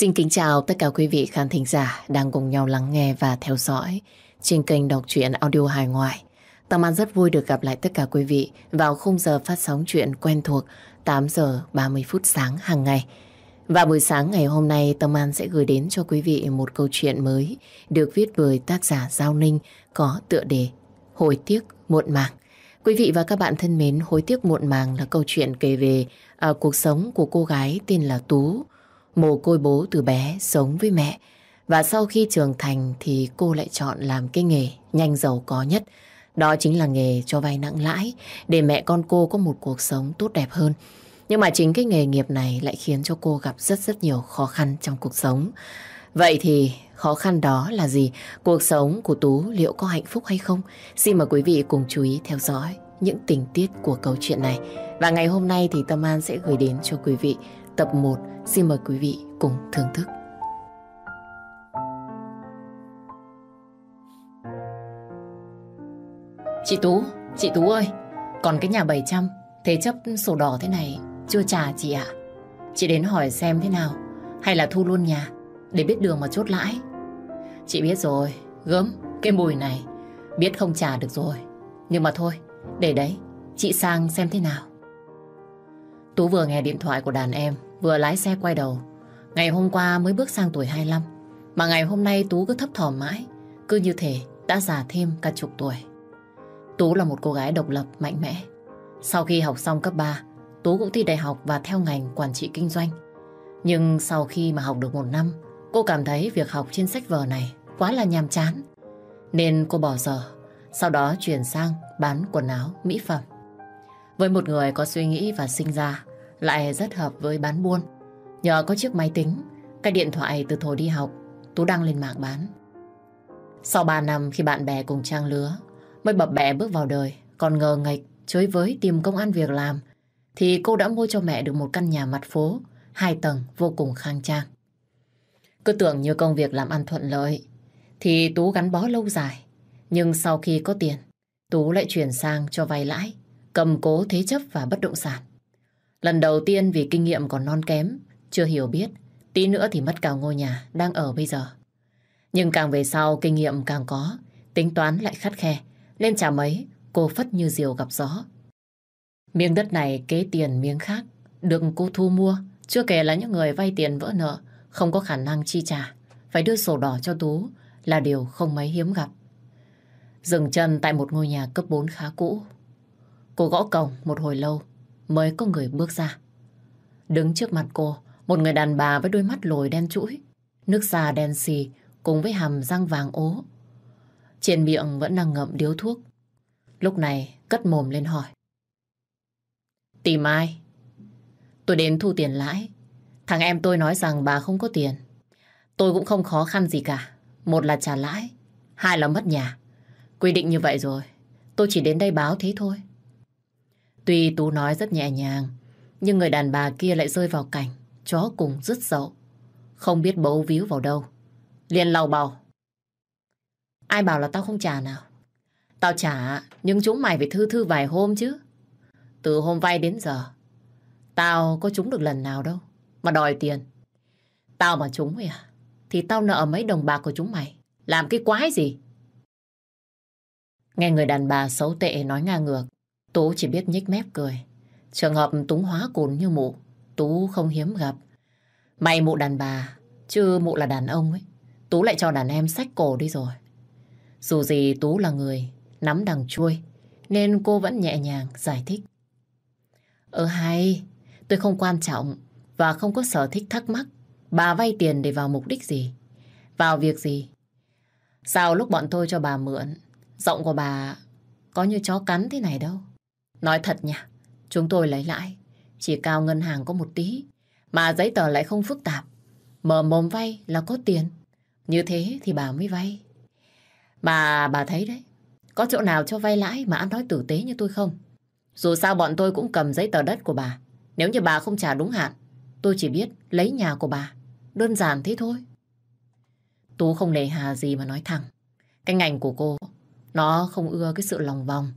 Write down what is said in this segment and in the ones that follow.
Xin kính chào tất cả quý vị khán thính giả đang cùng nhau lắng nghe và theo dõi trên kênh đọc truyện audio hài ngoại. Tâm An rất vui được gặp lại tất cả quý vị vào khung giờ phát sóng chuyện quen thuộc 8 giờ 30 phút sáng hàng ngày. Và buổi sáng ngày hôm nay Tâm An sẽ gửi đến cho quý vị một câu chuyện mới được viết bởi tác giả Giao Ninh có tựa đề Hồi tiếc muộn màng. Quý vị và các bạn thân mến, Hối tiếc muộn màng là câu chuyện kể về à, cuộc sống của cô gái tên là Tú. Mồ côi bố từ bé, sống với mẹ. Và sau khi trưởng thành thì cô lại chọn làm cái nghề nhanh giàu có nhất. Đó chính là nghề cho vay nặng lãi để mẹ con cô có một cuộc sống tốt đẹp hơn. Nhưng mà chính cái nghề nghiệp này lại khiến cho cô gặp rất rất nhiều khó khăn trong cuộc sống. Vậy thì khó khăn đó là gì? Cuộc sống của Tú liệu có hạnh phúc hay không? Xin mời quý vị cùng chú ý theo dõi những tình tiết của câu chuyện này. Và ngày hôm nay thì Tâm An sẽ gửi đến cho quý vị tập 1. Xin mời quý vị cùng thưởng thức. Chị Tú, chị Tú ơi, còn cái nhà 700 thế chấp sổ đỏ thế này chưa trả chị ạ. Chị đến hỏi xem thế nào, hay là thu luôn nhà để biết đường mà chốt lãi. Chị biết rồi, gớm, cái mùi này biết không trả được rồi. Nhưng mà thôi, để đấy, chị sang xem thế nào. Tú vừa nghe điện thoại của đàn em, vừa lái xe quay đầu. Ngày hôm qua mới bước sang tuổi 25, mà ngày hôm nay Tú cứ thấp thỏm mãi, cứ như thể đã già thêm cả chục tuổi. Tú là một cô gái độc lập, mạnh mẽ. Sau khi học xong cấp 3, Tú cũng thi đại học và theo ngành quản trị kinh doanh. Nhưng sau khi mà học được một năm, cô cảm thấy việc học trên sách vở này quá là nhàm chán. Nên cô bỏ dở, sau đó chuyển sang bán quần áo, mỹ phẩm. Với một người có suy nghĩ và sinh ra lại rất hợp với bán buôn. Nhờ có chiếc máy tính, cái điện thoại từ thổi đi học, Tú đăng lên mạng bán. Sau 3 năm khi bạn bè cùng trang lứa, mới bập bẹ bước vào đời, còn ngờ nghịch, chới với tìm công ăn việc làm, thì cô đã mua cho mẹ được một căn nhà mặt phố, hai tầng vô cùng khang trang. Cứ tưởng như công việc làm ăn thuận lợi, thì Tú gắn bó lâu dài. Nhưng sau khi có tiền, Tú lại chuyển sang cho vay lãi, cầm cố thế chấp và bất động sản. Lần đầu tiên vì kinh nghiệm còn non kém, chưa hiểu biết, tí nữa thì mất cả ngôi nhà đang ở bây giờ. Nhưng càng về sau kinh nghiệm càng có, tính toán lại khắt khe, nên chả mấy cô phất như diều gặp gió. Miếng đất này kế tiền miếng khác, được cô thu mua, chưa kể là những người vay tiền vỡ nợ, không có khả năng chi trả, phải đưa sổ đỏ cho Tú là điều không mấy hiếm gặp. Dừng chân tại một ngôi nhà cấp 4 khá cũ. Cô gõ cổng một hồi lâu mới có người bước ra. Đứng trước mặt cô, một người đàn bà với đôi mắt lồi đen chuỗi, nước da đen xì cùng với hàm răng vàng ố. Trên miệng vẫn đang ngậm điếu thuốc. Lúc này cất mồm lên hỏi. Tìm ai? Tôi đến thu tiền lãi. Thằng em tôi nói rằng bà không có tiền. Tôi cũng không khó khăn gì cả. Một là trả lãi, hai là mất nhà. Quy định như vậy rồi. Tôi chỉ đến đây báo thế thôi. Tuy Tú nói rất nhẹ nhàng, nhưng người đàn bà kia lại rơi vào cảnh chó cùng rứt dậu. Không biết bấu víu vào đâu. liền lầu bầu. Ai bảo là tao không trả nào? Tao trả, nhưng chúng mày phải thư thư vài hôm chứ. Từ hôm vay đến giờ, tao có chúng được lần nào đâu, mà đòi tiền. Tao mà chúng mày à, thì tao nợ mấy đồng bạc của chúng mày. Làm cái quái gì? Nghe người đàn bà xấu tệ nói ngang ngược, Tú chỉ biết nhếch mép cười. Trường hợp túng hóa cồn như mụ, Tú không hiếm gặp. May mụ đàn bà, chứ mụ là đàn ông ấy. Tú lại cho đàn em sách cổ đi rồi. Dù gì Tú là người nắm đằng chui nên cô vẫn nhẹ nhàng giải thích. Ờ hay, tôi không quan trọng và không có sở thích thắc mắc bà vay tiền để vào mục đích gì. Vào việc gì? Sao lúc bọn tôi cho bà mượn, giọng của bà có như chó cắn thế này đâu. Nói thật nha, chúng tôi lấy lãi, chỉ cao ngân hàng có một tí, mà giấy tờ lại không phức tạp. Mở mồm vay là có tiền, như thế thì bà mới vay. Bà bà thấy đấy, có chỗ nào cho vay lãi mà ăn nói tử tế như tôi không? Dù sao bọn tôi cũng cầm giấy tờ đất của bà. Nếu như bà không trả đúng hạn, tôi chỉ biết lấy nhà của bà. Đơn giản thế thôi. Tú không nề hà gì mà nói thẳng. Cái ngành của cô, nó không ưa cái sự lòng vòng.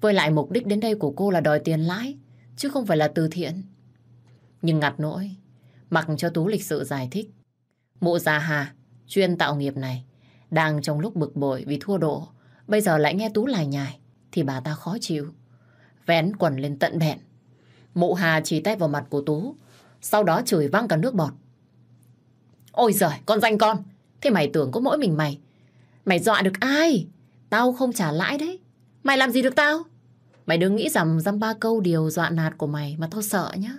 Với lại mục đích đến đây của cô là đòi tiền lãi, chứ không phải là từ thiện. Nhưng ngặt nỗi, mặc cho Tú lịch sự giải thích. Mụ già Hà, chuyên tạo nghiệp này, đang trong lúc bực bội vì thua độ, bây giờ lại nghe Tú lải nhải, thì bà ta khó chịu. Vén quần lên tận bẹn. Mụ Hà chỉ tay vào mặt của Tú, sau đó chửi văng cả nước bọt. Ôi giời, con danh con, thế mày tưởng có mỗi mình mày. Mày dọa được ai? Tao không trả lãi đấy. Mày làm gì được tao? Mày đừng nghĩ rằng dăm ba câu điều dọa nạt của mày mà tao sợ nhá.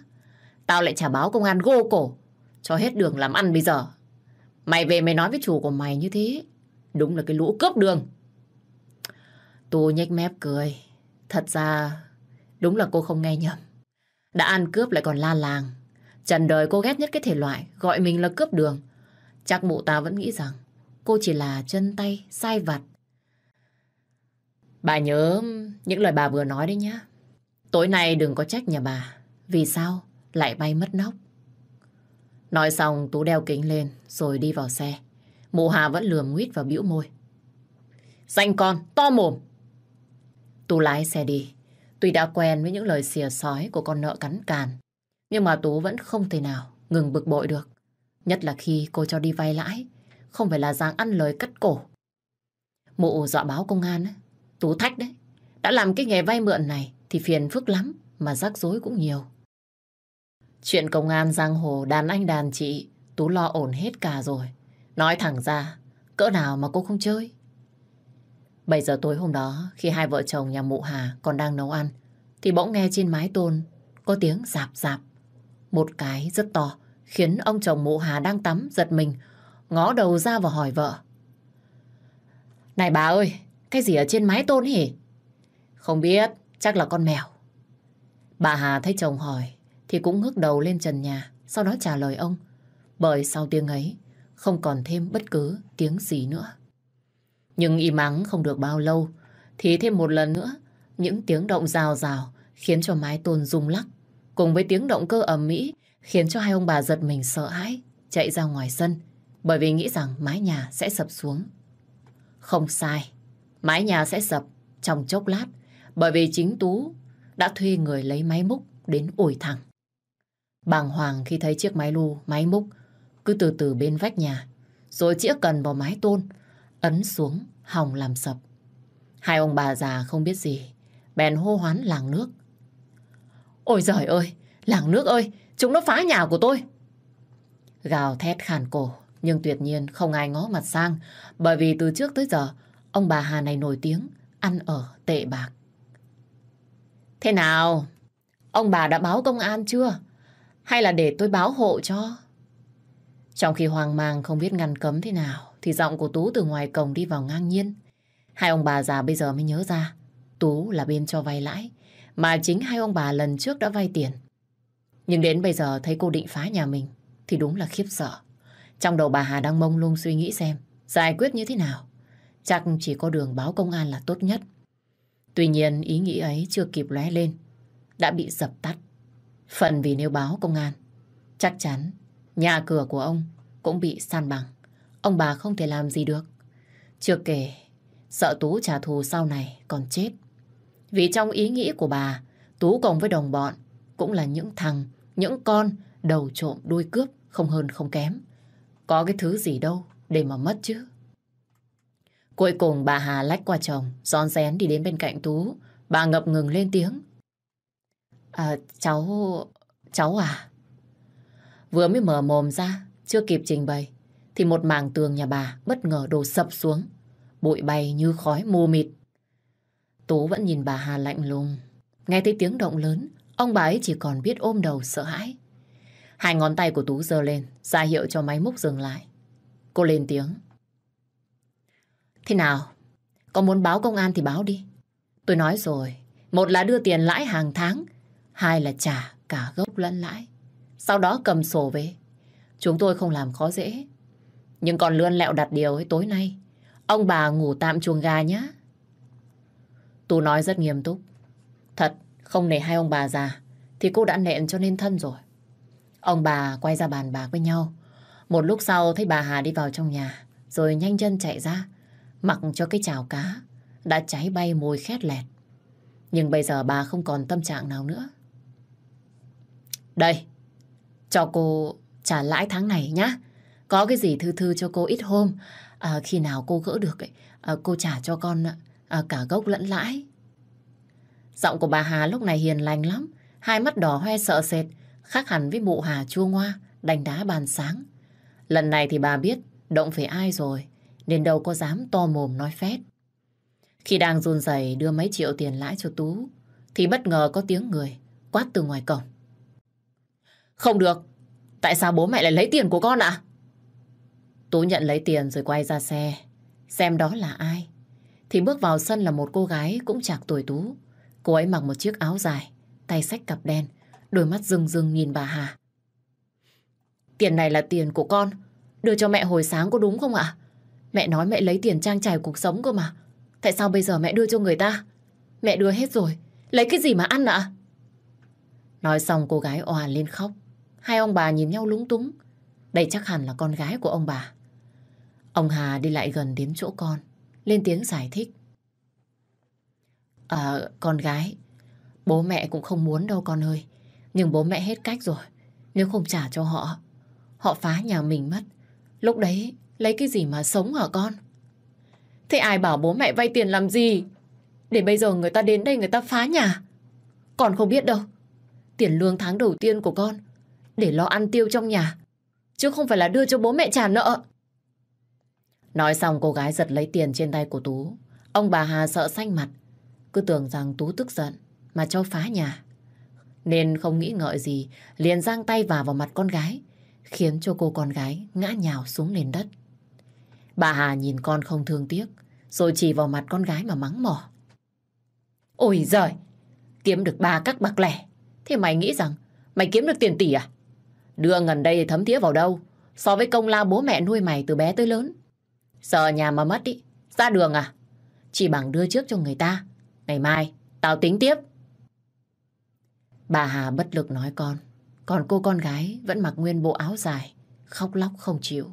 Tao lại trả báo công an gô cổ, cho hết đường làm ăn bây giờ. Mày về mày nói với chủ của mày như thế, đúng là cái lũ cướp đường. Tú nhếch mép cười. Thật ra, đúng là cô không nghe nhầm. Đã ăn cướp lại còn la làng. Trần đời cô ghét nhất cái thể loại gọi mình là cướp đường. Chắc mụ ta vẫn nghĩ rằng cô chỉ là chân tay, sai vặt. Bà nhớ những lời bà vừa nói đấy nhá. Tối nay đừng có trách nhà bà. Vì sao lại bay mất nóc? Nói xong Tú đeo kính lên rồi đi vào xe. Mụ Hà vẫn lườm nguyết và bĩu môi. Danh con, to mồm. Tú lái xe đi. Tuy đã quen với những lời xìa sói của con nợ cắn càn. Nhưng mà Tú vẫn không thể nào ngừng bực bội được. Nhất là khi cô cho đi vay lãi. Không phải là dạng ăn lời cắt cổ. Mụ dọa báo công an ấy. Tú thách đấy. Đã làm cái nghề vay mượn này thì phiền phức lắm. Mà rắc rối cũng nhiều. Chuyện công an giang hồ đàn anh đàn chị Tú lo ổn hết cả rồi. Nói thẳng ra, cỡ nào mà cô không chơi? 7 giờ tối hôm đó, khi hai vợ chồng nhà mụ Hà còn đang nấu ăn, thì bỗng nghe trên mái tôn có tiếng rạp rạp. Một cái rất to, khiến ông chồng mụ Hà đang tắm giật mình, ngó đầu ra và hỏi vợ. Này bà ơi, cái gì ở trên mái tôn hỉ? Không biết, chắc là con mèo. Bà Hà thấy chồng hỏi, thì cũng ngước đầu lên trần nhà, sau đó trả lời ông. Bởi sau tiếng ấy, không còn thêm bất cứ tiếng gì nữa. Nhưng im ắng không được bao lâu, thì thêm một lần nữa, những tiếng động rào rào khiến cho mái tôn rung lắc, cùng với tiếng động cơ ầm mỹ khiến cho hai ông bà giật mình sợ hãi, chạy ra ngoài sân, bởi vì nghĩ rằng mái nhà sẽ sập xuống. Không sai, mái nhà sẽ sập trong chốc lát, bởi vì chính Tú đã thuê người lấy máy múc đến ủi thẳng. Bàng hoàng khi thấy chiếc máy lu, máy múc cứ từ từ bên vách nhà, rồi chĩa cần vào mái tôn, ấn xuống hòng làm sập. Hai ông bà già không biết gì, bèn hô hoán làng nước. Ôi giời ơi, làng nước ơi, chúng nó phá nhà của tôi. Gào thét khàn cổ, nhưng tuyệt nhiên không ai ngó mặt sang, bởi vì từ trước tới giờ, ông bà Hà này nổi tiếng, ăn ở tệ bạc. Thế nào? Ông bà đã báo công an chưa? Hay là để tôi báo hộ cho? Trong khi hoang mang không biết ngăn cấm thế nào, thì giọng của Tú từ ngoài cổng đi vào ngang nhiên. Hai ông bà già bây giờ mới nhớ ra, Tú là bên cho vay lãi, mà chính hai ông bà lần trước đã vay tiền. Nhưng đến bây giờ thấy cô định phá nhà mình, thì đúng là khiếp sợ. Trong đầu bà Hà đang mông lung suy nghĩ xem, giải quyết như thế nào. Chắc chỉ có đường báo công an là tốt nhất. Tuy nhiên ý nghĩ ấy chưa kịp lóe lên, đã bị dập tắt. Phần vì nếu báo công an, chắc chắn nhà cửa của ông cũng bị san bằng. Ông bà không thể làm gì được. Chưa kể, sợ Tú trả thù sau này còn chết. Vì trong ý nghĩ của bà, Tú cùng với đồng bọn cũng là những thằng, những con đầu trộm đuôi cướp không hơn không kém. Có cái thứ gì đâu để mà mất chứ. Cuối cùng bà Hà lách qua chồng, rón rén đi đến bên cạnh Tú. Bà ngập ngừng lên tiếng. À, cháu... cháu à? Vừa mới mở mồm ra, chưa kịp trình bày, thì một mảng tường nhà bà bất ngờ đổ sập xuống. Bụi bay như khói mù mịt. Tú vẫn nhìn bà Hà lạnh lùng. Nghe thấy tiếng động lớn, ông bà ấy chỉ còn biết ôm đầu sợ hãi. Hai ngón tay của Tú giơ lên, ra hiệu cho máy múc dừng lại. Cô lên tiếng. Thế nào? Có muốn báo công an thì báo đi. Tôi nói rồi, một là đưa tiền lãi hàng tháng, hai là trả cả gốc lẫn lãi. Sau đó cầm sổ về. Chúng tôi không làm khó dễ. Nhưng còn lươn lẹo đặt điều ấy tối nay. Ông bà ngủ tạm chuồng gà nhá. Tú nói rất nghiêm túc. Thật, không nể hai ông bà già, thì cô đã nện cho nên thân rồi. Ông bà quay ra bàn bạc với nhau. Một lúc sau thấy bà Hà đi vào trong nhà, rồi nhanh chân chạy ra, mặc cho cái chảo cá, đã cháy bay mùi khét lẹt. Nhưng bây giờ bà không còn tâm trạng nào nữa. Đây, cho cô trả lãi tháng này nhá. Có cái gì thư thư cho cô ít hôm. À, khi nào cô gỡ được ấy, à, cô trả cho con à, cả gốc lẫn lãi. Giọng của bà Hà lúc này hiền lành lắm. Hai mắt đỏ hoe sợ sệt, khác hẳn với mụ Hà chua ngoa, đánh đá bàn sáng. Lần này thì bà biết động phải ai rồi, nên đâu có dám to mồm nói phét. Khi đang run rẩy đưa mấy triệu tiền lãi cho Tú, thì bất ngờ có tiếng người quát từ ngoài cổng. Không được, tại sao bố mẹ lại lấy tiền của con ạ? Tú nhận lấy tiền rồi quay ra xe, xem đó là ai. Thì bước vào sân là một cô gái cũng chạc tuổi Tú. Cô ấy mặc một chiếc áo dài, tay xách cặp đen, đôi mắt rưng rưng nhìn bà Hà. Tiền này là tiền của con, đưa cho mẹ hồi sáng có đúng không ạ? Mẹ nói mẹ lấy tiền trang trải cuộc sống cơ mà. Tại sao bây giờ mẹ đưa cho người ta? Mẹ đưa hết rồi, lấy cái gì mà ăn ạ? Nói xong cô gái òa lên khóc. Hai ông bà nhìn nhau lúng túng. Đây chắc hẳn là con gái của ông bà. Ông Hà đi lại gần đến chỗ con, lên tiếng giải thích. À, con gái, bố mẹ cũng không muốn đâu con ơi. Nhưng bố mẹ hết cách rồi. Nếu không trả cho họ, họ phá nhà mình mất. Lúc đấy, lấy cái gì mà sống hả con? Thế ai bảo bố mẹ vay tiền làm gì? Để bây giờ người ta đến đây người ta phá nhà. Con không biết đâu. Tiền lương tháng đầu tiên của con để lo ăn tiêu trong nhà. Chứ không phải là đưa cho bố mẹ trả nợ. Nói xong cô gái giật lấy tiền trên tay của Tú. Ông bà Hà sợ xanh mặt. Cứ tưởng rằng Tú tức giận mà cho phá nhà. Nên không nghĩ ngợi gì, liền giang tay vào vào mặt con gái, khiến cho cô con gái ngã nhào xuống nền đất. Bà Hà nhìn con không thương tiếc, rồi chỉ vào mặt con gái mà mắng mỏ. Ôi giời, kiếm được ba các bạc lẻ. Thế mày nghĩ rằng mày kiếm được tiền tỷ à? Đưa ngần đây thấm thía vào đâu so với công lao bố mẹ nuôi mày từ bé tới lớn. giờ nhà mà mất đi, ra đường à? Chỉ bằng đưa trước cho người ta. Ngày mai, tao tính tiếp. Bà Hà bất lực nói con. Còn cô con gái vẫn mặc nguyên bộ áo dài, khóc lóc không chịu.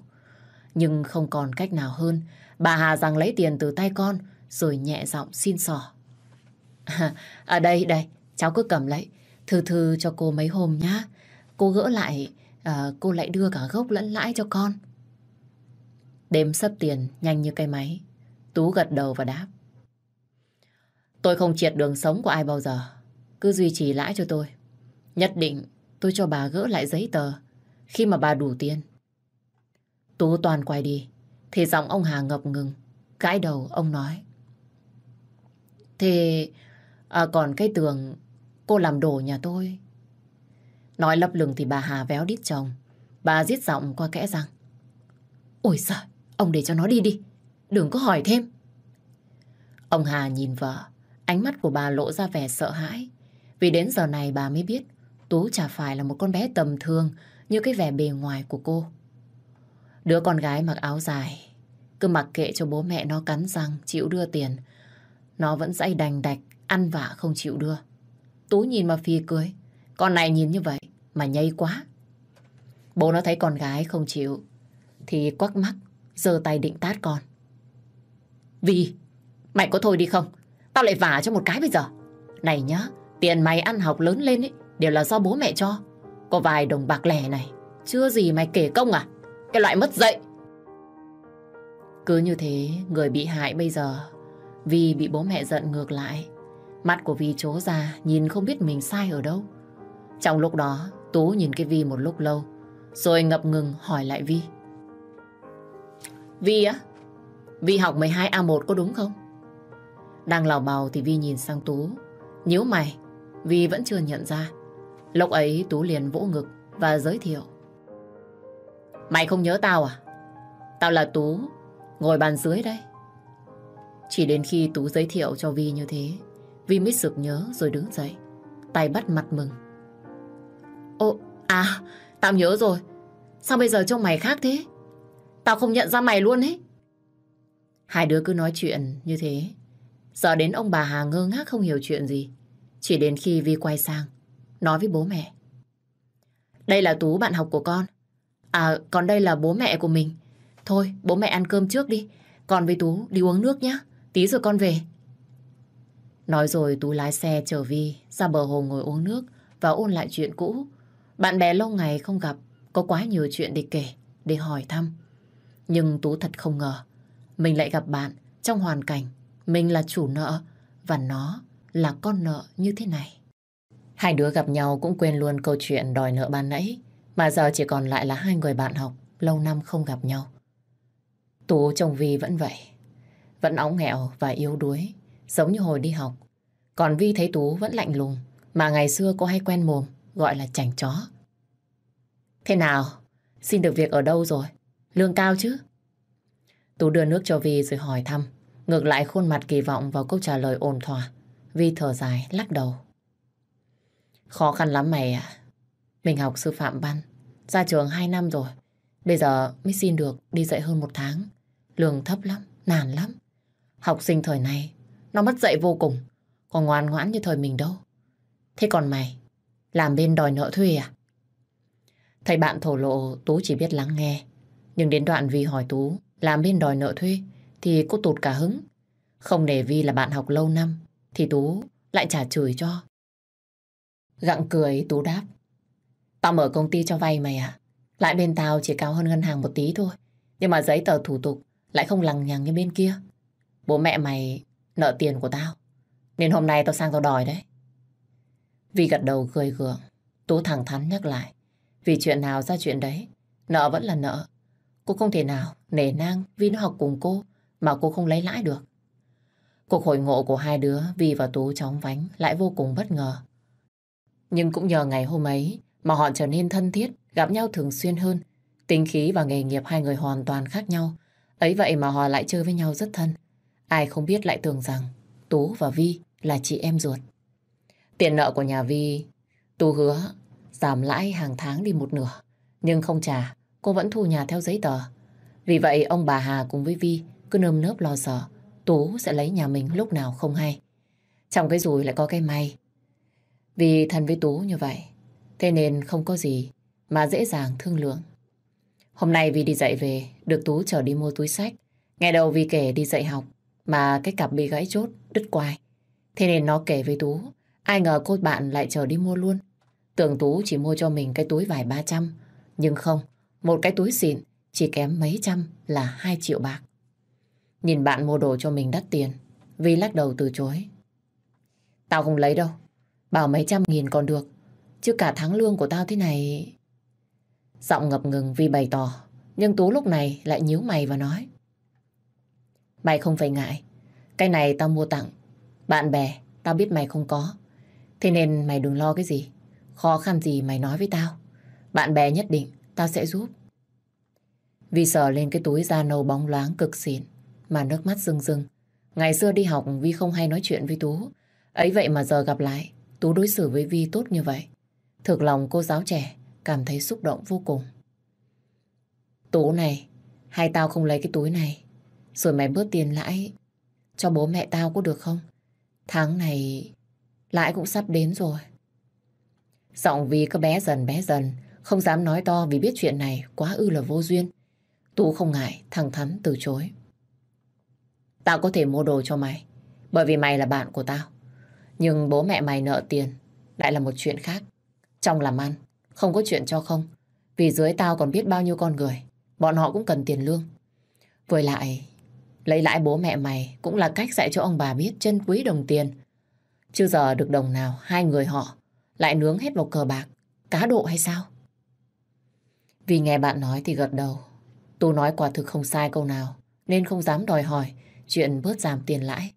Nhưng không còn cách nào hơn, bà Hà rằng lấy tiền từ tay con, rồi nhẹ giọng xin sỏ. À, à đây, đây, cháu cứ cầm lấy. Thư thư cho cô mấy hôm nhá. Cô gỡ lại, à, cô lại đưa cả gốc lẫn lãi cho con. Đếm sắp tiền nhanh như cây máy. Tú gật đầu và đáp. Tôi không triệt đường sống của ai bao giờ. Cứ duy trì lãi cho tôi. Nhất định tôi cho bà gỡ lại giấy tờ khi mà bà đủ tiền. Tú toàn quay đi. Thì giọng ông Hà ngập ngừng. Gãi đầu ông nói. Thế à, còn cái tường cô làm đổ nhà tôi. Nói lấp lửng thì bà Hà véo đít chồng. Bà giết giọng qua kẽ răng. Ôi giời, ông để cho nó đi đi. Đừng có hỏi thêm. Ông Hà nhìn vợ. Ánh mắt của bà lộ ra vẻ sợ hãi. Vì đến giờ này bà mới biết Tú chả phải là một con bé tầm thường như cái vẻ bề ngoài của cô. Đứa con gái mặc áo dài, cứ mặc kệ cho bố mẹ nó cắn răng chịu đưa tiền. Nó vẫn dãy đành đạch, ăn vạ không chịu đưa. Tú nhìn mà phi cười. Con này nhìn như vậy mà nhây quá. Bố nó thấy con gái không chịu thì quắc mắt, giơ tay định tát con. Vì, mày có thôi đi không? Tao lại vả cho một cái bây giờ. Này nhá, tiền mày ăn học lớn lên ấy, đều là do bố mẹ cho. Có vài đồng bạc lẻ này, chưa gì mày kể công à? Cái loại mất dậy. Cứ như thế, người bị hại bây giờ vì bị bố mẹ giận ngược lại. Mắt của Vi trố ra, nhìn không biết mình sai ở đâu. Trong lúc đó, Tú nhìn cái Vi một lúc lâu, rồi ngập ngừng hỏi lại Vi. Vi á? Vi học 12A1 có đúng không? Đang lào bào thì Vi nhìn sang Tú. nhíu mày, Vi vẫn chưa nhận ra. Lúc ấy Tú liền vỗ ngực và giới thiệu. Mày không nhớ tao à? Tao là Tú, ngồi bàn dưới đây. Chỉ đến khi Tú giới thiệu cho Vi như thế, Vi mới sực nhớ rồi đứng dậy, tay bắt mặt mừng. Ô, à, tao nhớ rồi. Sao bây giờ trông mày khác thế? Tao không nhận ra mày luôn ấy. Hai đứa cứ nói chuyện như thế. Giờ đến ông bà Hà ngơ ngác không hiểu chuyện gì. Chỉ đến khi Vi quay sang, nói với bố mẹ. Đây là Tú bạn học của con. À, còn đây là bố mẹ của mình. Thôi, bố mẹ ăn cơm trước đi. Còn với Tú đi uống nước nhé. Tí rồi con về. Nói rồi Tú lái xe chở Vi ra bờ hồ ngồi uống nước và ôn lại chuyện cũ. Bạn bè lâu ngày không gặp, có quá nhiều chuyện để kể. để hỏi thăm. Nhưng Tú thật không ngờ, mình lại gặp bạn trong hoàn cảnh mình là chủ nợ và nó là con nợ như thế này. Hai đứa gặp nhau cũng quên luôn câu chuyện đòi nợ ban nãy, mà giờ chỉ còn lại là hai người bạn học lâu năm không gặp nhau. Tú chồng Vi vẫn vậy, vẫn óng nghẹo và yếu đuối, giống như hồi đi học. Còn Vi thấy Tú vẫn lạnh lùng, mà ngày xưa cô hay quen mồm, gọi là chảnh chó. Thế nào? Xin được việc ở đâu rồi? Lương cao chứ? Tú đưa nước cho Vi rồi hỏi thăm. Ngược lại khuôn mặt kỳ vọng vào câu trả lời ổn thỏa. Vi thở dài, lắc đầu. Khó khăn lắm mày ạ. Mình học sư phạm văn. Ra trường 2 năm rồi. Bây giờ mới xin được đi dạy hơn một tháng. Lương thấp lắm, nản lắm. Học sinh thời này, nó mất dạy vô cùng. Còn ngoan ngoãn như thời mình đâu. Thế còn mày, làm bên đòi nợ thuê à? Thầy bạn thổ lộ Tú chỉ biết lắng nghe. Nhưng đến đoạn Vi hỏi Tú làm bên đòi nợ thuê thì cô tụt cả hứng. Không để Vi là bạn học lâu năm thì Tú lại trả chửi cho. Gặng cười Tú đáp. Tao mở công ty cho vay mày à? Lại bên tao chỉ cao hơn ngân hàng một tí thôi. Nhưng mà giấy tờ thủ tục lại không lằng nhằng như bên kia. Bố mẹ mày nợ tiền của tao. Nên hôm nay tao sang tao đòi đấy. vì gật đầu cười gượng. Tú thẳng thắn nhắc lại. Vì chuyện nào ra chuyện đấy. Nợ vẫn là nợ. Cô không thể nào nể nang vì nó học cùng cô mà cô không lấy lãi được. Cuộc hội ngộ của hai đứa, Vi và Tú chóng vánh lại vô cùng bất ngờ. Nhưng cũng nhờ ngày hôm ấy mà họ trở nên thân thiết, gặp nhau thường xuyên hơn. Tính khí và nghề nghiệp hai người hoàn toàn khác nhau. Ấy vậy mà họ lại chơi với nhau rất thân. Ai không biết lại tưởng rằng Tú và Vi là chị em ruột. Tiền nợ của nhà Vi, Tú hứa giảm lãi hàng tháng đi một nửa. Nhưng không trả, cô vẫn thu nhà theo giấy tờ. Vì vậy ông bà Hà cùng với Vi cứ nơm nớp lo sợ Tú sẽ lấy nhà mình lúc nào không hay. Trong cái rủi lại có cái may. Vì thân với Tú như vậy, thế nên không có gì mà dễ dàng thương lượng. Hôm nay Vi đi dạy về, được Tú chở đi mua túi sách. Ngày đầu Vi kể đi dạy học, mà cái cặp bị gãy chốt, đứt quai. Thế nên nó kể với Tú, ai ngờ cô bạn lại chở đi mua luôn. Tưởng Tú chỉ mua cho mình cái túi vài ba trăm, nhưng không, một cái túi xịn chỉ kém mấy trăm là hai triệu bạc. Nhìn bạn mua đồ cho mình đắt tiền, Vi lắc đầu từ chối. Tao không lấy đâu, bảo mấy trăm nghìn còn được, chứ cả tháng lương của tao thế này... Giọng ngập ngừng vì bày tỏ, nhưng Tú lúc này lại nhíu mày và nói. Mày không phải ngại, cái này tao mua tặng, bạn bè, tao biết mày không có. Thế nên mày đừng lo cái gì, khó khăn gì mày nói với tao. Bạn bè nhất định tao sẽ giúp. Vi sờ lên cái túi da nâu bóng loáng cực xịn mà nước mắt rưng rưng. Ngày xưa đi học Vi không hay nói chuyện với Tú. Ấy vậy mà giờ gặp lại, Tú đối xử với Vi tốt như vậy. Thực lòng cô giáo trẻ cảm thấy xúc động vô cùng. Tú này, hay tao không lấy cái túi này, rồi mày bớt tiền lãi cho bố mẹ tao có được không? Tháng này lãi cũng sắp đến rồi. Giọng vì cứ bé dần bé dần, không dám nói to vì biết chuyện này quá ư là vô duyên. Tú không ngại, thẳng thắn từ chối. Tao có thể mua đồ cho mày, bởi vì mày là bạn của tao. Nhưng bố mẹ mày nợ tiền, lại là một chuyện khác. Trong làm ăn, không có chuyện cho không. Vì dưới tao còn biết bao nhiêu con người, bọn họ cũng cần tiền lương. Với lại, lấy lại bố mẹ mày cũng là cách dạy cho ông bà biết chân quý đồng tiền. Chứ giờ được đồng nào, hai người họ lại nướng hết vào cờ bạc, cá độ hay sao? Vì nghe bạn nói thì gật đầu. Tu nói quả thực không sai câu nào, nên không dám đòi hỏi chuyện bớt giảm tiền lãi.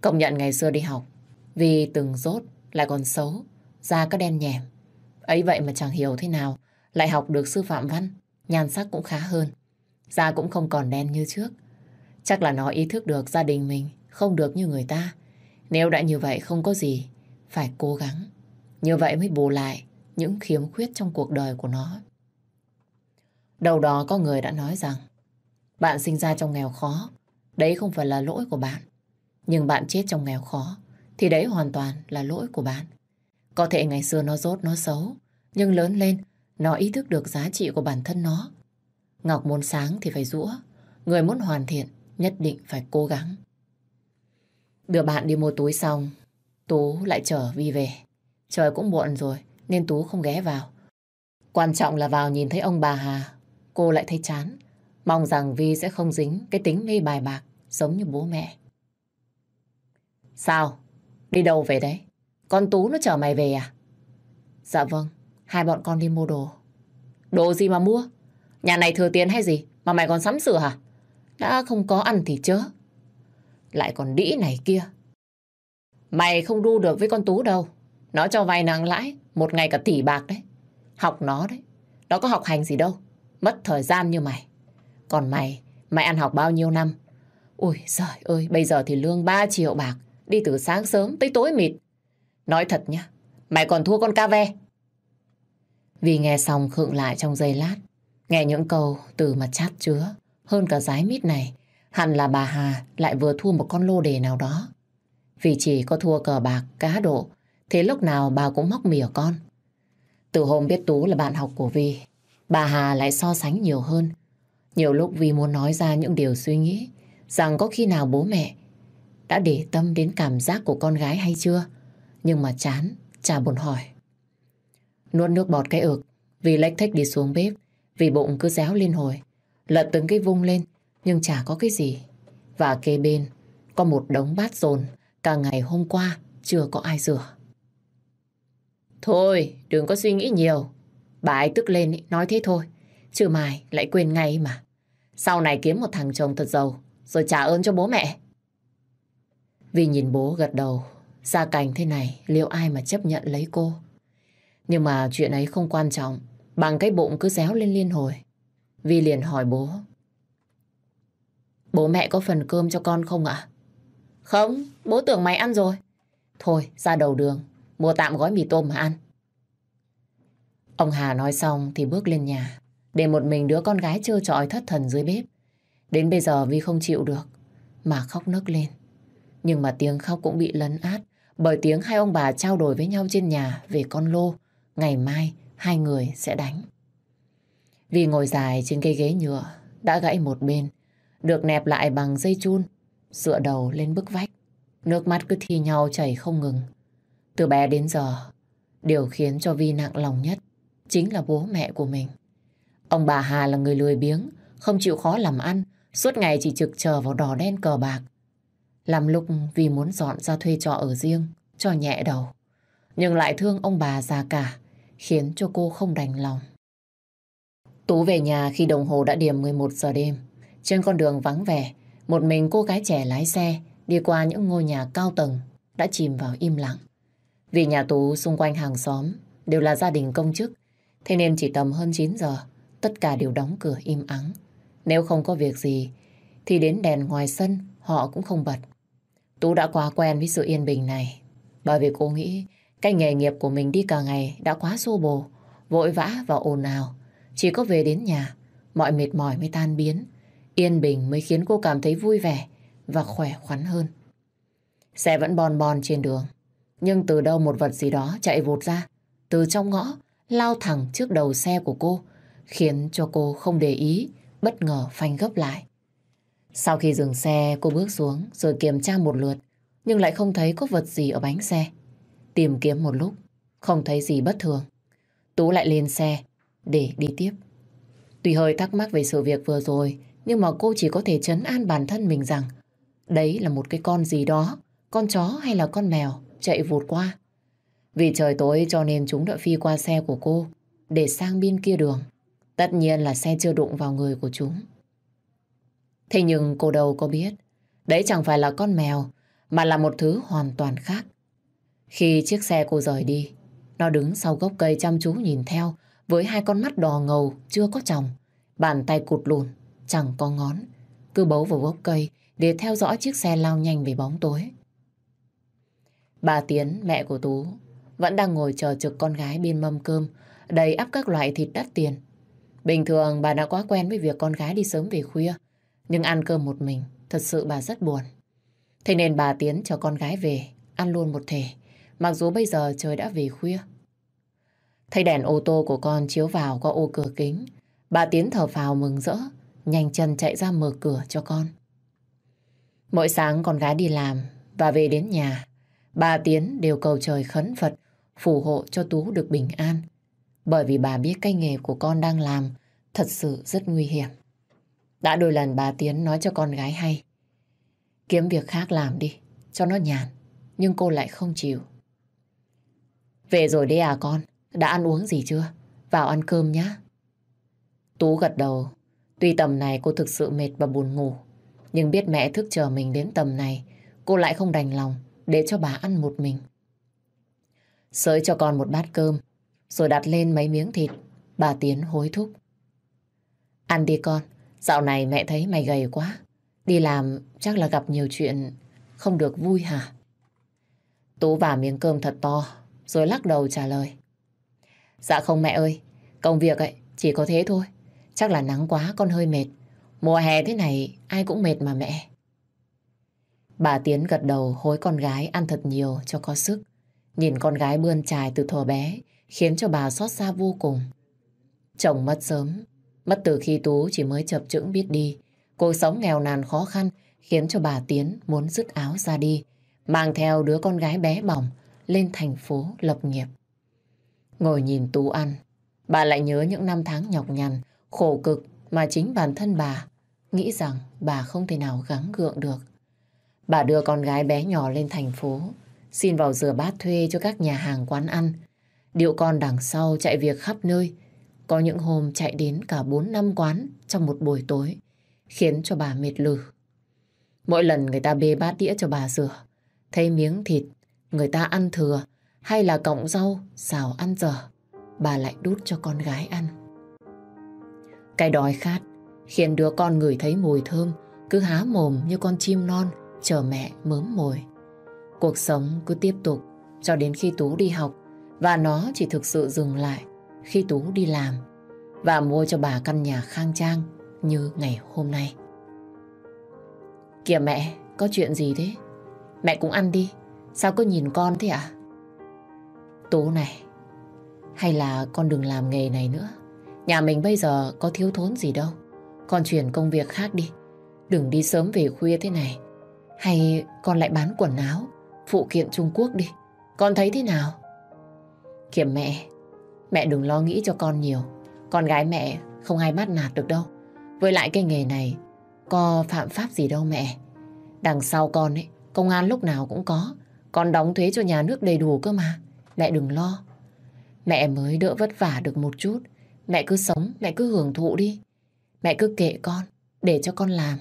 Công nhận ngày xưa đi học, vì từng rốt lại còn xấu, da có đen nhèm. Ấy vậy mà chẳng hiểu thế nào, lại học được sư phạm văn, nhan sắc cũng khá hơn. Da cũng không còn đen như trước. Chắc là nó ý thức được gia đình mình không được như người ta. Nếu đã như vậy không có gì, phải cố gắng. Như vậy mới bù lại những khiếm khuyết trong cuộc đời của nó. Đầu đó có người đã nói rằng bạn sinh ra trong nghèo khó, đấy không phải là lỗi của bạn. Nhưng bạn chết trong nghèo khó, thì đấy hoàn toàn là lỗi của bạn. Có thể ngày xưa nó rốt, nó xấu, nhưng lớn lên, nó ý thức được giá trị của bản thân nó. Ngọc muốn sáng thì phải rũa, người muốn hoàn thiện nhất định phải cố gắng. Đưa bạn đi mua túi xong, Tú lại chở Vi về. Trời cũng muộn rồi, nên Tú không ghé vào. Quan trọng là vào nhìn thấy ông bà Hà cô lại thấy chán. Mong rằng Vi sẽ không dính cái tính mê bài bạc giống như bố mẹ. Sao? Đi đâu về đấy? Con Tú nó chở mày về à? Dạ vâng, hai bọn con đi mua đồ. Đồ gì mà mua? Nhà này thừa tiền hay gì mà mày còn sắm sửa hả? Đã không có ăn thì chớ. Lại còn đĩ này kia. Mày không đu được với con Tú đâu. Nó cho vay nặng lãi, một ngày cả tỷ bạc đấy. Học nó đấy. Nó có học hành gì đâu. Mất thời gian như mày. Còn mày, mày ăn học bao nhiêu năm? Ui giời ơi, bây giờ thì lương 3 triệu bạc. Đi từ sáng sớm tới tối mịt. Nói thật nhá, mày còn thua con ca ve. Vì nghe xong khựng lại trong giây lát. Nghe những câu từ mà chát chứa. Hơn cả giái mít này. Hẳn là bà Hà lại vừa thua một con lô đề nào đó. Vì chỉ có thua cờ bạc, cá độ. Thế lúc nào bà cũng móc mỉa con. Từ hôm biết Tú là bạn học của Vi, bà Hà lại so sánh nhiều hơn. Nhiều lúc Vi muốn nói ra những điều suy nghĩ rằng có khi nào bố mẹ đã để tâm đến cảm giác của con gái hay chưa? Nhưng mà chán, chả buồn hỏi. Nuốt nước bọt cái ực, vì lách thách đi xuống bếp, vì bụng cứ réo liên hồi. Lật từng cái vung lên, nhưng chả có cái gì. Và kê bên, có một đống bát dồn, cả ngày hôm qua chưa có ai rửa. Thôi, đừng có suy nghĩ nhiều. Bà ấy tức lên ý, nói thế thôi. Chứ mai lại quên ngay mà. Sau này kiếm một thằng chồng thật giàu, rồi trả ơn cho bố mẹ. Vì nhìn bố gật đầu, gia cảnh thế này liệu ai mà chấp nhận lấy cô. Nhưng mà chuyện ấy không quan trọng, bằng cái bụng cứ réo lên liên hồi. Vi liền hỏi bố. Bố mẹ có phần cơm cho con không ạ? Không, bố tưởng mày ăn rồi. Thôi, ra đầu đường, mua tạm gói mì tôm mà ăn. Ông Hà nói xong thì bước lên nhà, để một mình đứa con gái trơ trọi thất thần dưới bếp. Đến bây giờ Vi không chịu được, mà khóc nức lên. Nhưng mà tiếng khóc cũng bị lấn át bởi tiếng hai ông bà trao đổi với nhau trên nhà về con lô. Ngày mai hai người sẽ đánh. vì ngồi dài trên cây ghế nhựa, đã gãy một bên, được nẹp lại bằng dây chun, dựa đầu lên bức vách. Nước mắt cứ thi nhau chảy không ngừng. Từ bé đến giờ, điều khiến cho Vi nặng lòng nhất chính là bố mẹ của mình. Ông bà Hà là người lười biếng, không chịu khó làm ăn, suốt ngày chỉ trực chờ vào đỏ đen cờ bạc. Làm lúc vì muốn dọn ra thuê trọ ở riêng, cho nhẹ đầu. Nhưng lại thương ông bà già cả, khiến cho cô không đành lòng. Tú về nhà khi đồng hồ đã điểm 11 giờ đêm. Trên con đường vắng vẻ, một mình cô gái trẻ lái xe đi qua những ngôi nhà cao tầng đã chìm vào im lặng. Vì nhà Tú xung quanh hàng xóm đều là gia đình công chức, thế nên chỉ tầm hơn 9 giờ, tất cả đều đóng cửa im ắng. Nếu không có việc gì, thì đến đèn ngoài sân họ cũng không bật. Tú đã quá quen với sự yên bình này, bởi vì cô nghĩ cái nghề nghiệp của mình đi cả ngày đã quá xô bồ, vội vã và ồn ào. Chỉ có về đến nhà, mọi mệt mỏi mới tan biến, yên bình mới khiến cô cảm thấy vui vẻ và khỏe khoắn hơn. Xe vẫn bon bon trên đường, nhưng từ đâu một vật gì đó chạy vụt ra, từ trong ngõ, lao thẳng trước đầu xe của cô, khiến cho cô không để ý, bất ngờ phanh gấp lại. Sau khi dừng xe, cô bước xuống rồi kiểm tra một lượt, nhưng lại không thấy có vật gì ở bánh xe. Tìm kiếm một lúc, không thấy gì bất thường. Tú lại lên xe để đi tiếp. Tuy hơi thắc mắc về sự việc vừa rồi, nhưng mà cô chỉ có thể chấn an bản thân mình rằng đấy là một cái con gì đó, con chó hay là con mèo chạy vụt qua. Vì trời tối cho nên chúng đã phi qua xe của cô để sang bên kia đường. Tất nhiên là xe chưa đụng vào người của chúng. Thế nhưng cô đâu có biết, đấy chẳng phải là con mèo, mà là một thứ hoàn toàn khác. Khi chiếc xe cô rời đi, nó đứng sau gốc cây chăm chú nhìn theo với hai con mắt đỏ ngầu chưa có chồng, bàn tay cụt lùn, chẳng có ngón, cứ bấu vào gốc cây để theo dõi chiếc xe lao nhanh về bóng tối. Bà Tiến, mẹ của Tú, vẫn đang ngồi chờ trực con gái bên mâm cơm, đầy ắp các loại thịt đắt tiền. Bình thường bà đã quá quen với việc con gái đi sớm về khuya, nhưng ăn cơm một mình, thật sự bà rất buồn. Thế nên bà Tiến cho con gái về, ăn luôn một thể, mặc dù bây giờ trời đã về khuya. Thấy đèn ô tô của con chiếu vào qua ô cửa kính, bà Tiến thở phào mừng rỡ, nhanh chân chạy ra mở cửa cho con. Mỗi sáng con gái đi làm và về đến nhà, bà Tiến đều cầu trời khấn Phật phù hộ cho Tú được bình an. Bởi vì bà biết cái nghề của con đang làm thật sự rất nguy hiểm. Đã đôi lần bà Tiến nói cho con gái hay. Kiếm việc khác làm đi, cho nó nhàn. Nhưng cô lại không chịu. Về rồi đấy à con, đã ăn uống gì chưa? Vào ăn cơm nhá. Tú gật đầu. Tuy tầm này cô thực sự mệt và buồn ngủ. Nhưng biết mẹ thức chờ mình đến tầm này, cô lại không đành lòng để cho bà ăn một mình. Sới cho con một bát cơm, rồi đặt lên mấy miếng thịt. Bà Tiến hối thúc. Ăn đi con, dạo này mẹ thấy mày gầy quá. Đi làm chắc là gặp nhiều chuyện không được vui hả? Tú vả miếng cơm thật to, rồi lắc đầu trả lời. Dạ không mẹ ơi, công việc ấy chỉ có thế thôi. Chắc là nắng quá con hơi mệt. Mùa hè thế này ai cũng mệt mà mẹ. Bà Tiến gật đầu hối con gái ăn thật nhiều cho có sức. Nhìn con gái bươn trải từ thuở bé khiến cho bà xót xa vô cùng. Chồng mất sớm, mất từ khi Tú chỉ mới chập chững biết đi. Cuộc sống nghèo nàn khó khăn khiến cho bà Tiến muốn dứt áo ra đi, mang theo đứa con gái bé bỏng lên thành phố lập nghiệp. Ngồi nhìn Tú ăn, bà lại nhớ những năm tháng nhọc nhằn, khổ cực mà chính bản thân bà nghĩ rằng bà không thể nào gắng gượng được. Bà đưa con gái bé nhỏ lên thành phố, xin vào rửa bát thuê cho các nhà hàng quán ăn. Điệu con đằng sau chạy việc khắp nơi, có những hôm chạy đến cả 4 năm quán trong một buổi tối, khiến cho bà mệt lử. Mỗi lần người ta bê bát đĩa cho bà rửa, thấy miếng thịt, người ta ăn thừa, hay là cọng rau, xào ăn dở, bà lại đút cho con gái ăn. Cái đói khát khiến đứa con ngửi thấy mùi thơm, cứ há mồm như con chim non chờ mẹ mớm mồi. Cuộc sống cứ tiếp tục cho đến khi Tú đi học và nó chỉ thực sự dừng lại khi Tú đi làm và mua cho bà căn nhà khang trang như ngày hôm nay. Kìa mẹ, có chuyện gì thế? Mẹ cũng ăn đi, sao cứ nhìn con thế ạ? À? Tú này, hay là con đừng làm nghề này nữa. Nhà mình bây giờ có thiếu thốn gì đâu. Con chuyển công việc khác đi. Đừng đi sớm về khuya thế này. Hay con lại bán quần áo, phụ kiện Trung Quốc đi. Con thấy thế nào? Kìa mẹ, mẹ đừng lo nghĩ cho con nhiều. Con gái mẹ không ai bắt nạt được đâu. Với lại cái nghề này, có phạm pháp gì đâu mẹ. Đằng sau con ấy, công an lúc nào cũng có. Con đóng thuế cho nhà nước đầy đủ cơ mà. Mẹ đừng lo. Mẹ mới đỡ vất vả được một chút. Mẹ cứ sống, mẹ cứ hưởng thụ đi. Mẹ cứ kệ con, để cho con làm.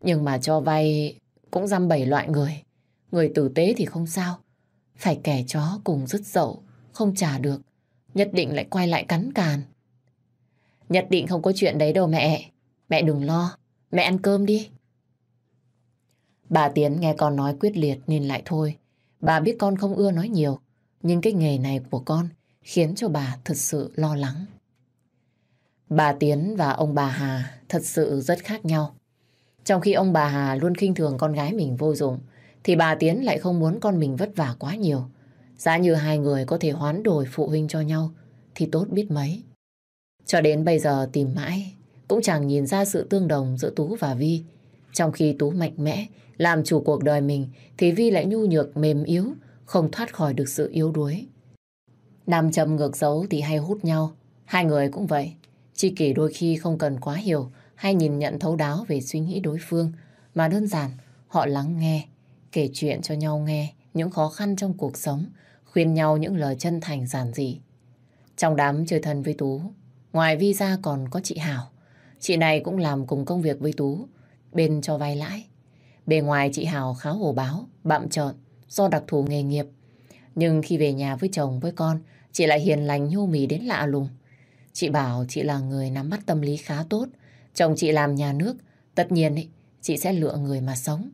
Nhưng mà cho vay cũng dăm bảy loại người. Người tử tế thì không sao. Phải kẻ chó cùng dứt dậu, không trả được. Nhất định lại quay lại cắn càn. Nhất định không có chuyện đấy đâu mẹ. Mẹ đừng lo, mẹ ăn cơm đi. Bà Tiến nghe con nói quyết liệt nên lại thôi. Bà biết con không ưa nói nhiều, nhưng cái nghề này của con khiến cho bà thật sự lo lắng. Bà Tiến và ông bà Hà thật sự rất khác nhau. Trong khi ông bà Hà luôn khinh thường con gái mình vô dụng, thì bà Tiến lại không muốn con mình vất vả quá nhiều. Giá như hai người có thể hoán đổi phụ huynh cho nhau, thì tốt biết mấy. Cho đến bây giờ tìm mãi, cũng chẳng nhìn ra sự tương đồng giữa Tú và Vi. Trong khi Tú mạnh mẽ, làm chủ cuộc đời mình, thì Vi lại nhu nhược, mềm yếu, không thoát khỏi được sự yếu đuối. Nam châm ngược dấu thì hay hút nhau. Hai người cũng vậy. Chi kỷ đôi khi không cần quá hiểu hay nhìn nhận thấu đáo về suy nghĩ đối phương, mà đơn giản họ lắng nghe, kể chuyện cho nhau nghe những khó khăn trong cuộc sống, khuyên nhau những lời chân thành giản dị. Trong đám chơi thân với Tú, ngoài Vi ra còn có chị Hảo. Chị này cũng làm cùng công việc với Tú, bên cho vay lãi. Bề ngoài chị Hảo khá hổ báo, bạm trợn do đặc thù nghề nghiệp. Nhưng khi về nhà với chồng với con, chị lại hiền lành nhu mì đến lạ lùng. Chị bảo chị là người nắm bắt tâm lý khá tốt. Chồng chị làm nhà nước, tất nhiên ý, chị sẽ lựa người mà sống.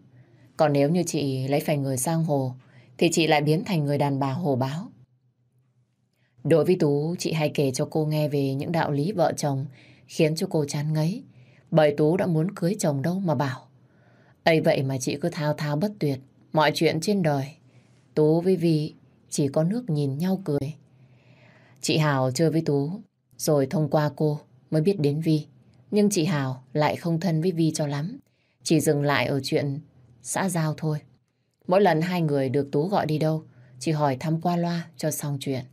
Còn nếu như chị lấy phải người sang hồ, thì chị lại biến thành người đàn bà hồ báo. Đối với Tú, chị hay kể cho cô nghe về những đạo lý vợ chồng khiến cho cô chán ngấy. Bởi Tú đã muốn cưới chồng đâu mà bảo. ấy vậy mà chị cứ thao thao bất tuyệt. Mọi chuyện trên đời, Tú với Vi chỉ có nước nhìn nhau cười. Chị Hào chơi với Tú, rồi thông qua cô mới biết đến Vi. Nhưng chị Hào lại không thân với Vi cho lắm. Chỉ dừng lại ở chuyện xã giao thôi. Mỗi lần hai người được Tú gọi đi đâu, chỉ hỏi thăm qua loa cho xong chuyện.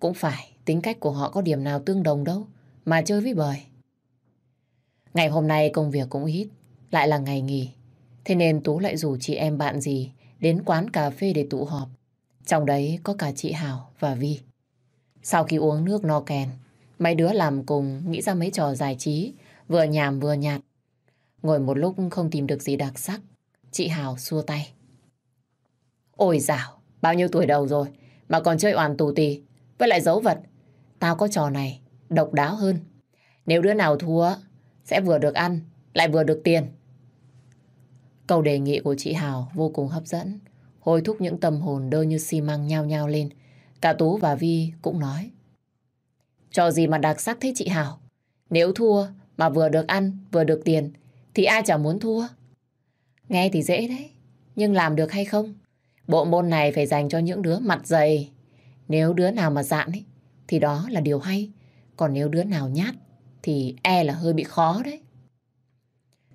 Cũng phải, tính cách của họ có điểm nào tương đồng đâu, mà chơi với bời. Ngày hôm nay công việc cũng ít, lại là ngày nghỉ. Thế nên Tú lại rủ chị em bạn gì đến quán cà phê để tụ họp. Trong đấy có cả chị Hảo và Vi. Sau khi uống nước no kèn, mấy đứa làm cùng nghĩ ra mấy trò giải trí, vừa nhàm vừa nhạt. Ngồi một lúc không tìm được gì đặc sắc, chị Hảo xua tay. Ôi dào, bao nhiêu tuổi đầu rồi mà còn chơi oàn tù tì, với lại dấu vật. Tao có trò này, độc đáo hơn. Nếu đứa nào thua, sẽ vừa được ăn, lại vừa được tiền. Câu đề nghị của chị Hào vô cùng hấp dẫn, hồi thúc những tâm hồn đơ như xi măng nhao nhao lên. Cả Tú và Vi cũng nói. Trò gì mà đặc sắc thế chị Hào? Nếu thua mà vừa được ăn, vừa được tiền, thì ai chẳng muốn thua? Nghe thì dễ đấy, nhưng làm được hay không? Bộ môn này phải dành cho những đứa mặt dày. Nếu đứa nào mà dạn ấy, thì đó là điều hay. Còn nếu đứa nào nhát, thì e là hơi bị khó đấy.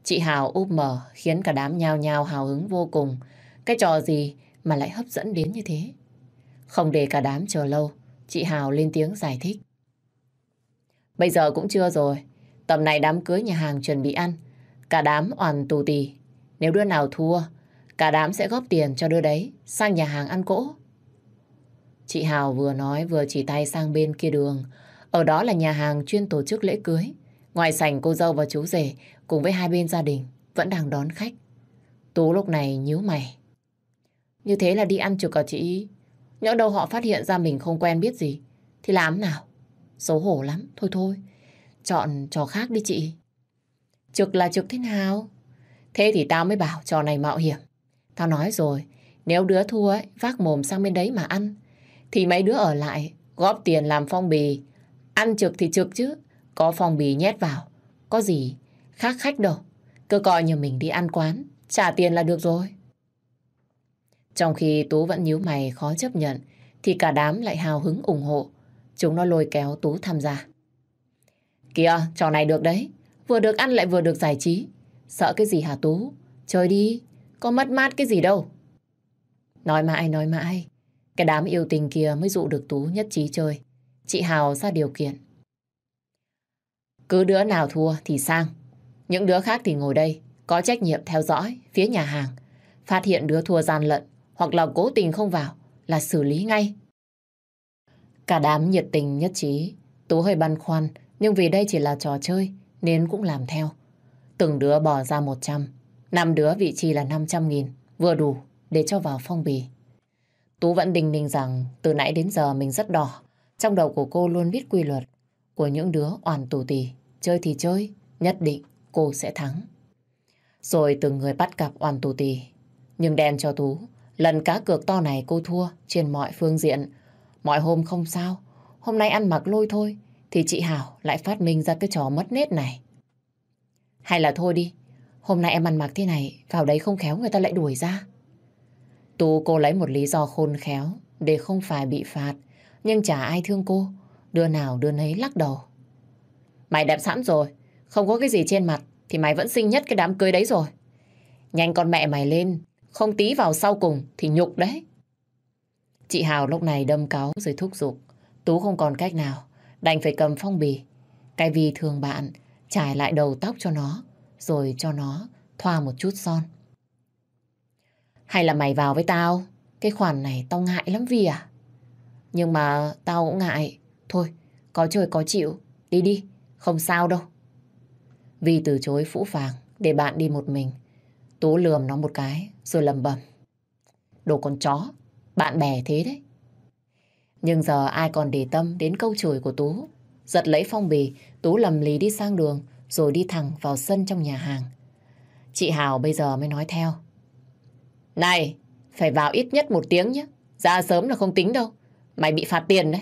Chị Hào úp mở khiến cả đám nhao nhao hào hứng vô cùng. Cái trò gì mà lại hấp dẫn đến như thế? Không để cả đám chờ lâu, chị Hào lên tiếng giải thích. Bây giờ cũng chưa rồi, tầm này đám cưới nhà hàng chuẩn bị ăn. Cả đám oàn tù tì. Nếu đứa nào thua, cả đám sẽ góp tiền cho đứa đấy, sang nhà hàng ăn cỗ. Chị Hào vừa nói vừa chỉ tay sang bên kia đường. Ở đó là nhà hàng chuyên tổ chức lễ cưới. Ngoài sảnh cô dâu và chú rể cùng với hai bên gia đình vẫn đang đón khách. Tú lúc này nhíu mày. Như thế là đi ăn trực cả chị? Nhỡ đâu họ phát hiện ra mình không quen biết gì. Thì làm nào? Xấu hổ lắm. Thôi thôi. Chọn trò khác đi chị. Trực là trực thế nào? Thế thì tao mới bảo trò này mạo hiểm. Tao nói rồi. Nếu đứa thua ấy, vác mồm sang bên đấy mà ăn. Thì mấy đứa ở lại góp tiền làm phong bì. Ăn trực thì trực chứ. Có phong bì nhét vào. Có gì khác khách đâu. Cứ coi như mình đi ăn quán. Trả tiền là được rồi. Trong khi Tú vẫn nhíu mày khó chấp nhận, thì cả đám lại hào hứng ủng hộ. Chúng nó lôi kéo Tú tham gia. Kìa, trò này được đấy. Vừa được ăn lại vừa được giải trí. Sợ cái gì hả Tú? Chơi đi, có mất mát cái gì đâu. Nói mãi, nói mãi. Cái đám yêu tình kia mới dụ được Tú nhất trí chơi. Chị Hào ra điều kiện. Cứ đứa nào thua thì sang. Những đứa khác thì ngồi đây, có trách nhiệm theo dõi phía nhà hàng. Phát hiện đứa thua gian lận hoặc là cố tình không vào là xử lý ngay. Cả đám nhiệt tình nhất trí. Tú hơi băn khoăn, nhưng vì đây chỉ là trò chơi nên cũng làm theo. Từng đứa bỏ ra 100, năm đứa vị trí là 500 nghìn, vừa đủ để cho vào phong bì. Tú vẫn đình ninh rằng từ nãy đến giờ mình rất đỏ. Trong đầu của cô luôn biết quy luật của những đứa oàn tù tì. Chơi thì chơi, nhất định cô sẽ thắng. Rồi từng người bắt gặp oàn tù tì. Nhưng đen cho Tú, lần cá cược to này cô thua trên mọi phương diện. Mọi hôm không sao, hôm nay ăn mặc lôi thôi, thì chị Hảo lại phát minh ra cái trò mất nết này. Hay là thôi đi, hôm nay em ăn mặc thế này, vào đấy không khéo người ta lại đuổi ra. Tú cô lấy một lý do khôn khéo để không phải bị phạt, nhưng chả ai thương cô, đưa nào đưa nấy lắc đầu. Mày đẹp sẵn rồi, không có cái gì trên mặt thì mày vẫn xinh nhất cái đám cưới đấy rồi. Nhanh con mẹ mày lên, không tí vào sau cùng thì nhục đấy. Chị Hào lúc này đâm cáu rồi thúc giục. Tú không còn cách nào, đành phải cầm phong bì. Cái vì thường bạn trải lại đầu tóc cho nó, rồi cho nó thoa một chút son. Hay là mày vào với tao? Cái khoản này tao ngại lắm vì à? Nhưng mà tao cũng ngại. Thôi, có chơi có chịu. Đi đi, không sao đâu. Vi từ chối phũ phàng để bạn đi một mình. Tú lườm nó một cái rồi lầm bầm. Đồ con chó, bạn bè thế đấy. Nhưng giờ ai còn để tâm đến câu chửi của Tú. Giật lấy phong bì, Tú lầm lì đi sang đường rồi đi thẳng vào sân trong nhà hàng. Chị Hào bây giờ mới nói theo. Này, phải vào ít nhất một tiếng nhé. Ra sớm là không tính đâu. Mày bị phạt tiền đấy.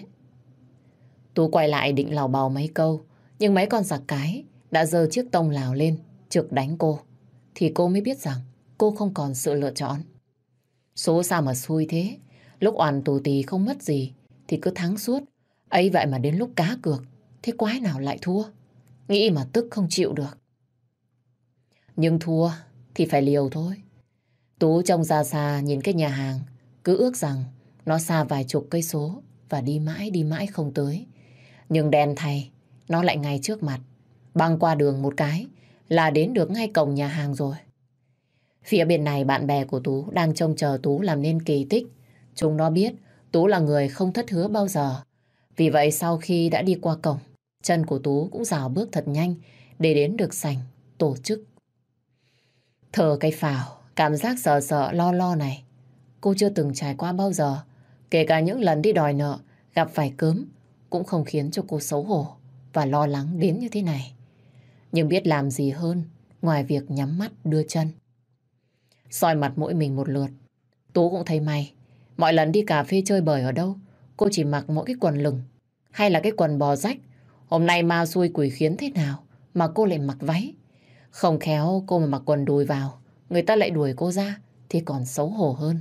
Tú quay lại định lào bào mấy câu, nhưng mấy con giặc cái đã giơ chiếc tông lào lên, trực đánh cô. Thì cô mới biết rằng cô không còn sự lựa chọn. Số sao mà xui thế, lúc oàn tù tì không mất gì, thì cứ thắng suốt. ấy vậy mà đến lúc cá cược, thế quái nào lại thua. Nghĩ mà tức không chịu được. Nhưng thua thì phải liều thôi. Tú trông ra xa nhìn cái nhà hàng, cứ ước rằng nó xa vài chục cây số và đi mãi đi mãi không tới. Nhưng đèn thay, nó lại ngay trước mặt. Băng qua đường một cái là đến được ngay cổng nhà hàng rồi. Phía bên này bạn bè của Tú đang trông chờ Tú làm nên kỳ tích. Chúng nó biết Tú là người không thất hứa bao giờ. Vì vậy sau khi đã đi qua cổng, chân của Tú cũng rào bước thật nhanh để đến được sảnh tổ chức. Thở cái phào, cảm giác sợ sợ lo lo này. Cô chưa từng trải qua bao giờ. Kể cả những lần đi đòi nợ, gặp phải cớm, cũng không khiến cho cô xấu hổ và lo lắng đến như thế này. Nhưng biết làm gì hơn ngoài việc nhắm mắt đưa chân soi mặt mỗi mình một lượt. Tú cũng thấy may. Mọi lần đi cà phê chơi bời ở đâu, cô chỉ mặc mỗi cái quần lửng hay là cái quần bò rách. Hôm nay ma xui quỷ khiến thế nào mà cô lại mặc váy. Không khéo cô mà mặc quần đùi vào, người ta lại đuổi cô ra thì còn xấu hổ hơn.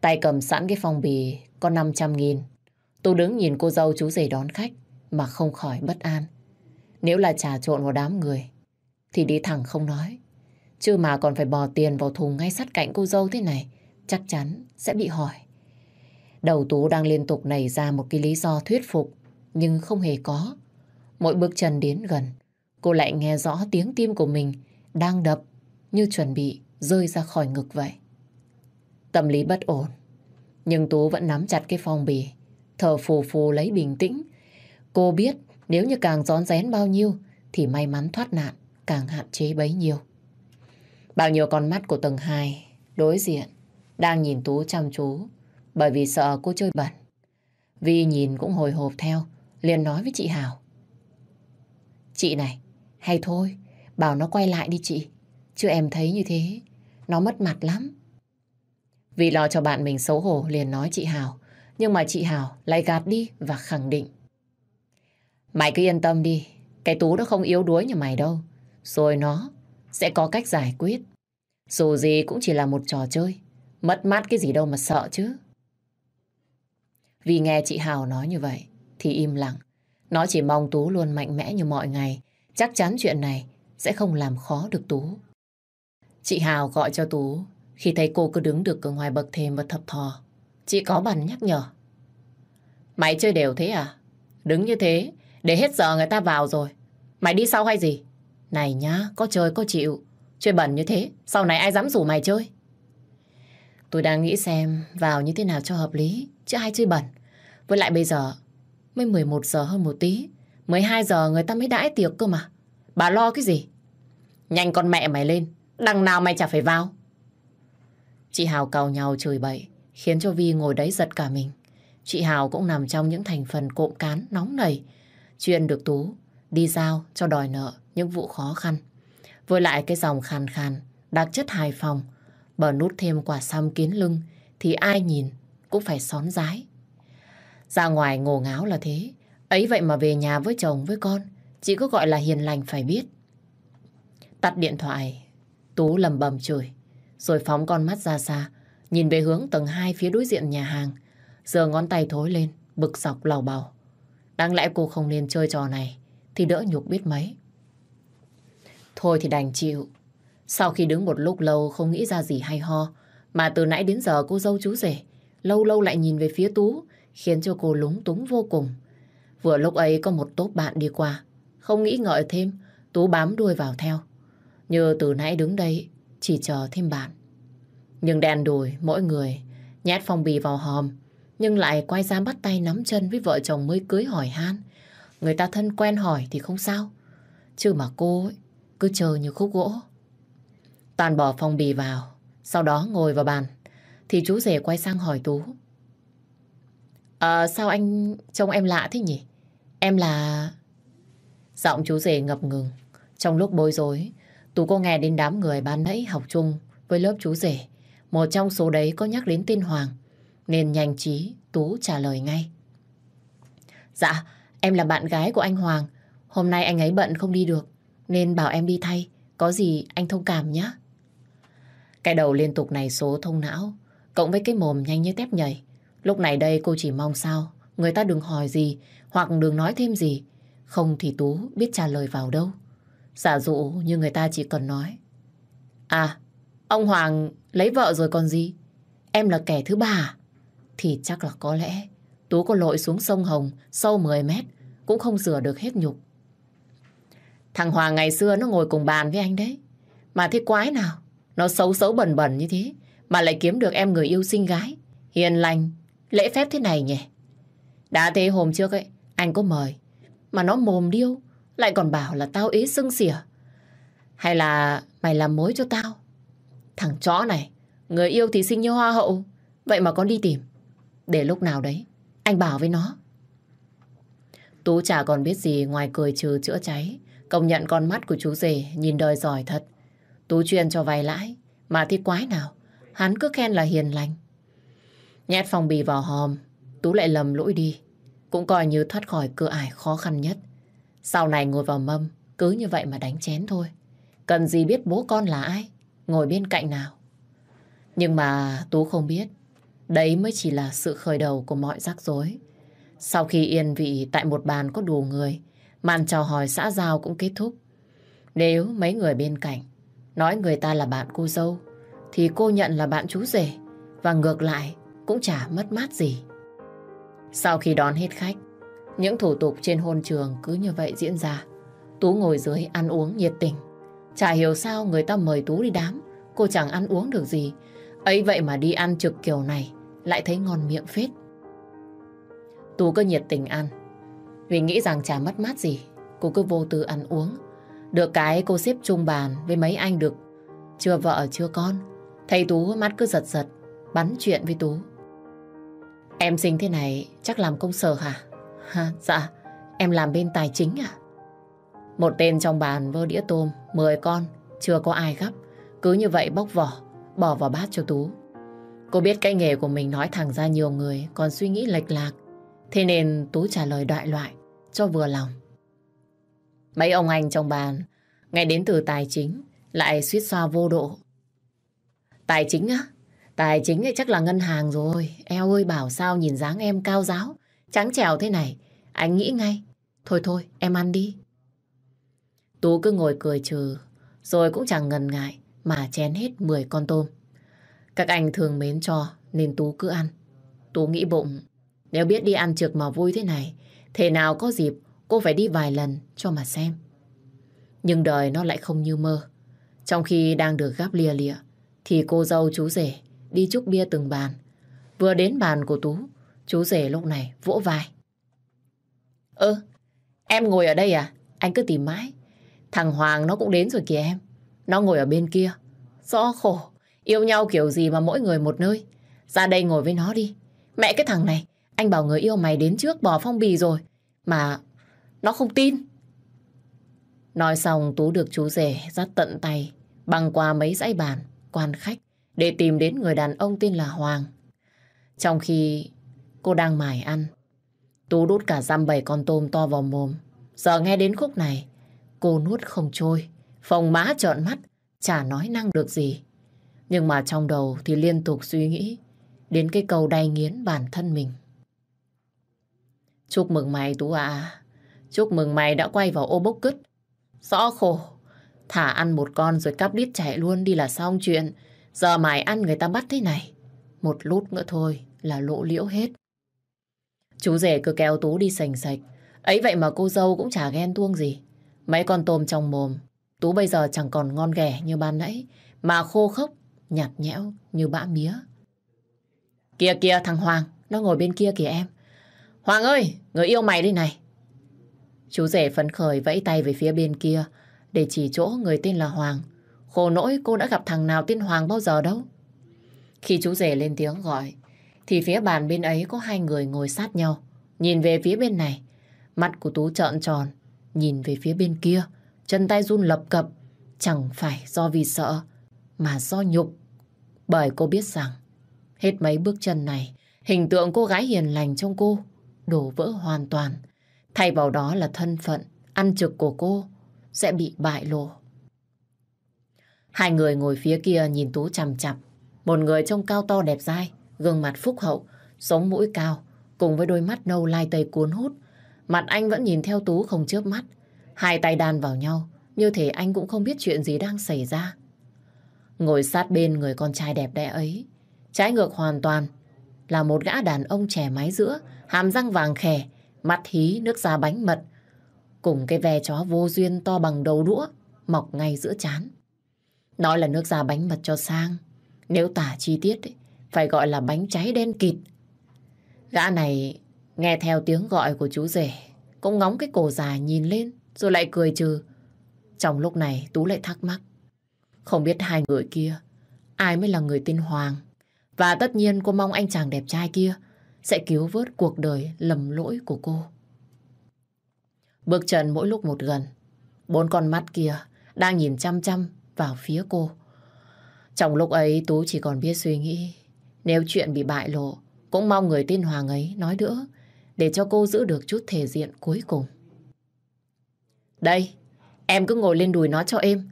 Tay cầm sẵn cái phong bì có 500 nghìn. Tú đứng nhìn cô dâu chú rể đón khách mà không khỏi bất an. Nếu là trà trộn vào đám người thì đi thẳng không nói. Chứ mà còn phải bỏ tiền vào thùng ngay sát cạnh cô dâu thế này, chắc chắn sẽ bị hỏi. Đầu Tú đang liên tục nảy ra một cái lý do thuyết phục, nhưng không hề có. Mỗi bước chân đến gần, cô lại nghe rõ tiếng tim của mình đang đập như chuẩn bị rơi ra khỏi ngực vậy. Tâm lý bất ổn, nhưng Tú vẫn nắm chặt cái phong bì, thở phù phù lấy bình tĩnh. Cô biết nếu như càng gión rén bao nhiêu thì may mắn thoát nạn càng hạn chế bấy nhiêu. Bao nhiêu con mắt của tầng 2 đối diện đang nhìn Tú chăm chú bởi vì sợ cô chơi bẩn. Vi nhìn cũng hồi hộp theo, liền nói với chị Hảo. Chị này, hay thôi, bảo nó quay lại đi chị. Chứ em thấy như thế, nó mất mặt lắm. Vì lo cho bạn mình xấu hổ liền nói chị Hảo. Nhưng mà chị Hảo lại gạt đi và khẳng định. Mày cứ yên tâm đi, cái Tú nó không yếu đuối như mày đâu. Rồi nó sẽ có cách giải quyết. Dù gì cũng chỉ là một trò chơi. Mất mát cái gì đâu mà sợ chứ. Vì nghe chị Hào nói như vậy thì im lặng. Nó chỉ mong Tú luôn mạnh mẽ như mọi ngày. Chắc chắn chuyện này sẽ không làm khó được Tú. Chị Hào gọi cho Tú khi thấy cô cứ đứng được ở ngoài bậc thềm và thập thò. Chị có bần nhắc nhở. Mày chơi đều thế à? Đứng như thế, để hết giờ người ta vào rồi. Mày đi sau hay gì? Này nhá, có chơi có chịu. Chơi bẩn như thế, sau này ai dám rủ mày chơi? Tôi đang nghĩ xem vào như thế nào cho hợp lý, chứ ai chơi bẩn. Với lại bây giờ, mới 11 giờ hơn một tí, 12 giờ người ta mới đãi tiệc cơ mà. Bà lo cái gì? Nhanh con mẹ mày lên, đằng nào mày chả phải vào. Chị Hào cào nhau chửi bậy, khiến cho Vi ngồi đấy giật cả mình. Chị Hào cũng nằm trong những thành phần cộm cán, nóng nảy. Chuyện được Tú đi giao cho đòi nợ những vụ khó khăn. Với lại cái dòng khàn khàn, đặc chất hài phòng, bờ nút thêm quả xăm kiến lưng thì ai nhìn cũng phải xón rái. Ra ngoài ngổ ngáo là thế, ấy vậy mà về nhà với chồng với con, chỉ có gọi là hiền lành phải biết. Tắt điện thoại, Tú lầm bầm chửi, rồi phóng con mắt ra xa, nhìn về hướng tầng 2 phía đối diện nhà hàng, giờ ngón tay thối lên, bực dọc lầu bầu. Đáng lẽ cô không nên chơi trò này, thì đỡ nhục biết mấy. Thôi thì đành chịu. Sau khi đứng một lúc lâu không nghĩ ra gì hay ho, mà từ nãy đến giờ cô dâu chú rể, lâu lâu lại nhìn về phía Tú, khiến cho cô lúng túng vô cùng. Vừa lúc ấy có một tốp bạn đi qua, không nghĩ ngợi thêm, Tú bám đuôi vào theo. Như từ nãy đứng đây, chỉ chờ thêm bạn. Nhưng đèn đùi, mỗi người nhét phong bì vào hòm, nhưng lại quay ra bắt tay nắm chân với vợ chồng mới cưới hỏi han. Người ta thân quen hỏi thì không sao. Chứ mà cô ấy, cứ chờ như khúc gỗ. Toàn bỏ phong bì vào, sau đó ngồi vào bàn. Thì chú rể quay sang hỏi Tú. À, sao anh trông em lạ thế nhỉ? Em là... Giọng chú rể ngập ngừng. Trong lúc bối rối, Tú có nghe đến đám người ban nãy học chung với lớp chú rể. Một trong số đấy có nhắc đến tên Hoàng. Nên nhanh trí Tú trả lời ngay. Dạ, em là bạn gái của anh Hoàng. Hôm nay anh ấy bận không đi được. Nên bảo em đi thay Có gì anh thông cảm nhé Cái đầu liên tục này số thông não Cộng với cái mồm nhanh như tép nhảy Lúc này đây cô chỉ mong sao Người ta đừng hỏi gì Hoặc đừng nói thêm gì Không thì Tú biết trả lời vào đâu Giả dụ như người ta chỉ cần nói À Ông Hoàng lấy vợ rồi còn gì Em là kẻ thứ ba? À? Thì chắc là có lẽ Tú có lội xuống sông Hồng Sâu 10 mét cũng không rửa được hết nhục. Thằng Hoàng ngày xưa nó ngồi cùng bàn với anh đấy. Mà thế quái nào, nó xấu xấu bẩn bẩn như thế, mà lại kiếm được em người yêu xinh gái, hiền lành, lễ phép thế này nhỉ? Đã thế hôm trước ấy, anh có mời, mà nó mồm điêu, lại còn bảo là tao ế sưng xỉa. Hay là mày làm mối cho tao? Thằng chó này, người yêu thì sinh như hoa hậu, vậy mà con đi tìm. Để lúc nào đấy, anh bảo với nó. Tú chả còn biết gì ngoài cười trừ chữa cháy. Công nhận con mắt của chú rể nhìn đời giỏi thật. Tú chuyên cho vay lãi, mà thì quái nào, hắn cứ khen là hiền lành. Nhét phong bì vào hòm, Tú lại lầm lỗi đi. Cũng coi như thoát khỏi cửa ải khó khăn nhất. Sau này ngồi vào mâm, cứ như vậy mà đánh chén thôi. Cần gì biết bố con là ai, ngồi bên cạnh nào. Nhưng mà Tú không biết, đấy mới chỉ là sự khởi đầu của mọi rắc rối. Sau khi yên vị tại một bàn có đủ người, màn chào hỏi xã giao cũng kết thúc. Nếu mấy người bên cạnh nói người ta là bạn cô dâu, thì cô nhận là bạn chú rể, và ngược lại cũng chả mất mát gì. Sau khi đón hết khách, những thủ tục trên hôn trường cứ như vậy diễn ra. Tú ngồi dưới ăn uống nhiệt tình. Chả hiểu sao người ta mời Tú đi đám, cô chẳng ăn uống được gì. ấy vậy mà đi ăn trực kiểu này, lại thấy ngon miệng phết. Tú cứ nhiệt tình ăn. Vì nghĩ rằng chả mất mát gì, cô cứ vô tư ăn uống. Được cái cô xếp chung bàn với mấy anh được chưa vợ chưa con. Thầy Tú mắt cứ giật giật, bắn chuyện với Tú. Em xinh thế này chắc làm công sở hả? Ha, dạ, em làm bên tài chính à? Một tên trong bàn vơ đĩa tôm, 10 con, chưa có ai gấp. Cứ như vậy bóc vỏ, bỏ vào bát cho Tú. Cô biết cái nghề của mình nói thẳng ra nhiều người còn suy nghĩ lệch lạc. Thế nên Tú trả lời đại loại, cho vừa lòng. Mấy ông anh trong bàn, ngay đến từ tài chính, lại suýt xoa vô độ. Tài chính á? Tài chính ấy chắc là ngân hàng rồi. Eo ơi bảo sao nhìn dáng em cao giáo, trắng trèo thế này. Anh nghĩ ngay. Thôi thôi, em ăn đi. Tú cứ ngồi cười trừ, rồi cũng chẳng ngần ngại mà chén hết 10 con tôm. Các anh thường mến cho nên Tú cứ ăn. Tú nghĩ bụng, nếu biết đi ăn trực mà vui thế này, thế nào có dịp cô phải đi vài lần cho mà xem. Nhưng đời nó lại không như mơ. Trong khi đang được gắp lìa lìa thì cô dâu chú rể đi chúc bia từng bàn. Vừa đến bàn của Tú, chú rể lúc này vỗ vai. Ơ, em ngồi ở đây à? Anh cứ tìm mãi. Thằng Hoàng nó cũng đến rồi kìa em. Nó ngồi ở bên kia. Rõ khổ. Yêu nhau kiểu gì mà mỗi người một nơi. Ra đây ngồi với nó đi. Mẹ cái thằng này, anh bảo người yêu mày đến trước bỏ phong bì rồi. Mà nó không tin. Nói xong Tú được chú rể dắt tận tay băng qua mấy dãy bàn, quan khách để tìm đến người đàn ông tên là Hoàng. Trong khi cô đang mải ăn, Tú đút cả răm bảy con tôm to vào mồm. Giờ nghe đến khúc này, cô nuốt không trôi, phòng má trợn mắt, chả nói năng được gì. Nhưng mà trong đầu thì liên tục suy nghĩ đến cái câu đay nghiến bản thân mình. Chúc mừng mày Tú à, chúc mừng mày đã quay vào ô bốc cứt. Rõ khổ, thả ăn một con rồi cắp đít chạy luôn đi là xong chuyện. Giờ mày ăn người ta bắt thế này. Một lút nữa thôi là lộ liễu hết. Chú rể cứ kéo Tú đi sành sạch. Ấy vậy mà cô dâu cũng chả ghen tuông gì. Mấy con tôm trong mồm. Tú bây giờ chẳng còn ngon ghẻ như ban nãy. Mà khô khốc, nhạt nhẽo như bã mía. Kìa kìa thằng Hoàng, nó ngồi bên kia kìa em. Hoàng ơi, người yêu mày đây này. Chú rể phấn khởi vẫy tay về phía bên kia để chỉ chỗ người tên là Hoàng. Khổ nỗi cô đã gặp thằng nào tên Hoàng bao giờ đâu. Khi chú rể lên tiếng gọi, thì phía bàn bên ấy có hai người ngồi sát nhau. Nhìn về phía bên này, mắt của Tú trợn tròn, nhìn về phía bên kia, chân tay run lập cập, chẳng phải do vì sợ, mà do nhục. Bởi cô biết rằng, hết mấy bước chân này, hình tượng cô gái hiền lành trong cô đổ vỡ hoàn toàn. Thay vào đó là thân phận, ăn trực của cô sẽ bị bại lộ. Hai người ngồi phía kia nhìn Tú chằm chằm. Một người trông cao to đẹp dai, gương mặt phúc hậu, sống mũi cao, cùng với đôi mắt nâu lai tây cuốn hút. Mặt anh vẫn nhìn theo Tú không chớp mắt. Hai tay đan vào nhau, như thể anh cũng không biết chuyện gì đang xảy ra. Ngồi sát bên người con trai đẹp đẽ ấy, trái ngược hoàn toàn là một gã đàn ông trẻ mái giữa, hàm răng vàng khè, mắt hí nước da bánh mật, cùng cái ve chó vô duyên to bằng đầu đũa, mọc ngay giữa chán. Nói là nước da bánh mật cho sang, nếu tả chi tiết ấy, phải gọi là bánh cháy đen kịt. Gã này nghe theo tiếng gọi của chú rể, cũng ngóng cái cổ dài nhìn lên, rồi lại cười trừ. Trong lúc này Tú lại thắc mắc. Không biết hai người kia, ai mới là người tên Hoàng. Và tất nhiên cô mong anh chàng đẹp trai kia sẽ cứu vớt cuộc đời lầm lỗi của cô. Bước chân mỗi lúc một gần, bốn con mắt kia đang nhìn chăm chăm vào phía cô. Trong lúc ấy Tú chỉ còn biết suy nghĩ, nếu chuyện bị bại lộ, cũng mong người tên Hoàng ấy nói đỡ, để cho cô giữ được chút thể diện cuối cùng. Đây, em cứ ngồi lên đùi nó cho em.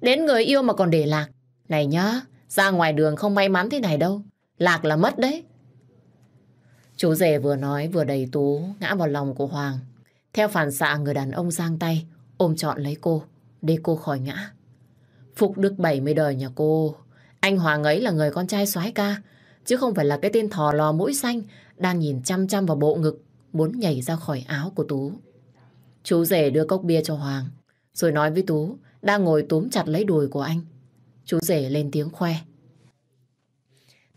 Đến người yêu mà còn để lạc. Này nhá, ra ngoài đường không may mắn thế này đâu. Lạc là mất đấy. Chú rể vừa nói vừa đẩy Tú ngã vào lòng của Hoàng. Theo phản xạ người đàn ông giang tay ôm trọn lấy cô để cô khỏi ngã. Phục đức 70 đời nhà cô. Anh Hoàng ấy là người con trai soái ca chứ không phải là cái tên thò lò mũi xanh đang nhìn chăm chăm vào bộ ngực muốn nhảy ra khỏi áo của Tú. Chú rể đưa cốc bia cho Hoàng rồi nói với Tú đang ngồi túm chặt lấy đùi của anh. Chú rể lên tiếng khoe.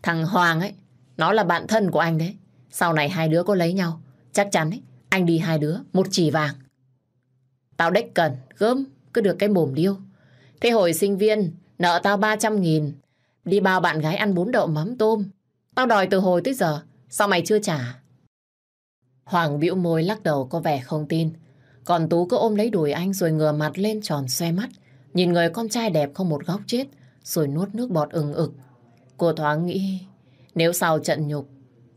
Thằng Hoàng ấy, nó là bạn thân của anh đấy. Sau này hai đứa có lấy nhau, chắc chắn ấy, anh đi hai đứa, một chỉ vàng. Tao đếch cần, gớm, cứ được cái mồm điêu. Thế hồi sinh viên, nợ tao 300 nghìn, đi bao bạn gái ăn bún đậu mắm tôm. Tao đòi từ hồi tới giờ, sao mày chưa trả? Hoàng bĩu môi lắc đầu có vẻ không tin. Còn Tú cứ ôm lấy đùi anh rồi ngửa mặt lên tròn xoe mắt. Nhìn người con trai đẹp không một góc chết, rồi nuốt nước bọt ừng ực. Cô thoáng nghĩ, nếu sau trận nhục,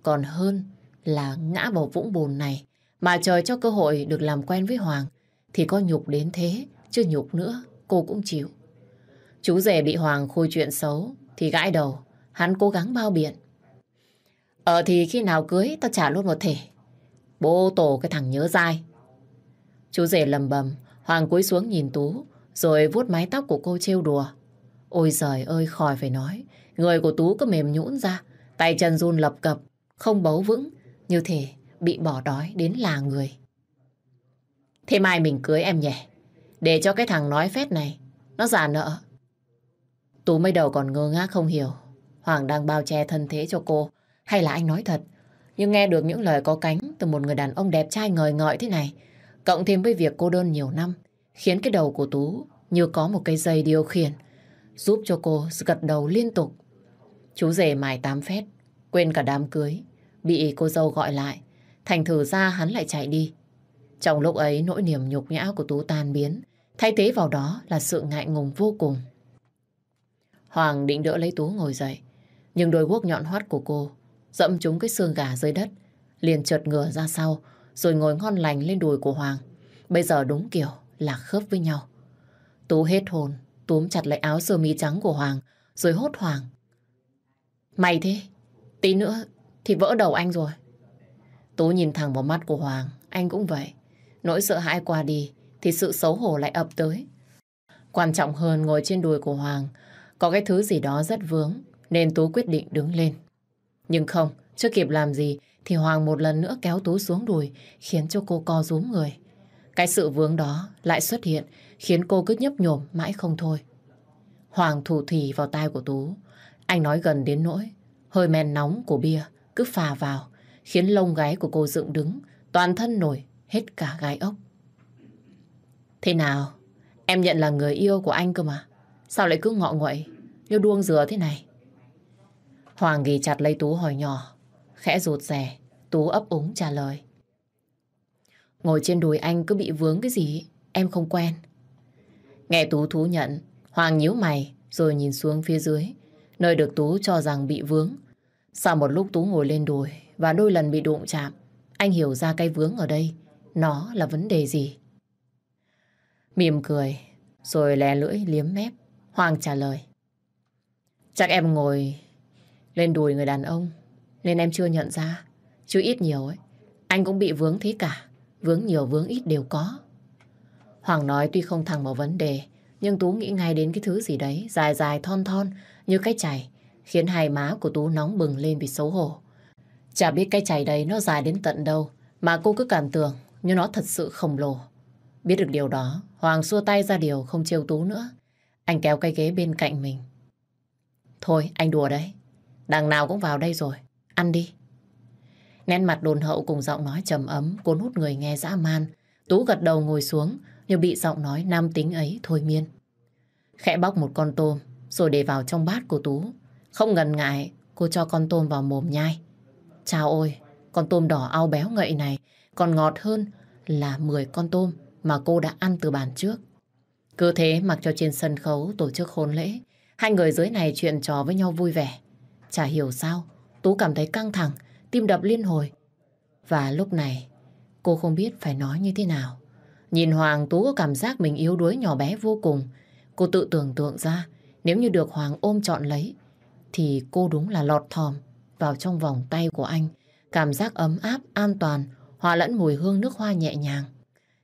còn hơn là ngã vào vũng bùn này, mà trời cho cơ hội được làm quen với Hoàng, thì có nhục đến thế, chứ nhục nữa, cô cũng chịu. Chú rể bị Hoàng khui chuyện xấu, thì gãi đầu, hắn cố gắng bao biện. Ờ thì khi nào cưới, tao trả luôn một thể. Bố tổ cái thằng nhớ dai. Chú rể lầm bầm, Hoàng cúi xuống nhìn Tú, rồi vuốt mái tóc của cô trêu đùa. Ôi giời ơi khỏi phải nói, người của Tú cứ mềm nhũn ra, tay chân run lập cập, không bấu vững, như thể bị bỏ đói đến là người. Thế mai mình cưới em nhỉ? Để cho cái thằng nói phét này, nó giả nợ. Tú mới đầu còn ngơ ngác không hiểu, Hoàng đang bao che thân thế cho cô, hay là anh nói thật. Nhưng nghe được những lời có cánh từ một người đàn ông đẹp trai ngời ngợi thế này, cộng thêm với việc cô đơn nhiều năm, khiến cái đầu của Tú như có một cây dây điều khiển, giúp cho cô gật đầu liên tục. Chú rể mài tám phét, quên cả đám cưới, bị cô dâu gọi lại, thành thử ra hắn lại chạy đi. Trong lúc ấy nỗi niềm nhục nhã của Tú tan biến, thay thế vào đó là sự ngại ngùng vô cùng. Hoàng định đỡ lấy Tú ngồi dậy, nhưng đôi guốc nhọn hoắt của cô dẫm trúng cái xương gà dưới đất, liền chợt ngửa ra sau, rồi ngồi ngon lành lên đùi của Hoàng. Bây giờ đúng kiểu là khớp với nhau. Tú hết hồn, túm chặt lấy áo sơ mi trắng của Hoàng, rồi hốt Hoàng. Mày thế, tí nữa thì vỡ đầu anh rồi. Tú nhìn thẳng vào mắt của Hoàng, anh cũng vậy. Nỗi sợ hãi qua đi, thì sự xấu hổ lại ập tới. Quan trọng hơn ngồi trên đùi của Hoàng, có cái thứ gì đó rất vướng, nên Tú quyết định đứng lên. Nhưng không, chưa kịp làm gì, thì Hoàng một lần nữa kéo Tú xuống đùi, khiến cho cô co rúm người. Cái sự vướng đó lại xuất hiện, khiến cô cứ nhấp nhổm mãi không thôi. Hoàng thủ thỉ vào tai của Tú. Anh nói gần đến nỗi, hơi men nóng của bia cứ phà vào, khiến lông gáy của cô dựng đứng, toàn thân nổi hết cả gai ốc. Thế nào? Em nhận là người yêu của anh cơ mà. Sao lại cứ ngọ nguậy, như đuông dừa thế này? Hoàng ghi chặt lấy Tú hỏi nhỏ, khẽ rụt rè, Tú ấp úng trả lời. Ngồi trên đùi anh cứ bị vướng cái gì, em không quen. Nghe Tú thú nhận, Hoàng nhíu mày rồi nhìn xuống phía dưới, nơi được Tú cho rằng bị vướng. Sau một lúc Tú ngồi lên đùi và đôi lần bị đụng chạm, anh hiểu ra cái vướng ở đây, nó là vấn đề gì. Mỉm cười, rồi lè lưỡi liếm mép, Hoàng trả lời. Chắc em ngồi lên đùi người đàn ông, nên em chưa nhận ra. Chứ ít nhiều ấy, anh cũng bị vướng thế cả. Vướng nhiều vướng ít đều có. Hoàng nói tuy không thẳng vào vấn đề, nhưng Tú nghĩ ngay đến cái thứ gì đấy, dài dài thon thon, như cái chày, khiến hai má của Tú nóng bừng lên vì xấu hổ. Chả biết cái chày đấy nó dài đến tận đâu, Mà cô cứ cảm tưởng như nó thật sự khổng lồ. Biết được điều đó, Hoàng xua tay ra điều không trêu Tú nữa. Anh kéo cây ghế bên cạnh mình. Thôi, anh đùa đấy. Đằng nào cũng vào đây rồi. Ăn đi. Nét mặt đồn hậu cùng giọng nói trầm ấm, cuốn hút người nghe dã man. Tú gật đầu ngồi xuống, như bị giọng nói nam tính ấy thôi miên. Khẽ bóc một con tôm, rồi để vào trong bát của Tú. Không ngần ngại, cô cho con tôm vào mồm nhai. Chào ôi, con tôm đỏ ao béo ngậy này còn ngọt hơn là 10 con tôm mà cô đã ăn từ bàn trước. Cứ thế mặc cho trên sân khấu tổ chức hôn lễ, hai người dưới này chuyện trò với nhau vui vẻ. Chả hiểu sao, Tú cảm thấy căng thẳng, tim đập liên hồi. Và lúc này, cô không biết phải nói như thế nào. Nhìn Hoàng, Tú có cảm giác mình yếu đuối nhỏ bé vô cùng. Cô tự tưởng tượng ra, nếu như được Hoàng ôm trọn lấy, thì cô đúng là lọt thòm vào trong vòng tay của anh. Cảm giác ấm áp, an toàn, hòa lẫn mùi hương nước hoa nhẹ nhàng.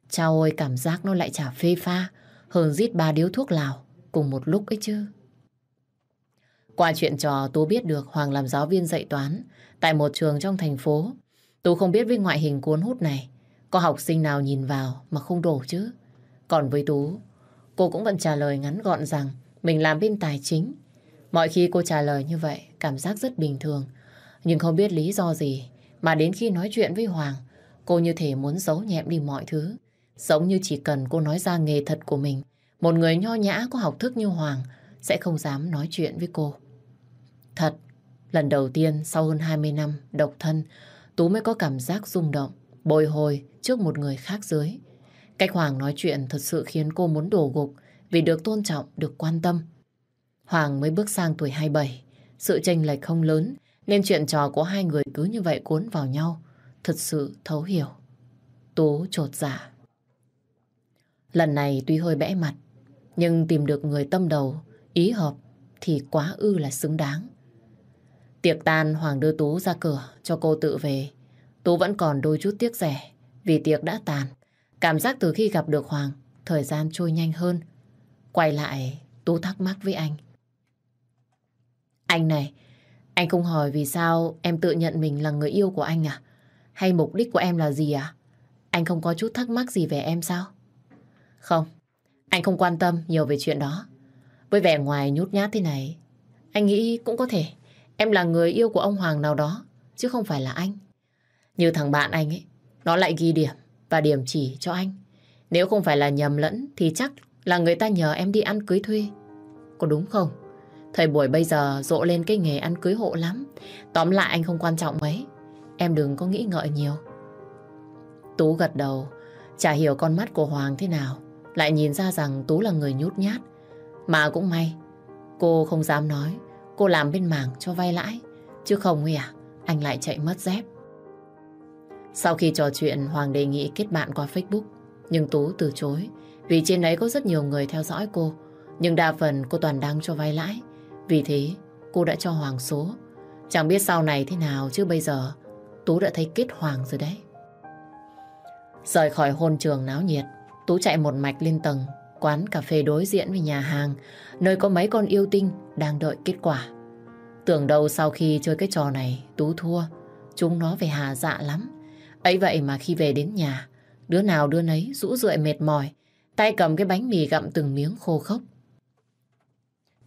Chào ơi, cảm giác nó lại chả phê pha, hơn rít ba điếu thuốc lào cùng một lúc ấy chứ. Qua chuyện trò Tú biết được Hoàng làm giáo viên dạy toán tại một trường trong thành phố. Tú không biết với ngoại hình cuốn hút này có học sinh nào nhìn vào mà không đổ chứ. Còn với Tú, cô cũng vẫn trả lời ngắn gọn rằng mình làm bên tài chính. Mọi khi cô trả lời như vậy, cảm giác rất bình thường. Nhưng không biết lý do gì mà đến khi nói chuyện với Hoàng, cô như thể muốn giấu nhẹm đi mọi thứ. Giống như chỉ cần cô nói ra nghề thật của mình, một người nho nhã có học thức như Hoàng sẽ không dám nói chuyện với cô. Thật, lần đầu tiên sau hơn 20 năm độc thân, Tú mới có cảm giác rung động, bồi hồi trước một người khác dưới. Cách Hoàng nói chuyện thật sự khiến cô muốn đổ gục vì được tôn trọng, được quan tâm. Hoàng mới bước sang tuổi 27, sự chênh lệch không lớn nên chuyện trò của hai người cứ như vậy cuốn vào nhau, thật sự thấu hiểu. Tú trột dạ. Lần này tuy hơi bẽ mặt, nhưng tìm được người tâm đầu, ý hợp thì quá ư là xứng đáng. Tiệc tan Hoàng đưa Tú ra cửa cho cô tự về. Tú vẫn còn đôi chút tiếc rẻ vì tiệc đã tàn. Cảm giác từ khi gặp được Hoàng, thời gian trôi nhanh hơn. Quay lại, Tú thắc mắc với anh. Anh này, anh không hỏi vì sao em tự nhận mình là người yêu của anh à? Hay mục đích của em là gì à? Anh không có chút thắc mắc gì về em sao? Không, anh không quan tâm nhiều về chuyện đó. Với vẻ ngoài nhút nhát thế này, anh nghĩ cũng có thể em là người yêu của ông Hoàng nào đó, chứ không phải là anh. Như thằng bạn anh ấy, nó lại ghi điểm và điểm chỉ cho anh. Nếu không phải là nhầm lẫn thì chắc là người ta nhờ em đi ăn cưới thuê. Có đúng không? Thời buổi bây giờ rộ lên cái nghề ăn cưới hộ lắm. Tóm lại anh không quan trọng mấy. Em đừng có nghĩ ngợi nhiều. Tú gật đầu, chả hiểu con mắt của Hoàng thế nào. Lại nhìn ra rằng Tú là người nhút nhát. Mà cũng may, cô không dám nói. Cô làm bên mảng cho vay lãi. Chứ không nguy à, anh lại chạy mất dép. Sau khi trò chuyện, Hoàng đề nghị kết bạn qua Facebook. Nhưng Tú từ chối. Vì trên đấy có rất nhiều người theo dõi cô. Nhưng đa phần cô toàn đăng cho vay lãi. Vì thế, cô đã cho Hoàng số. Chẳng biết sau này thế nào chứ bây giờ Tú đã thấy kết Hoàng rồi đấy. Rời khỏi hôn trường náo nhiệt, Tú chạy một mạch lên tầng, quán cà phê đối diện với nhà hàng, nơi có mấy con yêu tinh đang đợi kết quả. Tưởng đâu sau khi chơi cái trò này, Tú thua, chúng nó về hà dạ lắm. ấy vậy mà khi về đến nhà, đứa nào đứa nấy rũ rượi mệt mỏi, tay cầm cái bánh mì gặm từng miếng khô khốc.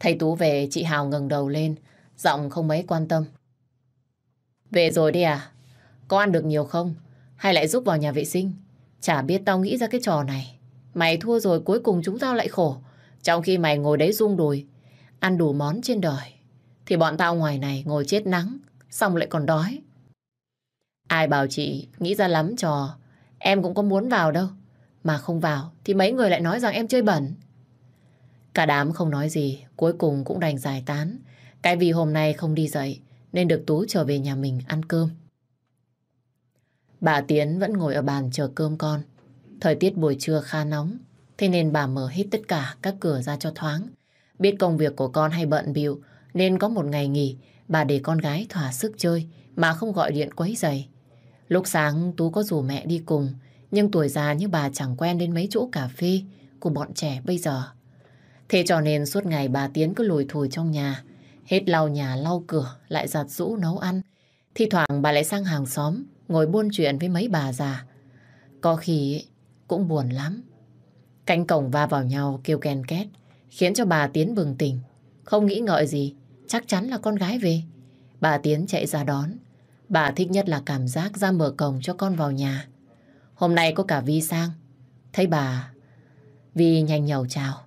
Thấy Tú về, chị Hào ngẩng đầu lên, giọng không mấy quan tâm. Về rồi đi à? Có ăn được nhiều không? Hay lại giúp vào nhà vệ sinh? Chả biết tao nghĩ ra cái trò này. Mày thua rồi cuối cùng chúng tao lại khổ. Trong khi mày ngồi đấy rung đùi, ăn đủ món trên đời. Thì bọn tao ngoài này ngồi chết nắng, xong lại còn đói. Ai bảo chị nghĩ ra lắm trò, em cũng có muốn vào đâu. Mà không vào thì mấy người lại nói rằng em chơi bẩn. Cả đám không nói gì, cuối cùng cũng đành giải tán. Cái vì hôm nay không đi dậy, nên được Tú trở về nhà mình ăn cơm. Bà Tiến vẫn ngồi ở bàn chờ cơm con. Thời tiết buổi trưa khá nóng, thế nên bà mở hết tất cả các cửa ra cho thoáng. Biết công việc của con hay bận bịu nên có một ngày nghỉ, bà để con gái thỏa sức chơi mà không gọi điện quấy giày. Lúc sáng Tú có rủ mẹ đi cùng, nhưng tuổi già như bà chẳng quen đến mấy chỗ cà phê của bọn trẻ bây giờ. Thế cho nên suốt ngày bà Tiến cứ lùi thùi trong nhà, hết lau nhà lau cửa, lại giặt rũ nấu ăn. Thì thoảng bà lại sang hàng xóm ngồi buôn chuyện với mấy bà già. Có khi cũng buồn lắm. Cánh cổng va vào nhau kêu ken két, khiến cho bà Tiến bừng tỉnh. Không nghĩ ngợi gì, chắc chắn là con gái về. Bà Tiến chạy ra đón. Bà thích nhất là cảm giác ra mở cổng cho con vào nhà. Hôm nay có cả Vi sang. Thấy bà, Vi nhanh nhầu chào.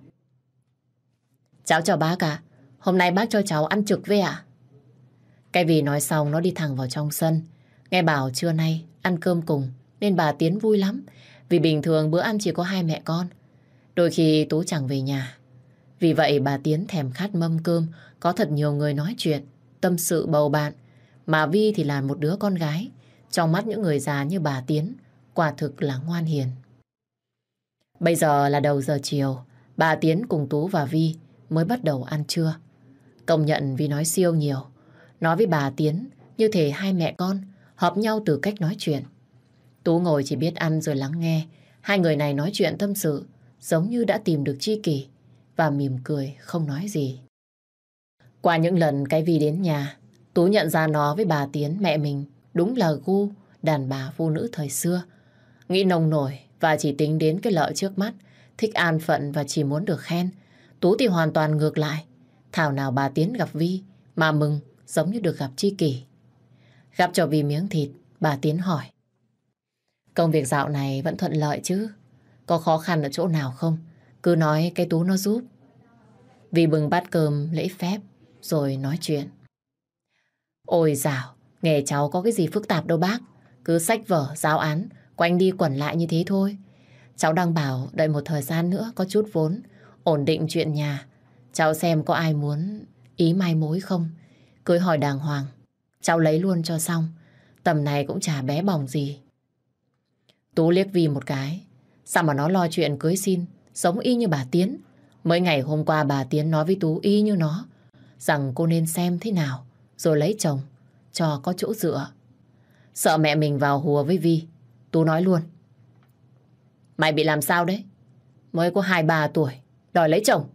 Cháu chào bác ạ. Hôm nay bác cho cháu ăn trực với ạ. Cái vì nói xong nó đi thẳng vào trong sân. Nghe bảo trưa nay ăn cơm cùng nên bà Tiến vui lắm. Vì bình thường bữa ăn chỉ có hai mẹ con. Đôi khi Tú chẳng về nhà. Vì vậy bà Tiến thèm khát mâm cơm có thật nhiều người nói chuyện, tâm sự bầu bạn. Mà Vi thì là một đứa con gái. Trong mắt những người già như bà Tiến, quả thực là ngoan hiền. Bây giờ là đầu giờ chiều, bà Tiến cùng Tú và Vi mới bắt đầu ăn trưa. Công nhận Vi nói siêu nhiều. Nói với bà Tiến như thể hai mẹ con hợp nhau từ cách nói chuyện. Tú ngồi chỉ biết ăn rồi lắng nghe. Hai người này nói chuyện tâm sự giống như đã tìm được chi kỷ và mỉm cười không nói gì. Qua những lần cái Vi đến nhà, Tú nhận ra nó với bà Tiến mẹ mình đúng là gu đàn bà phụ nữ thời xưa. Nghĩ nồng nổi và chỉ tính đến cái lợi trước mắt, thích an phận và chỉ muốn được khen. Tú thì hoàn toàn ngược lại. Thảo nào bà Tiến gặp Vi mà mừng giống như được gặp chi kỷ. Gặp cho Vi miếng thịt, bà Tiến hỏi. Công việc dạo này vẫn thuận lợi chứ? Có khó khăn ở chỗ nào không? Cứ nói cái Tú nó giúp. Vi bừng bát cơm lễ phép rồi nói chuyện. Ôi dào, nghề cháu có cái gì phức tạp đâu bác. Cứ sách vở, giáo án, quanh đi quẩn lại như thế thôi. Cháu đang bảo đợi một thời gian nữa có chút vốn, ổn định chuyện nhà. Cháu xem có ai muốn ý mai mối không? Cưới hỏi đàng hoàng. Cháu lấy luôn cho xong. Tầm này cũng chả bé bỏng gì. Tú liếc Vi một cái. Sao mà nó lo chuyện cưới xin, sống y như bà Tiến. Mấy ngày hôm qua bà Tiến nói với Tú y như nó, rằng cô nên xem thế nào, rồi lấy chồng, cho có chỗ dựa. Sợ mẹ mình vào hùa với Vi, Tú nói luôn. Mày bị làm sao đấy? Mới có 2-3 tuổi, đòi lấy chồng.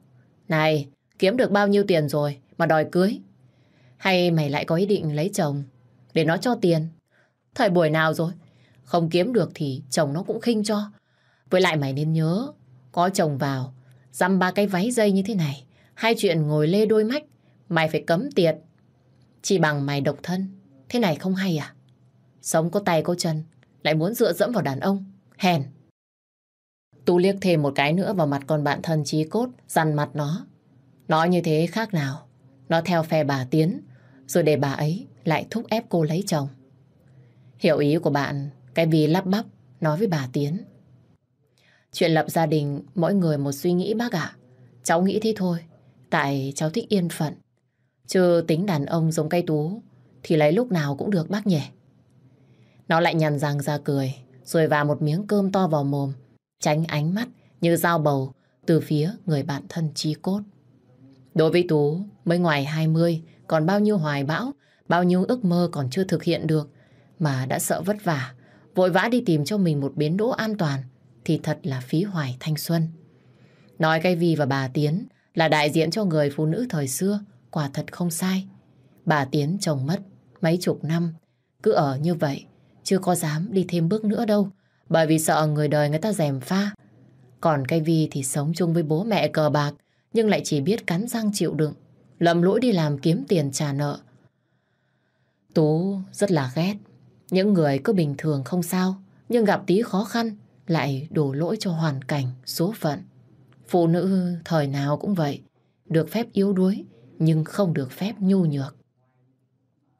Này, kiếm được bao nhiêu tiền rồi mà đòi cưới? Hay mày lại có ý định lấy chồng để nó cho tiền? Thời buổi nào rồi? Không kiếm được thì chồng nó cũng khinh cho. Với lại mày nên nhớ, có chồng vào, dăm ba cái váy dây như thế này, hai chuyện ngồi lê đôi mách, mày phải cấm tiệt. Chỉ bằng mày độc thân, thế này không hay à? Sống có tay có chân, lại muốn dựa dẫm vào đàn ông, hèn. Tu liếc thêm một cái nữa vào mặt con bạn thân trí cốt, dằn mặt nó. Nói như thế khác nào, nó theo phe bà Tiến, rồi để bà ấy lại thúc ép cô lấy chồng. Hiểu ý của bạn, cái vì lắp bắp, nói với bà Tiến. Chuyện lập gia đình, mỗi người một suy nghĩ bác ạ. Cháu nghĩ thế thôi, tại cháu thích yên phận. Chứ tính đàn ông giống cây tú, thì lấy lúc nào cũng được bác nhỉ. Nó lại nhằn răng ra cười, rồi vào một miếng cơm to vào mồm, tránh ánh mắt như dao bầu từ phía người bạn thân chi cốt. Đối với Tú, mới ngoài 20, còn bao nhiêu hoài bão, bao nhiêu ước mơ còn chưa thực hiện được, mà đã sợ vất vả, vội vã đi tìm cho mình một biến đỗ an toàn, thì thật là phí hoài thanh xuân. Nói cái Vi và bà Tiến là đại diện cho người phụ nữ thời xưa, quả thật không sai. Bà Tiến chồng mất mấy chục năm, cứ ở như vậy, chưa có dám đi thêm bước nữa đâu, bởi vì sợ người đời người ta dèm pha. Còn cái Vi thì sống chung với bố mẹ cờ bạc, nhưng lại chỉ biết cắn răng chịu đựng, lầm lỗi đi làm kiếm tiền trả nợ. Tú rất là ghét, những người cứ bình thường không sao, nhưng gặp tí khó khăn lại đổ lỗi cho hoàn cảnh, số phận. Phụ nữ thời nào cũng vậy, được phép yếu đuối, nhưng không được phép nhu nhược.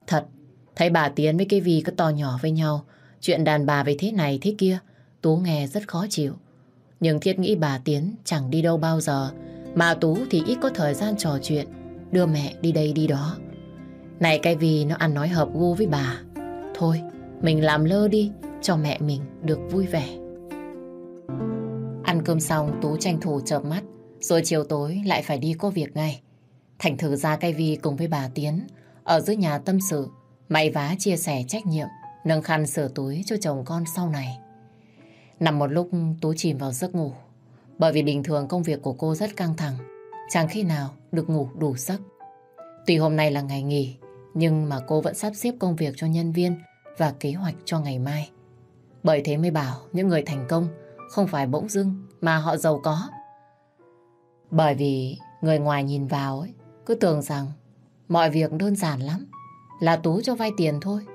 Thật, thấy bà Tiến với cái Vi cứ to nhỏ với nhau, chuyện đàn bà về thế này thế kia, Tú nghe rất khó chịu. Nhưng thiết nghĩ bà Tiến chẳng đi đâu bao giờ, mà Tú thì ít có thời gian trò chuyện, đưa mẹ đi đây đi đó. Này cái vì nó ăn nói hợp gu với bà. Thôi, mình làm lơ đi, cho mẹ mình được vui vẻ. Ăn cơm xong Tú tranh thủ chợp mắt, rồi chiều tối lại phải đi có việc ngay. Thành thử ra cây Vi cùng với bà Tiến ở dưới nhà tâm sự, may vá chia sẻ trách nhiệm, nâng khăn sửa túi cho chồng con sau này. Nằm một lúc Tú chìm vào giấc ngủ, bởi vì bình thường công việc của cô rất căng thẳng, chẳng khi nào được ngủ đủ giấc. Tuy hôm nay là ngày nghỉ, nhưng mà cô vẫn sắp xếp công việc cho nhân viên và kế hoạch cho ngày mai. Bởi thế mới bảo những người thành công không phải bỗng dưng mà họ giàu có. Bởi vì người ngoài nhìn vào ấy, cứ tưởng rằng mọi việc đơn giản lắm. Là Tú cho vay tiền thôi.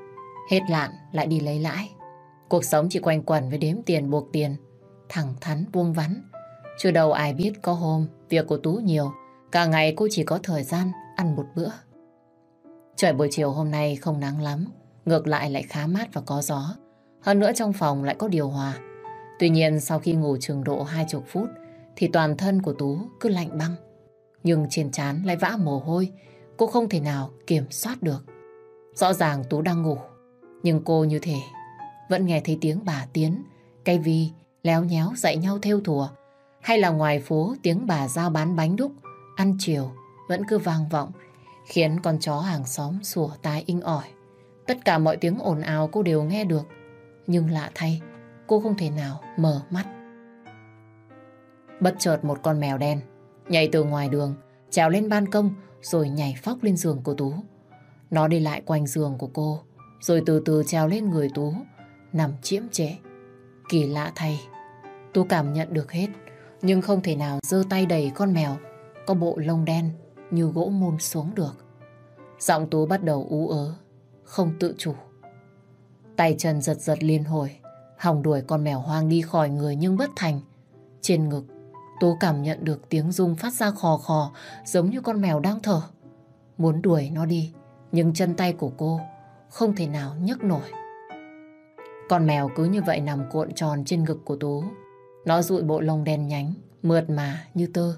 Hết lạn lại đi lấy lãi. Cuộc sống chỉ quanh quẩn với đếm tiền buộc tiền. Thẳng thắn buông vắn. Chưa đâu ai biết có hôm việc của Tú nhiều. Cả ngày cô chỉ có thời gian ăn một bữa. Trời buổi chiều hôm nay không nắng lắm. Ngược lại lại khá mát và có gió. Hơn nữa trong phòng lại có điều hòa. Tuy nhiên sau khi ngủ trường độ 20 phút thì toàn thân của Tú cứ lạnh băng. Nhưng trên trán lại vã mồ hôi, cô không thể nào kiểm soát được. Rõ ràng Tú đang ngủ, nhưng cô như thế, vẫn nghe thấy tiếng bà Tiến, cây vi, léo nhéo dạy nhau theo thùa. Hay là ngoài phố tiếng bà giao bán bánh đúc, ăn chiều vẫn cứ vang vọng, khiến con chó hàng xóm sủa tai inh ỏi. Tất cả mọi tiếng ồn ào cô đều nghe được, nhưng lạ thay, cô không thể nào mở mắt. Bất chợt một con mèo đen nhảy từ ngoài đường, trèo lên ban công rồi nhảy phóc lên giường của Tú. Nó đi lại quanh giường của cô, rồi từ từ trèo lên người Tú, nằm chiếm trệ. Kỳ lạ thay, Tú cảm nhận được hết, nhưng không thể nào giơ tay đẩy con mèo có bộ lông đen như gỗ môn xuống được. Giọng Tú bắt đầu ú ớ, không tự chủ. Tay chân giật giật liên hồi, hòng đuổi con mèo hoang đi khỏi người nhưng bất thành. Trên ngực, Tú cảm nhận được tiếng rung phát ra khò khò giống như con mèo đang thở. Muốn đuổi nó đi, nhưng chân tay của cô không thể nào nhấc nổi. Con mèo cứ như vậy nằm cuộn tròn trên ngực của Tú. Nó rụi bộ lông đen nhánh, mượt mà như tơ.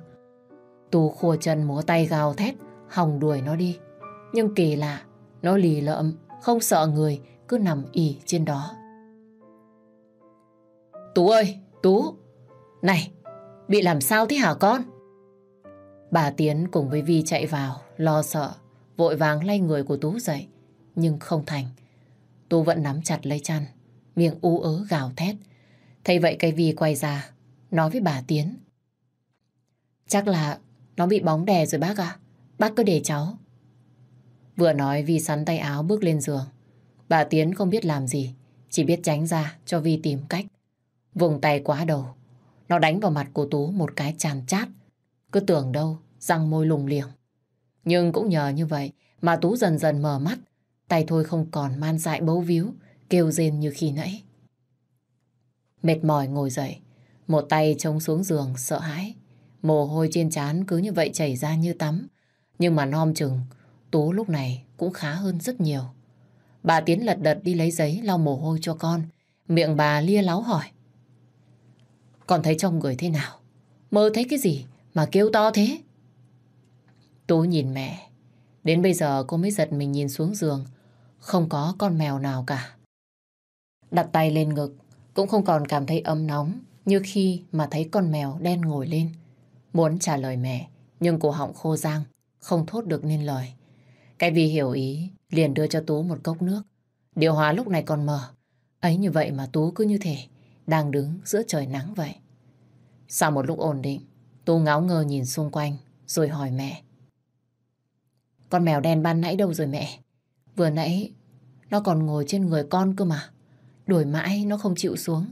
Tú khua chân múa tay gào thét, hòng đuổi nó đi. Nhưng kỳ lạ, nó lì lợm, không sợ người, cứ nằm ỉ trên đó. Tú ơi, Tú! Này, bị làm sao thế hả con? Bà Tiến cùng với Vi chạy vào, lo sợ, vội vàng lay người của Tú dậy, nhưng không thành. Tú vẫn nắm chặt lấy chăn, miệng u ớ gào thét. Thấy vậy cây Vi quay ra, nói với bà Tiến. Chắc là nó bị bóng đè rồi bác ạ, bác cứ để cháu. Vừa nói Vi sắn tay áo bước lên giường. Bà Tiến không biết làm gì, chỉ biết tránh ra cho Vi tìm cách. Vùng tay quá đầu, nó đánh vào mặt của Tú một cái chàn chát. Cứ tưởng đâu, răng môi lùng liềng. Nhưng cũng nhờ như vậy mà Tú dần dần mở mắt, tay thôi không còn man dại bấu víu, kêu rên như khi nãy. Mệt mỏi ngồi dậy, một tay trông xuống giường sợ hãi. Mồ hôi trên trán cứ như vậy chảy ra như tắm. Nhưng mà non chừng, Tú lúc này cũng khá hơn rất nhiều. Bà Tiến lật đật đi lấy giấy lau mồ hôi cho con. Miệng bà lia láo hỏi. Con thấy trong người thế nào? Mơ thấy cái gì mà kêu to thế? Tú nhìn mẹ. Đến bây giờ cô mới giật mình nhìn xuống giường. Không có con mèo nào cả. Đặt tay lên ngực, cũng không còn cảm thấy ấm nóng như khi mà thấy con mèo đen ngồi lên. Muốn trả lời mẹ, nhưng cổ họng khô rang, không thốt được nên lời. Cái vì hiểu ý, liền đưa cho Tú một cốc nước. Điều hòa lúc này còn mở. Ấy như vậy mà Tú cứ như thể đang đứng giữa trời nắng vậy. Sau một lúc ổn định, Tú ngáo ngơ nhìn xung quanh, rồi hỏi mẹ. Con mèo đen ban nãy đâu rồi mẹ? Vừa nãy, nó còn ngồi trên người con cơ mà. Đuổi mãi nó không chịu xuống.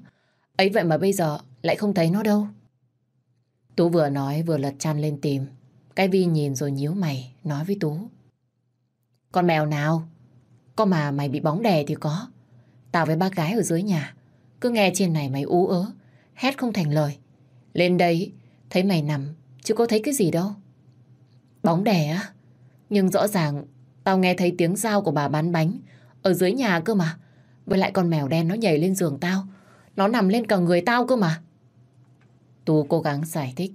Ấy vậy mà bây giờ lại không thấy nó đâu. Tú vừa nói vừa lật chăn lên tìm. Cái Vi nhìn rồi nhíu mày, nói với Tú. Con mèo nào? Có mà mày bị bóng đè thì có. Tao với bác gái ở dưới nhà. Cứ nghe trên này mày ú ớ. Hét không thành lời. Lên đây thấy mày nằm. Chứ có thấy cái gì đâu. Bóng đè á? Nhưng rõ ràng tao nghe thấy tiếng dao của bà bán bánh. Ở dưới nhà cơ mà. Với lại con mèo đen nó nhảy lên giường tao. Nó nằm lên cả người tao cơ mà. Tú cố gắng giải thích.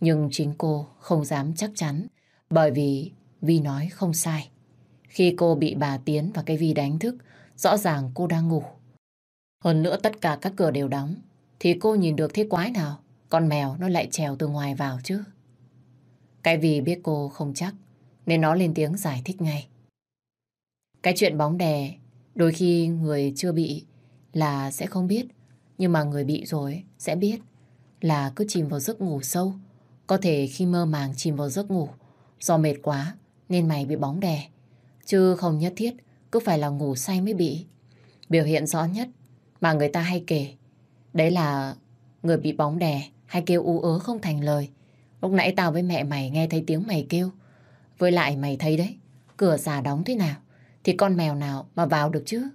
Nhưng chính cô không dám chắc chắn. Bởi vì Vi nói không sai. Khi cô bị bà Tiến và cái Vi đánh thức, rõ ràng cô đang ngủ. Hơn nữa tất cả các cửa đều đóng, thì cô nhìn được thế quái nào, con mèo nó lại trèo từ ngoài vào chứ. Cái Vi biết cô không chắc, nên nó lên tiếng giải thích ngay. Cái chuyện bóng đè, đôi khi người chưa bị là sẽ không biết, nhưng mà người bị rồi sẽ biết là cứ chìm vào giấc ngủ sâu. Có thể khi mơ màng chìm vào giấc ngủ, do mệt quá nên mày bị bóng đè. Chứ không nhất thiết cứ phải là ngủ say mới bị. Biểu hiện rõ nhất mà người ta hay kể, đấy là người bị bóng đè hay kêu u ớ không thành lời. Lúc nãy tao với mẹ mày nghe thấy tiếng mày kêu. Với lại mày thấy đấy, cửa già đóng thế nào, thì con mèo nào mà vào được chứ?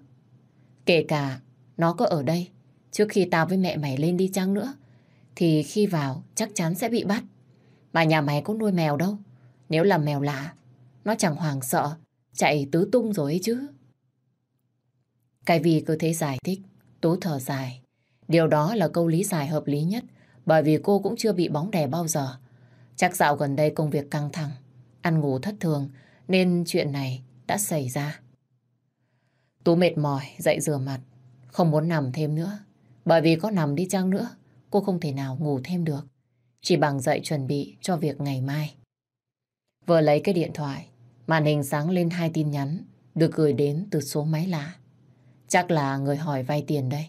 Kể cả nó có ở đây, trước khi tao với mẹ mày lên đi chăng nữa, thì khi vào chắc chắn sẽ bị bắt. Mà nhà mày có nuôi mèo đâu. Nếu là mèo lạ, nó chẳng hoàng sợ, chạy tứ tung rồi ấy chứ. Cái vì cứ thế giải thích, Tú thở dài. Điều đó là câu lý giải hợp lý nhất, bởi vì cô cũng chưa bị bóng đè bao giờ. Chắc dạo gần đây công việc căng thẳng, ăn ngủ thất thường, nên chuyện này đã xảy ra. Tú mệt mỏi, dậy rửa mặt, không muốn nằm thêm nữa. Bởi vì có nằm đi chăng nữa, cô không thể nào ngủ thêm được. Chỉ bằng dậy chuẩn bị cho việc ngày mai. Vừa lấy cái điện thoại, màn hình sáng lên hai tin nhắn được gửi đến từ số máy lạ. Chắc là người hỏi vay tiền đây.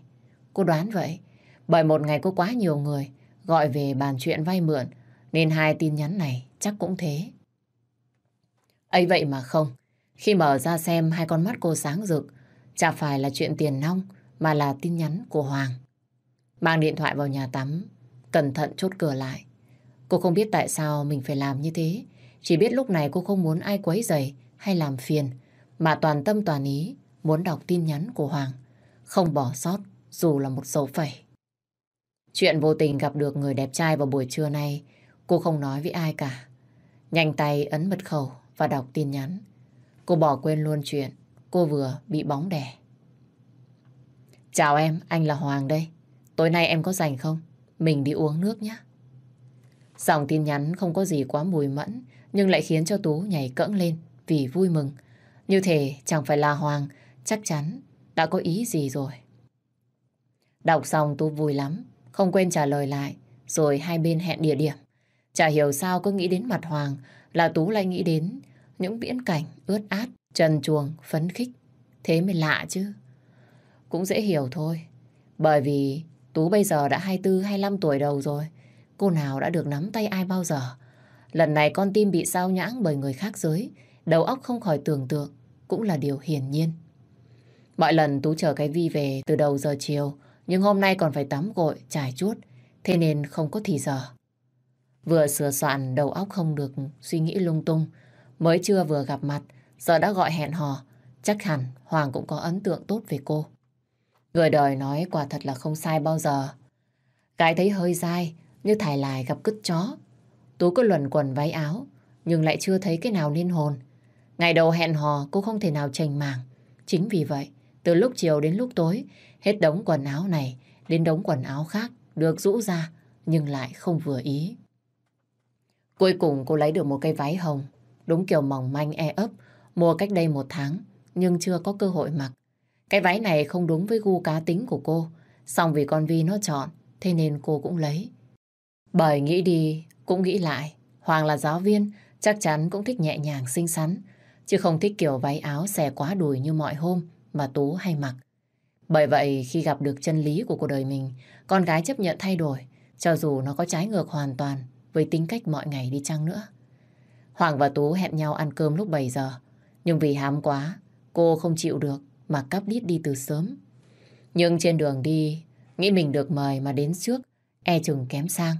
Cô đoán vậy. Bởi một ngày có quá nhiều người gọi về bàn chuyện vay mượn nên hai tin nhắn này chắc cũng thế. ấy vậy mà không. Khi mở ra xem hai con mắt cô sáng rực chả phải là chuyện tiền nong mà là tin nhắn của Hoàng. Mang điện thoại vào nhà tắm cẩn thận chốt cửa lại. Cô không biết tại sao mình phải làm như thế. Chỉ biết lúc này cô không muốn ai quấy rầy hay làm phiền mà toàn tâm toàn ý muốn đọc tin nhắn của Hoàng, không bỏ sót dù là một dấu phẩy. Chuyện vô tình gặp được người đẹp trai vào buổi trưa nay, cô không nói với ai cả. Nhanh tay ấn mật khẩu và đọc tin nhắn. Cô bỏ quên luôn chuyện cô vừa bị bóng đè. Chào em, anh là Hoàng đây. Tối nay em có rảnh không? Mình đi uống nước nhé. Dòng tin nhắn không có gì quá mùi mẫn, nhưng lại khiến cho Tú nhảy cẫng lên vì vui mừng. Như thể chẳng phải là Hoàng chắc chắn đã có ý gì rồi. Đọc xong Tú vui lắm, không quên trả lời lại, rồi hai bên hẹn địa điểm. Chả hiểu sao cứ nghĩ đến mặt Hoàng là Tú lại nghĩ đến những viễn cảnh ướt át, trần chuồng, phấn khích. Thế mới lạ chứ. Cũng dễ hiểu thôi. Bởi vì Tú bây giờ đã 24-25 tuổi đầu rồi. Cô nào đã được nắm tay ai bao giờ. Lần này con tim bị sao nhãng bởi người khác giới. Đầu óc không khỏi tưởng tượng. Cũng là điều hiển nhiên. Mọi lần Tú chờ cái Vi về từ đầu giờ chiều, nhưng hôm nay còn phải tắm gội, trải chuốt, thế nên không có thì giờ. Vừa sửa soạn đầu óc không được suy nghĩ lung tung, mới chưa vừa gặp mặt, giờ đã gọi hẹn hò, chắc hẳn Hoàng cũng có ấn tượng tốt về cô. Người đời nói quả thật là không sai bao giờ. Cái thấy hơi dai, như thải lài gặp cứt chó. Tú cứ luẩn quẩn váy áo, nhưng lại chưa thấy cái nào liên hồn. Ngày đầu hẹn hò cô không thể nào chành màng. Chính vì vậy, từ lúc chiều đến lúc tối, hết đống quần áo này đến đống quần áo khác được rũ ra, nhưng lại không vừa ý. Cuối cùng cô lấy được một cây váy hồng, đúng kiểu mỏng manh e ấp, mua cách đây một tháng, nhưng chưa có cơ hội mặc. Cái váy này không đúng với gu cá tính của cô, song vì con Vi nó chọn, thế nên cô cũng lấy. Bởi nghĩ đi, cũng nghĩ lại, Hoàng là giáo viên, chắc chắn cũng thích nhẹ nhàng xinh xắn, chứ không thích kiểu váy áo xẻ quá đùi như mọi hôm mà Tú hay mặc. Bởi vậy khi gặp được chân lý của cuộc đời mình, con gái chấp nhận thay đổi, cho dù nó có trái ngược hoàn toàn với tính cách mọi ngày đi chăng nữa. Hoàng và Tú hẹn nhau ăn cơm lúc 7 giờ, nhưng vì hám quá, cô không chịu được mà cắp đít đi từ sớm. Nhưng trên đường đi, nghĩ mình được mời mà đến trước, e chừng kém sang.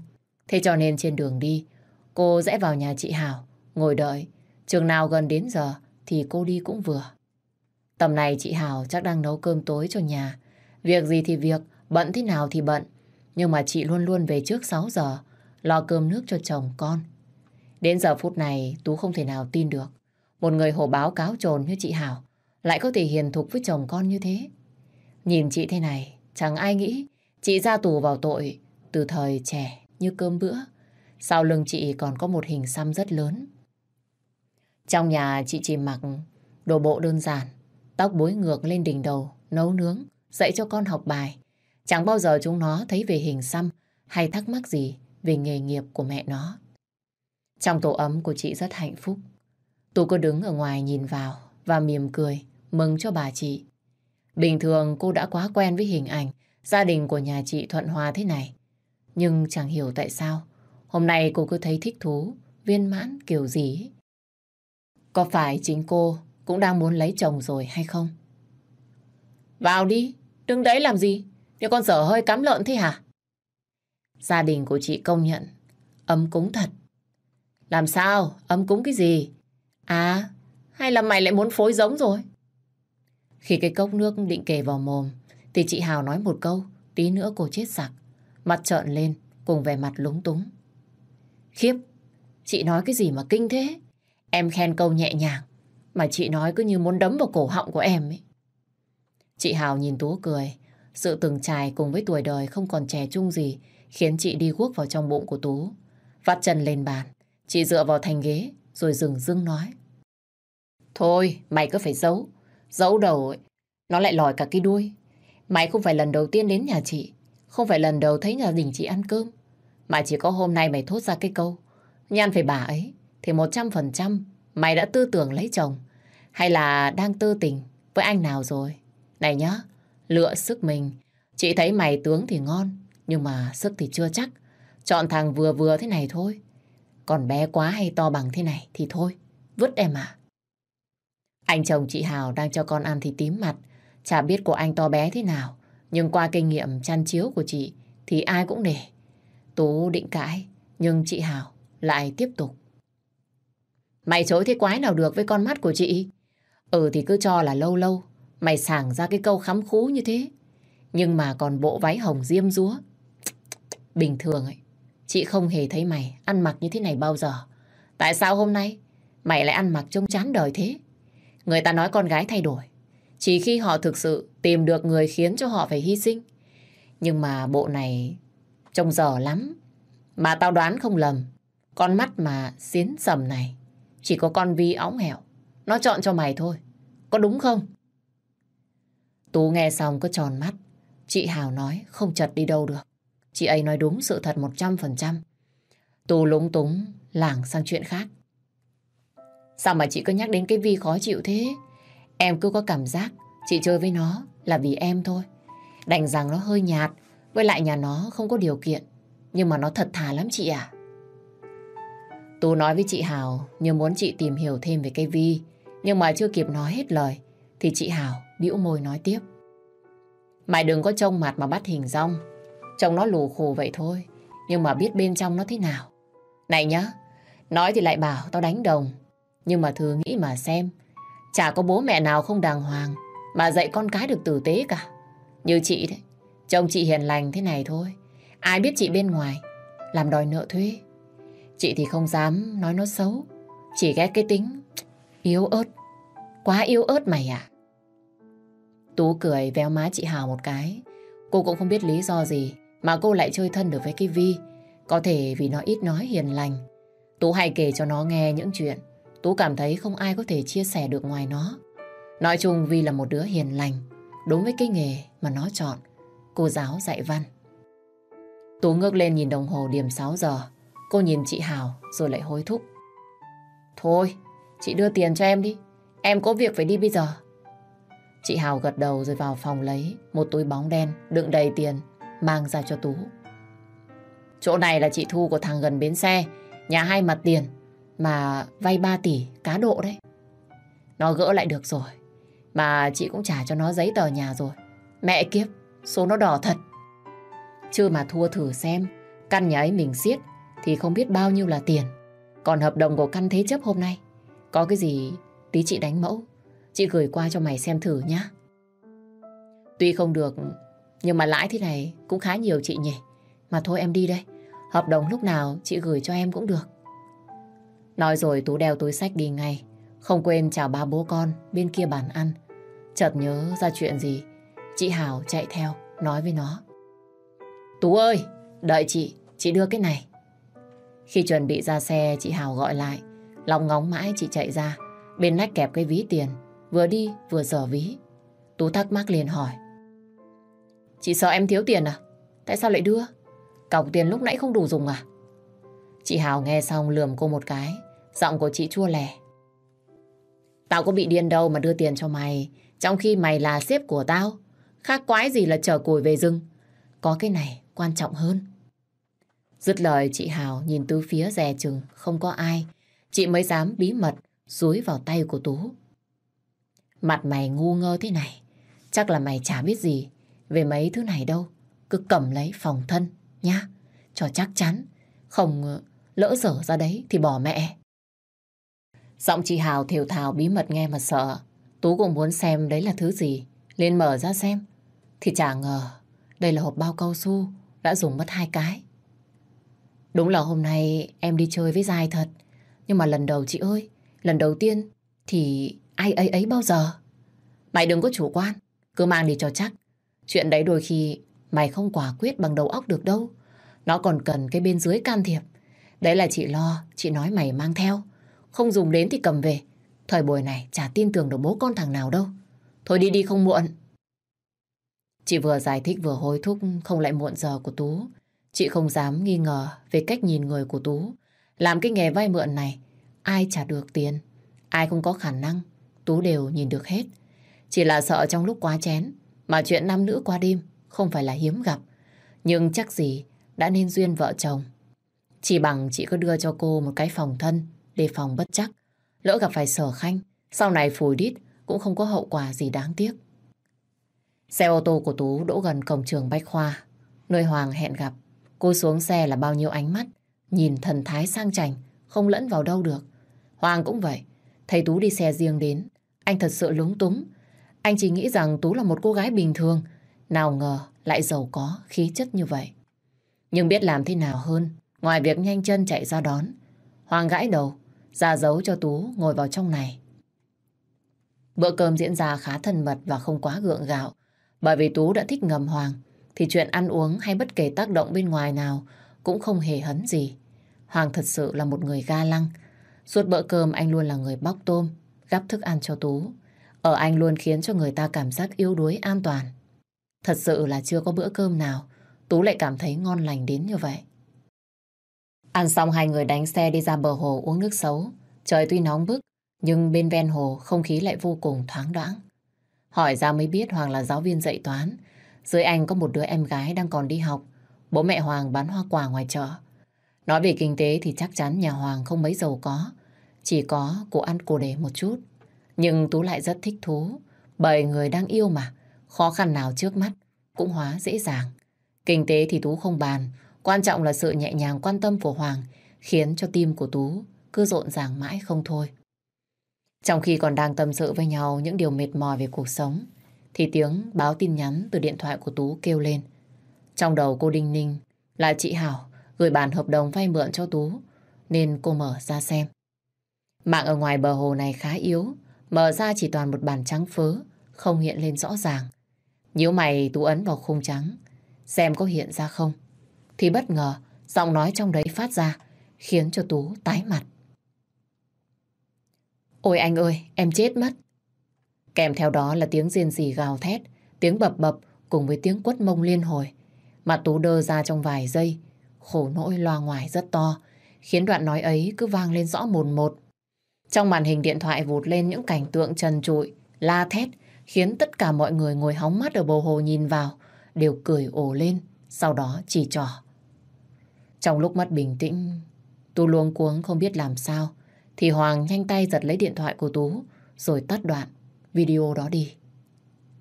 Thế cho nên trên đường đi, cô rẽ vào nhà chị Hảo, ngồi đợi. Trường nào gần đến giờ thì cô đi cũng vừa. Tầm này chị Hảo chắc đang nấu cơm tối cho nhà. Việc gì thì việc, bận thế nào thì bận. Nhưng mà chị luôn luôn về trước 6 giờ, lo cơm nước cho chồng con. Đến giờ phút này Tú không thể nào tin được. Một người hồ báo cáo trồn như chị Hảo lại có thể hiền thục với chồng con như thế. Nhìn chị thế này, chẳng ai nghĩ chị ra tù vào tội từ thời trẻ như cơm bữa. Sau lưng chị còn có một hình xăm rất lớn. Trong nhà chị chỉ mặc đồ bộ đơn giản, tóc bối ngược lên đỉnh đầu, nấu nướng, dạy cho con học bài. Chẳng bao giờ chúng nó thấy về hình xăm hay thắc mắc gì về nghề nghiệp của mẹ nó. Trong tổ ấm của chị rất hạnh phúc. Tú cứ đứng ở ngoài nhìn vào và mỉm cười, mừng cho bà chị. Bình thường cô đã quá quen với hình ảnh gia đình của nhà chị thuận hòa thế này. Nhưng chẳng hiểu tại sao, hôm nay cô cứ thấy thích thú, viên mãn kiểu gì. Có phải chính cô cũng đang muốn lấy chồng rồi hay không? Vào đi, đứng đấy làm gì? Như con dở hơi cắm lợn thế hả? Gia đình của chị công nhận, ấm cúng thật. Làm sao? Ấm cúng cái gì? À, hay là mày lại muốn phối giống rồi? Khi cái cốc nước định kề vào mồm, thì chị Hào nói một câu, tí nữa cô chết sặc. Mặt trợn lên, cùng vẻ mặt lúng túng. Khiếp, chị nói cái gì mà kinh thế? Em khen câu nhẹ nhàng, mà chị nói cứ như muốn đấm vào cổ họng của em ấy. Chị Hào nhìn Tú cười. Sự từng trải cùng với tuổi đời không còn trẻ trung gì khiến chị đi guốc vào trong bụng của Tú. Vắt chân lên bàn, chị dựa vào thành ghế rồi dừng dưng nói. Thôi, mày cứ phải giấu. Giấu đầu ấy, nó lại lòi cả cái đuôi. Mày không phải lần đầu tiên đến nhà chị, không phải lần đầu thấy nhà đình chị ăn cơm. Mà chỉ có hôm nay mày thốt ra cái câu. Nhan phải bà ấy, thì một trăm phần trăm mày đã tư tưởng lấy chồng. Hay là đang tư tình với anh nào rồi. Này nhá, lựa sức mình. Chị thấy mày tướng thì ngon, nhưng mà sức thì chưa chắc. Chọn thằng vừa vừa thế này thôi. Còn bé quá hay to bằng thế này thì thôi, vứt em à. Anh chồng chị Hào đang cho con ăn thì tím mặt. Chả biết của anh to bé thế nào. Nhưng qua kinh nghiệm chăn chiếu của chị thì ai cũng để. Tú định cãi, nhưng chị Hào lại tiếp tục. Mày chối thế quái nào được với con mắt của chị? Ừ thì cứ cho là lâu lâu Mày sảng ra cái câu khắm khú như thế. Nhưng mà còn bộ váy hồng diêm rúa. Bình thường ấy, chị không hề thấy mày ăn mặc như thế này bao giờ. Tại sao hôm nay mày lại ăn mặc trông chán đời thế? Người ta nói con gái thay đổi. Chỉ khi họ thực sự tìm được người khiến cho họ phải hy sinh. Nhưng mà bộ này trông dở lắm. Mà tao đoán không lầm. Con mắt mà xiến sầm này chỉ có con Vi óng hẻo. Nó chọn cho mày thôi. Có đúng không? Tú nghe xong cứ tròn mắt. Chị Hào nói không chật đi đâu được. Chị ấy nói đúng sự thật 100%. Tú lúng túng lảng sang chuyện khác. Sao mà chị cứ nhắc đến cái Vi khó chịu thế? Em cứ có cảm giác chị chơi với nó là vì em thôi. Đành rằng nó hơi nhạt, với lại nhà nó không có điều kiện. Nhưng mà nó thật thà lắm chị à. Tú nói với chị Hào như muốn chị tìm hiểu thêm về cái Vi. Nhưng mà chưa kịp nói hết lời thì chị Hào bĩu môi nói tiếp. Mày đừng có trông mặt mà bắt hình rong. Trông nó lù khù vậy thôi. Nhưng mà biết bên trong nó thế nào. Này nhá, nói thì lại bảo tao đánh đồng. Nhưng mà thử nghĩ mà xem. Chả có bố mẹ nào không đàng hoàng mà dạy con cái được tử tế cả. Như chị đấy, chồng chị hiền lành thế này thôi. Ai biết chị bên ngoài làm đòi nợ thuê. Chị thì không dám nói nó xấu. Chỉ ghét cái tính yếu ớt. Quá yếu ớt mày à. Tú cười véo má chị Hào một cái. Cô cũng không biết lý do gì mà cô lại chơi thân được với cái Vi. Có thể vì nó ít nói hiền lành. Tú hay kể cho nó nghe những chuyện. Tú cảm thấy không ai có thể chia sẻ được ngoài nó. Nói chung Vi là một đứa hiền lành. Đúng với cái nghề mà nó chọn. Cô giáo dạy văn. Tú ngước lên nhìn đồng hồ điểm 6 giờ. Cô nhìn chị Hào rồi lại hối thúc. Thôi, chị đưa tiền cho em đi. Em có việc phải đi bây giờ. Chị Hào gật đầu rồi vào phòng lấy một túi bóng đen đựng đầy tiền mang ra cho Tú. Chỗ này là chị Thu của thằng gần bến xe, nhà hai mặt tiền mà vay 3 tỷ cá độ đấy. Nó gỡ lại được rồi, mà chị cũng trả cho nó giấy tờ nhà rồi. Mẹ kiếp, số nó đỏ thật. Chưa mà thua thử xem, căn nhà ấy mình xiết thì không biết bao nhiêu là tiền. Còn hợp đồng của căn thế chấp hôm nay, có cái gì tí chị đánh mẫu Chị gửi qua cho mày xem thử nhá. Tuy không được, nhưng mà lãi thế này cũng khá nhiều chị nhỉ. Mà thôi em đi đây. Hợp đồng lúc nào chị gửi cho em cũng được. Nói rồi Tú đeo túi sách đi ngay. Không quên chào ba bố con bên kia bàn ăn. Chợt nhớ ra chuyện gì. Chị Hảo chạy theo, nói với nó. Tú ơi, đợi chị, chị đưa cái này. Khi chuẩn bị ra xe, chị Hảo gọi lại. Lòng ngóng mãi chị chạy ra. Bên nách kẹp cái ví tiền Vừa đi vừa dở ví Tú thắc mắc liền hỏi Chị sợ em thiếu tiền à? Tại sao lại đưa? Cọc tiền lúc nãy không đủ dùng à? Chị Hào nghe xong lườm cô một cái. Giọng của chị chua lẻ Tao có bị điên đâu mà đưa tiền cho mày Trong khi mày là sếp của tao. Khác quái gì là chở củi về rừng. Có cái này quan trọng hơn. Dứt lời chị Hào nhìn từ phía rè chừng Không có ai. Chị mới dám bí mật Dúi vào tay của Tú. Mặt mày ngu ngơ thế này, Chắc là mày chả biết gì về mấy thứ này đâu. Cứ cầm lấy phòng thân nhá. Cho chắc chắn. Không ờ, lỡ dở ra đấy thì bỏ mẹ. Giọng chị Hào thều thào bí mật nghe mà sợ. Tú cũng muốn xem đấy là thứ gì. Lên mở ra xem. Thì chả ngờ đây là hộp bao cao su đã dùng mất hai cái. Đúng là hôm nay em đi chơi với dài thật. Nhưng mà lần đầu chị ơi, lần đầu tiên thì ai ấy ấy bao giờ. Mày đừng có chủ quan, cứ mang đi cho chắc. Chuyện đấy đôi khi mày không quả quyết bằng đầu óc được đâu. Nó còn cần cái bên dưới can thiệp. Đấy là chị lo, chị nói mày mang theo. Không dùng đến thì cầm về. Thời buổi này chả tin tưởng được bố con thằng nào đâu. Thôi đi đi không muộn. Chị vừa giải thích vừa hối thúc không lại muộn giờ của Tú. Chị không dám nghi ngờ về cách nhìn người của Tú. Làm cái nghề vay mượn này, ai trả được tiền, ai không có khả năng, Tú đều nhìn được hết. Chỉ là sợ trong lúc quá chén, mà chuyện nam nữ qua đêm không phải là hiếm gặp. Nhưng chắc gì đã nên duyên vợ chồng. Chỉ bằng chị có đưa cho cô một cái phòng thân để phòng bất chắc. Lỡ gặp phải sở khanh, sau này phủi đít cũng không có hậu quả gì đáng tiếc. Xe ô tô của Tú đỗ gần cổng trường Bách Khoa, nơi Hoàng hẹn gặp. Cô xuống xe là bao nhiêu ánh mắt, nhìn thần thái sang chảnh, không lẫn vào đâu được. Hoàng cũng vậy, thấy Tú đi xe riêng đến, anh thật sự lúng túng. Anh chỉ nghĩ rằng Tú là một cô gái bình thường, nào ngờ lại giàu có, khí chất như vậy. Nhưng biết làm thế nào hơn, ngoài việc nhanh chân chạy ra đón. Hoàng gãi đầu, ra dấu cho Tú ngồi vào trong này. Bữa cơm diễn ra khá thân mật và không quá gượng gạo. Bởi vì Tú đã thích ngầm Hoàng, thì chuyện ăn uống hay bất kể tác động bên ngoài nào cũng không hề hấn gì. Hoàng thật sự là một người ga lăng. Suốt bữa cơm anh luôn là người bóc tôm, gắp thức ăn cho Tú. Ở anh luôn khiến cho người ta cảm giác yếu đuối an toàn. Thật sự là chưa có bữa cơm nào Tú lại cảm thấy ngon lành đến như vậy. Ăn xong hai người đánh xe đi ra bờ hồ uống nước xấu. Trời tuy nóng bức, nhưng bên ven hồ không khí lại vô cùng thoáng đãng. Hỏi ra mới biết Hoàng là giáo viên dạy toán. Dưới anh có một đứa em gái đang còn đi học. Bố mẹ Hoàng bán hoa quả ngoài chợ. Nói về kinh tế thì chắc chắn nhà Hoàng không mấy giàu có. Chỉ có cô ăn cô để một chút. Nhưng Tú lại rất thích thú. Bởi người đang yêu mà. Khó khăn nào trước mắt cũng hóa dễ dàng. Kinh tế thì Tú không bàn. Quan trọng là sự nhẹ nhàng quan tâm của Hoàng khiến cho tim của Tú cứ rộn ràng mãi không thôi. Trong khi còn đang tâm sự với nhau những điều mệt mỏi về cuộc sống, thì tiếng báo tin nhắn từ điện thoại của Tú kêu lên. Trong đầu cô Đinh Ninh là chị Hảo gửi bản hợp đồng vay mượn cho Tú, nên cô mở ra xem. Mạng ở ngoài bờ hồ này khá yếu, mở ra chỉ toàn một bàn trắng phớ, không hiện lên rõ ràng. Nếu mày Tú ấn vào khung trắng, xem có hiện ra không. Thì bất ngờ, giọng nói trong đấy phát ra, khiến cho Tú tái mặt. Ôi anh ơi, em chết mất. Kèm theo đó là tiếng riêng rỉ gào thét, tiếng bập bập cùng với tiếng quất mông liên hồi. Mặt Tú đơ ra trong vài giây, khổ nỗi loa ngoài rất to, khiến đoạn nói ấy cứ vang lên rõ mồn một. Trong màn hình điện thoại vụt lên những cảnh tượng trần trụi, la thét, khiến tất cả mọi người ngồi hóng mắt ở bầu hồ nhìn vào, đều cười ồ lên, sau đó chỉ trỏ. Trong lúc mất bình tĩnh, Tú luống cuống không biết làm sao, thì Hoàng nhanh tay giật lấy điện thoại của Tú, rồi tắt đoạn video đó đi.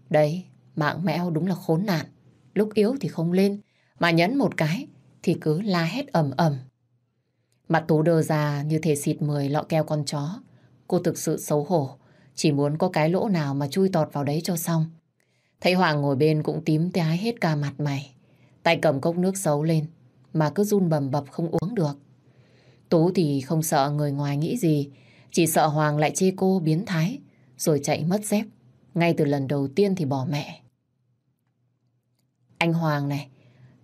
Đấy, mạng mẽo đúng là khốn nạn. Lúc yếu thì không lên, mà nhấn một cái thì cứ la hét ầm ầm. Mặt Tú đơ ra như thể xịt mười lọ keo con chó. Cô thực sự xấu hổ, chỉ muốn có cái lỗ nào mà chui tọt vào đấy cho xong. Thấy Hoàng ngồi bên cũng tím tái hết cả mặt mày. Tay cầm cốc nước xấu lên, mà cứ run bầm bập không uống được. Tú thì không sợ người ngoài nghĩ gì, chỉ sợ Hoàng lại chê cô biến thái, rồi chạy mất dép. Ngay từ lần đầu tiên thì bỏ mẹ. Anh Hoàng này,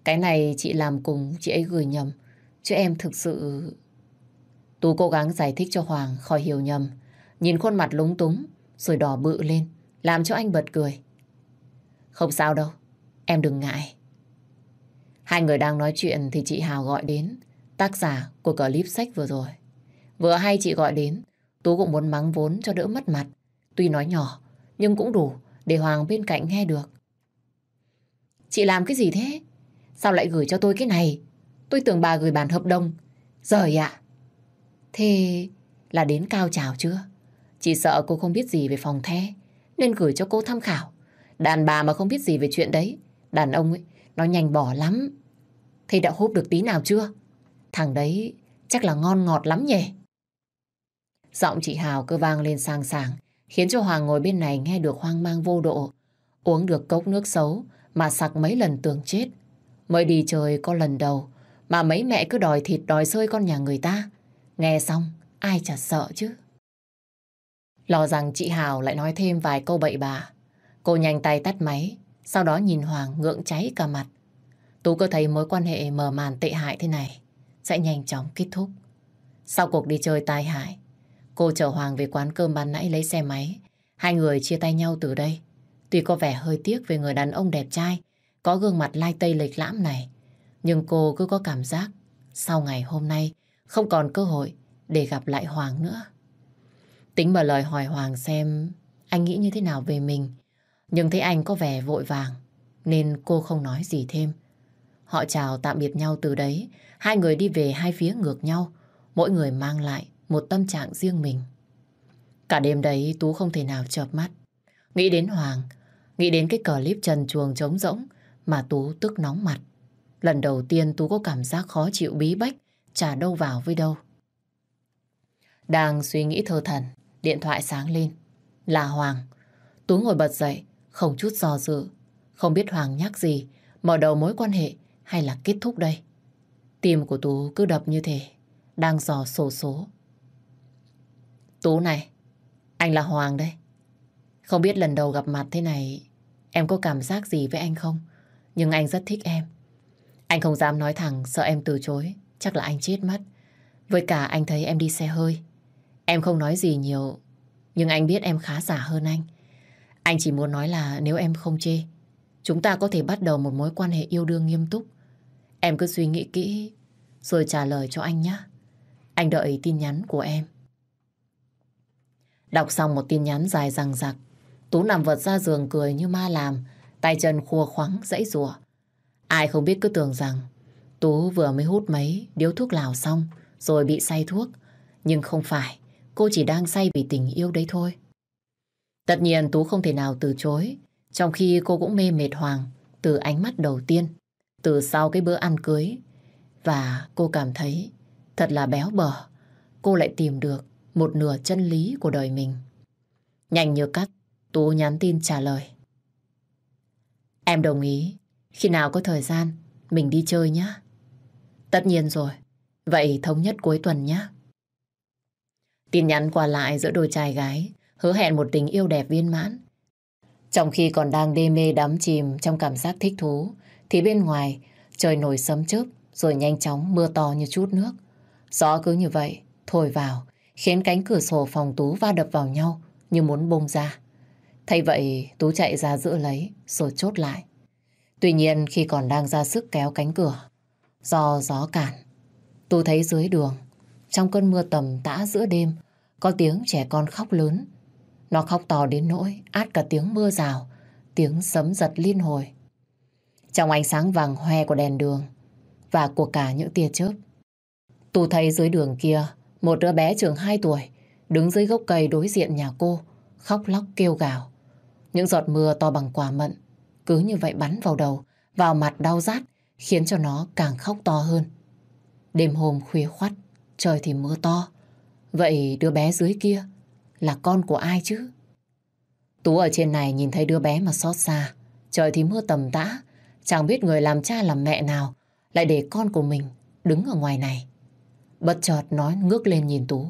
cái này chị làm cùng chị ấy gửi nhầm, chứ em thực sự... Tú cố gắng giải thích cho Hoàng khỏi hiểu nhầm, nhìn khuôn mặt lúng túng, rồi đỏ bự lên, làm cho anh bật cười. Không sao đâu, em đừng ngại. Hai người đang nói chuyện thì chị Hào gọi đến, tác giả của clip sách vừa rồi. Vừa hay chị gọi đến, Tú cũng muốn mắng vốn cho đỡ mất mặt. Tuy nói nhỏ, nhưng cũng đủ để Hoàng bên cạnh nghe được. Chị làm cái gì thế? Sao lại gửi cho tôi cái này? Tôi tưởng bà gửi bản hợp đồng. Rời ạ. Thế là đến cao trào chưa? Chị sợ cô không biết gì về phòng the, nên gửi cho cô tham khảo. Đàn bà mà không biết gì về chuyện đấy. Đàn ông ấy, nó nhanh bỏ lắm. Thế đã hút được tí nào chưa? Thằng đấy chắc là ngon ngọt lắm nhỉ? Giọng chị Hào cứ vang lên sang sảng, khiến cho Hoàng ngồi bên này nghe được hoang mang vô độ. Uống được cốc nước xấu mà sặc mấy lần tường chết. Mới đi chơi có lần đầu mà mấy mẹ cứ đòi thịt đòi sơi con nhà người ta. Nghe xong ai chả sợ chứ. Lo rằng chị Hào lại nói thêm vài câu bậy bạ. Cô nhanh tay tắt máy, sau đó nhìn Hoàng ngượng cháy cả mặt. Tú cứ thấy mối quan hệ mờ màn tệ hại thế này sẽ nhanh chóng kết thúc. Sau cuộc đi chơi tai hại, cô chở Hoàng về quán cơm ban nãy lấy xe máy. Hai người chia tay nhau từ đây. Tuy có vẻ hơi tiếc về người đàn ông đẹp trai, có gương mặt lai tây lịch lãm này, nhưng cô cứ có cảm giác sau ngày hôm nay không còn cơ hội để gặp lại Hoàng nữa. Tính mở lời hỏi Hoàng xem anh nghĩ như thế nào về mình. Nhưng thấy anh có vẻ vội vàng nên cô không nói gì thêm. Họ chào tạm biệt nhau từ đấy. Hai người đi về hai phía ngược nhau. Mỗi người mang lại một tâm trạng riêng mình. Cả đêm đấy Tú không thể nào chợp mắt. Nghĩ đến Hoàng, nghĩ đến cái clip trần chuồng trống rỗng mà Tú tức nóng mặt. Lần đầu tiên Tú có cảm giác khó chịu bí bách, chả đâu vào với đâu. Đang suy nghĩ thơ thần, điện thoại sáng lên. Là Hoàng. Tú ngồi bật dậy, không chút do dự. Không biết Hoàng nhắc gì, mở đầu mối quan hệ hay là kết thúc đây. Tim của Tú cứ đập như thế, đang dò sổ số. Tú này, anh là Hoàng đây. Không biết lần đầu gặp mặt thế này, em có cảm giác gì với anh không? Nhưng anh rất thích em. Anh không dám nói thẳng, sợ em từ chối. Chắc là anh chết mất. Với cả anh thấy em đi xe hơi. Em không nói gì nhiều, nhưng anh biết em khá giả hơn anh. Anh chỉ muốn nói là nếu em không chê, chúng ta có thể bắt đầu một mối quan hệ yêu đương nghiêm túc. Em cứ suy nghĩ kỹ, rồi trả lời cho anh nhé. Anh đợi tin nhắn của em. Đọc xong một tin nhắn dài rằng rặc, Tú nằm vật ra giường cười như ma làm, tay chân khua khoắng, dãy rùa. Ai không biết cứ tưởng rằng Tú vừa mới hút mấy điếu thuốc lào xong rồi bị say thuốc. Nhưng không phải, cô chỉ đang say vì tình yêu đấy thôi. Tất nhiên Tú không thể nào từ chối, trong khi cô cũng mê mệt Hoàng từ ánh mắt đầu tiên, từ sau cái bữa ăn cưới. Và cô cảm thấy thật là béo bở, cô lại tìm được một nửa chân lý của đời mình. Nhanh như cắt, Tú nhắn tin trả lời. Em đồng ý, khi nào có thời gian, mình đi chơi nhé. Tất nhiên rồi, vậy thống nhất cuối tuần nhé. Tin nhắn qua lại giữa đôi trai gái, hứa hẹn một tình yêu đẹp viên mãn. Trong khi còn đang đê mê đắm chìm trong cảm giác thích thú, thì bên ngoài trời nổi sấm chớp rồi nhanh chóng mưa to như chút nước. Gió cứ như vậy, thổi vào, khiến cánh cửa sổ phòng Tú va đập vào nhau như muốn bông ra. Thay vậy, Tú chạy ra giữ lấy, rồi chốt lại. Tuy nhiên khi còn đang ra sức kéo cánh cửa, do gió cản, tôi thấy dưới đường, trong cơn mưa tầm tã giữa đêm, có tiếng trẻ con khóc lớn. Nó khóc to đến nỗi át cả tiếng mưa rào, tiếng sấm giật liên hồi. Trong ánh sáng vàng hoe của đèn đường và của cả những tia chớp, tu thấy dưới đường kia một đứa bé trường 2 tuổi đứng dưới gốc cây đối diện nhà cô, khóc lóc kêu gào. Những giọt mưa to bằng quả mận cứ như vậy bắn vào đầu, vào mặt đau rát, khiến cho nó càng khóc to hơn. Đêm hôm khuya khoắt, trời thì mưa to. Vậy đứa bé dưới kia là con của ai chứ? Tú ở trên này nhìn thấy đứa bé mà xót xa. Trời thì mưa tầm tã, chẳng biết người làm cha làm mẹ nào lại để con của mình đứng ở ngoài này. Bất chợt nó ngước lên nhìn Tú.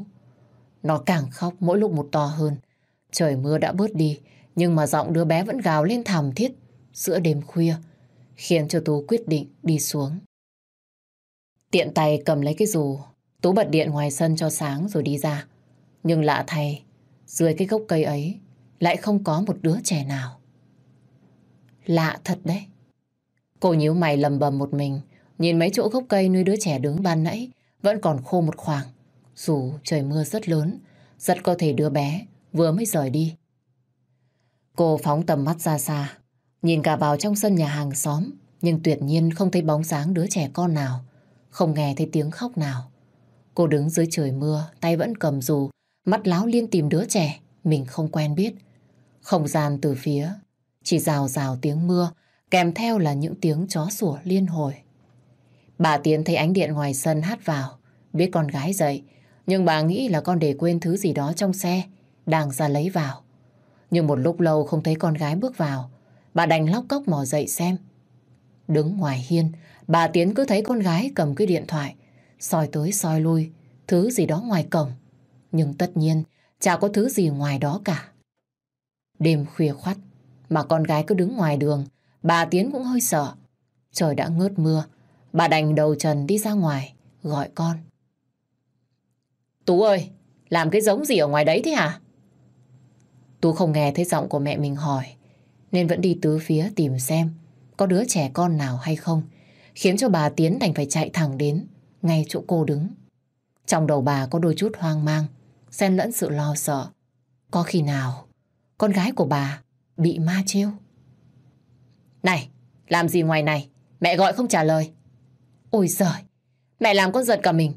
Nó càng khóc mỗi lúc một to hơn. Trời mưa đã bớt đi, nhưng mà giọng đứa bé vẫn gào lên thảm thiết giữa đêm khuya, khiến cho Tú quyết định đi xuống. Tiện tay cầm lấy cái dù, Tú bật điện ngoài sân cho sáng rồi đi ra. Nhưng lạ thay, dưới cái gốc cây ấy lại không có một đứa trẻ nào. Lạ thật đấy. Cô nhíu mày lầm bầm một mình, nhìn mấy chỗ gốc cây nuôi đứa trẻ đứng ban nãy vẫn còn khô một khoảng. Dù trời mưa rất lớn, rất có thể đứa bé vừa mới rời đi. Cô phóng tầm mắt ra xa, nhìn cả vào trong sân nhà hàng xóm, nhưng tuyệt nhiên không thấy bóng dáng đứa trẻ con nào, không nghe thấy tiếng khóc nào. Cô đứng dưới trời mưa, tay vẫn cầm dù, mắt láo liên tìm đứa trẻ mình không quen biết. Không gian từ phía chỉ rào rào tiếng mưa, kèm theo là những tiếng chó sủa liên hồi. Bà Tiến thấy ánh điện ngoài sân hát vào, biết con gái dậy, nhưng bà nghĩ là con để quên thứ gì đó trong xe, đang ra lấy vào. Nhưng một lúc lâu không thấy con gái bước vào, bà đành lóc cốc mò dậy xem. Đứng ngoài hiên, bà Tiến cứ thấy con gái cầm cái điện thoại, soi tới soi lui, thứ gì đó ngoài cổng. Nhưng tất nhiên, chả có thứ gì ngoài đó cả. Đêm khuya khoắt, mà con gái cứ đứng ngoài đường, bà Tiến cũng hơi sợ. Trời đã ngớt mưa, bà đành đầu trần đi ra ngoài, gọi con. Tú ơi, làm cái giống gì ở ngoài đấy thế hả? Tú không nghe thấy giọng của mẹ mình hỏi, nên vẫn đi tứ phía tìm xem có đứa trẻ con nào hay không, khiến cho bà Tiến đành phải chạy thẳng đến, ngay chỗ cô đứng. Trong đầu bà có đôi chút hoang mang, xen lẫn sự lo sợ. Có khi nào con gái của bà bị ma trêu? Này, làm gì ngoài này? Mẹ gọi không trả lời. Ôi giời, mẹ làm con giật cả mình.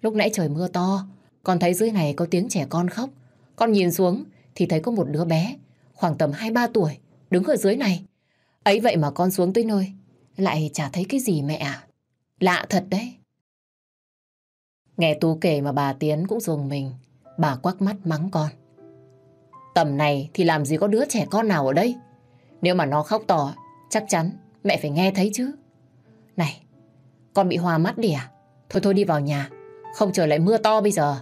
Lúc nãy trời mưa to, con thấy dưới này có tiếng trẻ con khóc. Con nhìn xuống thì thấy có một đứa bé, khoảng tầm 2-3 tuổi, đứng ở dưới này. Ấy vậy mà con xuống tới nơi, lại chả thấy cái gì mẹ à. Lạ thật đấy. Nghe Tú kể mà bà Tiến cũng dùng mình, bà quắc mắt mắng con. Tầm này thì làm gì có đứa trẻ con nào ở đây. Nếu mà nó khóc to, chắc chắn mẹ phải nghe thấy chứ. Này, con bị hoa mắt đi à? Thôi thôi đi vào nhà, không trời lại mưa to bây giờ.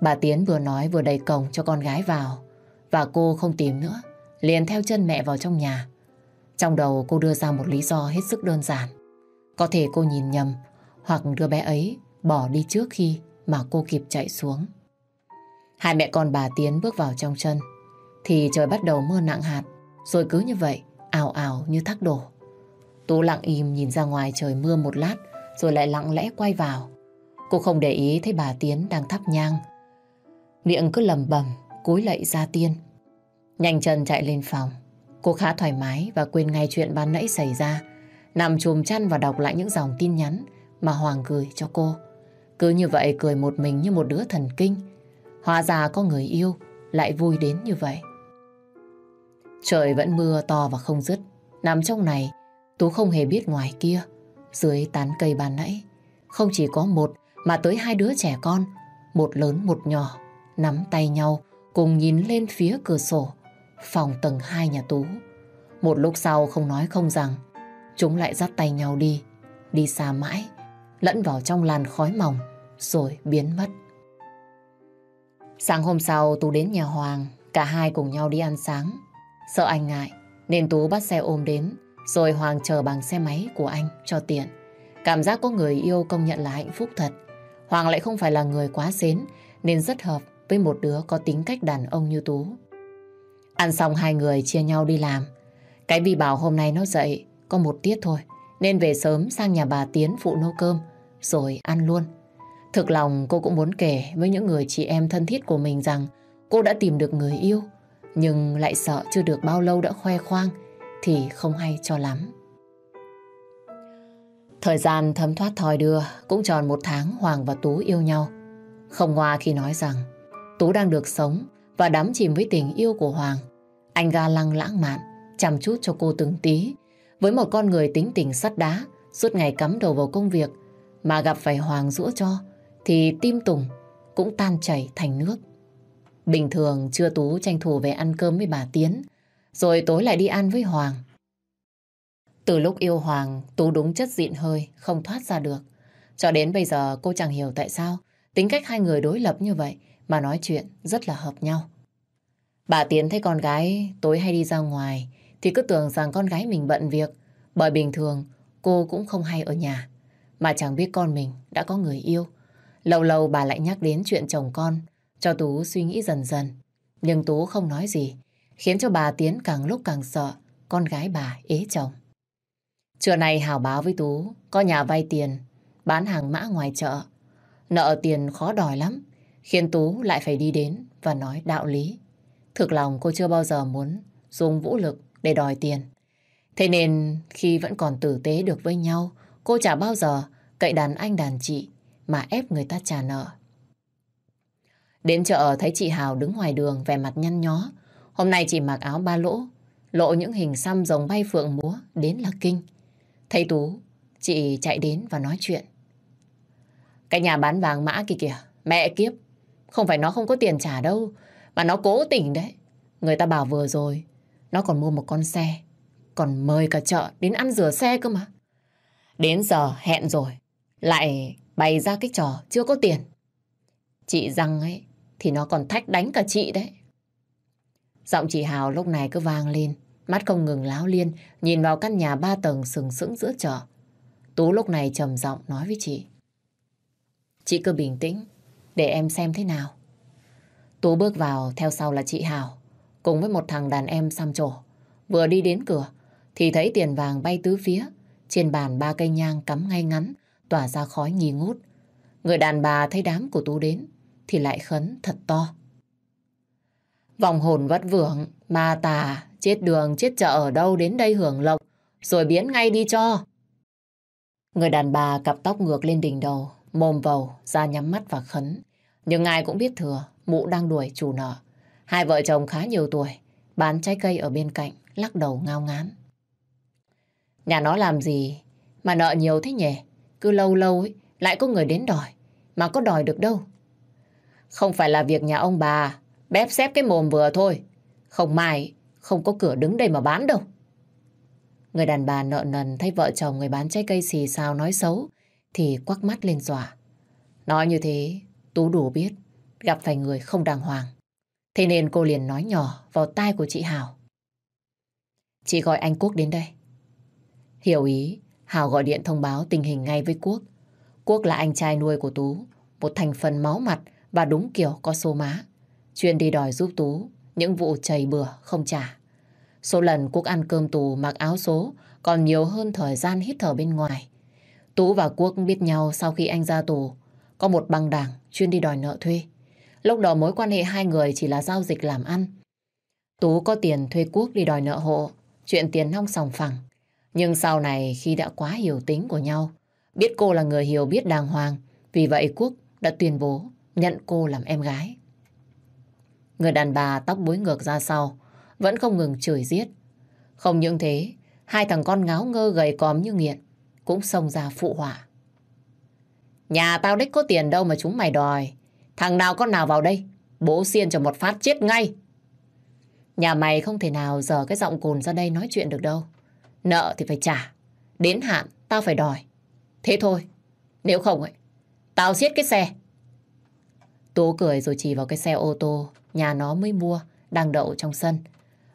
Bà Tiến vừa nói vừa đẩy cổng cho con gái vào. Và cô không tìm nữa, liền theo chân mẹ vào trong nhà. Trong đầu cô đưa ra một lý do hết sức đơn giản. Có thể cô nhìn nhầm, hoặc đứa bé ấy bỏ đi trước khi mà cô kịp chạy xuống. Hai mẹ con bà Tiến bước vào trong chân, thì trời bắt đầu mưa nặng hạt, rồi cứ như vậy, ảo ảo như thác đổ. Tú lặng im nhìn ra ngoài trời mưa một lát, rồi lại lặng lẽ quay vào. Cô không để ý thấy bà Tiến đang thắp nhang. Miệng cứ lầm bầm, cúi lạy ra tiên. Nhanh chân chạy lên phòng. Cô khá thoải mái và quên ngay chuyện ban nãy xảy ra. Nằm chùm chăn và đọc lại những dòng tin nhắn mà Hoàng gửi cho cô. Cứ như vậy cười một mình như một đứa thần kinh. Hóa ra có người yêu lại vui đến như vậy. Trời vẫn mưa to và không dứt. Nằm trong này, Tú không hề biết ngoài kia, dưới tán cây ban nãy, không chỉ có một mà tới hai đứa trẻ con, một lớn một nhỏ, nắm tay nhau cùng nhìn lên phía cửa sổ, phòng tầng 2 nhà Tú. Một lúc sau không nói không rằng, chúng lại dắt tay nhau đi, đi xa mãi, lẫn vào trong làn khói mỏng, rồi biến mất. Sáng hôm sau Tú đến nhà Hoàng, cả hai cùng nhau đi ăn sáng. Sợ anh ngại, nên Tú bắt xe ôm đến, rồi Hoàng chờ bằng xe máy của anh cho tiện. Cảm giác có người yêu công nhận là hạnh phúc thật. Hoàng lại không phải là người quá xến, nên rất hợp với một đứa có tính cách đàn ông như Tú. Ăn xong hai người chia nhau đi làm. Cái vì bảo hôm nay nó dậy có một tiết thôi, nên về sớm sang nhà bà Tiến phụ nấu cơm, rồi ăn luôn. Thực lòng cô cũng muốn kể với những người chị em thân thiết của mình rằng cô đã tìm được người yêu, nhưng lại sợ chưa được bao lâu đã khoe khoang thì không hay cho lắm. Thời gian thấm thoát thòi đưa cũng tròn một tháng Hoàng và Tú yêu nhau. Không ngoa khi nói rằng Tú đang được sống và đắm chìm với tình yêu của Hoàng. Anh ga lăng lãng mạn, chăm chút cho cô từng tí. Với một con người tính tình sắt đá, suốt ngày cắm đầu vào công việc, mà gặp phải Hoàng rũa cho, thì tim Tùng cũng tan chảy thành nước. Bình thường trưa Tú tranh thủ về ăn cơm với bà Tiến, rồi tối lại đi ăn với Hoàng. Từ lúc yêu Hoàng, Tú đúng chất dịn hơi, không thoát ra được. Cho đến bây giờ cô chẳng hiểu tại sao tính cách hai người đối lập như vậy mà nói chuyện rất là hợp nhau. Bà Tiến thấy con gái tối hay đi ra ngoài, thì cứ tưởng rằng con gái mình bận việc bởi bình thường, cô cũng không hay ở nhà mà chẳng biết con mình đã có người yêu. Lâu lâu bà lại nhắc đến chuyện chồng con, cho Tú suy nghĩ dần dần. Nhưng Tú không nói gì, khiến cho bà Tiến càng lúc càng sợ con gái bà ế chồng. Trưa nay Hảo báo với Tú, có nhà vay tiền, bán hàng mã ngoài chợ. Nợ tiền khó đòi lắm, khiến Tú lại phải đi đến và nói đạo lý. Thực lòng cô chưa bao giờ muốn dùng vũ lực để đòi tiền. Thế nên khi vẫn còn tử tế được với nhau, cô chả bao giờ cậy đàn anh đàn chị mà ép người ta trả nợ. Đến chợ thấy chị Hào đứng ngoài đường vẻ mặt nhăn nhó. Hôm nay chị mặc áo ba lỗ, lộ những hình xăm rồng bay phượng múa đến là kinh. Thấy Tú, chị chạy đến và nói chuyện. Cái nhà bán vàng mã kia kìa, mẹ kiếp, không phải nó không có tiền trả đâu, mà nó cố tình đấy. Người ta bảo vừa rồi, nó còn mua một con xe, còn mời cả chợ đến ăn rửa xe cơ mà. Đến giờ hẹn rồi, lại bày ra cái trò chưa có tiền. Chị rằng ấy, thì nó còn thách đánh cả chị đấy. Giọng chị Hào lúc này cứ vang lên, mắt không ngừng láo liên, nhìn vào căn nhà ba tầng sừng sững giữa chợ. Tú lúc này trầm giọng nói với chị. Chị cứ bình tĩnh, để em xem thế nào. Tú bước vào, theo sau là chị Hào, cùng với một thằng đàn em xăm trổ. Vừa đi đến cửa, thì thấy tiền vàng bay tứ phía. Trên bàn ba cây nhang cắm ngay ngắn, tỏa ra khói nghi ngút. Người đàn bà thấy đám của Tú đến, thì lại khấn thật to. Vòng hồn vất vưởng, ma tà, chết đường, chết chợ ở đâu đến đây hưởng lộc, rồi biến ngay đi cho. Người đàn bà cặp tóc ngược lên đỉnh đầu, mồm vầu, da nhắm mắt và khấn. Nhưng ai cũng biết thừa, mụ đang đuổi chủ nợ. Hai vợ chồng khá nhiều tuổi, bán trái cây ở bên cạnh, lắc đầu ngao ngán. Nhà nó làm gì mà nợ nhiều thế nhỉ? Cứ lâu lâu ấy, lại có người đến đòi, mà có đòi được đâu. Không phải là việc nhà ông bà, bép xếp cái mồm vừa thôi. Không mai, không có cửa đứng đây mà bán đâu. Người đàn bà nợ nần thấy vợ chồng người bán trái cây xì xào nói xấu, thì quắc mắt lên dọa. Nói như thế, Tú đủ biết, gặp phải người không đàng hoàng. Thế nên cô liền nói nhỏ vào tai của chị Hảo. Chị gọi anh Quốc đến đây. Hiểu ý, Hảo gọi điện thông báo tình hình ngay với Quốc. Quốc là anh trai nuôi của Tú, một thành phần máu mặt và đúng kiểu có số má. Chuyên đi đòi giúp Tú những vụ chầy bừa không trả. Số lần Quốc ăn cơm tù mặc áo số còn nhiều hơn thời gian hít thở bên ngoài. Tú và Quốc biết nhau sau khi anh ra tù. Có một băng đảng chuyên đi đòi nợ thuê. Lúc đầu mối quan hệ hai người chỉ là giao dịch làm ăn. Tú có tiền thuê Quốc đi đòi nợ hộ, chuyện tiền nong sòng phẳng. Nhưng sau này khi đã quá hiểu tính của nhau, biết cô là người hiểu biết đàng hoàng, vì vậy Quốc đã tuyên bố nhận cô làm em gái. Người đàn bà tóc búi ngược ra sau, vẫn không ngừng chửi giết. Không những thế, hai thằng con ngáo ngơ gầy còm như nghiện, cũng xông ra phụ họa. Nhà tao đích có tiền đâu mà chúng mày đòi. Thằng nào con nào vào đây, bố xiên cho một phát chết ngay. Nhà mày không thể nào giờ cái giọng cồn ra đây nói chuyện được đâu. Nợ thì phải trả. Đến hạn, tao phải đòi. Thế thôi. Nếu không ấy, tao xiết cái xe. Tố cười rồi chỉ vào cái xe ô tô nhà nó mới mua, đang đậu trong sân.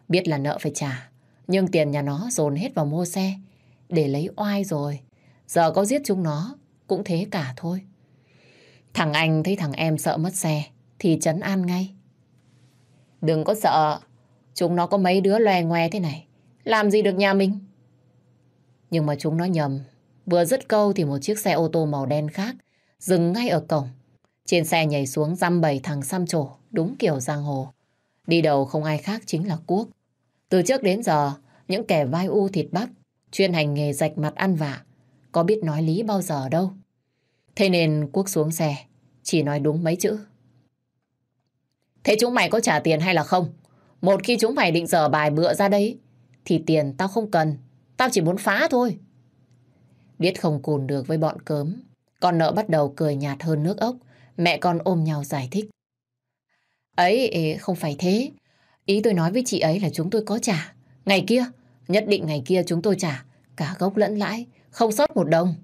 Biết là nợ phải trả, nhưng tiền nhà nó dồn hết vào mua xe, để lấy oai rồi. Giờ có giết chúng nó, cũng thế cả thôi. Thằng anh thấy thằng em sợ mất xe, thì chấn an ngay. Đừng có sợ, chúng nó có mấy đứa loè ngoe thế này, làm gì được nhà mình. Nhưng mà chúng nó nhầm, vừa dứt câu thì một chiếc xe ô tô màu đen khác dừng ngay ở cổng. Trên xe nhảy xuống dăm bảy thằng xăm trổ, đúng kiểu giang hồ. Đi đầu không ai khác chính là Quốc. Từ trước đến giờ, những kẻ vai u thịt bắp, chuyên hành nghề rạch mặt ăn vạ, có biết nói lý bao giờ đâu. Thế nên Quốc xuống xe, chỉ nói đúng mấy chữ. Thế chúng mày có trả tiền hay là không? Một khi chúng mày định dở bài bựa ra đấy, thì tiền tao không cần, tao chỉ muốn phá thôi. Biết không cùn được với bọn cớm, con nợ bắt đầu cười nhạt hơn nước ốc, mẹ con ôm nhau giải thích. Ấy, không phải thế. Ý tôi nói với chị ấy là chúng tôi có trả. Ngày kia, nhất định ngày kia chúng tôi trả. Cả gốc lẫn lãi, không sót một đồng.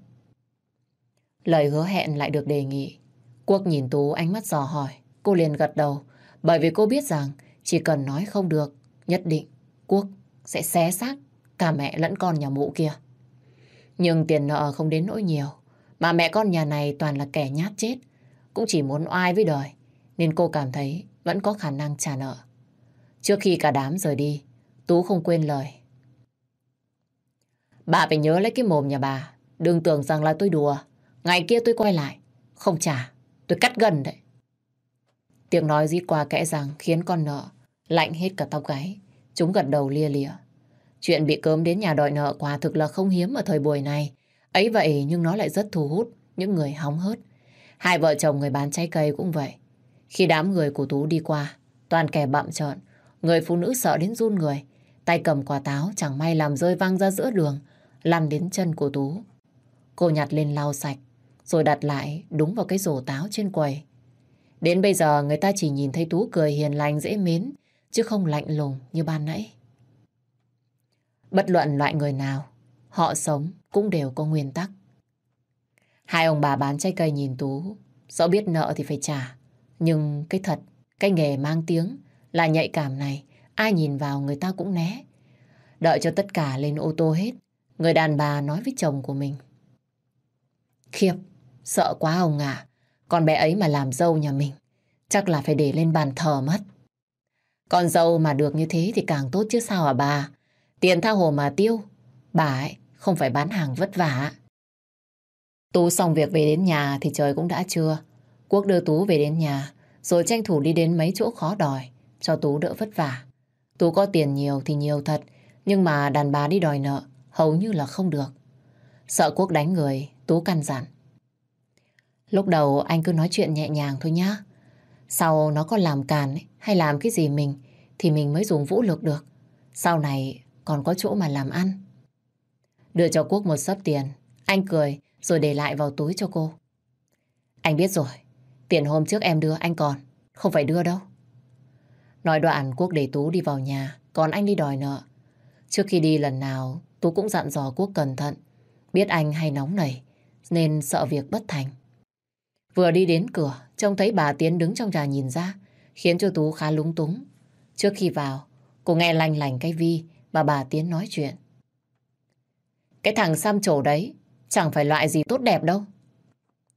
Lời hứa hẹn lại được đề nghị. Quốc nhìn Tú ánh mắt dò hỏi. Cô liền gật đầu. Bởi vì cô biết rằng chỉ cần nói không được, nhất định Quốc sẽ xé xác cả mẹ lẫn con nhà mụ kia. Nhưng tiền nợ không đến nỗi nhiều. Mà mẹ con nhà này toàn là kẻ nhát chết. Cũng chỉ muốn oai với đời. Nên cô cảm thấy vẫn có khả năng trả nợ. Trước khi cả đám rời đi, Tú không quên lời. Bà phải nhớ lấy cái mồm nhà bà. Đừng tưởng rằng là tôi đùa. Ngày kia tôi quay lại. Không trả. Tôi cắt gần đấy. Tiếng nói dí qua kẽ rằng khiến con nợ lạnh hết cả tóc gáy. Chúng gật đầu lia lịa. Chuyện bị cớm đến nhà đòi nợ quả thực là không hiếm ở thời buổi này. Ấy vậy nhưng nó lại rất thu hút những người hóng hớt. Hai vợ chồng người bán trái cây cũng vậy. Khi đám người của Tú đi qua, toàn kẻ bậm trợn, người phụ nữ sợ đến run người, Tay cầm quả táo chẳng may làm rơi văng ra giữa đường, lăn đến chân của Tú. Cô nhặt lên lau sạch, rồi đặt lại đúng vào cái rổ táo trên quầy. Đến bây giờ người ta chỉ nhìn thấy Tú cười hiền lành dễ mến, chứ không lạnh lùng như ban nãy. Bất luận loại người nào, họ sống cũng đều có nguyên tắc. Hai ông bà bán trái cây nhìn Tú, rõ biết nợ thì phải trả. Nhưng cái thật, cái nghề mang tiếng là nhạy cảm này, ai nhìn vào người ta cũng né. Đợi cho tất cả lên ô tô hết, người đàn bà nói với chồng của mình. Khiếp, sợ quá ông à, con bé ấy mà làm dâu nhà mình, chắc là phải để lên bàn thờ mất. Con dâu mà được như thế thì càng tốt chứ sao à bà? Tiền tha hồ mà tiêu, bà ấy không phải bán hàng vất vả. Tú xong việc về đến nhà thì trời cũng đã trưa. Quốc đưa Tú về đến nhà, rồi tranh thủ đi đến mấy chỗ khó đòi, cho Tú đỡ vất vả. Tú có tiền nhiều thì nhiều thật, nhưng mà đàn bà đi đòi nợ, hầu như là không được. Sợ Quốc đánh người, Tú căn dặn. Lúc đầu anh cứ nói chuyện nhẹ nhàng thôi nhá. Sau nó có làm càn ấy, hay làm cái gì mình, thì mình mới dùng vũ lực được. Sau này còn có chỗ mà làm ăn. Đưa cho Quốc một sấp tiền, anh cười rồi để lại vào túi cho cô. Anh biết rồi, tiền hôm trước em đưa anh còn, không phải đưa đâu. Nói đoạn Quốc để Tú đi vào nhà, còn anh đi đòi nợ. Trước khi đi lần nào, Tú cũng dặn dò Quốc cẩn thận. Biết anh hay nóng nảy, nên sợ việc bất thành. Vừa đi đến cửa, trông thấy bà Tiến đứng trong nhà nhìn ra, khiến cho Tú khá lúng túng. Trước khi vào, cô nghe lanh lành cái vi mà bà Tiến nói chuyện. Cái thằng xăm trổ đấy, chẳng phải loại gì tốt đẹp đâu.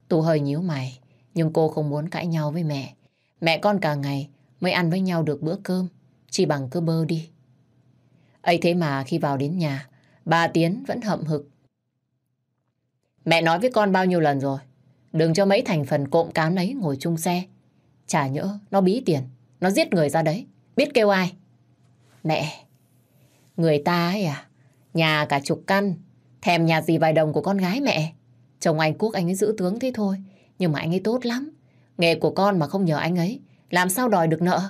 Tú hơi nhíu mày, nhưng cô không muốn cãi nhau với mẹ. Mẹ con cả ngày mới ăn với nhau được bữa cơm, chỉ bằng cứ bơ đi. ấy thế mà khi vào đến nhà, bà Tiến vẫn hậm hực. Mẹ nói với con bao nhiêu lần rồi, đừng cho mấy thành phần cộm cán ấy ngồi chung xe. Chả nhỡ, nó bí tiền, nó giết người ra đấy, biết kêu ai. Mẹ, người ta ấy à, nhà cả chục căn, thèm nhà gì vài đồng của con gái mẹ. Chồng anh Quốc anh ấy giữ tướng thế thôi, nhưng mà anh ấy tốt lắm. Nghề của con mà không nhờ anh ấy, làm sao đòi được nợ?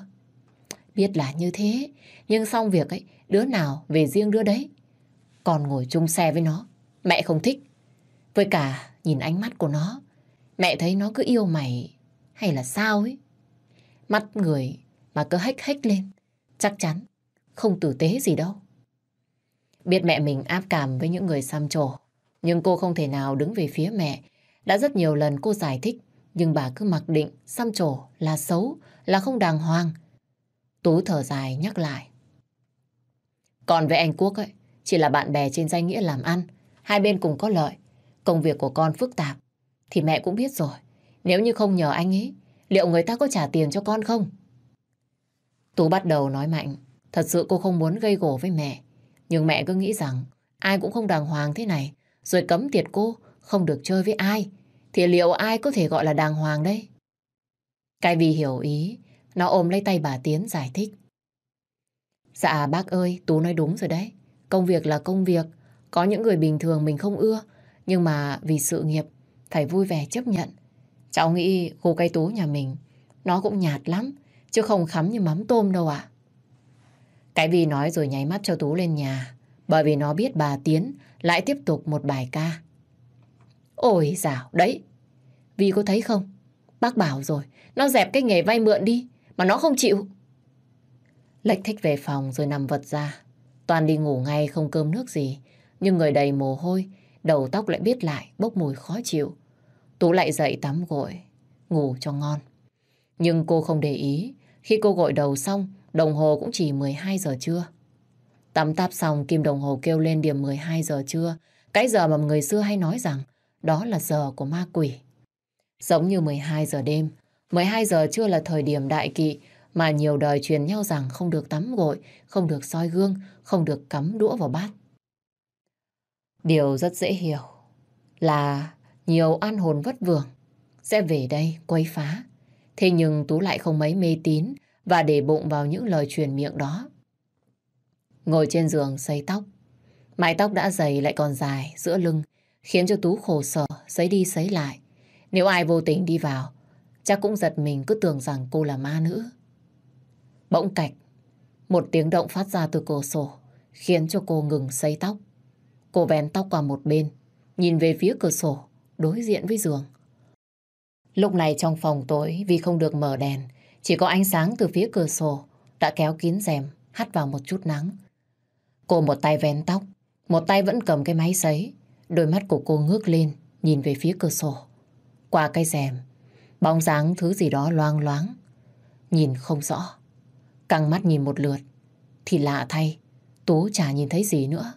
Biết là như thế, nhưng xong việc ấy, đứa nào về riêng đứa đấy. Còn ngồi chung xe với nó, mẹ không thích. Với cả nhìn ánh mắt của nó, mẹ thấy nó cứ yêu mày hay là sao ấy. Mắt người mà cứ hách hách lên, chắc chắn không tử tế gì đâu. Biết mẹ mình áp cảm với những người xăm trổ, nhưng cô không thể nào đứng về phía mẹ. Đã rất nhiều lần cô giải thích, nhưng bà cứ mặc định xăm trổ là xấu, là không đàng hoàng. Tú thở dài nhắc lại. Còn với anh Quốc ấy, chỉ là bạn bè trên danh nghĩa làm ăn, hai bên cùng có lợi. Công việc của con phức tạp, thì mẹ cũng biết rồi. Nếu như không nhờ anh ấy, liệu người ta có trả tiền cho con không? Tú bắt đầu nói mạnh, thật sự cô không muốn gây gổ với mẹ. Nhưng mẹ cứ nghĩ rằng ai cũng không đàng hoàng thế này, rồi cấm tiệt cô không được chơi với ai, thì liệu ai có thể gọi là đàng hoàng đây? Cái vì hiểu ý, nó ôm lấy tay bà Tiến giải thích. Dạ bác ơi, Tú nói đúng rồi đấy. Công việc là công việc, có những người bình thường mình không ưa, nhưng mà vì sự nghiệp, phải vui vẻ chấp nhận. Cháu nghĩ cô cây Tú nhà mình, nó cũng nhạt lắm, chứ không khắm như mắm tôm đâu ạ. Cái vì nói rồi nháy mắt cho Tú lên nhà, bởi vì nó biết bà Tiến lại tiếp tục một bài ca. Ôi dào, đấy, vì có thấy không? Bác bảo rồi, nó dẹp cái nghề vay mượn đi, mà nó không chịu. Lệch thích về phòng rồi nằm vật ra. Toàn đi ngủ ngay không cơm nước gì, nhưng người đầy mồ hôi, đầu tóc lại biết lại, bốc mùi khó chịu. Tú lại dậy tắm gội, ngủ cho ngon. Nhưng cô không để ý, khi cô gội đầu xong, đồng hồ cũng chỉ 12 giờ trưa. Tắm táp xong, kim đồng hồ kêu lên điểm 12 giờ trưa, cái giờ mà người xưa hay nói rằng đó là giờ của ma quỷ. Giống như 12 giờ đêm, 12 giờ trưa là thời điểm đại kỵ mà nhiều đời truyền nhau rằng không được tắm gội, không được soi gương, không được cắm đũa vào bát. Điều rất dễ hiểu là nhiều an hồn vất vưởng sẽ về đây quấy phá. Thế nhưng Tú lại không mấy mê tín và để bụng vào những lời truyền miệng đó. Ngồi trên giường xây tóc, mái tóc đã dày lại còn dài giữa lưng, khiến cho Tú khổ sở, sấy đi sấy lại. Nếu ai vô tình đi vào, chắc cũng giật mình cứ tưởng rằng cô là ma nữ. Bỗng cạch, một tiếng động phát ra từ cửa sổ, khiến cho cô ngừng sấy tóc. Cô vén tóc qua một bên, nhìn về phía cửa sổ, đối diện với giường. Lúc này trong phòng tối vì không được mở đèn, chỉ có ánh sáng từ phía cửa sổ đã kéo kín rèm, hắt vào một chút nắng. Cô một tay vén tóc, một tay vẫn cầm cái máy sấy. Đôi mắt của cô ngước lên, nhìn về phía cửa sổ. Qua cái rèm, bóng dáng thứ gì đó loang loáng. Nhìn không rõ. Căng mắt nhìn một lượt, thì lạ thay, Tú chả nhìn thấy gì nữa.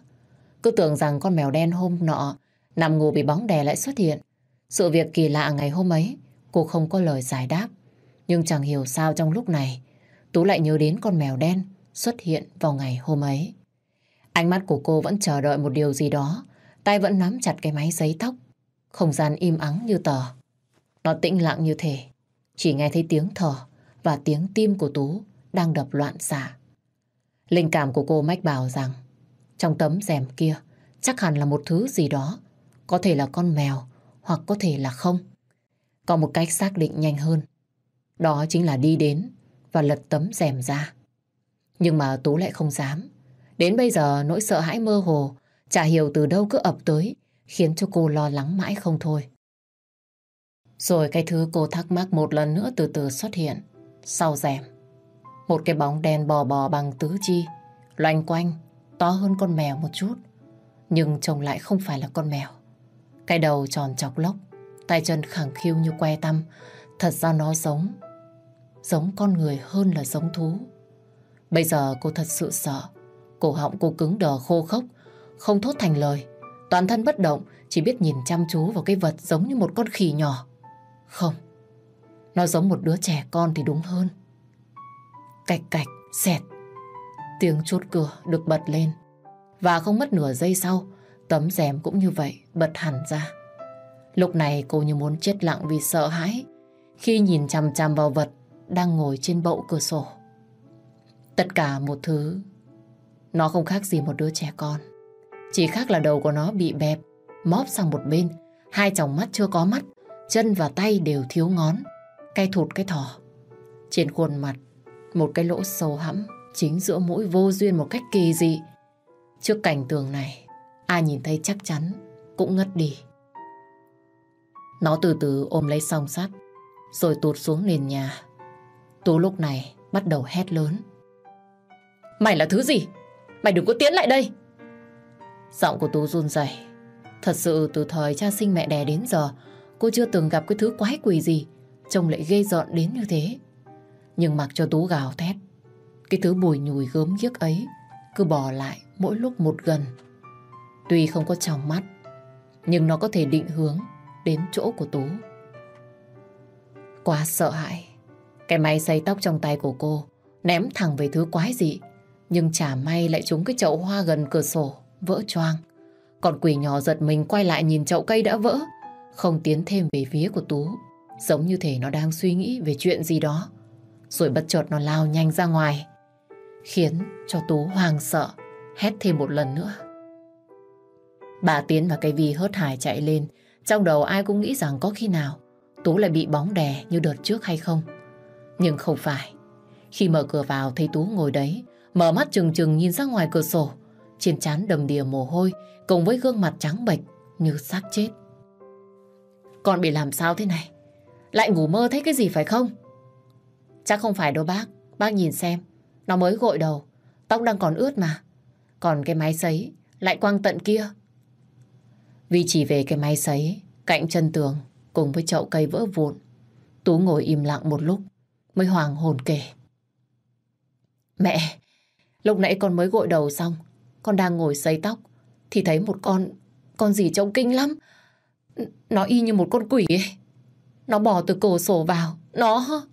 Cứ tưởng rằng con mèo đen hôm nọ nằm ngủ bị bóng đè lại xuất hiện. Sự việc kỳ lạ ngày hôm ấy, cô không có lời giải đáp. Nhưng chẳng hiểu sao trong lúc này, Tú lại nhớ đến con mèo đen xuất hiện vào ngày hôm ấy. Ánh mắt của cô vẫn chờ đợi một điều gì đó, tay vẫn nắm chặt cái máy giấy tóc. Không gian im ắng như tờ. Nó tĩnh lặng như thể, chỉ nghe thấy tiếng thở và tiếng tim của Tú đang đập loạn xạ. Linh cảm của cô mách bảo rằng trong tấm rèm kia chắc hẳn là một thứ gì đó. Có thể là con mèo hoặc có thể là không. còn một cách xác định nhanh hơn. Đó chính là đi đến và lật tấm rèm ra. Nhưng mà Tú lại không dám. Đến bây giờ nỗi sợ hãi mơ hồ, chả hiểu từ đâu cứ ập tới, khiến cho cô lo lắng mãi không thôi. Rồi cái thứ cô thắc mắc một lần nữa từ từ xuất hiện, sau rèm. Một cái bóng đen bò bò bằng tứ chi, loanh quanh, to hơn con mèo một chút. Nhưng trông lại không phải là con mèo. Cái đầu tròn chọc lốc, tay chân khẳng khiu như que tăm. Thật ra nó giống, giống con người hơn là giống thú. Bây giờ cô thật sự sợ. Cổ họng cô cứng đờ khô khốc, không thốt thành lời. Toàn thân bất động, chỉ biết nhìn chăm chú vào cái vật giống như một con khỉ nhỏ. Không, nó giống một đứa trẻ con thì đúng hơn. Cạch cạch, xẹt. Tiếng chốt cửa được bật lên. Và không mất nửa giây sau, tấm rèm cũng như vậy, bật hẳn ra. Lúc này cô như muốn chết lặng vì sợ hãi, khi nhìn chằm chằm vào vật đang ngồi trên bậu cửa sổ. Tất cả một thứ, Nó không khác gì một đứa trẻ con Chỉ khác là đầu của nó bị bẹp, Móp sang một bên, Hai tròng mắt chưa có mắt, Chân và tay đều thiếu ngón Cây thụt cái thỏ Trên khuôn mặt, Một cái lỗ sâu hẫm Chính giữa mũi vô duyên một cách kỳ dị Trước cảnh tường này Ai nhìn thấy chắc chắn Cũng ngất đi Nó từ từ ôm lấy song sắt Rồi tụt xuống nền nhà Tú lúc này bắt đầu hét lớn Mày là thứ gì? Mày đừng có tiến lại đây. Giọng của Tú run rẩy. Thật sự từ thời cha sinh mẹ đẻ đến giờ, cô chưa từng gặp cái thứ quái quỷ gì, trông lại ghê dọn đến như thế. Nhưng mặc cho Tú gào thét, cái thứ bùi nhùi gớm ghiếc ấy cứ bỏ lại mỗi lúc một gần. Tuy không có trong mắt, nhưng nó có thể định hướng đến chỗ của Tú. Quá sợ hãi, cái máy xây tóc trong tay của cô ném thẳng về thứ quái dị nhưng chả may lại trúng cái chậu hoa gần cửa sổ, vỡ choang. Còn quỷ nhỏ giật mình quay lại nhìn chậu cây đã vỡ, không tiến thêm về phía của Tú. Giống như thể nó đang suy nghĩ về chuyện gì đó. Rồi bất chợt nó lao nhanh ra ngoài, khiến cho Tú hoàng sợ, hét thêm một lần nữa. Bà Tiến và cây vi hớt hải chạy lên, trong đầu ai cũng nghĩ rằng có khi nào Tú lại bị bóng đè như đợt trước hay không. Nhưng không phải. Khi mở cửa vào thấy Tú ngồi đấy, Mở mắt trừng trừng nhìn ra ngoài cửa sổ. Trên trán đầm đìa mồ hôi cùng với gương mặt trắng bệch như xác chết. Con bị làm sao thế này? Lại ngủ mơ thấy cái gì phải không? Chắc không phải đâu bác. Bác nhìn xem. Nó mới gội đầu. Tóc đang còn ướt mà. Còn cái máy sấy lại quăng tận kia. Vì chỉ về cái máy sấy cạnh chân tường cùng với chậu cây vỡ vụn. Tú ngồi im lặng một lúc mới hoàng hồn kể. Mẹ, Lúc nãy con mới gội đầu xong, con đang ngồi sấy tóc, thì thấy một con, con gì trông kinh lắm. Nó y như một con quỷ ấy. Nó bò từ cổ sổ vào, nó...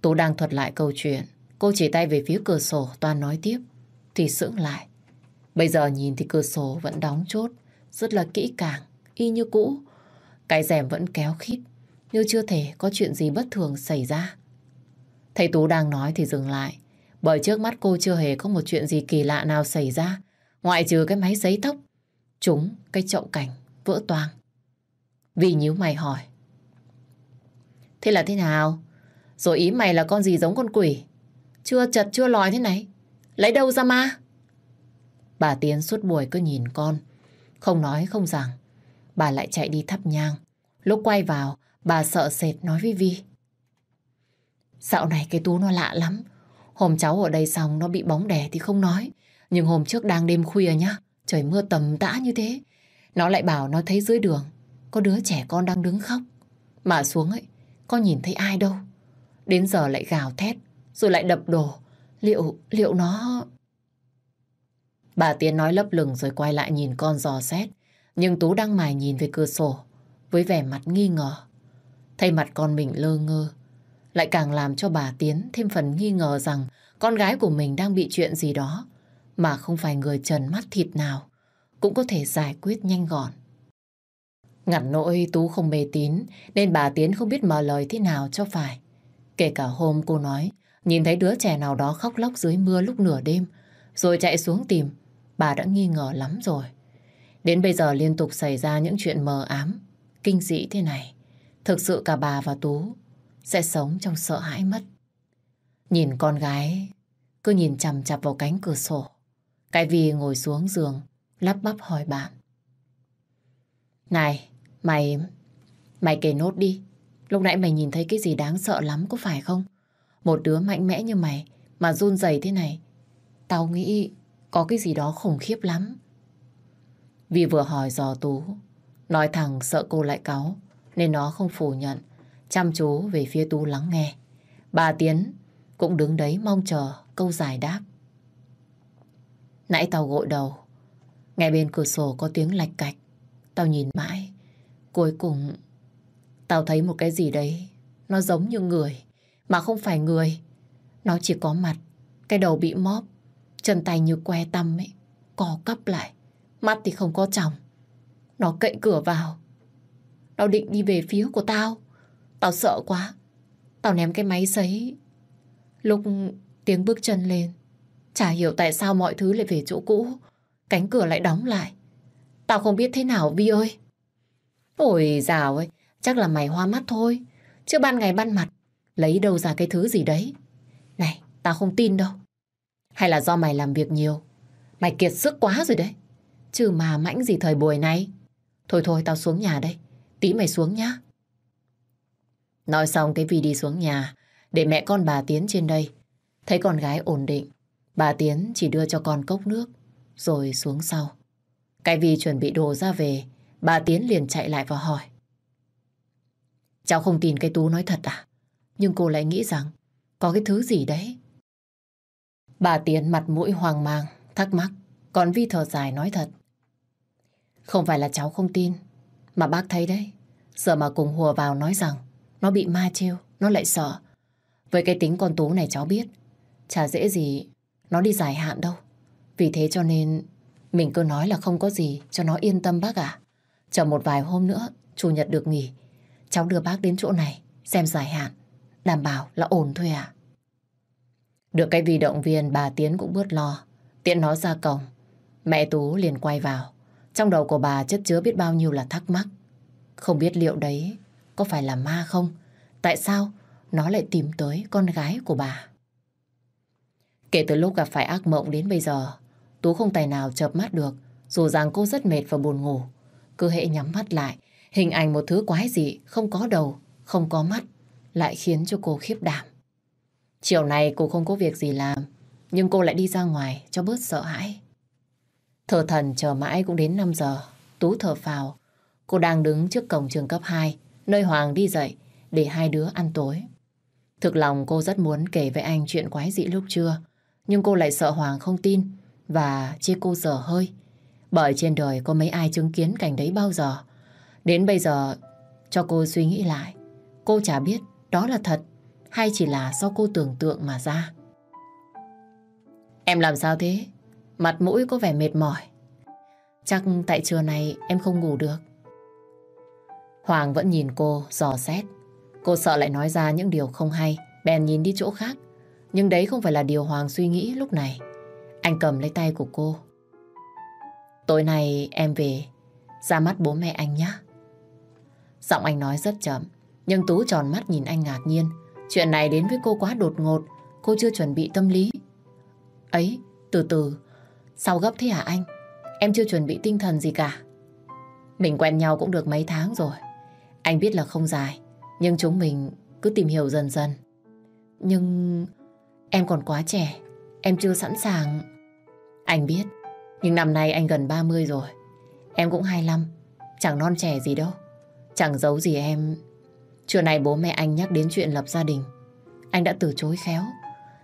Tú đang thuật lại câu chuyện, cô chỉ tay về phía cửa sổ toàn nói tiếp, thì sững lại. Bây giờ nhìn thì cửa sổ vẫn đóng chốt, rất là kỹ càng, y như cũ. Cái rèm vẫn kéo khít, như chưa thể có chuyện gì bất thường xảy ra. Thầy Tú đang nói thì dừng lại, bởi trước mắt cô chưa hề có một chuyện gì kỳ lạ nào xảy ra, ngoại trừ cái máy giấy tóc, chúng cái chậu cảnh vỡ toang. Vì nhíu mày hỏi. Thế là thế nào? Rồi ý mày là con gì giống con quỷ? Chưa chật chưa lòi thế này? Lấy đâu ra ma? Bà Tiến suốt buổi cứ nhìn con. Không nói không rằng. Bà lại chạy đi thắp nhang. Lúc quay vào, bà sợ sệt nói với Vi. Dạo này cái Tú nó lạ lắm. Hôm cháu ở đây xong nó bị bóng đè thì không nói. Nhưng hôm trước đang đêm khuya nhá. Trời mưa tầm tã như thế. Nó lại bảo nó thấy dưới đường có đứa trẻ con đang đứng khóc. Mà xuống ấy, có nhìn thấy ai đâu. Đến giờ lại gào thét, rồi lại đập đồ. Liệu, liệu nó... Bà Tiến nói lấp lửng rồi quay lại nhìn con dò xét. Nhưng Tú đang mải nhìn về cửa sổ, với vẻ mặt nghi ngờ. Thấy mặt con mình lơ ngơ, lại càng làm cho bà Tiến thêm phần nghi ngờ rằng con gái của mình đang bị chuyện gì đó, mà không phải người trần mắt thịt nào, cũng có thể giải quyết nhanh gọn. Ngặt nỗi Tú không mê tín, nên bà Tiến không biết mở lời thế nào cho phải. Kể cả hôm cô nói, nhìn thấy đứa trẻ nào đó khóc lóc dưới mưa lúc nửa đêm, rồi chạy xuống tìm, bà đã nghi ngờ lắm rồi. Đến bây giờ liên tục xảy ra những chuyện mờ ám, kinh dị thế này. Thực sự cả bà và Tú sẽ sống trong sợ hãi mất. Nhìn con gái, cứ nhìn chằm chằm vào cánh cửa sổ. Cái vì ngồi xuống giường, lắp bắp hỏi bạn. Này, mày... Mày kể nốt đi. Lúc nãy mày nhìn thấy cái gì đáng sợ lắm có phải không? Một đứa mạnh mẽ như mày mà run rẩy thế này. Tao nghĩ có cái gì đó khủng khiếp lắm. Vì vừa hỏi dò Tú, nói thẳng sợ cô lại cáu, nên nó không phủ nhận, chăm chú về phía Tú lắng nghe. Bà Tiến cũng đứng đấy mong chờ câu giải đáp. Nãy tao gội đầu, nghe bên cửa sổ có tiếng lạch cạch. Tao nhìn mãi, cuối cùng tao thấy một cái gì đấy, nó giống như người, mà không phải người. Nó chỉ có mặt, cái đầu bị móp, chân tay như que tăm ấy, co cắp lại. Mắt thì không có chồng. Nó cậy cửa vào. Nó định đi về phía của tao. Tao sợ quá. Tao ném cái máy sấy. Lúc tiếng bước chân lên, chả hiểu tại sao mọi thứ lại về chỗ cũ. Cánh cửa lại đóng lại. Tao không biết thế nào Vi ơi. Ôi dào ơi, chắc là mày hoa mắt thôi. Chứ ban ngày ban mặt, lấy đâu ra cái thứ gì đấy. Này, tao không tin đâu. Hay là do mày làm việc nhiều? Mày kiệt sức quá rồi đấy. Chứ mà mãnh gì thời buổi này. Thôi thôi, tao xuống nhà đây. Tí mày xuống nhá. Nói xong cái Vi đi xuống nhà, để mẹ con bà Tiến trên đây. Thấy con gái ổn định. Bà Tiến chỉ đưa cho con cốc nước, rồi xuống sau. Cái Vi chuẩn bị đồ ra về, bà Tiến liền chạy lại và hỏi. Cháu không tin cái Tú nói thật à? Nhưng cô lại nghĩ rằng, có cái thứ gì đấy. Bà Tiến mặt mũi hoang mang, thắc mắc. Còn Vi thở dài nói thật. Không phải là cháu không tin, mà bác thấy đấy. Giờ mà cùng hùa vào nói rằng nó bị ma trêu, nó lại sợ. Với cái tính con Tú này cháu biết, chả dễ gì nó đi dài hạn đâu. Vì thế cho nên mình cứ nói là không có gì cho nó yên tâm bác ạ. Chờ một vài hôm nữa, Chủ nhật được nghỉ. Cháu đưa bác đến chỗ này, xem dài hạn. Đảm bảo là ổn thôi à. Được cái vì động viên bà Tiến cũng bớt lo. Tiện nó ra cổng, mẹ Tú liền quay vào. Trong đầu của bà chất chứa biết bao nhiêu là thắc mắc. Không biết liệu đấy có phải là ma không? Tại sao nó lại tìm tới con gái của bà? Kể từ lúc gặp phải ác mộng đến bây giờ, Tú không tài nào chợp mắt được, dù rằng cô rất mệt và buồn ngủ. Cứ hệ nhắm mắt lại, hình ảnh một thứ quái dị, không có đầu, không có mắt, lại khiến cho cô khiếp đảm. Chiều này cô không có việc gì làm, nhưng cô lại đi ra ngoài cho bớt sợ hãi. Thở thần chờ mãi cũng đến 5 giờ. Tú thở phào. Cô đang đứng trước cổng trường cấp 2, nơi Hoàng đi dậy để hai đứa ăn tối. Thực lòng cô rất muốn kể với anh chuyện quái dị lúc trưa, nhưng cô lại sợ Hoàng không tin và chê cô dở hơi. Bởi trên đời có mấy ai chứng kiến cảnh đấy bao giờ. Đến bây giờ, cho cô suy nghĩ lại, cô chả biết đó là thật hay chỉ là do cô tưởng tượng mà ra. Em làm sao thế? Mặt mũi có vẻ mệt mỏi. Chắc tại trưa này em không ngủ được. Hoàng vẫn nhìn cô, dò xét. Cô sợ lại nói ra những điều không hay, bèn nhìn đi chỗ khác. Nhưng đấy không phải là điều Hoàng suy nghĩ lúc này. Anh cầm lấy tay của cô. Tối nay em về, ra mắt bố mẹ anh nhé. Giọng anh nói rất chậm, nhưng Tú tròn mắt nhìn anh ngạc nhiên. Chuyện này đến với cô quá đột ngột, cô chưa chuẩn bị tâm lý. Ấy, từ từ, Sao gấp thế hả anh? Em chưa chuẩn bị tinh thần gì cả. Mình quen nhau cũng được mấy tháng rồi. Anh biết là không dài, nhưng chúng mình cứ tìm hiểu dần dần. Nhưng em còn quá trẻ, em chưa sẵn sàng. Anh biết, nhưng năm nay anh gần 30 rồi. Em cũng 25, chẳng non trẻ gì đâu. Chẳng giấu gì em. Trưa nay bố mẹ anh nhắc đến chuyện lập gia đình. Anh đã từ chối khéo.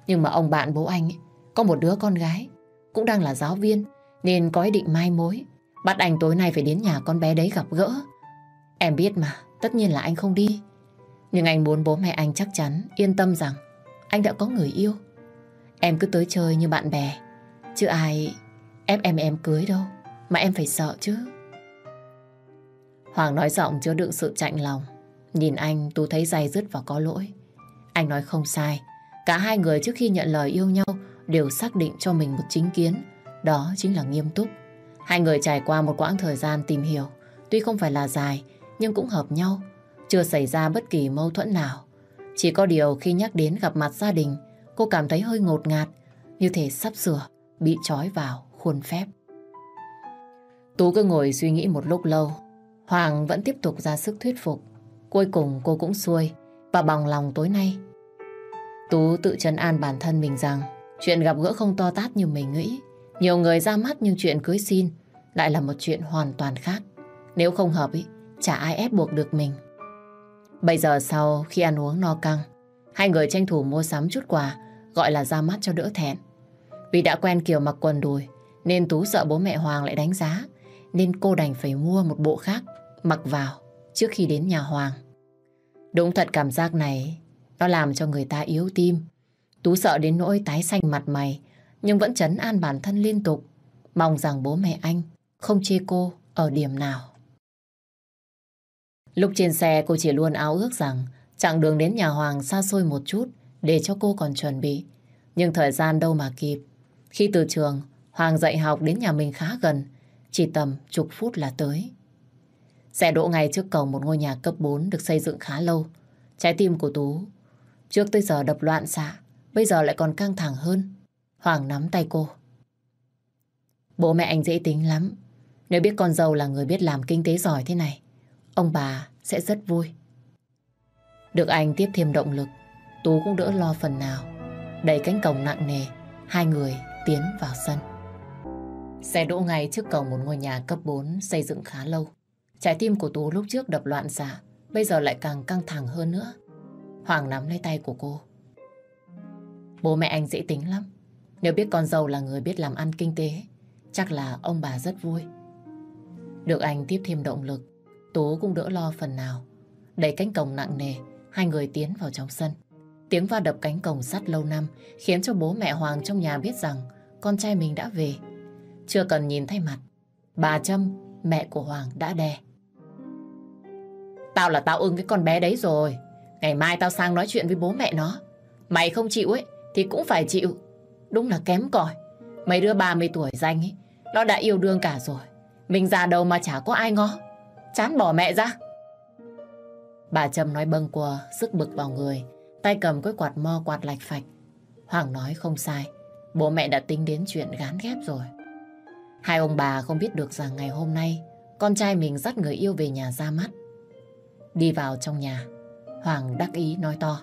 Nhưng mà ông bạn bố anh ấy, có một đứa con gái, cũng đang là giáo viên, nên có ý định mai mối. Bắt anh tối nay phải đến nhà con bé đấy gặp gỡ. Em biết mà, tất nhiên là anh không đi. Nhưng anh muốn bố mẹ anh chắc chắn, yên tâm rằng anh đã có người yêu. Em cứ tới chơi như bạn bè, chứ ai ép em em cưới đâu, mà em phải sợ chứ. Hoàng nói giọng chứa đựng sự chạnh lòng. Nhìn anh, Tú thấy dày dứt và có lỗi. Anh nói không sai. Cả hai người trước khi nhận lời yêu nhau đều xác định cho mình một chính kiến. Đó chính là nghiêm túc. Hai người trải qua một quãng thời gian tìm hiểu. Tuy không phải là dài, nhưng cũng hợp nhau. Chưa xảy ra bất kỳ mâu thuẫn nào. Chỉ có điều khi nhắc đến gặp mặt gia đình, cô cảm thấy hơi ngột ngạt, như thể sắp sửa, bị trói vào khuôn phép. Tú cứ ngồi suy nghĩ một lúc lâu. Hoàng vẫn tiếp tục ra sức thuyết phục. Cuối cùng cô cũng xuôi và bằng lòng tối nay. Tú tự trấn an bản thân mình rằng chuyện gặp gỡ không to tát như mình nghĩ. Nhiều người ra mắt nhưng chuyện cưới xin lại là một chuyện hoàn toàn khác. Nếu không hợp ý, chả ai ép buộc được mình. Bây giờ sau khi ăn uống no căng, hai người tranh thủ mua sắm chút quà gọi là ra mắt cho đỡ thẹn. Vì đã quen kiểu mặc quần đùi nên Tú sợ bố mẹ Hoàng lại đánh giá nên cô đành phải mua một bộ khác mặc vào trước khi đến nhà Hoàng. Đúng thật cảm giác này nó làm cho người ta yếu tim. Tú sợ đến nỗi tái xanh mặt mày nhưng vẫn chấn an bản thân liên tục mong rằng bố mẹ anh không chê cô ở điểm nào. Lúc trên xe cô chỉ luôn áo ước rằng chặng đường đến nhà Hoàng xa xôi một chút để cho cô còn chuẩn bị. Nhưng thời gian đâu mà kịp. Khi từ trường, Hoàng dạy học đến nhà mình khá gần, chỉ tầm chục phút là tới. Xe đỗ ngay trước cổng một ngôi nhà cấp 4 được xây dựng khá lâu. Trái tim của Tú trước tới giờ đập loạn xạ, bây giờ lại còn căng thẳng hơn. Hoàng nắm tay cô. Bố mẹ anh dễ tính lắm. Nếu biết con dâu là người biết làm kinh tế giỏi thế này, ông bà sẽ rất vui. Được anh tiếp thêm động lực, Tú cũng đỡ lo phần nào. Đẩy cánh cổng nặng nề, hai người tiến vào sân. Xe đỗ ngay trước cổng một ngôi nhà cấp 4 xây dựng khá lâu. Trái tim của Tú lúc trước đập loạn xạ, bây giờ lại càng căng thẳng hơn nữa. Hoàng nắm lấy tay của cô. Bố mẹ anh dễ tính lắm. Nếu biết con dâu là người biết làm ăn kinh tế, chắc là ông bà rất vui. Được anh tiếp thêm động lực, Tú cũng đỡ lo phần nào. Đẩy cánh cổng nặng nề, hai người tiến vào trong sân. Tiếng va đập cánh cổng sắt lâu năm khiến cho bố mẹ Hoàng trong nhà biết rằng con trai mình đã về. Chưa cần nhìn thấy mặt, bà Trâm, mẹ của Hoàng đã đè. Tao là tao ưng cái con bé đấy rồi. Ngày mai tao sang nói chuyện với bố mẹ nó. Mày không chịu ấy, thì cũng phải chịu. Đúng là kém cỏi. Mấy đứa 30 tuổi danh ấy, nó đã yêu đương cả rồi. Mình già đầu mà chả có ai ngó. Chán bỏ mẹ ra. Bà Trâm nói bâng quờ, sức bực vào người. Tay cầm cái quạt mo quạt lạch phạch. Hoàng nói không sai. Bố mẹ đã tính đến chuyện gán ghép rồi. Hai ông bà không biết được rằng ngày hôm nay con trai mình dắt người yêu về nhà ra mắt. Đi vào trong nhà, Hoàng đắc ý nói to.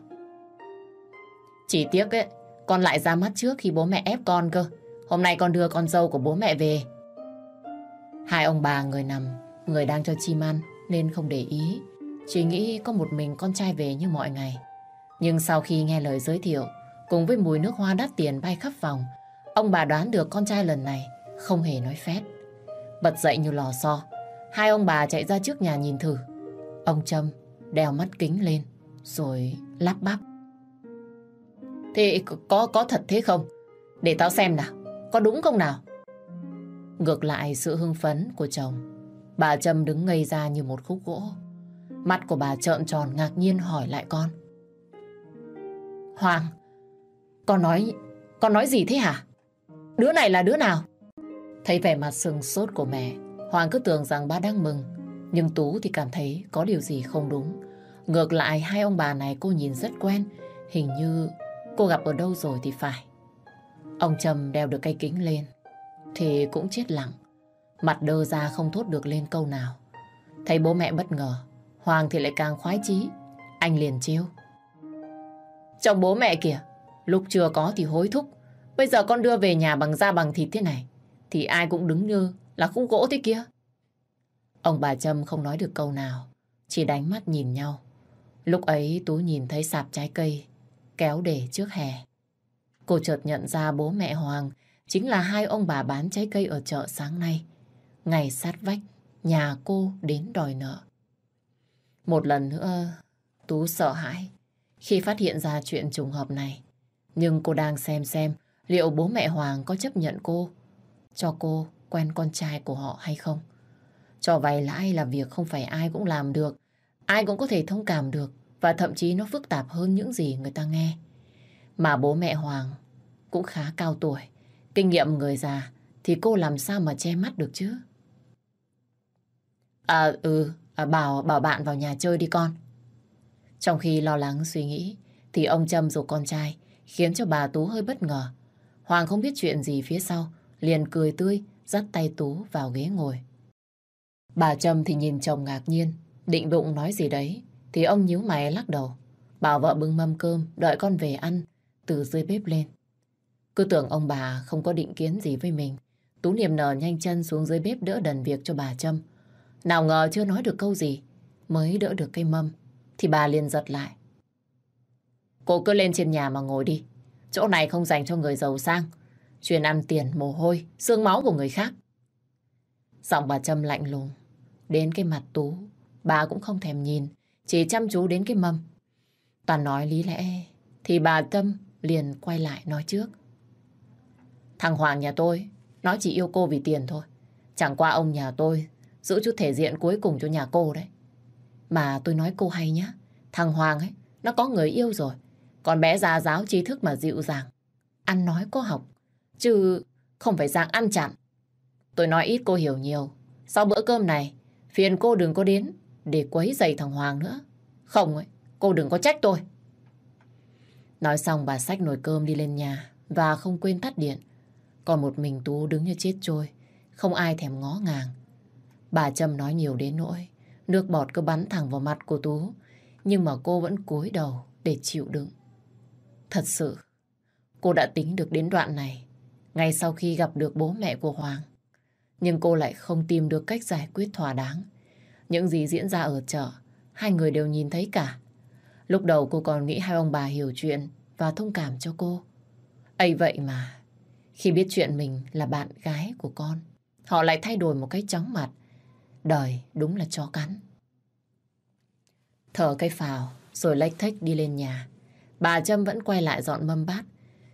Chỉ tiếc ấy, con lại ra mắt trước khi bố mẹ ép con cơ. Hôm nay con đưa con dâu của bố mẹ về. Hai ông bà người nằm, người đang cho chim ăn nên không để ý. Chỉ nghĩ có một mình con trai về như mọi ngày. Nhưng sau khi nghe lời giới thiệu, cùng với mùi nước hoa đắt tiền bay khắp phòng, ông bà đoán được con trai lần này không hề nói phét. Bật dậy như lò xo, hai ông bà chạy ra trước nhà nhìn thử. Ông Trâm đeo mắt kính lên, rồi lắp bắp. Thế có có thật thế không? Để tao xem nào, có đúng không nào? Ngược lại sự hưng phấn của chồng, bà Trâm đứng ngây ra như một khúc gỗ. Mắt của bà trợn tròn ngạc nhiên hỏi lại con. Hoàng, con nói, con nói gì thế hả? Đứa này là đứa nào? Thấy vẻ mặt sừng sốt của mẹ, Hoàng cứ tưởng rằng ba đang mừng. Nhưng Tú thì cảm thấy có điều gì không đúng. Ngược lại hai ông bà này cô nhìn rất quen. Hình như cô gặp ở đâu rồi thì phải. Ông Trầm đeo được cây kính lên. thì cũng chết lặng. Mặt đơ ra không thốt được lên câu nào. Thấy bố mẹ bất ngờ, Hoàng thì lại càng khoái chí. Anh liền trêu. Chồng bố mẹ kìa, lúc chưa có thì hối thúc. Bây giờ con đưa về nhà bằng da bằng thịt thế này, thì ai cũng đứng như là khúc gỗ thế kia. Ông bà Trâm không nói được câu nào, chỉ đánh mắt nhìn nhau. Lúc ấy Tú nhìn thấy sạp trái cây kéo để trước hè. Cô chợt nhận ra bố mẹ Hoàng chính là hai ông bà bán trái cây ở chợ sáng nay. Ngày sát vách, nhà cô đến đòi nợ. Một lần nữa, Tú sợ hãi khi phát hiện ra chuyện trùng hợp này. Nhưng cô đang xem xem liệu bố mẹ Hoàng có chấp nhận cô, cho cô quen con trai của họ hay không. Cho vay lãi là việc không phải ai cũng làm được, ai cũng có thể thông cảm được và thậm chí nó phức tạp hơn những gì người ta nghe. Mà bố mẹ Hoàng cũng khá cao tuổi, kinh nghiệm người già thì cô làm sao mà che mắt được chứ? À ừ, à, bảo bảo bạn vào nhà chơi đi con. Trong khi lo lắng suy nghĩ thì ông Trâm rủ con trai khiến cho bà Tú hơi bất ngờ. Hoàng không biết chuyện gì phía sau, liền cười tươi dắt tay Tú vào ghế ngồi. Bà Trâm thì nhìn chồng ngạc nhiên, định bụng nói gì đấy, thì ông nhíu mày lắc đầu. Bảo vợ bưng mâm cơm, đợi con về ăn, từ dưới bếp lên. Cứ tưởng ông bà không có định kiến gì với mình. Tú niềm nở nhanh chân xuống dưới bếp đỡ đần việc cho bà Trâm. Nào ngờ chưa nói được câu gì, mới đỡ được cây mâm, thì bà liền giật lại. Cô cứ lên trên nhà mà ngồi đi. Chỗ này không dành cho người giàu sang. Chuyên ăn tiền, mồ hôi, xương máu của người khác. Giọng bà Trâm lạnh lùng. Đến cái mặt Tú, bà cũng không thèm nhìn, chỉ chăm chú đến cái mâm. Toàn nói lý lẽ, thì bà Tâm liền quay lại nói trước. Thằng Hoàng nhà tôi, nó chỉ yêu cô vì tiền thôi. Chẳng qua ông nhà tôi giữ chút thể diện cuối cùng cho nhà cô đấy. Mà tôi nói cô hay nhá, thằng Hoàng ấy, nó có người yêu rồi. Còn bé già giáo trí thức mà dịu dàng. Ăn nói có học, chứ không phải dạng ăn chặn. Tôi nói ít cô hiểu nhiều. Sau bữa cơm này, phiền cô đừng có đến để quấy giày thằng Hoàng nữa. Không ấy, cô đừng có trách tôi. Nói xong bà xách nồi cơm đi lên nhà và không quên tắt điện. Còn một mình Tú đứng như chết trôi, không ai thèm ngó ngàng. Bà Trâm nói nhiều đến nỗi, nước bọt cứ bắn thẳng vào mặt của Tú, nhưng mà cô vẫn cúi đầu để chịu đựng. Thật sự, cô đã tính được đến đoạn này, ngay sau khi gặp được bố mẹ của Hoàng. Nhưng cô lại không tìm được cách giải quyết thỏa đáng. Những gì diễn ra ở chợ, hai người đều nhìn thấy cả. Lúc đầu cô còn nghĩ hai ông bà hiểu chuyện và thông cảm cho cô. ấy vậy mà, khi biết chuyện mình là bạn gái của con, họ lại thay đổi một cách chóng mặt. Đời đúng là chó cắn. Thở cây phào, rồi lách thách đi lên nhà. Bà Trâm vẫn quay lại dọn mâm bát.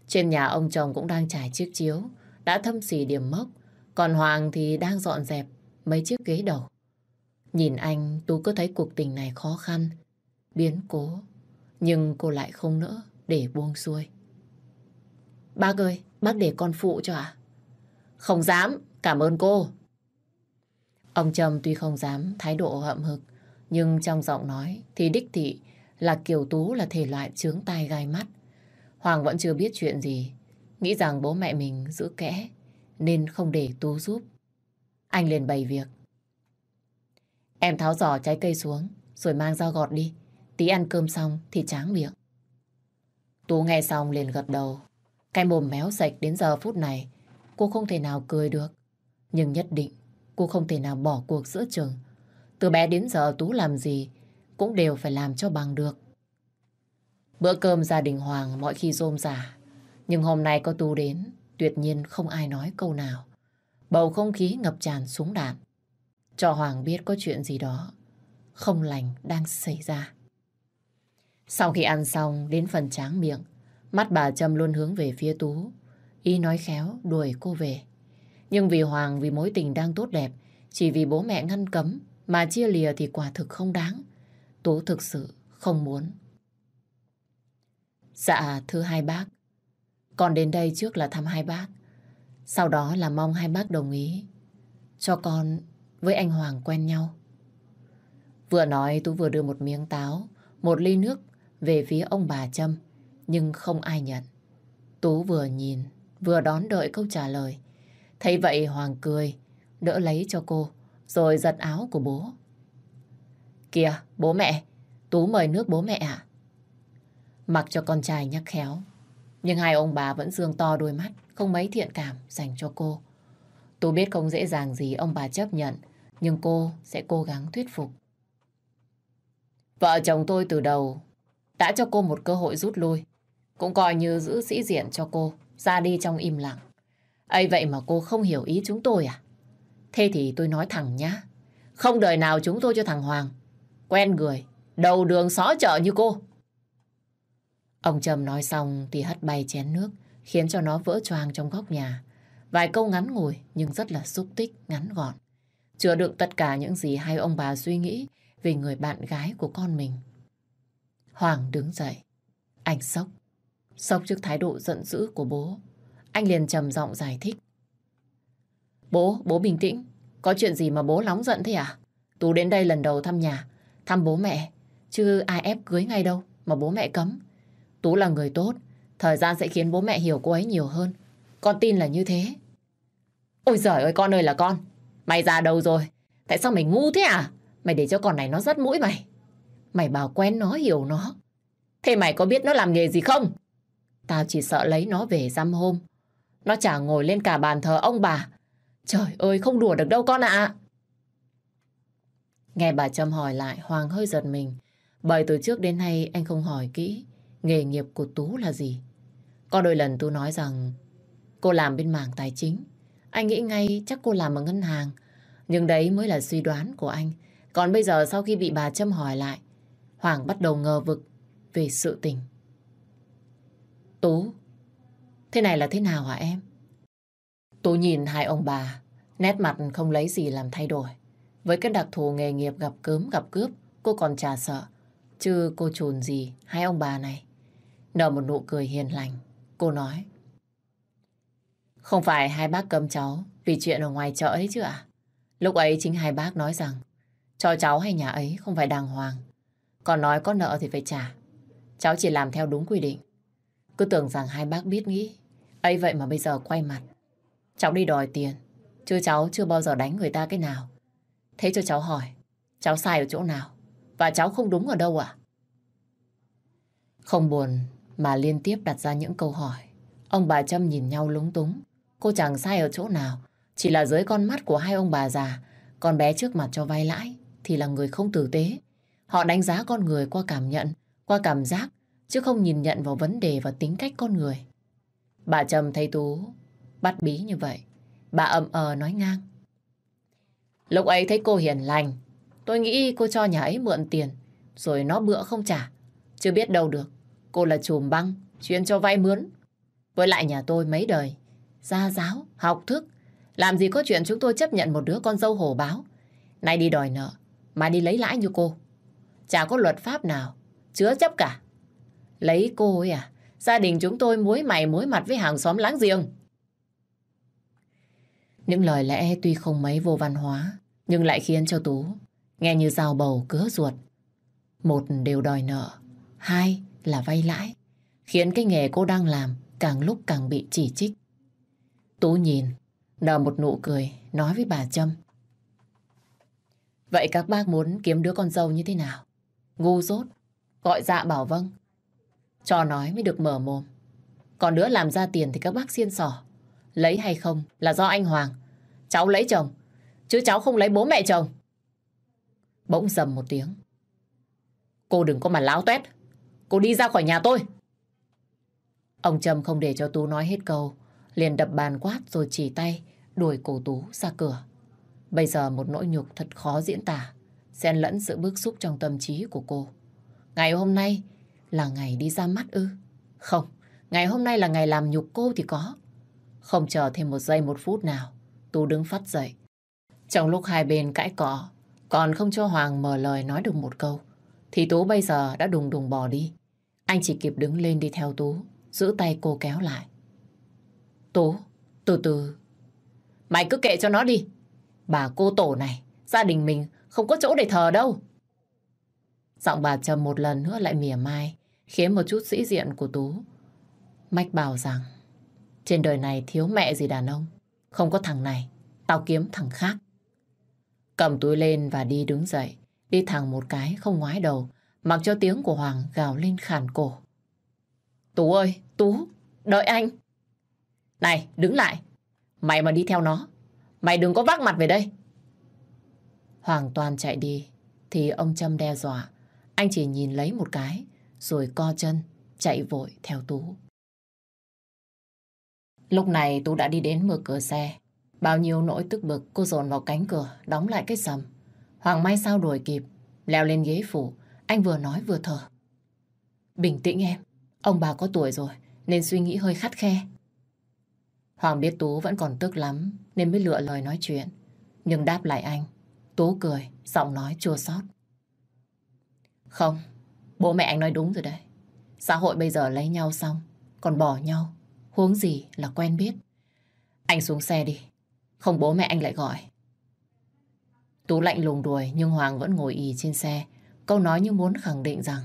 Trên nhà ông chồng cũng đang trải chiếc chiếu, đã thâm xỉ điểm mốc. Còn Hoàng thì đang dọn dẹp mấy chiếc ghế đầu. Nhìn anh, Tú cứ thấy cuộc tình này khó khăn, biến cố. Nhưng cô lại không nỡ để buông xuôi. Bác ơi, bác để con phụ cho ạ. Không dám, cảm ơn cô. Ông Trầm tuy không dám thái độ hậm hực, nhưng trong giọng nói thì đích thị là Kiều Tú là thể loại trướng tai gai mắt. Hoàng vẫn chưa biết chuyện gì, nghĩ rằng bố mẹ mình giữ kẽ, nên không để Tú giúp. Anh liền bày việc. Em tháo giỏ trái cây xuống, rồi mang dao gọt đi. Tí ăn cơm xong thì tráng miệng. Tú nghe xong liền gật đầu. Cái mồm méo sạch đến giờ phút này, cô không thể nào cười được. Nhưng nhất định, cô không thể nào bỏ cuộc giữa trường. Từ bé đến giờ Tú làm gì, cũng đều phải làm cho bằng được. Bữa cơm gia đình Hoàng mọi khi rôm rả. Nhưng hôm nay có Tú đến, tuyệt nhiên không ai nói câu nào. Bầu không khí ngập tràn súng đạn. Cho Hoàng biết có chuyện gì đó không lành đang xảy ra. Sau khi ăn xong đến phần tráng miệng, mắt bà Trâm luôn hướng về phía Tú. Ý nói khéo đuổi cô về. Nhưng vì Hoàng vì mối tình đang tốt đẹp, chỉ vì bố mẹ ngăn cấm mà chia lìa thì quả thực không đáng. Tú thực sự không muốn. Dạ thưa hai bác, con đến đây trước là thăm hai bác. Sau đó là mong hai bác đồng ý cho con với anh Hoàng quen nhau. Vừa nói Tú vừa đưa một miếng táo, một ly nước về phía ông bà Trâm, nhưng không ai nhận. Tú vừa nhìn, vừa đón đợi câu trả lời, Thấy vậy Hoàng cười, đỡ lấy cho cô, rồi giật áo của bố. Kìa, bố mẹ, Tú mời nước bố mẹ ạ. Mặc cho con trai nhắc khéo, nhưng hai ông bà vẫn dương to đôi mắt, không mấy thiện cảm dành cho cô. Tú biết không dễ dàng gì ông bà chấp nhận, nhưng cô sẽ cố gắng thuyết phục. Vợ chồng tôi từ đầu đã cho cô một cơ hội rút lui, cũng coi như giữ sĩ diện cho cô, ra đi trong im lặng. ấy vậy mà cô không hiểu ý chúng tôi à? Thế thì tôi nói thẳng nhá, không đời nào chúng tôi cho thằng Hoàng quen người, đầu đường xó chợ như cô. Ông Trầm nói xong thì hất bay chén nước, khiến cho nó vỡ choang trong góc nhà. Vài câu ngắn ngủi nhưng rất là xúc tích, ngắn gọn. Chứa đựng tất cả những gì hai ông bà suy nghĩ về người bạn gái của con mình. Hoàng đứng dậy. Anh sốc. Sốc trước thái độ giận dữ của bố. Anh liền trầm giọng giải thích. Bố, bố bình tĩnh. Có chuyện gì mà bố nóng giận thế à? Tú đến đây lần đầu thăm nhà, thăm bố mẹ. Chứ ai ép cưới ngay đâu mà bố mẹ cấm. Tú là người tốt. Thời gian sẽ khiến bố mẹ hiểu cô ấy nhiều hơn. Con tin là như thế. Ôi giời ơi, con ơi là con. Mày già đâu rồi? Tại sao mày ngu thế à? Mày để cho con này nó rất mũi mày. Mày bảo quen nó, hiểu nó. Thế mày có biết nó làm nghề gì không? Tao chỉ sợ lấy nó về giam hôm. Nó chả ngồi lên cả bàn thờ ông bà. Trời ơi, không đùa được đâu con ạ. Nghe bà Trâm hỏi lại, Hoàng hơi giật mình. Bởi từ trước đến nay, anh không hỏi kỹ nghề nghiệp của Tú là gì. Có đôi lần Tú nói rằng cô làm bên mảng tài chính. Anh nghĩ ngay chắc cô làm ở ngân hàng. Nhưng đấy mới là suy đoán của anh. Còn bây giờ sau khi bị bà Trâm hỏi lại, Hoàng bắt đầu ngờ vực về sự tình. Tú, thế này là thế nào hả em? Tú nhìn hai ông bà, nét mặt không lấy gì làm thay đổi. Với cái đặc thù nghề nghiệp gặp cướm gặp cướp, cô còn chả sợ. Chứ cô trồn gì hai ông bà này. Nở một nụ cười hiền lành, cô nói. Không phải hai bác cấm cháu vì chuyện ở ngoài chợ ấy chứ ạ? Lúc ấy chính hai bác nói rằng cho cháu hay nhà ấy không phải đàng hoàng. Còn nói có nợ thì phải trả. Cháu chỉ làm theo đúng quy định. Cứ tưởng rằng hai bác biết nghĩ. ấy vậy mà bây giờ quay mặt. Cháu đi đòi tiền. Chứ cháu chưa bao giờ đánh người ta cái nào. Thế cho cháu hỏi. Cháu sai ở chỗ nào? Và cháu không đúng ở đâu ạ? Không buồn mà liên tiếp đặt ra những câu hỏi. Ông bà Trâm nhìn nhau lúng túng. Cô chẳng sai ở chỗ nào. Chỉ là dưới con mắt của hai ông bà già, con bé trước mặt cho vay lãi thì là người không tử tế. Họ đánh giá con người qua cảm nhận, qua cảm giác, chứ không nhìn nhận vào vấn đề và tính cách con người. Bà Trầm thấy Tú bắt bí như vậy. Bà ậm ờ nói ngang. Lúc ấy thấy cô hiền lành, tôi nghĩ cô cho nhà ấy mượn tiền, rồi nó bữa không trả. Chưa biết đâu được, cô là chùm băng, chuyên cho vay mướn. Với lại nhà tôi mấy đời, gia giáo, học thức, làm gì có chuyện chúng tôi chấp nhận một đứa con dâu hổ báo. Nay đi đòi nợ, mà đi lấy lãi như cô. Chả có luật pháp nào, chứa chấp cả. Lấy cô ấy à, gia đình chúng tôi muối mày muối mặt với hàng xóm láng giềng. Những lời lẽ tuy không mấy vô văn hóa, nhưng lại khiến cho Tú nghe như dao bầu cứa ruột. Một đều đòi nợ, hai là vay lãi, khiến cái nghề cô đang làm càng lúc càng bị chỉ trích. Tú nhìn, nở một nụ cười, nói với bà Trâm. Vậy các bác muốn kiếm đứa con dâu như thế nào? Ngu dốt, gọi dạ bảo vâng. Cho nói mới được mở mồm. Còn đứa làm ra tiền thì các bác xiên sỏ. Lấy hay không là do anh Hoàng. Cháu lấy chồng, chứ cháu không lấy bố mẹ chồng. Bỗng dầm một tiếng. Cô đừng có mà láo tuét. Cô đi ra khỏi nhà tôi. Ông Trâm không để cho Tú nói hết câu. Liền đập bàn quát rồi chỉ tay đuổi cổ Tú ra cửa. Bây giờ một nỗi nhục thật khó diễn tả, xen lẫn sự bức xúc trong tâm trí của cô. Ngày hôm nay là ngày đi ra mắt ư? Không, ngày hôm nay là ngày làm nhục cô thì có. Không chờ thêm một giây một phút nào, Tú đứng phát dậy. Trong lúc hai bên cãi cọ, còn không cho Hoàng mở lời nói được một câu, thì Tú bây giờ đã đùng đùng bỏ đi. Anh chỉ kịp đứng lên đi theo Tú, giữ tay cô kéo lại. Tú, từ từ. Mày cứ kệ cho nó đi. Bà cô tổ này, gia đình mình không có chỗ để thờ đâu. Giọng bà trầm một lần nữa lại mỉa mai, khiến một chút sĩ diện của Tú. Mách bảo rằng, trên đời này thiếu mẹ gì đàn ông, Không có thằng này, tao kiếm thằng khác. Cầm túi lên và đi đứng dậy. Đi thẳng một cái, không ngoái đầu. Mặc cho tiếng của Hoàng gào lên khàn cổ. Tú ơi, Tú, đợi anh. Này, đứng lại. Mày mà đi theo nó, mày đừng có vác mặt về đây. Hoàng Toàn chạy đi, thì ông Trâm đe dọa. Anh chỉ nhìn lấy một cái, rồi co chân, chạy vội theo Tú. Lúc này Tú đã đi đến mở cửa xe. Bao nhiêu nỗi tức bực cô dồn vào cánh cửa, đóng lại cái sầm. Hoàng may sao đuổi kịp, leo lên ghế phủ, anh vừa nói vừa thở. Bình tĩnh em, ông bà có tuổi rồi, nên suy nghĩ hơi khắt khe. Hoàng biết Tú vẫn còn tức lắm, nên mới lựa lời nói chuyện. Nhưng đáp lại anh, Tú cười, giọng nói chua xót. Không, bố mẹ anh nói đúng rồi đấy. Xã hội bây giờ lấy nhau xong, còn bỏ nhau, huống gì là quen biết. Anh xuống xe đi, không bố mẹ anh lại gọi. Tú lạnh lùng đuổi nhưng Hoàng vẫn ngồi ì trên xe. Câu nói như muốn khẳng định rằng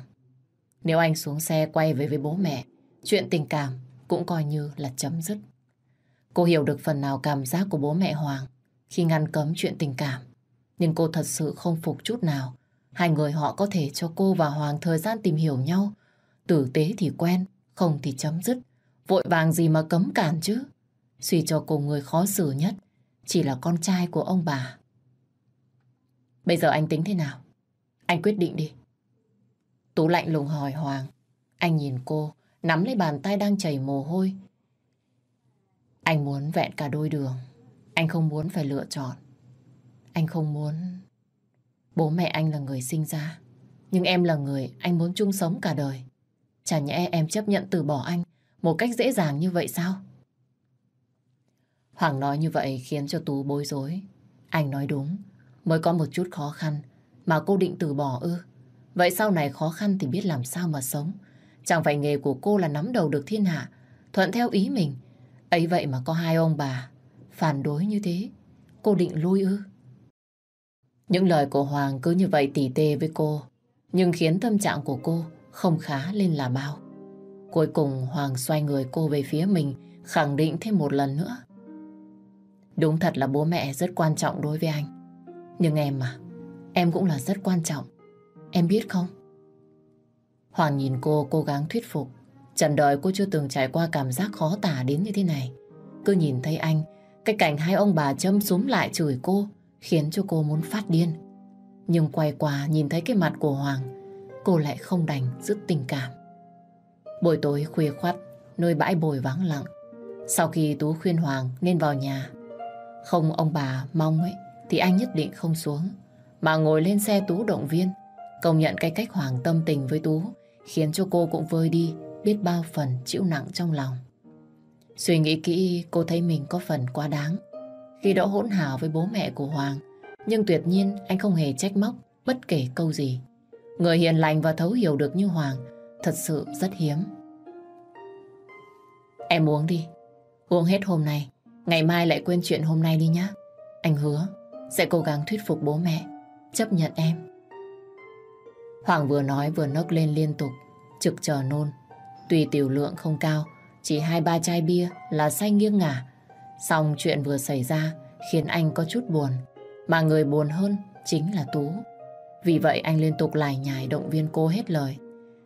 nếu anh xuống xe quay về với bố mẹ, chuyện tình cảm cũng coi như là chấm dứt. Cô hiểu được phần nào cảm giác của bố mẹ Hoàng khi ngăn cấm chuyện tình cảm. Nhưng cô thật sự không phục chút nào. Hai người họ có thể cho cô và Hoàng thời gian tìm hiểu nhau. Tử tế thì quen, không thì chấm dứt. Vội vàng gì mà cấm cản chứ. Suy cho cô người khó xử nhất chỉ là con trai của ông bà. Bây giờ anh tính thế nào? Anh quyết định đi. Tú lạnh lùng hỏi Hoàng. Anh nhìn cô, nắm lấy bàn tay đang chảy mồ hôi. Anh muốn vẹn cả đôi đường. Anh không muốn phải lựa chọn. Anh không muốn... Bố mẹ anh là người sinh ra. Nhưng em là người anh muốn chung sống cả đời. Chả nhẽ em chấp nhận từ bỏ anh một cách dễ dàng như vậy sao? Hoàng nói như vậy khiến cho Tú bối rối. Anh nói đúng, mới có một chút khó khăn mà cô định từ bỏ ư. Vậy sau này khó khăn thì biết làm sao mà sống. Chẳng phải nghề của cô là nắm đầu được thiên hạ, thuận theo ý mình. Ấy vậy mà có hai ông bà phản đối như thế. Cô định lui ư? Những lời của Hoàng cứ như vậy tỉ tê với cô, nhưng khiến tâm trạng của cô không khá lên là bao. Cuối cùng Hoàng xoay người cô về phía mình, khẳng định thêm một lần nữa. Đúng thật là bố mẹ rất quan trọng đối với anh. Nhưng em mà, em cũng là rất quan trọng. Em biết không? Hoàng nhìn cô cố gắng thuyết phục. Trần đời cô chưa từng trải qua cảm giác khó tả đến như thế này. Cứ nhìn thấy anh, cái cảnh hai ông bà châm súng lại chửi cô, khiến cho cô muốn phát điên. Nhưng quay qua nhìn thấy cái mặt của Hoàng, cô lại không đành dứt tình cảm. Buổi tối khuya khoắt, nơi bãi bồi vắng lặng. Sau khi Tú khuyên Hoàng nên vào nhà, không ông bà mong ấy, thì anh nhất định không xuống. Mà ngồi lên xe Tú động viên, công nhận cái cách Hoàng tâm tình với Tú, khiến cho cô cũng vơi đi biết bao phần chịu nặng trong lòng. Suy nghĩ kỹ, cô thấy mình có phần quá đáng. Khi đã hỗn hào với bố mẹ của Hoàng, nhưng tuyệt nhiên anh không hề trách móc bất kể câu gì. Người hiền lành và thấu hiểu được như Hoàng thật sự rất hiếm. Em uống đi. Uống hết hôm nay. Ngày mai lại quên chuyện hôm nay đi nhá Anh hứa sẽ cố gắng thuyết phục bố mẹ chấp nhận em. Hoàng vừa nói vừa nấc lên liên tục, trực chờ nôn. Tuy tiểu lượng không cao, chỉ hai ba chai bia là say nghiêng ngả. Xong chuyện vừa xảy ra khiến anh có chút buồn. Mà người buồn hơn chính là Tú. Vì vậy anh liên tục lải nhải động viên cô hết lời.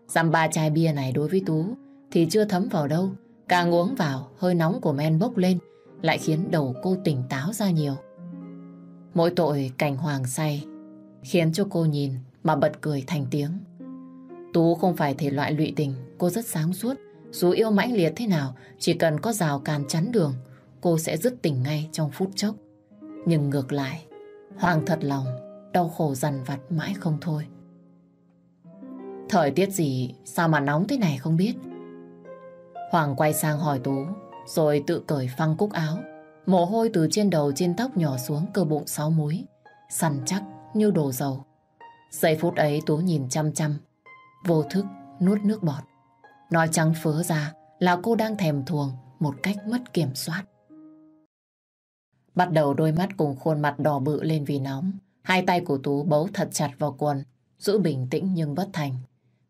Dăm ba chai bia này đối với Tú thì chưa thấm vào đâu. Càng uống vào, hơi nóng của men bốc lên lại khiến đầu cô tỉnh táo ra nhiều. Mỗi tội cảnh hoàng say khiến cho cô nhìn mà bật cười thành tiếng. Tú không phải thể loại lụy tình, cô rất sáng suốt. Dù yêu mãnh liệt thế nào, chỉ cần có rào càn chắn đường, cô sẽ dứt tình ngay trong phút chốc. Nhưng ngược lại, Hoàng thật lòng, đau khổ dằn vặt mãi không thôi. Thời tiết gì sao mà nóng thế này không biết. Hoàng quay sang hỏi Tú, rồi tự cởi phăng cúc áo. Mồ hôi từ trên đầu trên tóc nhỏ xuống cơ bụng sáu múi, săn chắc như đồ dầu. Giây phút ấy Tú nhìn chăm chăm, vô thức nuốt nước bọt. Nói trắng phớ ra là cô đang thèm thuồng một cách mất kiểm soát. Bắt đầu đôi mắt cùng khuôn mặt đỏ bự lên vì nóng. Hai tay của Tú bấu thật chặt vào quần, giữ bình tĩnh nhưng bất thành.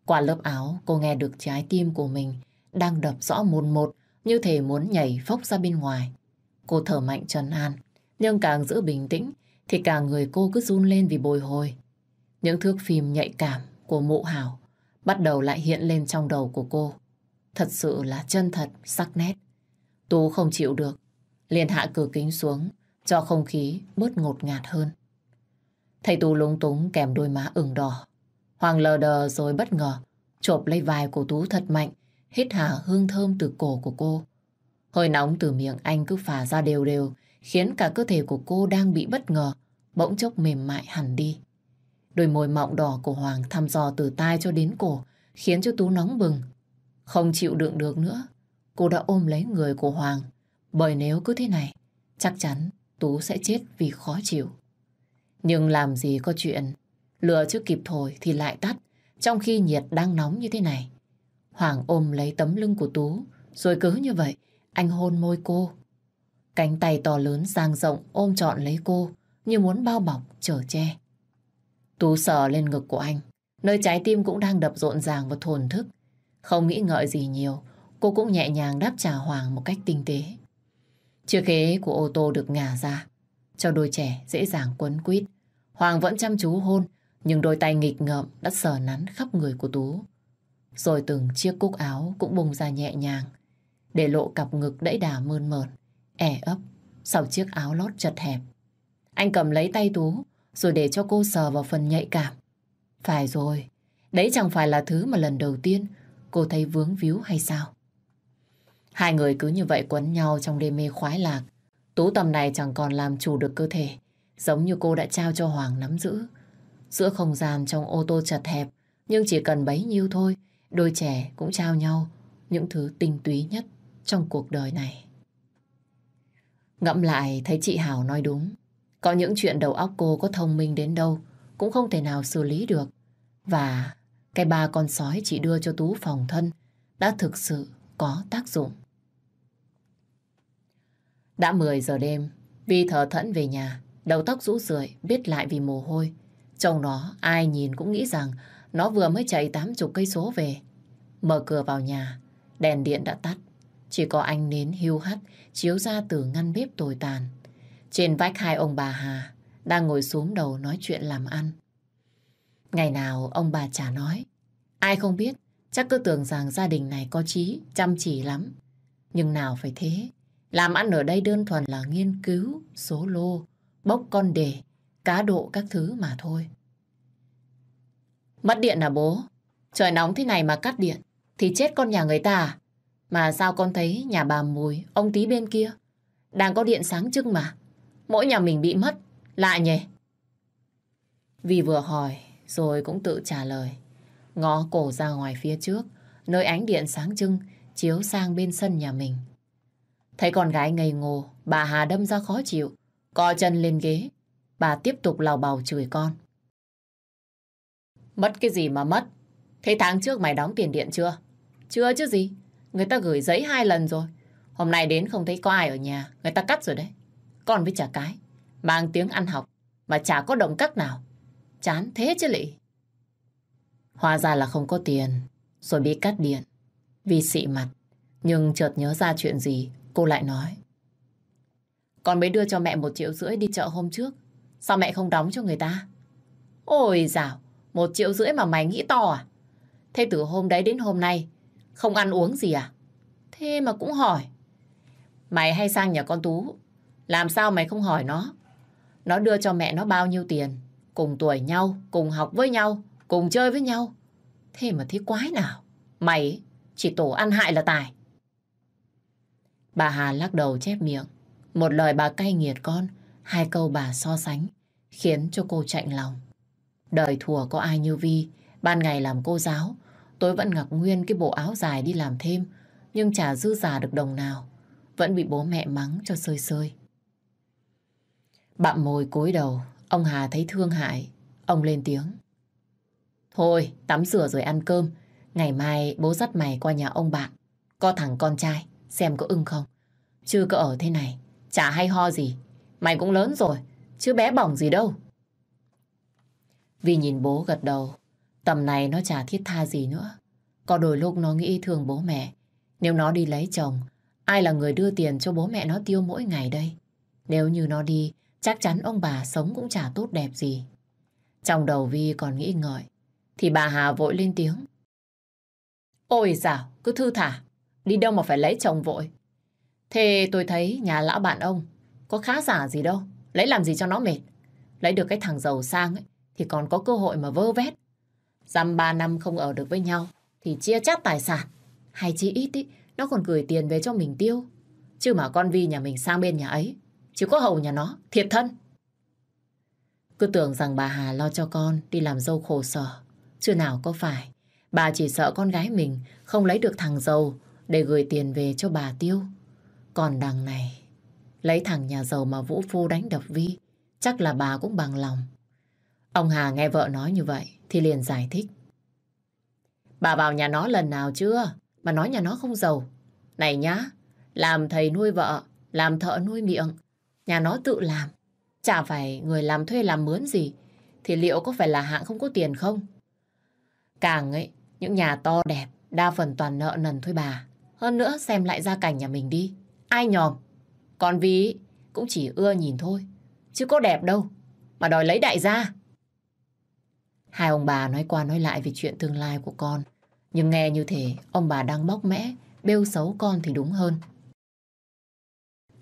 Qua lớp áo, cô nghe được trái tim của mình đang đập rõ một một, như thể muốn nhảy phốc ra bên ngoài. Cô thở mạnh trần an, nhưng càng giữ bình tĩnh thì cả người cô cứ run lên vì bồi hồi. Những thước phim nhạy cảm của mụ hảo bắt đầu lại hiện lên trong đầu của cô. Thật sự là chân thật, sắc nét. Tú không chịu được, liền hạ cửa kính xuống, cho không khí bớt ngột ngạt hơn. Thầy Tú lúng túng kèm đôi má ửng đỏ. Hoàng lờ đờ rồi bất ngờ, chộp lấy vai của Tú thật mạnh, hít hà hương thơm từ cổ của cô. Hơi nóng từ miệng anh cứ phả ra đều đều, khiến cả cơ thể của cô đang bị bất ngờ, bỗng chốc mềm mại hẳn đi. Đôi môi mọng đỏ của Hoàng thăm dò từ tai cho đến cổ, khiến cho Tú nóng bừng. Không chịu đựng được nữa, cô đã ôm lấy người của Hoàng. Bởi nếu cứ thế này, chắc chắn Tú sẽ chết vì khó chịu. Nhưng làm gì có chuyện, lửa chưa kịp thổi thì lại tắt, trong khi nhiệt đang nóng như thế này. Hoàng ôm lấy tấm lưng của Tú, rồi cứ như vậy, anh hôn môi cô. Cánh tay to lớn sang rộng ôm trọn lấy cô, như muốn bao bọc, chở che. Tú sờ lên ngực của anh, nơi trái tim cũng đang đập rộn ràng và thồn thức. Không nghĩ ngợi gì nhiều, cô cũng nhẹ nhàng đáp trả Hoàng một cách tinh tế. Chiếc ghế của ô tô được ngả ra, cho đôi trẻ dễ dàng quấn quýt. Hoàng vẫn chăm chú hôn, nhưng đôi tay nghịch ngợm đã sờ nắn khắp người của Tú. Rồi từng chiếc cúc áo cũng bung ra nhẹ nhàng, để lộ cặp ngực đẫy đà mơn mởn, ẻ ấp sau chiếc áo lót chật hẹp. Anh cầm lấy tay Tú, rồi để cho cô sờ vào phần nhạy cảm. Phải rồi, đấy chẳng phải là thứ mà lần đầu tiên cô thấy vướng víu hay sao? Hai người cứ như vậy quấn nhau trong đêm mê khoái lạc. Tú tầm này chẳng còn làm chủ được cơ thể, giống như cô đã trao cho Hoàng nắm giữ. Giữa không gian trong ô tô chật hẹp, nhưng chỉ cần bấy nhiêu thôi, đôi trẻ cũng trao nhau những thứ tinh túy nhất trong cuộc đời này. Ngẫm lại thấy chị Hảo nói đúng. Có những chuyện đầu óc cô có thông minh đến đâu cũng không thể nào xử lý được. Và cái ba con sói chị đưa cho Tú phòng thân đã thực sự có tác dụng. Đã 10 giờ đêm, Vi thở thẫn về nhà, đầu tóc rũ rượi, biết lại vì mồ hôi. Trong nó, ai nhìn cũng nghĩ rằng nó vừa mới chạy 80 cây số về. Mở cửa vào nhà, đèn điện đã tắt. Chỉ có anh nến hưu hắt chiếu ra từ ngăn bếp tồi tàn. Trên vách hai ông bà Hà đang ngồi xuống đầu nói chuyện làm ăn. Ngày nào ông bà chả nói. Ai không biết, chắc cứ tưởng rằng gia đình này có trí, chăm chỉ lắm. Nhưng nào phải thế. Làm ăn ở đây đơn thuần là nghiên cứu, số lô, bốc con đề, cá độ các thứ mà thôi. Mất điện à bố? Trời nóng thế này mà cắt điện, thì chết con nhà người ta à? Mà sao con thấy nhà bà Mùi, ông tí bên kia, đang có điện sáng trưng mà. Mỗi nhà mình bị mất, lạ nhỉ? Vì vừa hỏi, rồi cũng tự trả lời. Ngó cổ ra ngoài phía trước, nơi ánh điện sáng trưng, chiếu sang bên sân nhà mình. Thấy con gái ngây ngô, bà Hà đâm ra khó chịu, co chân lên ghế. Bà tiếp tục lào bào chửi con. Mất cái gì mà mất? Thế tháng trước mày đóng tiền điện chưa? Chưa chứ gì. Người ta gửi giấy hai lần rồi. Hôm nay đến không thấy có ai ở nhà. Người ta cắt rồi đấy. Con với trả cái. Mang tiếng ăn học. Mà chả có động cắt nào. Chán thế chứ lị. Hóa ra là không có tiền. Rồi bị cắt điện. Vì xị mặt. Nhưng chợt nhớ ra chuyện gì. Cô lại nói. Con mới đưa cho mẹ một triệu rưỡi đi chợ hôm trước. Sao mẹ không đóng cho người ta? Ôi dào. Một triệu rưỡi mà mày nghĩ to à? Thế từ hôm đấy đến hôm nay không ăn uống gì à? Thế mà cũng hỏi. Mày hay sang nhà con Tú, làm sao mày không hỏi nó? Nó đưa cho mẹ nó bao nhiêu tiền? Cùng tuổi nhau, cùng học với nhau, cùng chơi với nhau. Thế mà thế quái nào? Mày chỉ tổ ăn hại là tài. Bà Hà lắc đầu chép miệng. Một lời bà cay nghiệt con, hai câu bà so sánh, khiến cho cô chạnh lòng. Đời thùa có ai như Vi, ban ngày làm cô giáo, Tôi vẫn ngặt nguyên cái bộ áo dài đi làm thêm, nhưng chả dư giả được đồng nào. Vẫn bị bố mẹ mắng cho sơi sơi. Bạm mồi cúi đầu, ông Hà thấy thương hại. Ông lên tiếng. Thôi, tắm rửa rồi ăn cơm. Ngày mai bố dắt mày qua nhà ông bạn. Có thằng con trai, xem có ưng không. Chưa có ở thế này, chả hay ho gì. Mày cũng lớn rồi, chứ bé bỏng gì đâu. Vì nhìn bố gật đầu, Tầm này nó chả thiết tha gì nữa. Có đôi lúc nó nghĩ thương bố mẹ. Nếu nó đi lấy chồng, ai là người đưa tiền cho bố mẹ nó tiêu mỗi ngày đây? Nếu như nó đi, chắc chắn ông bà sống cũng chả tốt đẹp gì. Trong đầu Vi còn nghĩ ngợi, thì bà Hà vội lên tiếng. Ôi dào, cứ thư thả, đi đâu mà phải lấy chồng vội. Thế tôi thấy nhà lão bạn ông có khá giả gì đâu, lấy làm gì cho nó mệt. Lấy được cái thằng giàu sang ấy, thì còn có cơ hội mà vơ vét. Dăm ba năm không ở được với nhau thì chia chắt tài sản. Hay chi ít ý, nó còn gửi tiền về cho mình tiêu. Chứ mà con Vi nhà mình sang bên nhà ấy, chỉ có hầu nhà nó, thiệt thân. Cứ tưởng rằng bà Hà lo cho con đi làm dâu khổ sở. Chưa nào có phải. Bà chỉ sợ con gái mình không lấy được thằng giàu để gửi tiền về cho bà tiêu. Còn đằng này, lấy thằng nhà giàu mà Vũ Phu đánh đập Vi, chắc là bà cũng bằng lòng. Ông Hà nghe vợ nói như vậy thì liền giải thích. Bà vào nhà nó lần nào chưa mà nói nhà nó không giàu. Này nhá, làm thầy nuôi vợ, làm thợ nuôi miệng, nhà nó tự làm. Chả phải người làm thuê làm mướn gì thì liệu có phải là hạng không có tiền không? Càng ấy, những nhà to đẹp, đa phần toàn nợ nần thôi bà. Hơn nữa xem lại gia cảnh nhà mình đi. Ai nhòm? Còn vì cũng chỉ ưa nhìn thôi, chứ có đẹp đâu. Mà đòi lấy đại gia. Hai ông bà nói qua nói lại về chuyện tương lai của con. Nhưng nghe như thế, ông bà đang bóc mẽ, bêu xấu con thì đúng hơn.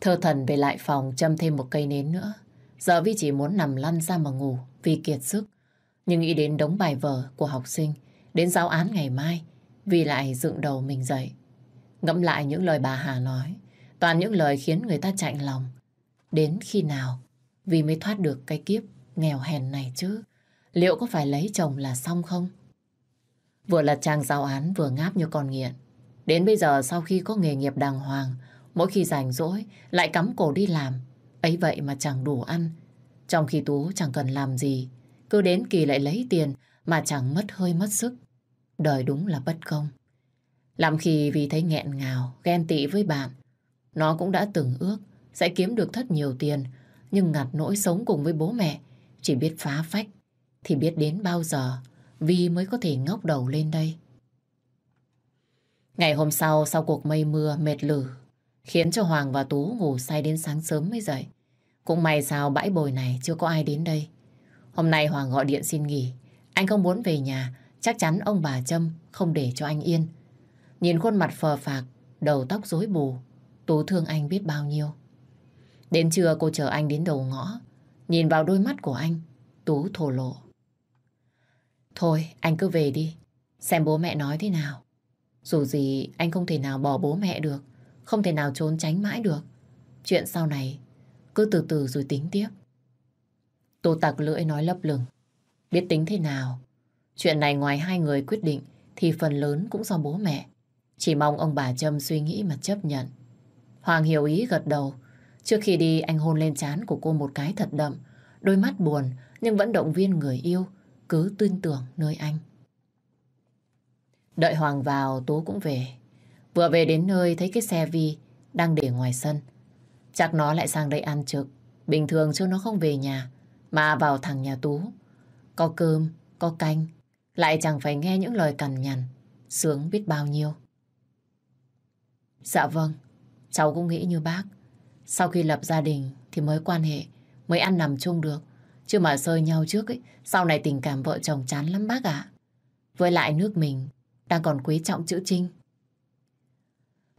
Thơ thần về lại phòng châm thêm một cây nến nữa. Giờ Vi chỉ muốn nằm lăn ra mà ngủ vì kiệt sức. Nhưng nghĩ đến đống bài vở của học sinh, đến giáo án ngày mai, Vi lại dựng đầu mình dậy. Ngẫm lại những lời bà Hà nói, toàn những lời khiến người ta chạnh lòng. Đến khi nào Vi mới thoát được cái kiếp nghèo hèn này chứ? Liệu có phải lấy chồng là xong không? Vừa là chàng giáo án vừa ngáp như con nghiện. Đến bây giờ sau khi có nghề nghiệp đàng hoàng, mỗi khi rảnh rỗi lại cắm cổ đi làm. Ấy vậy mà chẳng đủ ăn. Trong khi Tú chẳng cần làm gì, cứ đến kỳ lại lấy tiền mà chẳng mất hơi mất sức. Đời đúng là bất công. Làm khi vì thấy nghẹn ngào, ghen tị với bạn, nó cũng đã từng ước sẽ kiếm được thật nhiều tiền, nhưng ngặt nỗi sống cùng với bố mẹ, chỉ biết phá phách, thì biết đến bao giờ Vi mới có thể ngóc đầu lên đây. Ngày hôm sau, sau cuộc mây mưa mệt lử, khiến cho Hoàng và Tú ngủ say đến sáng sớm mới dậy. Cũng may sao bãi bồi này chưa có ai đến đây. Hôm nay Hoàng gọi điện xin nghỉ. Anh không muốn về nhà, chắc chắn ông bà Trâm không để cho anh yên. Nhìn khuôn mặt phờ phạc, đầu tóc rối bù, Tú thương anh biết bao nhiêu. Đến trưa cô chờ anh đến đầu ngõ, nhìn vào đôi mắt của anh, Tú thổ lộ. Thôi, anh cứ về đi. Xem bố mẹ nói thế nào. Dù gì, anh không thể nào bỏ bố mẹ được. Không thể nào trốn tránh mãi được. Chuyện sau này, cứ từ từ rồi tính tiếp. Tô tặc lưỡi nói lấp lửng. Biết tính thế nào. Chuyện này ngoài hai người quyết định, thì phần lớn cũng do bố mẹ. Chỉ mong ông bà Trâm suy nghĩ mà chấp nhận. Hoàng hiểu ý gật đầu. Trước khi đi, anh hôn lên trán của cô một cái thật đậm. Đôi mắt buồn, nhưng vẫn động viên người yêu cứ tin tưởng nơi anh. Đợi Hoàng vào, Tú cũng về. Vừa về đến nơi thấy cái xe Vi đang để ngoài sân. Chắc nó lại sang đây ăn trực. Bình thường chứ nó không về nhà, mà vào thằng nhà Tú. Có cơm, có canh, lại chẳng phải nghe những lời cằn nhằn, sướng biết bao nhiêu. Dạ vâng, cháu cũng nghĩ như bác. Sau khi lập gia đình thì mới quan hệ, mới ăn nằm chung được. Chứ mà sơi nhau trước ấy, sau này tình cảm vợ chồng chán lắm bác ạ. Với lại nước mình đang còn quý trọng chữ Trinh.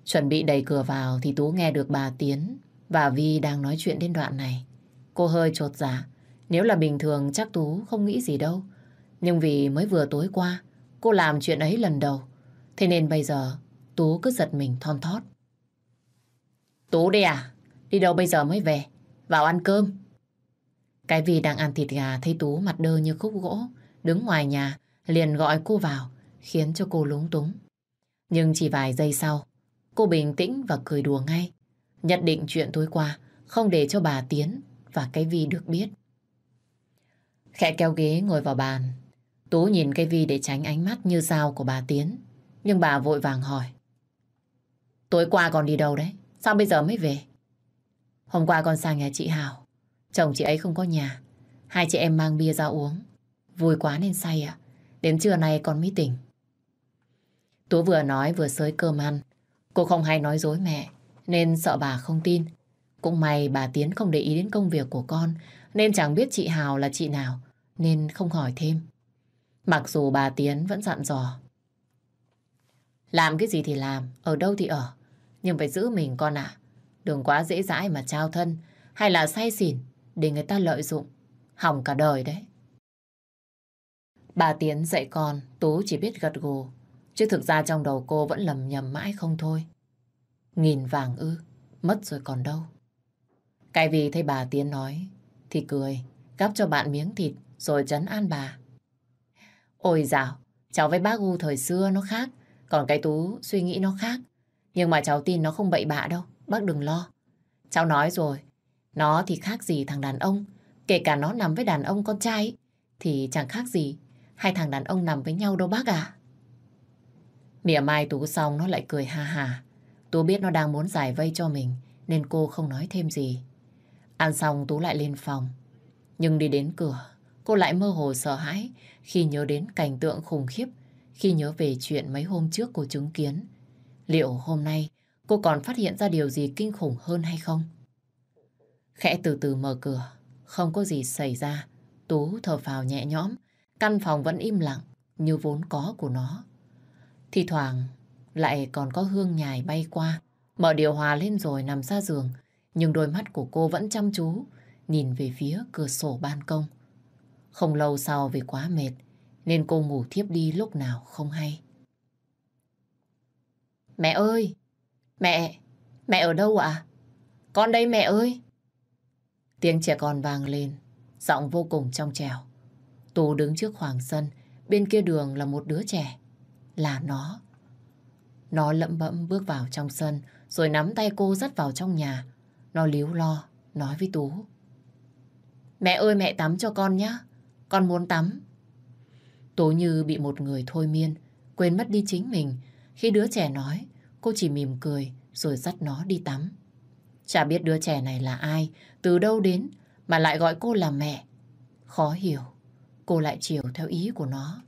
Chuẩn bị đẩy cửa vào thì Tú nghe được bà Tiến và Vi đang nói chuyện đến đoạn này. Cô hơi trột dạ. Nếu là bình thường chắc Tú không nghĩ gì đâu. Nhưng vì mới vừa tối qua cô làm chuyện ấy lần đầu. Thế nên bây giờ Tú cứ giật mình thon thót. Tú đi à? Đi đâu bây giờ mới về? Vào ăn cơm. Cái vì đang ăn thịt gà thấy Tú mặt đơ như khúc gỗ, đứng ngoài nhà, liền gọi cô vào, khiến cho cô lúng túng. Nhưng chỉ vài giây sau, cô bình tĩnh và cười đùa ngay. Nhận định chuyện tối qua, không để cho bà Tiến và cái Vi được biết. Khẽ kéo ghế ngồi vào bàn. Tú nhìn cái Vi để tránh ánh mắt như dao của bà Tiến. Nhưng bà vội vàng hỏi. Tối qua còn đi đâu đấy? Sao bây giờ mới về? Hôm qua con sang nhà chị Hào. Chồng chị ấy không có nhà. Hai chị em mang bia ra uống. Vui quá nên say à. Đến trưa nay con mới tỉnh. Tú vừa nói vừa xới cơm ăn. Cô không hay nói dối mẹ. nên sợ bà không tin. Cũng may bà Tiến không để ý đến công việc của con nên chẳng biết chị Hào là chị nào nên không hỏi thêm. Mặc dù bà Tiến vẫn dặn dò. Làm cái gì thì làm, ở đâu thì ở. Nhưng phải giữ mình con ạ. Đừng quá dễ dãi mà trao thân hay là say xỉn để người ta lợi dụng. Hỏng cả đời đấy. Bà Tiến dạy con, Tú chỉ biết gật gù. Chứ thực ra trong đầu cô vẫn lầm nhầm mãi không thôi. Nghìn vàng ư, mất rồi còn đâu. Cái vì thấy bà Tiến nói, thì cười, gắp cho bạn miếng thịt rồi chấn an bà. Ôi dào, cháu với bác U thời xưa nó khác, còn cái Tú suy nghĩ nó khác. Nhưng mà cháu tin nó không bậy bạ đâu, bác đừng lo. Cháu nói rồi, nó thì khác gì thằng đàn ông, kể cả nó nằm với đàn ông con trai thì chẳng khác gì hai thằng đàn ông nằm với nhau đâu bác à. Mỉa mai Tú xong nó lại cười ha hà. Tú biết nó đang muốn giải vây cho mình nên cô không nói thêm gì. Ăn xong Tú lại lên phòng. Nhưng đi đến cửa, cô lại mơ hồ sợ hãi khi nhớ đến cảnh tượng khủng khiếp, khi nhớ về chuyện mấy hôm trước cô chứng kiến. Liệu hôm nay cô còn phát hiện ra điều gì kinh khủng hơn hay không? Khẽ từ từ mở cửa, không có gì xảy ra. Tú thở phào nhẹ nhõm, căn phòng vẫn im lặng như vốn có của nó. Thì thoảng lại còn có hương nhài bay qua, mở điều hòa lên rồi nằm ra giường, nhưng đôi mắt của cô vẫn chăm chú, nhìn về phía cửa sổ ban công. Không lâu sau vì quá mệt, nên cô ngủ thiếp đi lúc nào không hay. Mẹ ơi! Mẹ! Mẹ ở đâu ạ? Con đây mẹ ơi! Tiếng trẻ con vang lên, giọng vô cùng trong trèo. Tú đứng trước khoảng sân, bên kia đường là một đứa trẻ. Là nó. Nó lẫm bẫm bước vào trong sân, rồi nắm tay cô dắt vào trong nhà. Nó líu lo, nói với Tú. Mẹ ơi mẹ tắm cho con nhé, con muốn tắm. Tú như bị một người thôi miên, quên mất đi chính mình. Khi đứa trẻ nói, cô chỉ mỉm cười rồi dắt nó đi tắm. Chả biết đứa trẻ này là ai, từ đâu đến mà lại gọi cô là mẹ. Khó hiểu, cô lại chiều theo ý của nó.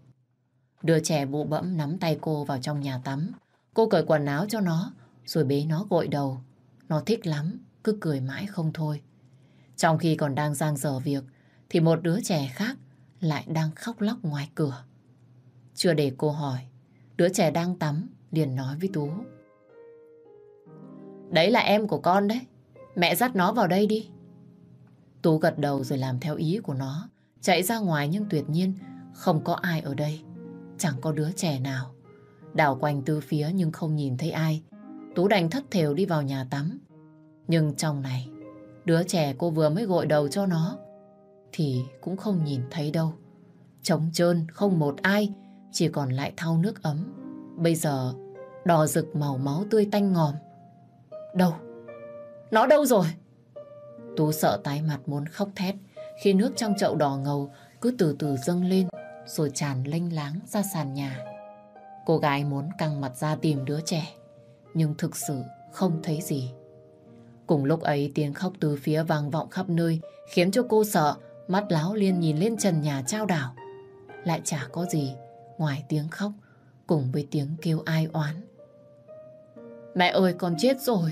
Đứa trẻ bụ bẫm nắm tay cô vào trong nhà tắm. Cô cởi quần áo cho nó, rồi bế nó gội đầu. Nó thích lắm, cứ cười mãi không thôi. Trong khi còn đang giang dở việc, thì một đứa trẻ khác lại đang khóc lóc ngoài cửa. Chưa để cô hỏi, đứa trẻ đang tắm liền nói với Tú. Đấy là em của con đấy, mẹ dắt nó vào đây đi. Tú gật đầu rồi làm theo ý của nó, chạy ra ngoài nhưng tuyệt nhiên không có ai ở đây. Chẳng có đứa trẻ nào. Đảo quanh tư phía nhưng không nhìn thấy ai. Tú đành thất thểu đi vào nhà tắm. Nhưng trong này, đứa trẻ cô vừa mới gội đầu cho nó, thì cũng không nhìn thấy đâu. Trống trơn, không một ai, chỉ còn lại thau nước ấm. Bây giờ, đỏ rực màu máu tươi tanh ngòm. Đâu? Nó đâu rồi? Tú sợ tái mặt muốn khóc thét khi nước trong chậu đỏ ngầu cứ từ từ dâng lên rồi tràn lênh láng ra sàn nhà. Cô gái muốn căng mặt ra tìm đứa trẻ, nhưng thực sự không thấy gì. Cùng lúc ấy tiếng khóc từ phía vang vọng khắp nơi khiến cho cô sợ, mắt láo liên nhìn lên trần nhà trao đảo. Lại chả có gì ngoài tiếng khóc cùng với tiếng kêu ai oán. Mẹ ơi con chết rồi,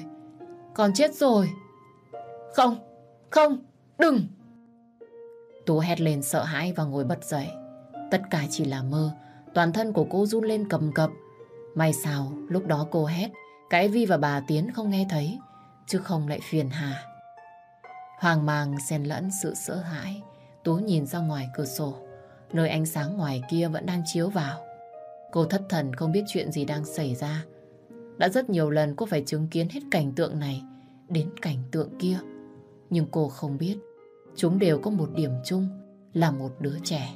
con chết rồi. Không, không, đừng. Tú hét lên sợ hãi và ngồi bật dậy. Tất cả chỉ là mơ, toàn thân của cô run lên cầm cập. May sao lúc đó cô hét, cái Vi và bà Tiến không nghe thấy, chứ không lại phiền hà. Hoàng mang xen lẫn sự sợ hãi, Tú nhìn ra ngoài cửa sổ, nơi ánh sáng ngoài kia vẫn đang chiếu vào. Cô thất thần không biết chuyện gì đang xảy ra. Đã rất nhiều lần cô phải chứng kiến hết cảnh tượng này đến cảnh tượng kia. Nhưng cô không biết chúng đều có một điểm chung là một đứa trẻ.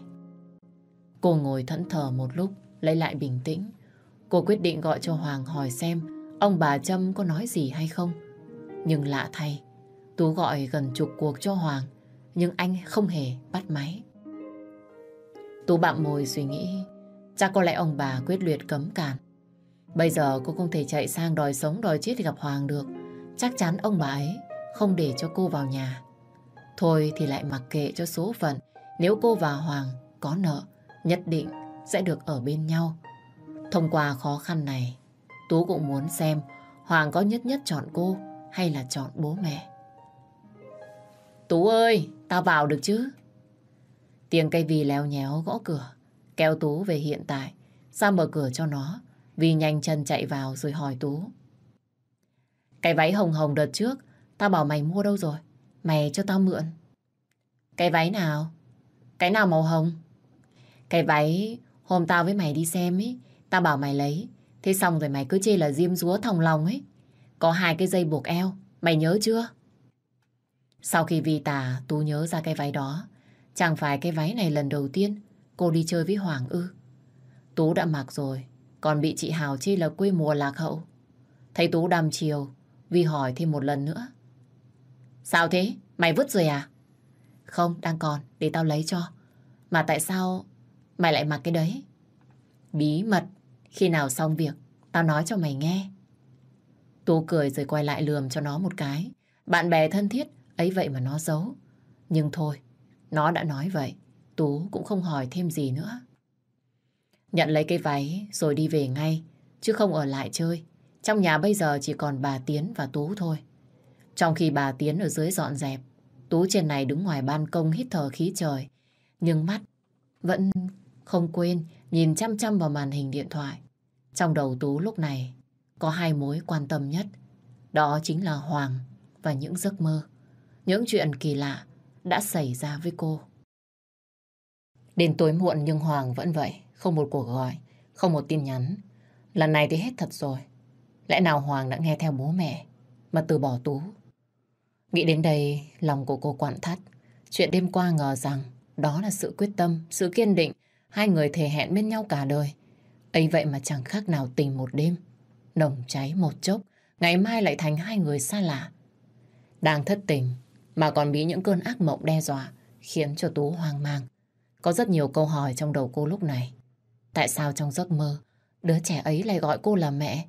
Cô ngồi thẫn thờ một lúc, lấy lại bình tĩnh. Cô quyết định gọi cho Hoàng hỏi xem ông bà Trâm có nói gì hay không. Nhưng lạ thay, Tú gọi gần chục cuộc cho Hoàng, nhưng anh không hề bắt máy. Tú bạm môi suy nghĩ, chắc có lẽ ông bà quyết liệt cấm cản. Bây giờ cô không thể chạy sang đòi sống đòi chết gặp Hoàng được. Chắc chắn ông bà ấy không để cho cô vào nhà. Thôi thì lại mặc kệ cho số phận. Nếu cô và Hoàng có nợ, nhất định sẽ được ở bên nhau. Thông qua khó khăn này, Tú cũng muốn xem Hoàng có nhất nhất chọn cô hay là chọn bố mẹ. Tú ơi, tao vào được chứ? Tiếng cây vì leo nhéo gõ cửa, kéo Tú về hiện tại. ra mở cửa cho nó? Vì nhanh chân chạy vào rồi hỏi Tú. Cái váy hồng hồng đợt trước, tao bảo mày mua đâu rồi? Mày cho tao mượn. Cái váy nào? Cái nào màu hồng? Cái váy hôm tao với mày đi xem ấy, tao bảo mày lấy. Thế xong rồi mày cứ chê là diêm rúa thòng lòng ấy. Có hai cái dây buộc eo, mày nhớ chưa? Sau khi vi tà, Tú nhớ ra cái váy đó. Chẳng phải cái váy này lần đầu tiên cô đi chơi với Hoàng ư. Tú đã mặc rồi, còn bị chị Hào chê là quê mùa lạc hậu. Thấy Tú đăm chiều, Vi hỏi thêm một lần nữa. Sao thế? Mày vứt rồi à? Không, đang còn, để tao lấy cho. Mà tại sao mày lại mặc cái đấy? Bí mật, khi nào xong việc, tao nói cho mày nghe. Tú cười rồi quay lại lườm cho nó một cái. Bạn bè thân thiết, ấy vậy mà nó giấu. Nhưng thôi, nó đã nói vậy, Tú cũng không hỏi thêm gì nữa. Nhận lấy cái váy rồi đi về ngay, chứ không ở lại chơi. Trong nhà bây giờ chỉ còn bà Tiến và Tú thôi. Trong khi bà Tiến ở dưới dọn dẹp, Tú trên này đứng ngoài ban công hít thở khí trời. Nhưng mắt vẫn không quên nhìn chăm chăm vào màn hình điện thoại. Trong đầu Tú lúc này có hai mối quan tâm nhất. Đó chính là Hoàng và những giấc mơ. Những chuyện kỳ lạ đã xảy ra với cô. Đến tối muộn nhưng Hoàng vẫn vậy. Không một cuộc gọi, không một tin nhắn. Lần này thì hết thật rồi. Lẽ nào Hoàng đã nghe theo bố mẹ mà từ bỏ Tú? Nghĩ đến đây, lòng của cô quặn thắt. Chuyện đêm qua ngờ rằng đó là sự quyết tâm, sự kiên định. Hai người thề hẹn bên nhau cả đời. ấy vậy mà chẳng khác nào tình một đêm. Nồng cháy một chốc, ngày mai lại thành hai người xa lạ. Đang thất tình, mà còn bị những cơn ác mộng đe dọa, khiến cho Tú hoang mang. Có rất nhiều câu hỏi trong đầu cô lúc này. Tại sao trong giấc mơ, đứa trẻ ấy lại gọi cô là mẹ?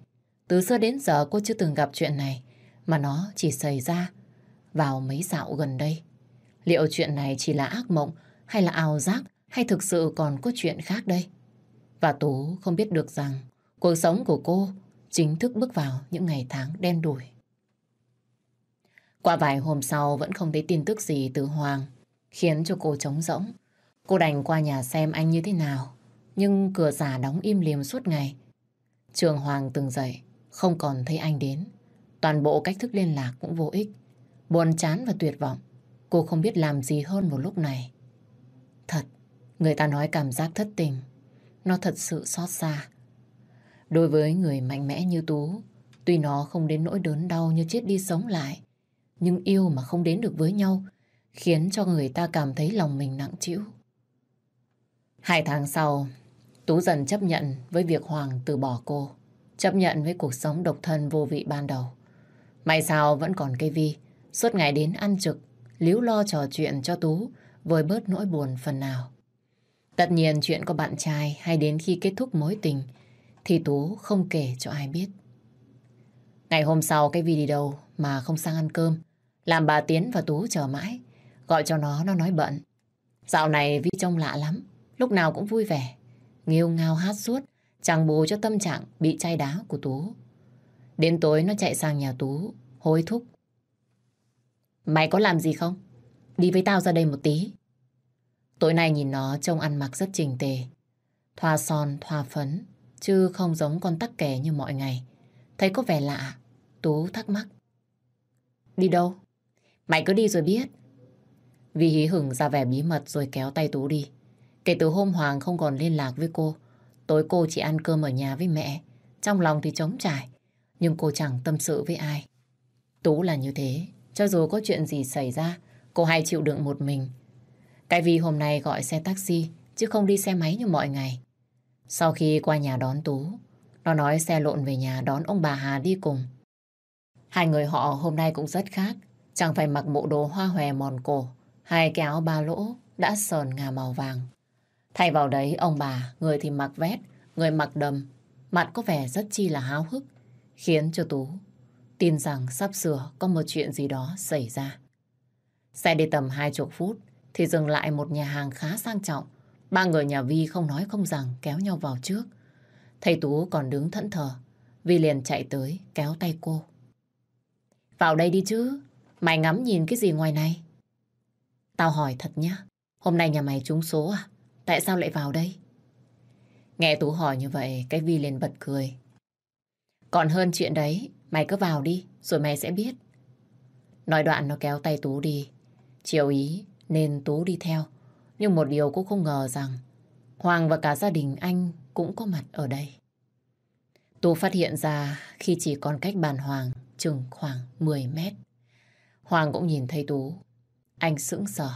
Từ xưa đến giờ cô chưa từng gặp chuyện này, mà nó chỉ xảy ra vào mấy dạo gần đây. Liệu chuyện này chỉ là ác mộng, hay là ảo giác, hay thực sự còn có chuyện khác đây? Và Tú không biết được rằng cuộc sống của cô chính thức bước vào những ngày tháng đen đủi. Qua vài hôm sau vẫn không thấy tin tức gì từ Hoàng, khiến cho cô trống rỗng. Cô đành qua nhà xem anh như thế nào, nhưng cửa giả đóng im liềm suốt ngày. Trường Hoàng từng dậy, không còn thấy anh đến. Toàn bộ cách thức liên lạc cũng vô ích. Buồn chán và tuyệt vọng, cô không biết làm gì hơn một lúc này. Thật, người ta nói cảm giác thất tình, nó thật sự xót xa. Đối với người mạnh mẽ như Tú, tuy nó không đến nỗi đớn đau như chết đi sống lại, nhưng yêu mà không đến được với nhau khiến cho người ta cảm thấy lòng mình nặng trĩu. Hai tháng sau, Tú dần chấp nhận với việc Hoàng từ bỏ cô, chấp nhận với cuộc sống độc thân vô vị ban đầu. May sao vẫn còn cây vi, suốt ngày đến ăn trực, líu lo trò chuyện cho Tú, vơi bớt nỗi buồn phần nào. Tất nhiên chuyện có bạn trai hay đến khi kết thúc mối tình thì Tú không kể cho ai biết. Ngày hôm sau cái Vi đi đâu mà không sang ăn cơm, làm bà Tiến và Tú chờ mãi, gọi cho nó, nó nói bận. Dạo này Vi trông lạ lắm, lúc nào cũng vui vẻ, nghiêu ngao hát suốt, chẳng bù cho tâm trạng bị chai đá của Tú. Đến tối nó chạy sang nhà Tú, hối thúc. Mày có làm gì không? Đi với tao ra đây một tí. Tối nay nhìn nó trông ăn mặc rất chỉnh tề. Thoa son, thoa phấn, chứ không giống con tắc kè như mọi ngày. Thấy có vẻ lạ, Tú thắc mắc. Đi đâu? Mày cứ đi rồi biết. Vi hí hửng ra vẻ bí mật rồi kéo tay Tú đi. Kể từ hôm Hoàng không còn liên lạc với cô, tối cô chỉ ăn cơm ở nhà với mẹ. Trong lòng thì trống trải, nhưng cô chẳng tâm sự với ai. Tú là như thế, cho dù có chuyện gì xảy ra, cô hay chịu đựng một mình. Cái vì hôm nay gọi xe taxi, chứ không đi xe máy như mọi ngày. Sau khi qua nhà đón Tú, nó nói xe lộn về nhà đón ông bà Hà đi cùng. Hai người họ hôm nay cũng rất khác. Chẳng phải mặc bộ đồ hoa hòe mòn cổ, hai cái áo ba lỗ đã sờn ngà màu vàng. Thay vào đấy, ông bà, người thì mặc vét, người mặc đầm, mặt có vẻ rất chi là háo hức, khiến cho Tú tin rằng sắp sửa có một chuyện gì đó xảy ra. Xe đi tầm hai chục phút thì dừng lại một nhà hàng khá sang trọng. Ba người nhà Vi không nói không rằng kéo nhau vào trước. Thầy Tú còn đứng thẫn thờ, Vi liền chạy tới, kéo tay cô. Vào đây đi chứ, mày ngắm nhìn cái gì ngoài này? Tao hỏi thật nhá, hôm nay nhà mày trúng số à? Tại sao lại vào đây? Nghe Tú hỏi như vậy, cái Vi liền bật cười. Còn hơn chuyện đấy, mày cứ vào đi, rồi mày sẽ biết. Nói đoạn nó kéo tay Tú đi. Chiều ý nên Tú đi theo. Nhưng một điều cũng không ngờ rằng Hoàng và cả gia đình anh cũng có mặt ở đây. Tú phát hiện ra khi chỉ còn cách bàn Hoàng chừng khoảng 10 mét. Hoàng cũng nhìn thấy Tú. Anh sững sờ.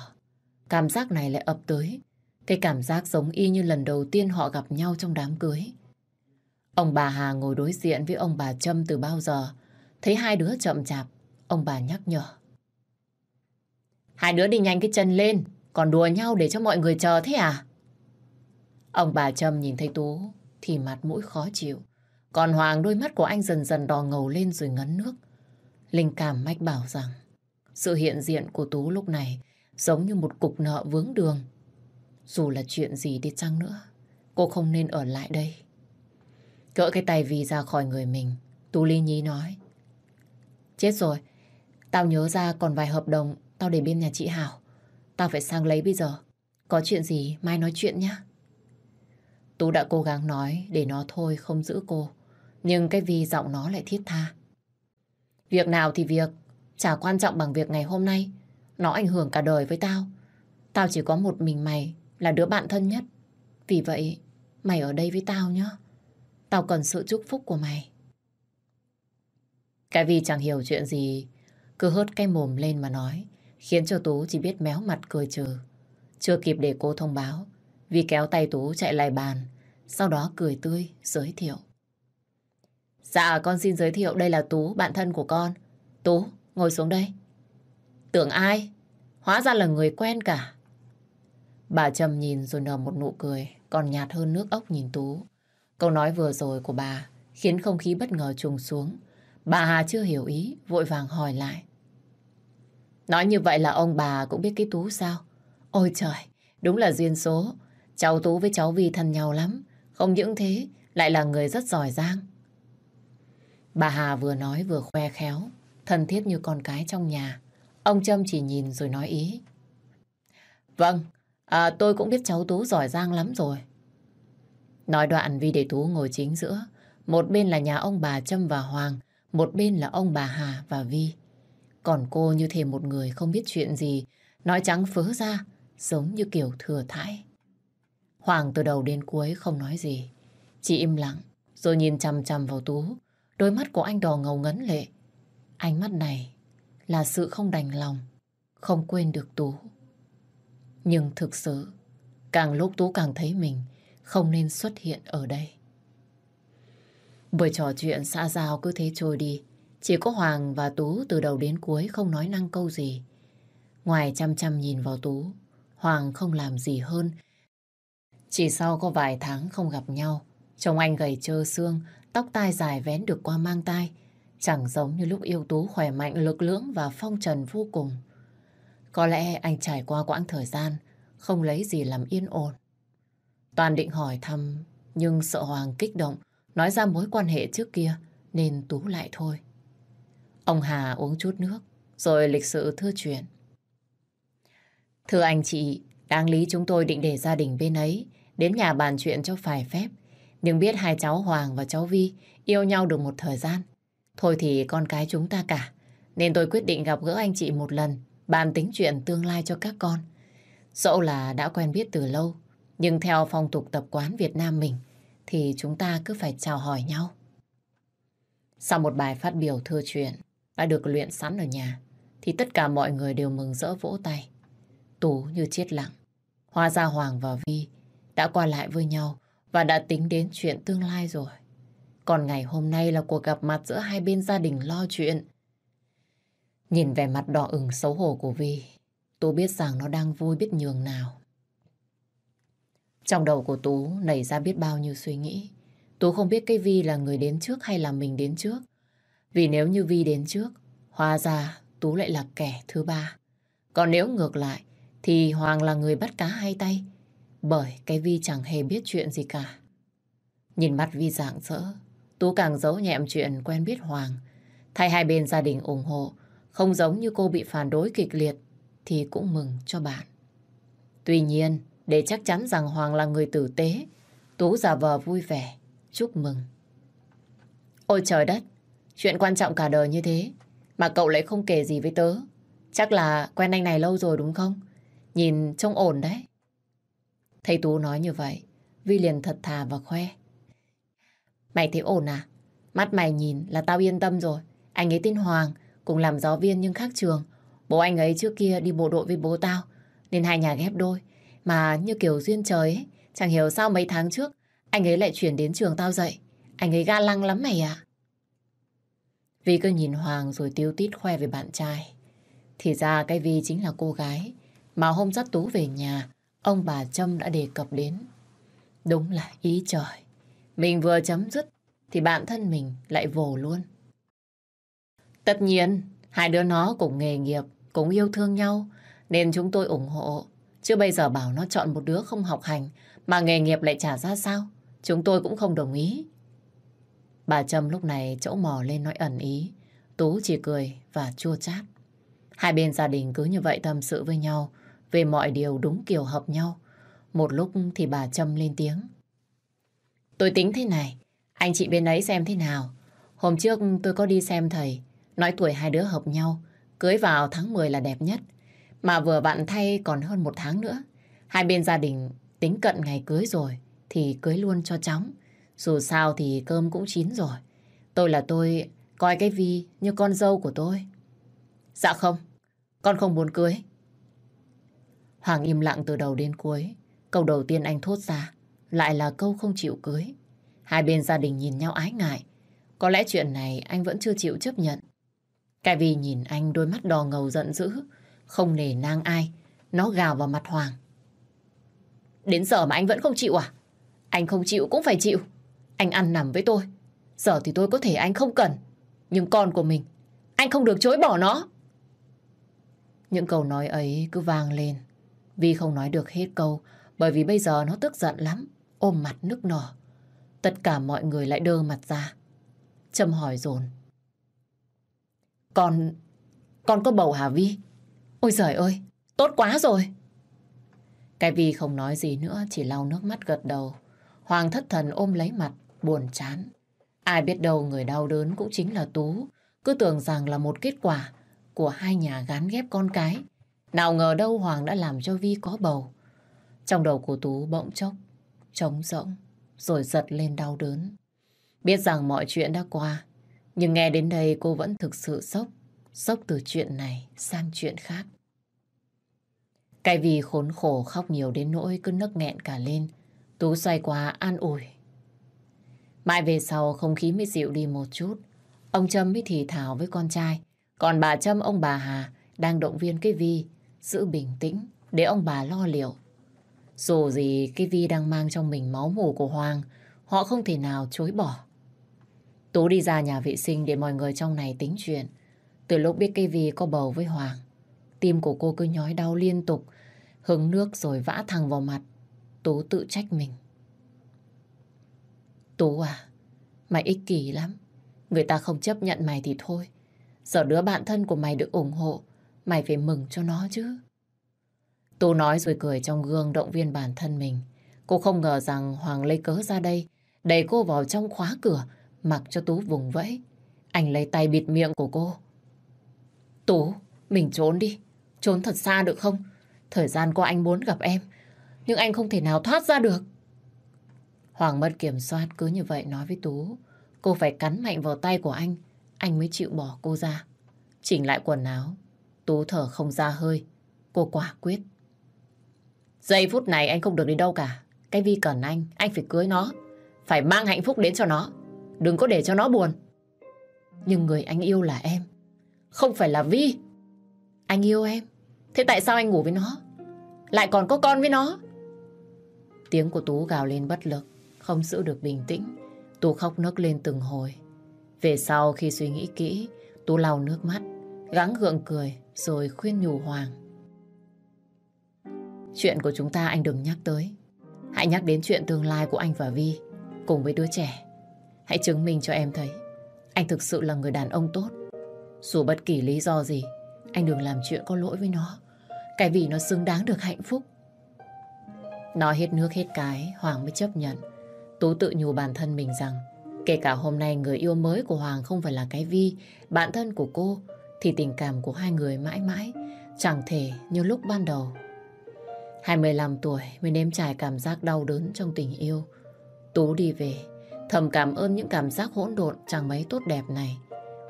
Cảm giác này lại ập tới. Cái cảm giác giống y như lần đầu tiên họ gặp nhau trong đám cưới. Ông bà Hà ngồi đối diện với ông bà Trâm từ bao giờ. Thấy hai đứa chậm chạp, ông bà nhắc nhở. Hai đứa đi nhanh cái chân lên, còn đùa nhau để cho mọi người chờ thế à? Ông bà Trâm nhìn thấy Tú thì mặt mũi khó chịu. Còn Hoàng đôi mắt của anh dần dần đỏ ngầu lên rồi ngấn nước. Linh cảm mách bảo rằng sự hiện diện của Tú lúc này giống như một cục nợ vướng đường. Dù là chuyện gì đi chăng nữa, cô không nên ở lại đây. Cỡ cái tay vì ra khỏi người mình, Tú Ly Nhi nói. Chết rồi, tao nhớ ra còn vài hợp đồng tao để bên nhà chị Hảo. Tao phải sang lấy bây giờ. Có chuyện gì mai nói chuyện nhé. Tú đã cố gắng nói để nó thôi không giữ cô. Nhưng cái vì giọng nó lại thiết tha. Việc nào thì việc, chả quan trọng bằng việc ngày hôm nay. Nó ảnh hưởng cả đời với tao. Tao chỉ có một mình mày là đứa bạn thân nhất. Vì vậy, mày ở đây với tao nhé. Tao cần sự chúc phúc của mày. Cái vì chẳng hiểu chuyện gì, cứ hớt cái mồm lên mà nói, khiến cho Tú chỉ biết méo mặt cười trừ. Chưa kịp để cô thông báo, vì kéo tay Tú chạy lại bàn, sau đó cười tươi, giới thiệu. Dạ, con xin giới thiệu đây là Tú, bạn thân của con. Tú, ngồi xuống đây. Tưởng ai? Hóa ra là người quen cả. Bà Trầm nhìn rồi nở một nụ cười, còn nhạt hơn nước ốc nhìn Tú. Câu nói vừa rồi của bà khiến không khí bất ngờ trùng xuống. Bà Hà chưa hiểu ý, vội vàng hỏi lại. Nói như vậy là ông bà cũng biết cái Tú sao? Ôi trời, đúng là duyên số. Cháu Tú với cháu Vi thân nhau lắm. Không những thế, lại là người rất giỏi giang. Bà Hà vừa nói vừa khoe khéo, thân thiết như con cái trong nhà. Ông Trâm chỉ nhìn rồi nói ý. Vâng, à, tôi cũng biết cháu Tú giỏi giang lắm rồi. Nói đoạn Vi để Tú ngồi chính giữa. Một bên là nhà ông bà Trâm và Hoàng, một bên là ông bà Hà và Vi. Còn cô như thể một người không biết chuyện gì, nói trắng phớ ra, giống như kiểu thừa thãi. Hoàng từ đầu đến cuối không nói gì, chỉ im lặng, rồi nhìn chằm chằm vào Tú. Đôi mắt của anh đỏ ngầu ngấn lệ. Ánh mắt này là sự không đành lòng, không quên được Tú. Nhưng thực sự, càng lúc Tú càng thấy mình không nên xuất hiện ở đây. Buổi trò chuyện xã giao cứ thế trôi đi. Chỉ có Hoàng và Tú từ đầu đến cuối không nói năng câu gì. Ngoài chăm chăm nhìn vào Tú, Hoàng không làm gì hơn. Chỉ sau có vài tháng không gặp nhau, trông anh gầy trơ xương, tóc tai dài vén được qua mang tai. Chẳng giống như lúc yêu Tú khỏe mạnh, lực lưỡng và phong trần vô cùng. Có lẽ anh trải qua quãng thời gian, không lấy gì làm yên ổn. Toàn định hỏi thăm, nhưng sợ Hoàng kích động, nói ra mối quan hệ trước kia, nên Tú lại thôi. Ông Hà uống chút nước, rồi lịch sự thưa chuyện. Thưa anh chị, đáng lý chúng tôi định để gia đình bên ấy đến nhà bàn chuyện cho phải phép. Nhưng biết hai cháu Hoàng và cháu Vi yêu nhau được một thời gian. Thôi thì con cái chúng ta cả. Nên tôi quyết định gặp gỡ anh chị một lần, bàn tính chuyện tương lai cho các con. Dẫu là đã quen biết từ lâu, nhưng theo phong tục tập quán Việt Nam mình, thì chúng ta cứ phải chào hỏi nhau. Sau một bài phát biểu thơ chuyện, đã được luyện sẵn ở nhà, thì tất cả mọi người đều mừng rỡ vỗ tay. Tú như chết lặng. Hoa ra Hoàng và Vi đã qua lại với nhau và đã tính đến chuyện tương lai rồi. Còn ngày hôm nay là cuộc gặp mặt giữa hai bên gia đình lo chuyện. Nhìn vẻ mặt đỏ ửng xấu hổ của Vi, Tú biết rằng nó đang vui biết nhường nào. Trong đầu của Tú nảy ra biết bao nhiêu suy nghĩ. Tú không biết cái Vi là người đến trước hay là mình đến trước. Vì nếu như Vi đến trước, hóa ra Tú lại là kẻ thứ ba. Còn nếu ngược lại, thì Hoàng là người bắt cá hai tay. Bởi cái Vi chẳng hề biết chuyện gì cả. Nhìn mặt Vi dạng dỡ Tú càng giấu nhẹm chuyện quen biết Hoàng. Thay hai bên gia đình ủng hộ, không giống như cô bị phản đối kịch liệt, thì cũng mừng cho bạn. Tuy nhiên, để chắc chắn rằng Hoàng là người tử tế, Tú giả vờ vui vẻ, chúc mừng. Ôi trời đất, chuyện quan trọng cả đời như thế, mà cậu lại không kể gì với tớ. Chắc là quen anh này lâu rồi đúng không? Nhìn trông ổn đấy. Thầy Tú nói như vậy, Vi liền thật thà và khoe. Mày thấy ổn à? Mắt mày nhìn là tao yên tâm rồi. Anh ấy tên Hoàng, cùng làm giáo viên nhưng khác trường. Bố anh ấy trước kia đi bộ đội với bố tao, nên hai nhà ghép đôi. Mà như kiểu duyên trời ấy, chẳng hiểu sao mấy tháng trước anh ấy lại chuyển đến trường tao dạy. Anh ấy ga lăng lắm mày à? Vi cứ nhìn Hoàng rồi tiêu tít khoe về bạn trai. Thì ra cái Vi chính là cô gái mà hôm dắt Tú về nhà, ông bà Trâm đã đề cập đến. Đúng là ý trời. Mình vừa chấm dứt thì bạn thân mình lại vồ luôn. Tất nhiên, hai đứa nó cùng nghề nghiệp, cũng yêu thương nhau, nên chúng tôi ủng hộ. Chứ bây giờ bảo nó chọn một đứa không học hành, mà nghề nghiệp lại trả ra sao? Chúng tôi cũng không đồng ý. Bà Trâm lúc này chỗ mò lên nói ẩn ý. Tú chỉ cười và chua chát. Hai bên gia đình cứ như vậy tâm sự với nhau về mọi điều đúng kiểu hợp nhau. Một lúc thì bà Trâm lên tiếng. Tôi tính thế này, anh chị bên ấy xem thế nào. Hôm trước tôi có đi xem thầy, nói tuổi hai đứa hợp nhau, cưới vào tháng 10 là đẹp nhất. Mà vừa bạn thay còn hơn một tháng nữa. Hai bên gia đình tính cận ngày cưới rồi, thì cưới luôn cho chóng. Dù sao thì cơm cũng chín rồi. Tôi là tôi, coi cái Vi như con dâu của tôi. Dạ không, con không muốn cưới. Hoàng im lặng từ đầu đến cuối. Câu đầu tiên anh thốt ra lại là câu không chịu cưới. Hai bên gia đình nhìn nhau ái ngại. Có lẽ chuyện này anh vẫn chưa chịu chấp nhận. Cái vì nhìn anh đôi mắt đỏ ngầu giận dữ, không nề nang ai. Nó gào vào mặt Hoàng. Đến giờ mà anh vẫn không chịu à? Anh không chịu cũng phải chịu. Anh ăn nằm với tôi. Giờ thì tôi có thể anh không cần. Nhưng con của mình, anh không được chối bỏ nó. Những câu nói ấy cứ vang lên. Vi không nói được hết câu bởi vì bây giờ nó tức giận lắm, ôm mặt nức nở. Tất cả mọi người lại đơ mặt ra. Trâm hỏi dồn Con... con có bầu hả Vi? Ôi giời ơi, tốt quá rồi. Cái Vi không nói gì nữa, chỉ lau nước mắt gật đầu. Hoàng thất thần ôm lấy mặt, buồn chán. Ai biết đâu người đau đớn cũng chính là Tú. Cứ tưởng rằng là một kết quả của hai nhà gán ghép con cái. Nào ngờ đâu Hoàng đã làm cho Vi có bầu. Trong đầu của Tú bỗng chốc, trống rỗng, rồi giật lên đau đớn. Biết rằng mọi chuyện đã qua, nhưng nghe đến đây cô vẫn thực sự sốc. Sốc từ chuyện này sang chuyện khác. Cái vì khốn khổ khóc nhiều đến nỗi cứ nấc nghẹn cả lên. Tú xoay qua an ủi. Mãi về sau không khí mới dịu đi một chút. Ông Trâm mới thì thảo với con trai. Còn bà Trâm, ông bà Hà đang động viên cái Vi giữ bình tĩnh để ông bà lo liệu. Dù gì cái Vi đang mang trong mình máu mủ của Hoàng, họ không thể nào chối bỏ. Tú đi ra nhà vệ sinh để mọi người trong này tính chuyện. Từ lúc biết cái vì có bầu với Hoàng, tim của cô cứ nhói đau liên tục, hứng nước rồi vã thẳng vào mặt. Tú tự trách mình. Tú à, mày ích kỷ lắm. Người ta không chấp nhận mày thì thôi. Giờ đứa bạn thân của mày được ủng hộ, mày phải mừng cho nó chứ. Tú nói rồi cười trong gương động viên bản thân mình. Cô không ngờ rằng Hoàng lấy cớ ra đây, đẩy cô vào trong khóa cửa, mặc cho Tú vùng vẫy. Anh lấy tay bịt miệng của cô. Tú, mình trốn đi. Trốn thật xa được không? Thời gian qua anh muốn gặp em, nhưng anh không thể nào thoát ra được. Hoàng mất kiểm soát cứ như vậy nói với Tú. Cô phải cắn mạnh vào tay của anh, anh mới chịu bỏ cô ra. Chỉnh lại quần áo, Tú thở không ra hơi. Cô quả quyết. Giây phút này anh không được đi đâu cả. Cái Vi cần anh, anh phải cưới nó. Phải mang hạnh phúc đến cho nó. Đừng có để cho nó buồn. Nhưng người anh yêu là em. Không phải là Vi. Anh yêu em. Thế tại sao anh ngủ với nó? Lại còn có con với nó? Tiếng của Tú gào lên bất lực. Không giữ được bình tĩnh. Tú khóc nức lên từng hồi. Về sau khi suy nghĩ kỹ, Tú lau nước mắt, gắng gượng cười rồi khuyên nhủ Hoàng. Chuyện của chúng ta anh đừng nhắc tới. Hãy nhắc đến chuyện tương lai của anh và Vi cùng với đứa trẻ. Hãy chứng minh cho em thấy anh thực sự là người đàn ông tốt. Dù bất kỳ lý do gì, anh đừng làm chuyện có lỗi với nó. Cái vì nó xứng đáng được hạnh phúc. Nói hết nước hết cái, Hoàng mới chấp nhận. Tú tự nhủ bản thân mình rằng kể cả hôm nay người yêu mới của Hoàng không phải là cái Vi, bạn thân của cô, thì tình cảm của hai người mãi mãi chẳng thể như lúc ban đầu. 25 tuổi mới nếm trải cảm giác đau đớn trong tình yêu. Tú đi về, thầm cảm ơn những cảm giác hỗn độn chẳng mấy tốt đẹp này.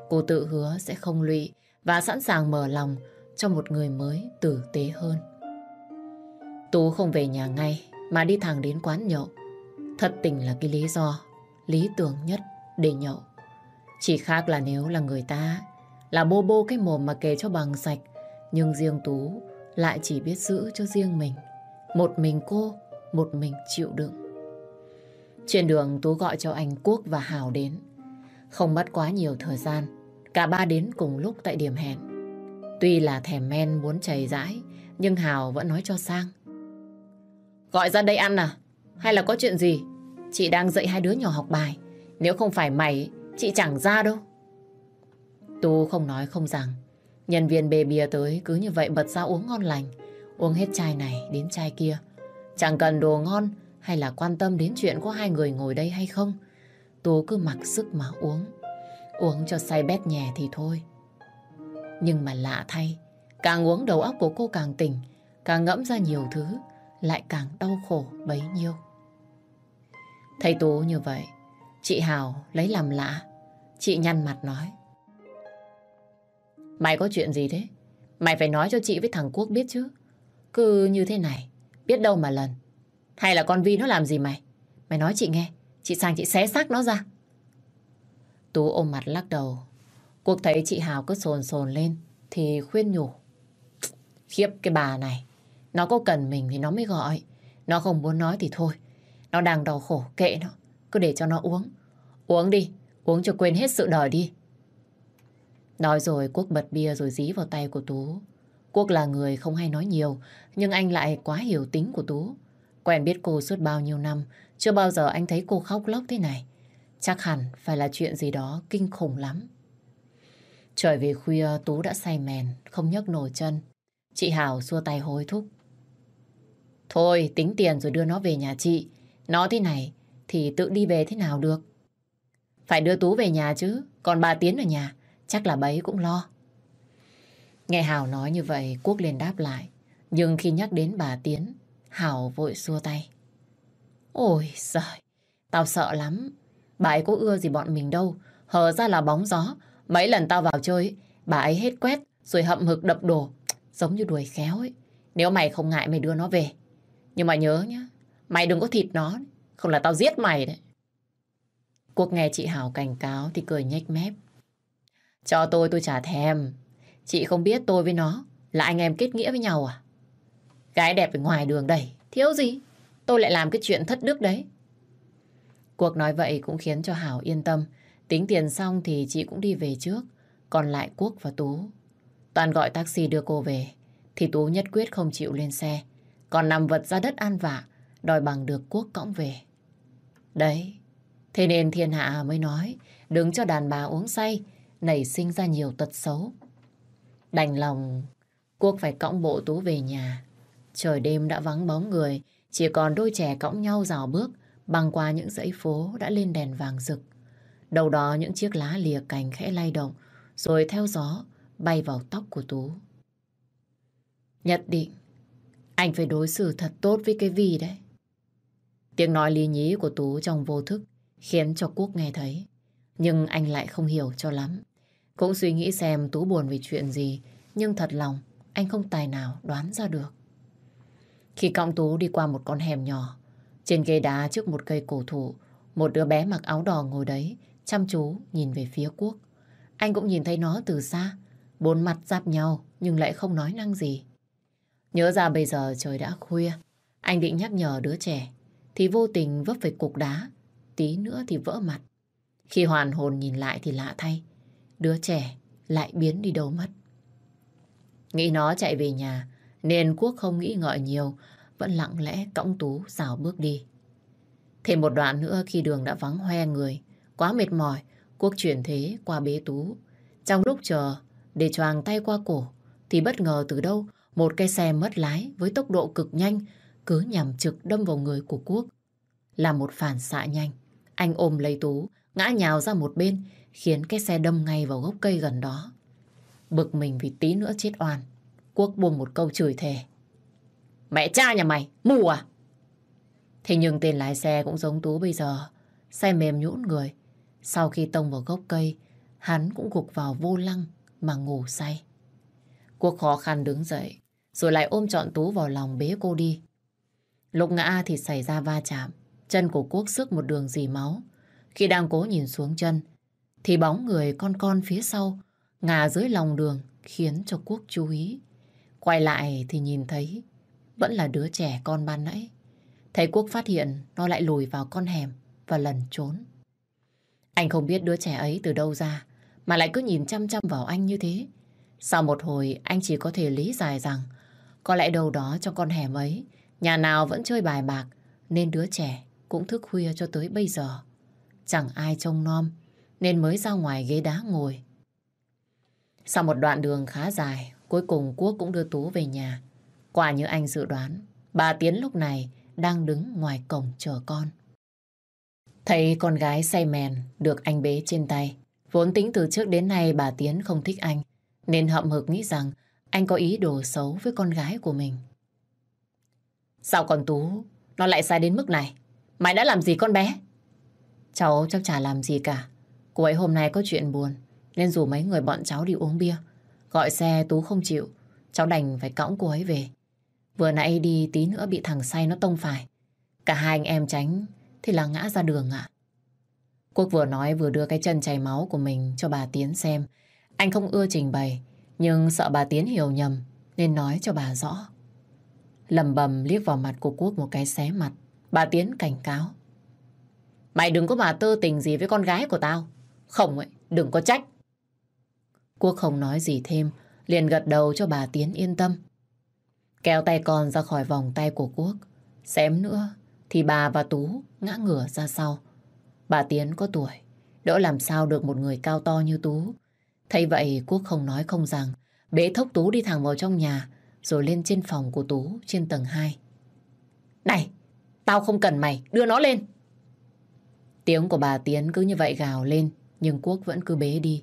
Cô tự hứa sẽ không lụy và sẵn sàng mở lòng cho một người mới tử tế hơn. Tú không về nhà ngay mà đi thẳng đến quán nhậu. Thật tình là cái lý do lý tưởng nhất để nhậu. Chỉ khác là nếu là người ta là bô bô cái mồm mà kể cho bằng sạch nhưng riêng Tú lại chỉ biết giữ cho riêng mình. Một mình cô, một mình chịu đựng. Trên đường Tú gọi cho anh Quốc và Hào đến. Không mất quá nhiều thời gian, cả ba đến cùng lúc tại điểm hẹn. Tuy là thèm men muốn chảy rãi, nhưng Hào vẫn nói cho sang. Gọi ra đây ăn à? Hay là có chuyện gì? Chị đang dạy hai đứa nhỏ học bài. Nếu không phải mày, chị chẳng ra đâu. Tú không nói không rằng. Nhân viên bê bia tới cứ như vậy bật ra uống ngon lành. Uống hết chai này đến chai kia. Chẳng cần đồ ngon hay là quan tâm đến chuyện có hai người ngồi đây hay không. Tú cứ mặc sức mà uống. Uống cho say bét nhẹ thì thôi. Nhưng mà lạ thay, càng uống đầu óc của cô càng tỉnh, càng ngẫm ra nhiều thứ, lại càng đau khổ bấy nhiêu. Thấy Tú như vậy, chị Hào lấy làm lạ. Chị nhăn mặt nói. Mày có chuyện gì thế? Mày phải nói cho chị với thằng Quốc biết chứ. Cứ như thế này, biết đâu mà lần. Hay là con Vi nó làm gì mày? Mày nói chị nghe, chị sang chị xé xác nó ra. Tú ôm mặt lắc đầu. Quốc thấy chị Hào cứ sồn sồn lên thì khuyên nhủ. Khiếp cái bà này, nó có cần mình thì nó mới gọi. Nó không muốn nói thì thôi. Nó đang đau khổ, kệ nó. Cứ để cho nó uống. Uống đi, uống cho quên hết sự đời đi. Nói rồi Quốc bật bia rồi dí vào tay của Tú. Quốc là người không hay nói nhiều, nhưng anh lại quá hiểu tính của Tú. Quen biết cô suốt bao nhiêu năm, chưa bao giờ anh thấy cô khóc lóc thế này. Chắc hẳn phải là chuyện gì đó kinh khủng lắm. Trời về khuya Tú đã say mèn, không nhấc nổi chân. Chị Hảo xua tay hối thúc. Thôi tính tiền rồi đưa nó về nhà chị. Nó thế này thì tự đi về thế nào được. Phải đưa Tú về nhà chứ, còn bà Tiến ở nhà, chắc là bấy cũng lo. Nghe Hảo nói như vậy, Quốc liền đáp lại. Nhưng khi nhắc đến bà Tiến, Hảo vội xua tay. Ôi giời, tao sợ lắm. Bà ấy có ưa gì bọn mình đâu. Hờ ra là bóng gió. Mấy lần tao vào chơi, bà ấy hết quét, rồi hậm hực đập đổ. Giống như đuổi khéo ấy. Nếu mày không ngại mày đưa nó về. Nhưng mà nhớ nhá, mày đừng có thịt nó. Không là tao giết mày đấy. Cuộc nghe chị Hảo cảnh cáo thì cười nhếch mép. Cho tôi tôi trả thèm. Chị không biết tôi với nó là anh em kết nghĩa với nhau à? Gái đẹp ở ngoài đường đây, thiếu gì? Tôi lại làm cái chuyện thất đức đấy. Cuộc nói vậy cũng khiến cho Hảo yên tâm. Tính tiền xong thì chị cũng đi về trước. Còn lại Quốc và Tú. Toàn gọi taxi đưa cô về. Thì Tú nhất quyết không chịu lên xe. Còn nằm vật ra đất an vạ. Đòi bằng được Quốc cõng về. Đấy. Thế nên thiên hạ mới nói. đứng cho đàn bà uống say. Nảy sinh ra nhiều tật xấu. Đành lòng, Quốc phải cõng bộ Tú về nhà. Trời đêm đã vắng bóng người. Chỉ còn đôi trẻ cõng nhau rào bước băng qua những dãy phố đã lên đèn vàng rực. Đầu đó những chiếc lá lìa cành khẽ lay động, rồi theo gió bay vào tóc của Tú. Nhất định, anh phải đối xử thật tốt với cái Vi đấy. Tiếng nói lý nhí của Tú trong vô thức khiến cho Quốc nghe thấy. Nhưng anh lại không hiểu cho lắm. Cũng suy nghĩ xem Tú buồn vì chuyện gì, nhưng thật lòng anh không tài nào đoán ra được. Khi cọng Tú đi qua một con hẻm nhỏ, trên ghế đá trước một cây cổ thụ, một đứa bé mặc áo đỏ ngồi đấy, chăm chú nhìn về phía Quốc. Anh cũng nhìn thấy nó từ xa, bốn mặt giáp nhau nhưng lại không nói năng gì. Nhớ ra bây giờ trời đã khuya, anh định nhắc nhở đứa trẻ, thì vô tình vấp phải cục đá, tí nữa thì vỡ mặt. Khi hoàn hồn nhìn lại thì lạ thay, đứa trẻ lại biến đi đâu mất. Nghĩ nó chạy về nhà, nên Quốc không nghĩ ngợi nhiều, vẫn lặng lẽ cõng Tú rào bước đi. Thêm một đoạn nữa khi đường đã vắng hoe người, Quá mệt mỏi, Quốc chuyển thế qua bế Tú. Trong lúc chờ, để choàng tay qua cổ, thì bất ngờ từ đâu một cái xe mất lái với tốc độ cực nhanh cứ nhằm trực đâm vào người của Quốc. Là một phản xạ nhanh, anh ôm lấy Tú, ngã nhào ra một bên, khiến cái xe đâm ngay vào gốc cây gần đó. Bực mình vì tí nữa chết oan, Quốc buông một câu chửi thề. Mẹ cha nhà mày, mù à? Thế nhưng tên lái xe cũng giống Tú bây giờ, xe mềm nhũn người. Sau khi tông vào gốc cây, hắn cũng gục vào vô lăng mà ngủ say. Quốc khó khăn đứng dậy, rồi lại ôm trọn Tú vào lòng bế cô đi. Lúc ngã thì xảy ra va chạm, chân của Quốc sức một đường dì máu. Khi đang cố nhìn xuống chân, thì bóng người con con phía sau ngả dưới lòng đường khiến cho Quốc chú ý. Quay lại thì nhìn thấy vẫn là đứa trẻ con ban nãy. Thấy Quốc phát hiện nó lại lùi vào con hẻm và lần trốn. Anh không biết đứa trẻ ấy từ đâu ra mà lại cứ nhìn chăm chăm vào anh như thế. Sau một hồi anh chỉ có thể lý giải rằng có lẽ đâu đó trong con hẻm ấy nhà nào vẫn chơi bài bạc nên đứa trẻ cũng thức khuya cho tới bây giờ. Chẳng ai trông nom nên mới ra ngoài ghế đá ngồi. Sau một đoạn đường khá dài, cuối cùng Quốc cũng đưa Tú về nhà. Quả như anh dự đoán, bà Tiến lúc này đang đứng ngoài cổng chờ con. Thấy con gái say mèn được anh bế trên tay. Vốn tính từ trước đến nay bà Tiến không thích anh, nên hậm hực nghĩ rằng anh có ý đồ xấu với con gái của mình. Sao con Tú, nó lại sai đến mức này? Mày đã làm gì con bé? Cháu chắc chả làm gì cả. Cô ấy hôm nay có chuyện buồn, nên rủ mấy người bọn cháu đi uống bia. Gọi xe Tú không chịu, cháu đành phải cõng cô ấy về. Vừa nãy đi tí nữa bị thằng say nó tông phải. Cả hai anh em tránh thì là ngã ra đường ạ. Quốc vừa nói vừa đưa cái chân chảy máu của mình cho bà Tiến xem. Anh không ưa trình bày, nhưng sợ bà Tiến hiểu nhầm nên nói cho bà rõ. Lầm bầm liếc vào mặt của Quốc một cái xé mặt. Bà Tiến cảnh cáo. Mày đừng có mà tơ tình gì với con gái của tao. Không ấy, đừng có trách. Quốc không nói gì thêm, liền gật đầu cho bà Tiến yên tâm. Kéo tay con ra khỏi vòng tay của Quốc. Xém nữa thì bà và Tú ngã ngửa ra sau. Bà Tiến có tuổi, đỡ làm sao được một người cao to như Tú. Thấy vậy Quốc không nói không rằng, bế thốc Tú đi thẳng vào trong nhà, rồi lên trên phòng của Tú trên tầng 2. Này, tao không cần mày, đưa nó lên. Tiếng của bà Tiến cứ như vậy gào lên, nhưng Quốc vẫn cứ bế đi.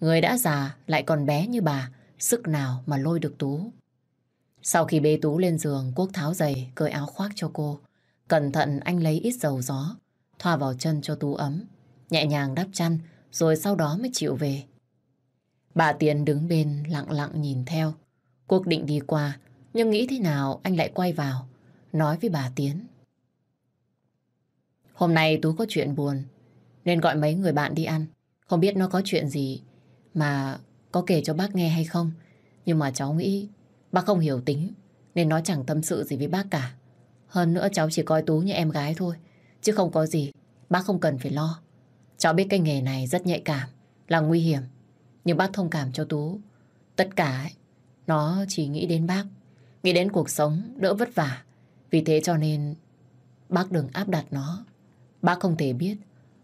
Người đã già lại còn bé như bà, sức nào mà lôi được Tú. Sau khi bê Tú lên giường, Quốc tháo giày, cởi áo khoác cho cô. Cẩn thận anh lấy ít dầu gió, thoa vào chân cho Tú ấm. Nhẹ nhàng đắp chăn, rồi sau đó mới chịu về. Bà Tiến đứng bên lặng lặng nhìn theo. Quốc định đi qua, nhưng nghĩ thế nào anh lại quay vào, nói với bà Tiến. Hôm nay Tú có chuyện buồn, nên gọi mấy người bạn đi ăn. Không biết nó có chuyện gì mà có kể cho bác nghe hay không. Nhưng mà cháu nghĩ bác không hiểu tính, nên nó chẳng tâm sự gì với bác cả. Hơn nữa cháu chỉ coi Tú như em gái thôi, chứ không có gì. Bác không cần phải lo. Cháu biết cái nghề này rất nhạy cảm, là nguy hiểm. Nhưng bác thông cảm cho Tú. Tất cả ấy, nó chỉ nghĩ đến bác, nghĩ đến cuộc sống đỡ vất vả. Vì thế cho nên bác đừng áp đặt nó. Bác không thể biết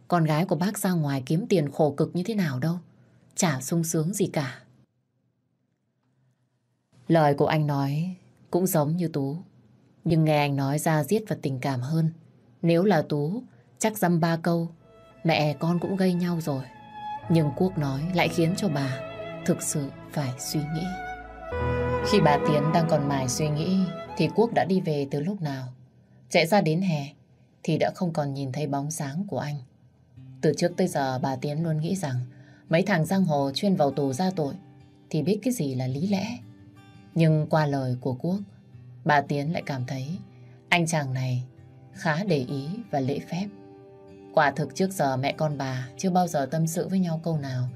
con gái của bác ra ngoài kiếm tiền khổ cực như thế nào đâu. Chả sung sướng gì cả. Lời của anh nói cũng giống như Tú. Nhưng nghe anh nói ra giết và tình cảm hơn. Nếu là Tú, chắc dăm ba câu, mẹ con cũng gây nhau rồi. Nhưng Quốc nói lại khiến cho bà thực sự phải suy nghĩ. Khi bà Tiến đang còn mải suy nghĩ, thì Quốc đã đi về từ lúc nào. Chạy ra đến hè, thì đã không còn nhìn thấy bóng sáng của anh. Từ trước tới giờ bà Tiến luôn nghĩ rằng mấy thằng giang hồ chuyên vào tù ra tội thì biết cái gì là lý lẽ. Nhưng qua lời của Quốc, bà Tiến lại cảm thấy anh chàng này khá để ý và lễ phép. Quả thực trước giờ mẹ con bà chưa bao giờ tâm sự với nhau câu nào.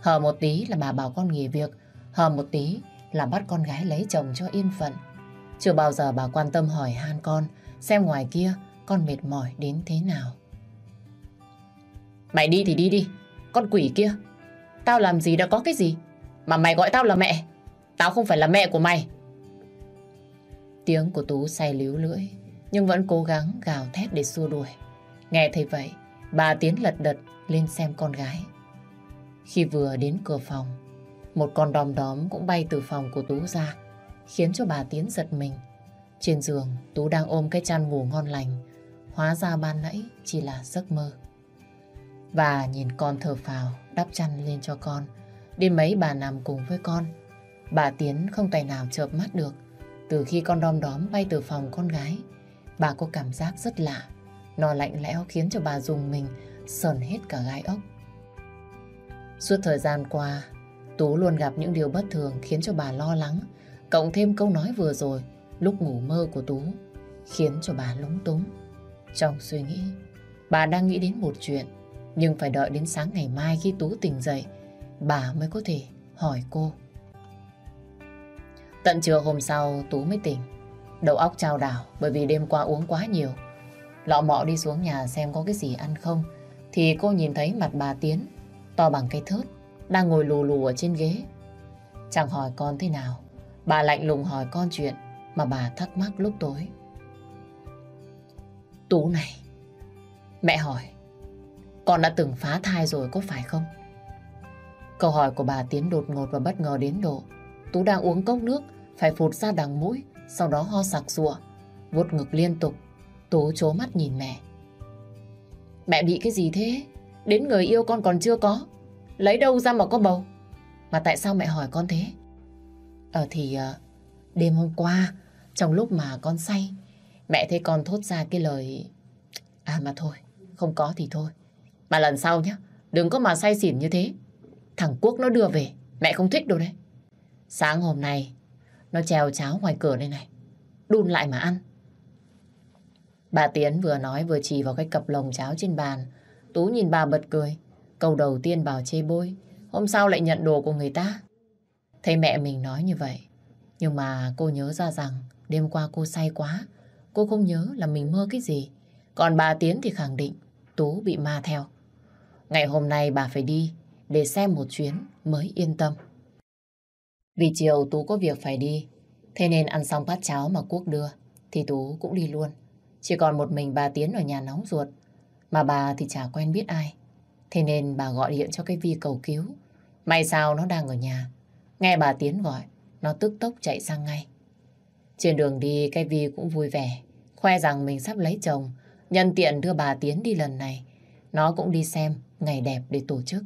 Hờ một tí là bà bảo con nghỉ việc, hờ một tí là bắt con gái lấy chồng cho yên phận. Chưa bao giờ bà quan tâm hỏi han con xem ngoài kia con mệt mỏi đến thế nào. Mày đi thì đi đi, con quỷ kia. Tao làm gì đã có cái gì, mà mày gọi tao là mẹ. Tao không phải là mẹ của mày. Tiếng của Tú say líu lưỡi, nhưng vẫn cố gắng gào thét để xua đuổi. Nghe thấy vậy, bà Tiến lật đật lên xem con gái. Khi vừa đến cửa phòng, một con đom đóm cũng bay từ phòng của Tú ra, khiến cho bà Tiến giật mình. Trên giường, Tú đang ôm cái chăn ngủ ngon lành, hóa ra ban nãy chỉ là giấc mơ. Và nhìn con thở phào, đắp chăn lên cho con. Đêm mấy bà nằm cùng với con. Bà Tiến không tài nào chợp mắt được. Từ khi con đom đóm bay từ phòng con gái, bà có cảm giác rất lạ. Nó lạnh lẽo khiến cho bà dùng mình sờn hết cả gai ốc. Suốt thời gian qua, Tú luôn gặp những điều bất thường khiến cho bà lo lắng. Cộng thêm câu nói vừa rồi, lúc ngủ mơ của Tú, khiến cho bà lúng túng. Trong suy nghĩ, bà đang nghĩ đến một chuyện, nhưng phải đợi đến sáng ngày mai khi Tú tỉnh dậy, bà mới có thể hỏi cô. Tận trưa hôm sau Tú mới tỉnh, đầu óc trao đảo bởi vì đêm qua uống quá nhiều. Lọ mọ đi xuống nhà xem có cái gì ăn không, thì cô nhìn thấy mặt bà Tiến, to bằng cây thớt, đang ngồi lù lù ở trên ghế. Chẳng hỏi con thế nào, bà lạnh lùng hỏi con chuyện mà bà thắc mắc lúc tối. Tú này, mẹ hỏi, con đã từng phá thai rồi có phải không? Câu hỏi của bà Tiến đột ngột và bất ngờ đến độ. Tú đang uống cốc nước, phải phụt ra đằng mũi, sau đó ho sặc sụa, vuốt ngực liên tục. Tú chố mắt nhìn mẹ. Mẹ bị cái gì thế? Đến người yêu con còn chưa có. Lấy đâu ra mà có bầu? Mà tại sao mẹ hỏi con thế? Ờ thì ờ, đêm hôm qua, trong lúc mà con say, mẹ thấy con thốt ra cái lời... À mà thôi, không có thì thôi. Mà lần sau nhé, đừng có mà say xỉn như thế. Thằng Quốc nó đưa về, mẹ không thích đâu đấy. Sáng hôm nay, nó treo cháo ngoài cửa đây này. Đun lại mà ăn. Bà Tiến vừa nói vừa chỉ vào cái cặp lồng cháo trên bàn. Tú nhìn bà bật cười. Câu đầu tiên bảo chê bôi. Hôm sau lại nhận đồ của người ta. Thấy mẹ mình nói như vậy. Nhưng mà cô nhớ ra rằng đêm qua cô say quá. Cô không nhớ là mình mơ cái gì. Còn bà Tiến thì khẳng định Tú bị ma theo. Ngày hôm nay bà phải đi để xem một chuyến mới yên tâm. Vì chiều Tú có việc phải đi. Thế nên ăn xong bát cháo mà Quốc đưa thì Tú cũng đi luôn. Chỉ còn một mình bà Tiến ở nhà nóng ruột. Mà bà thì chả quen biết ai. Thế nên bà gọi điện cho cái Vi cầu cứu. May sao nó đang ở nhà. Nghe bà Tiến gọi, nó tức tốc chạy sang ngay. Trên đường đi, cái Vi cũng vui vẻ. Khoe rằng mình sắp lấy chồng. Nhân tiện đưa bà Tiến đi lần này. Nó cũng đi xem ngày đẹp để tổ chức.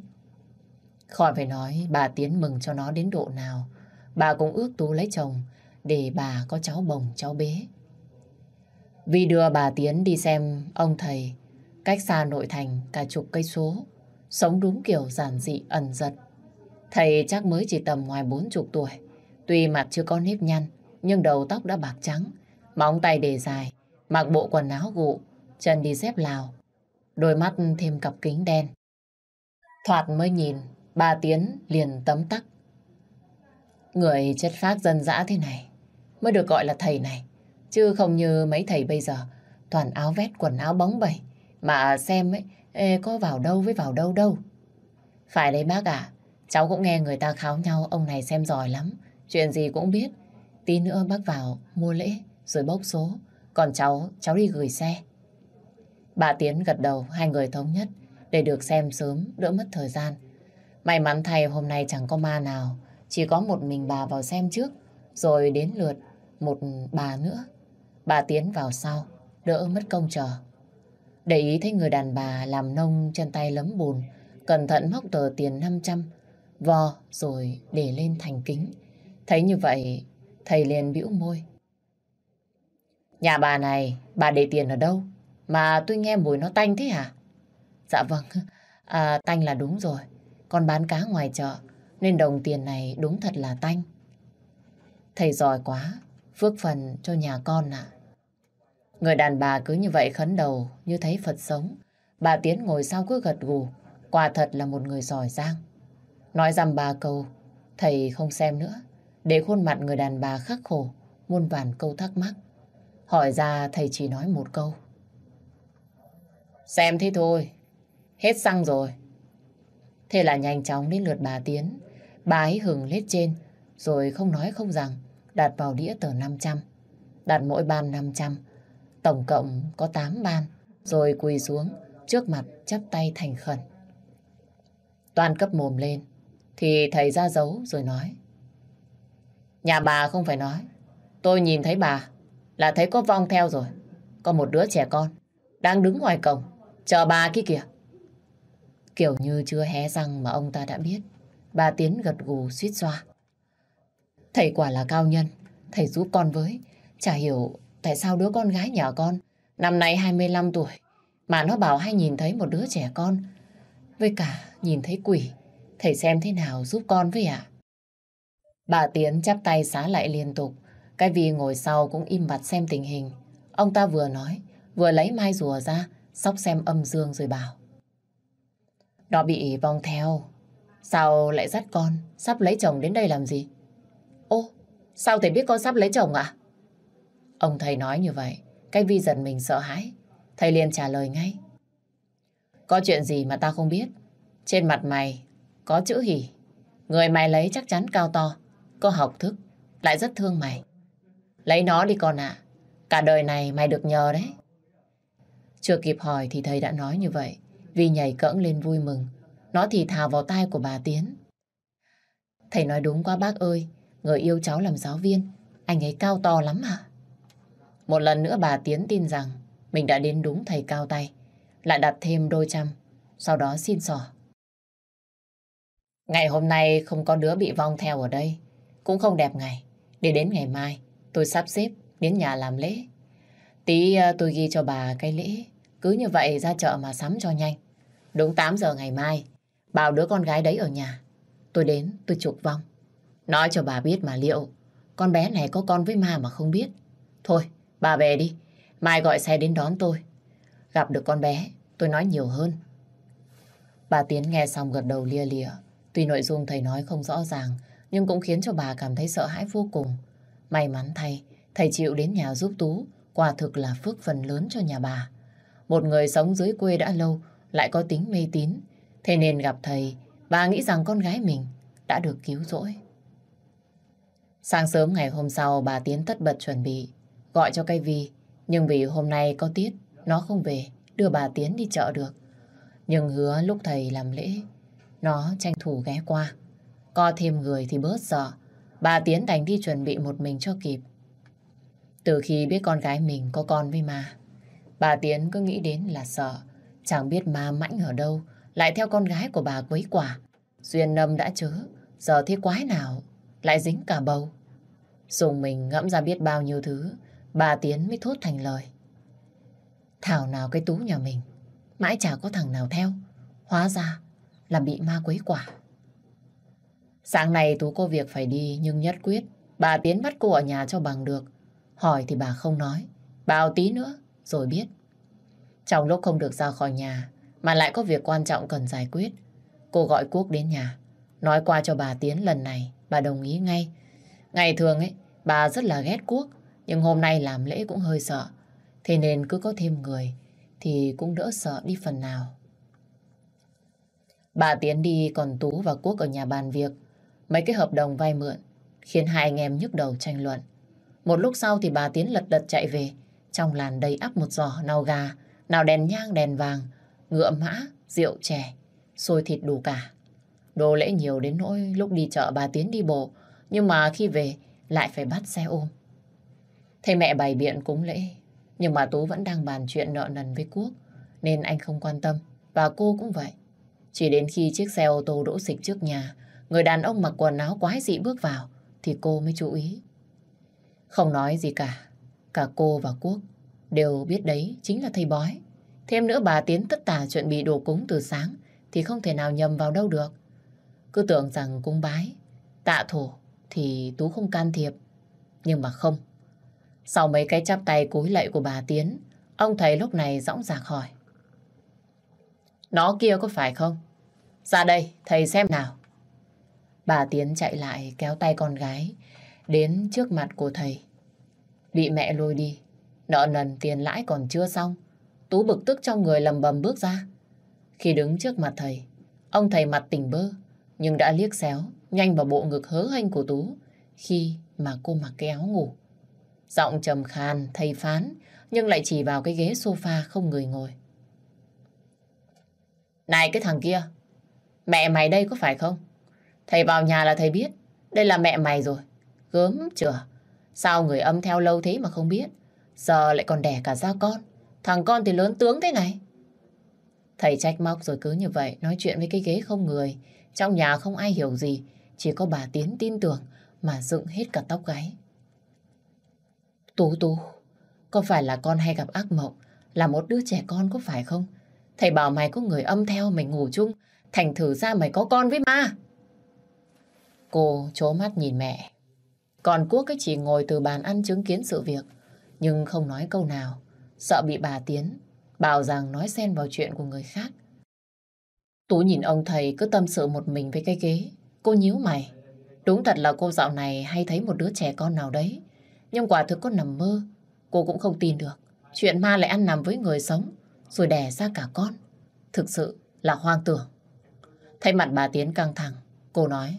Khỏi phải nói bà Tiến mừng cho nó đến độ nào. Bà cũng ước Tú lấy chồng để bà có cháu bồng cháu bế. Vì đưa bà Tiến đi xem ông thầy cách xa nội thành cả chục cây số, sống đúng kiểu giản dị ẩn giật. Thầy chắc mới chỉ tầm ngoài bốn chục tuổi, tuy mặt chưa có nếp nhăn, nhưng đầu tóc đã bạc trắng, móng tay để dài, mặc bộ quần áo gụ, chân đi dép lào, đôi mắt thêm cặp kính đen. Thoạt mới nhìn, bà Tiến liền tấm tắc. Người chất phác dân dã thế này mới được gọi là thầy này. Chứ không như mấy thầy bây giờ, toàn áo vét quần áo bóng bẩy. Mà xem ấy, ê, có vào đâu với vào đâu đâu. Phải đấy bác ạ, cháu cũng nghe người ta kháo nhau ông này xem giỏi lắm. Chuyện gì cũng biết. Tí nữa bác vào mua lễ rồi bốc số. Còn cháu, cháu đi gửi xe. Bà Tiến gật đầu, hai người thống nhất để được xem sớm, đỡ mất thời gian. May mắn thầy hôm nay chẳng có ma nào, chỉ có một mình bà vào xem trước, rồi đến lượt một bà nữa. Bà tiến vào sau, đỡ mất công chờ. Để ý thấy người đàn bà làm nông chân tay lấm bùn, cẩn thận móc tờ tiền 500, vò rồi để lên thành kính. Thấy như vậy, thầy liền bĩu môi. Nhà bà này, bà để tiền ở đâu? Mà tôi nghe mùi nó tanh thế hả? Dạ vâng, à, tanh là đúng rồi. còn bán cá ngoài chợ, nên đồng tiền này đúng thật là tanh. Thầy giỏi quá, phước phần cho nhà con ạ. Người đàn bà cứ như vậy khấn đầu như thấy Phật sống. Bà Tiến ngồi sau cứ gật gù, quả thật là một người giỏi giang. Nói dăm ba câu, thầy không xem nữa, để khuôn mặt người đàn bà khắc khổ, muôn vàn câu thắc mắc. Hỏi ra thầy chỉ nói một câu. Xem thế thôi, hết xăng rồi. Thế là nhanh chóng đến lượt bà Tiến. Bà ấy hừng lết trên, rồi không nói không rằng, đặt vào đĩa tờ 500. Đặt mỗi ban 500. Tổng cộng có 8 ban, rồi quỳ xuống, trước mặt chắp tay thành khẩn. Toàn cấp mồm lên, thì thầy ra dấu rồi nói. Nhà bà không phải nói, tôi nhìn thấy bà là thấy có vong theo rồi. Có một đứa trẻ con đang đứng ngoài cổng, chờ bà kia kìa. Kiểu như chưa hé răng mà ông ta đã biết. Bà Tiến gật gù suýt xoa. Thầy quả là cao nhân, thầy giúp con với. Chả hiểu tại sao đứa con gái nhà con năm nay 25 tuổi mà nó bảo hay nhìn thấy một đứa trẻ con với cả nhìn thấy quỷ. Thầy xem thế nào giúp con với ạ. Bà Tiến chắp tay xá lại liên tục. Cái vì ngồi sau cũng im bặt xem tình hình. Ông ta vừa nói, vừa lấy mai rùa ra, sóc xem âm dương rồi bảo. Nó bị vong theo. Sao lại dắt con, sắp lấy chồng đến đây làm gì? Ô, sao thầy biết con sắp lấy chồng ạ? Ông thầy nói như vậy, cái vi giật mình sợ hãi. Thầy liền trả lời ngay. Có chuyện gì mà ta không biết? Trên mặt mày có chữ hỉ. Người mày lấy chắc chắn cao to, có học thức, lại rất thương mày. Lấy nó đi con ạ. Cả đời này mày được nhờ đấy. Chưa kịp hỏi thì thầy đã nói như vậy. Vi nhảy cẫng lên vui mừng. Nó thì thào vào tai của bà Tiến. Thầy nói đúng quá bác ơi. Người yêu cháu làm giáo viên. Anh ấy cao to lắm hả? Một lần nữa bà Tiến tin rằng mình đã đến đúng thầy cao tay. Lại đặt thêm đôi trăm. Sau đó xin sỏ. Ngày hôm nay không có đứa bị vong theo ở đây. Cũng không đẹp ngày. Để đến ngày mai tôi sắp xếp đến nhà làm lễ. Tí ờ, tôi ghi cho bà cái lễ. Cứ như vậy ra chợ mà sắm cho nhanh. Đúng 8 giờ ngày mai, bảo đứa con gái đấy ở nhà. Tôi đến, tôi chụp vong. Nói cho bà biết mà liệu con bé này có con với ma mà không biết. Thôi, bà về đi. Mai gọi xe đến đón tôi. Gặp được con bé, tôi nói nhiều hơn. Bà Tiến nghe xong gật đầu lia lịa. Tuy nội dung thầy nói không rõ ràng, nhưng cũng khiến cho bà cảm thấy sợ hãi vô cùng. May mắn thay, thầy chịu đến nhà giúp Tú, quả thực là phước phần lớn cho nhà bà. Một người sống dưới quê đã lâu, lại có tính mê tín. Thế nên gặp thầy, bà nghĩ rằng con gái mình đã được cứu rỗi. Sáng sớm ngày hôm sau, bà Tiến tất bật chuẩn bị, gọi cho cây Vi. Nhưng vì hôm nay có tiết, nó không về, đưa bà Tiến đi chợ được. Nhưng hứa lúc thầy làm lễ, nó tranh thủ ghé qua. Co thêm người thì bớt sợ. Bà Tiến đành đi chuẩn bị một mình cho kịp. Từ khi biết con gái mình có con với ma, bà Tiến cứ nghĩ đến là sợ. Chẳng biết ma mãnh ở đâu, lại theo con gái của bà quấy quả. Duyên nâm đã chớ, giờ thế quái nào, lại dính cả bầu. Dùng mình ngẫm ra biết bao nhiêu thứ, bà Tiến mới thốt thành lời. Thảo nào cái tú nhà mình, mãi chả có thằng nào theo. Hóa ra là bị ma quấy quả. Sáng nay Tú có việc phải đi nhưng nhất quyết bà Tiến bắt cô ở nhà cho bằng được. Hỏi thì bà không nói, bảo tí nữa rồi biết. Trong lúc không được ra khỏi nhà mà lại có việc quan trọng cần giải quyết, cô gọi Quốc đến nhà. Nói qua cho bà Tiến lần này, bà đồng ý ngay. Ngày thường ấy, bà rất là ghét Quốc, nhưng hôm nay làm lễ cũng hơi sợ. Thế nên cứ có thêm người thì cũng đỡ sợ đi phần nào. Bà Tiến đi còn Tú và Quốc ở nhà bàn việc. Mấy cái hợp đồng vay mượn khiến hai anh em nhức đầu tranh luận. Một lúc sau thì bà Tiến lật đật chạy về. Trong làn đầy ắp một giỏ nào gà, nào đèn nhang đèn vàng, ngựa mã, rượu chè, xôi thịt đủ cả. Đồ lễ nhiều đến nỗi lúc đi chợ bà Tiến đi bộ, nhưng mà khi về lại phải bắt xe ôm. Thầy mẹ bày biện cúng lễ, nhưng mà Tú vẫn đang bàn chuyện nợ nần với Quốc, nên anh không quan tâm, và cô cũng vậy. Chỉ đến khi chiếc xe ô tô đỗ xịch trước nhà, người đàn ông mặc quần áo quái dị bước vào, thì cô mới chú ý. Không nói gì cả, cả cô và Quốc đều biết đấy chính là thầy bói. Thêm nữa bà Tiến tất tả chuẩn bị đồ cúng từ sáng thì không thể nào nhầm vào đâu được. Cứ tưởng rằng cúng bái, tạ thổ thì Tú không can thiệp. Nhưng mà không. Sau mấy cái chắp tay cúi lạy của bà Tiến, ông thầy lúc này dõng dạc hỏi. Nó kia có phải không? Ra đây, thầy xem nào. Bà Tiến chạy lại kéo tay con gái đến trước mặt của thầy. Bị mẹ lôi đi, nợ nần tiền lãi còn chưa xong. Tú bực tức trong người lầm bầm bước ra. Khi đứng trước mặt thầy, ông thầy mặt tỉnh bơ, nhưng đã liếc xéo, nhanh vào bộ ngực hớ hênh của Tú khi mà cô mặc cái áo ngủ. Giọng trầm khàn, thầy phán, nhưng lại chỉ vào cái ghế sofa không người ngồi. Này cái thằng kia, mẹ mày đây có phải không? Thầy vào nhà là thầy biết, đây là mẹ mày rồi. Gớm chưa? Sao người âm theo lâu thế mà không biết? Giờ lại còn đẻ cả ra con. Thằng con thì lớn tướng thế này. Thầy trách móc rồi cứ như vậy, nói chuyện với cái ghế không người. Trong nhà không ai hiểu gì, chỉ có bà Tiến tin tưởng mà dựng hết cả tóc gáy. Tú Tú, có phải là con hay gặp ác mộng, là một đứa trẻ con có phải không? Thầy bảo mày có người âm theo mày ngủ chung, thành thử ra mày có con với ma. Cô chố mắt nhìn mẹ. Còn Quốc cái chỉ ngồi từ bàn ăn chứng kiến sự việc, nhưng không nói câu nào, sợ bị bà Tiến, bảo rằng nói xen vào chuyện của người khác. Tú nhìn ông thầy cứ tâm sự một mình với cái ghế, cô nhíu mày. Đúng thật là cô dạo này hay thấy một đứa trẻ con nào đấy, nhưng quả thực có nằm mơ, cô cũng không tin được. Chuyện ma lại ăn nằm với người sống, rồi đẻ ra cả con. Thực sự là hoang tưởng. Thấy mặt bà Tiến căng thẳng, cô nói.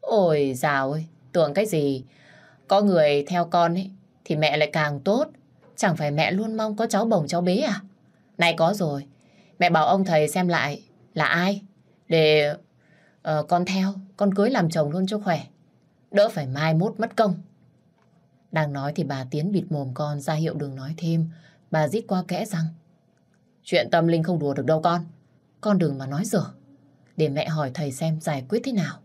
Ôi dào ơi, tưởng cái gì? Có người theo con ấy, thì mẹ lại càng tốt. Chẳng phải mẹ luôn mong có cháu bồng cháu bế à? Này có rồi, mẹ bảo ông thầy xem lại là ai, để uh, con theo, con cưới làm chồng luôn cho khỏe. Đỡ phải mai mốt mất công. Đang nói thì bà Tiến bịt mồm con ra hiệu đừng nói thêm. Bà rít qua kẽ rằng Chuyện tâm linh không đùa được đâu con. Con đừng mà nói dở. Để mẹ hỏi thầy xem giải quyết thế nào.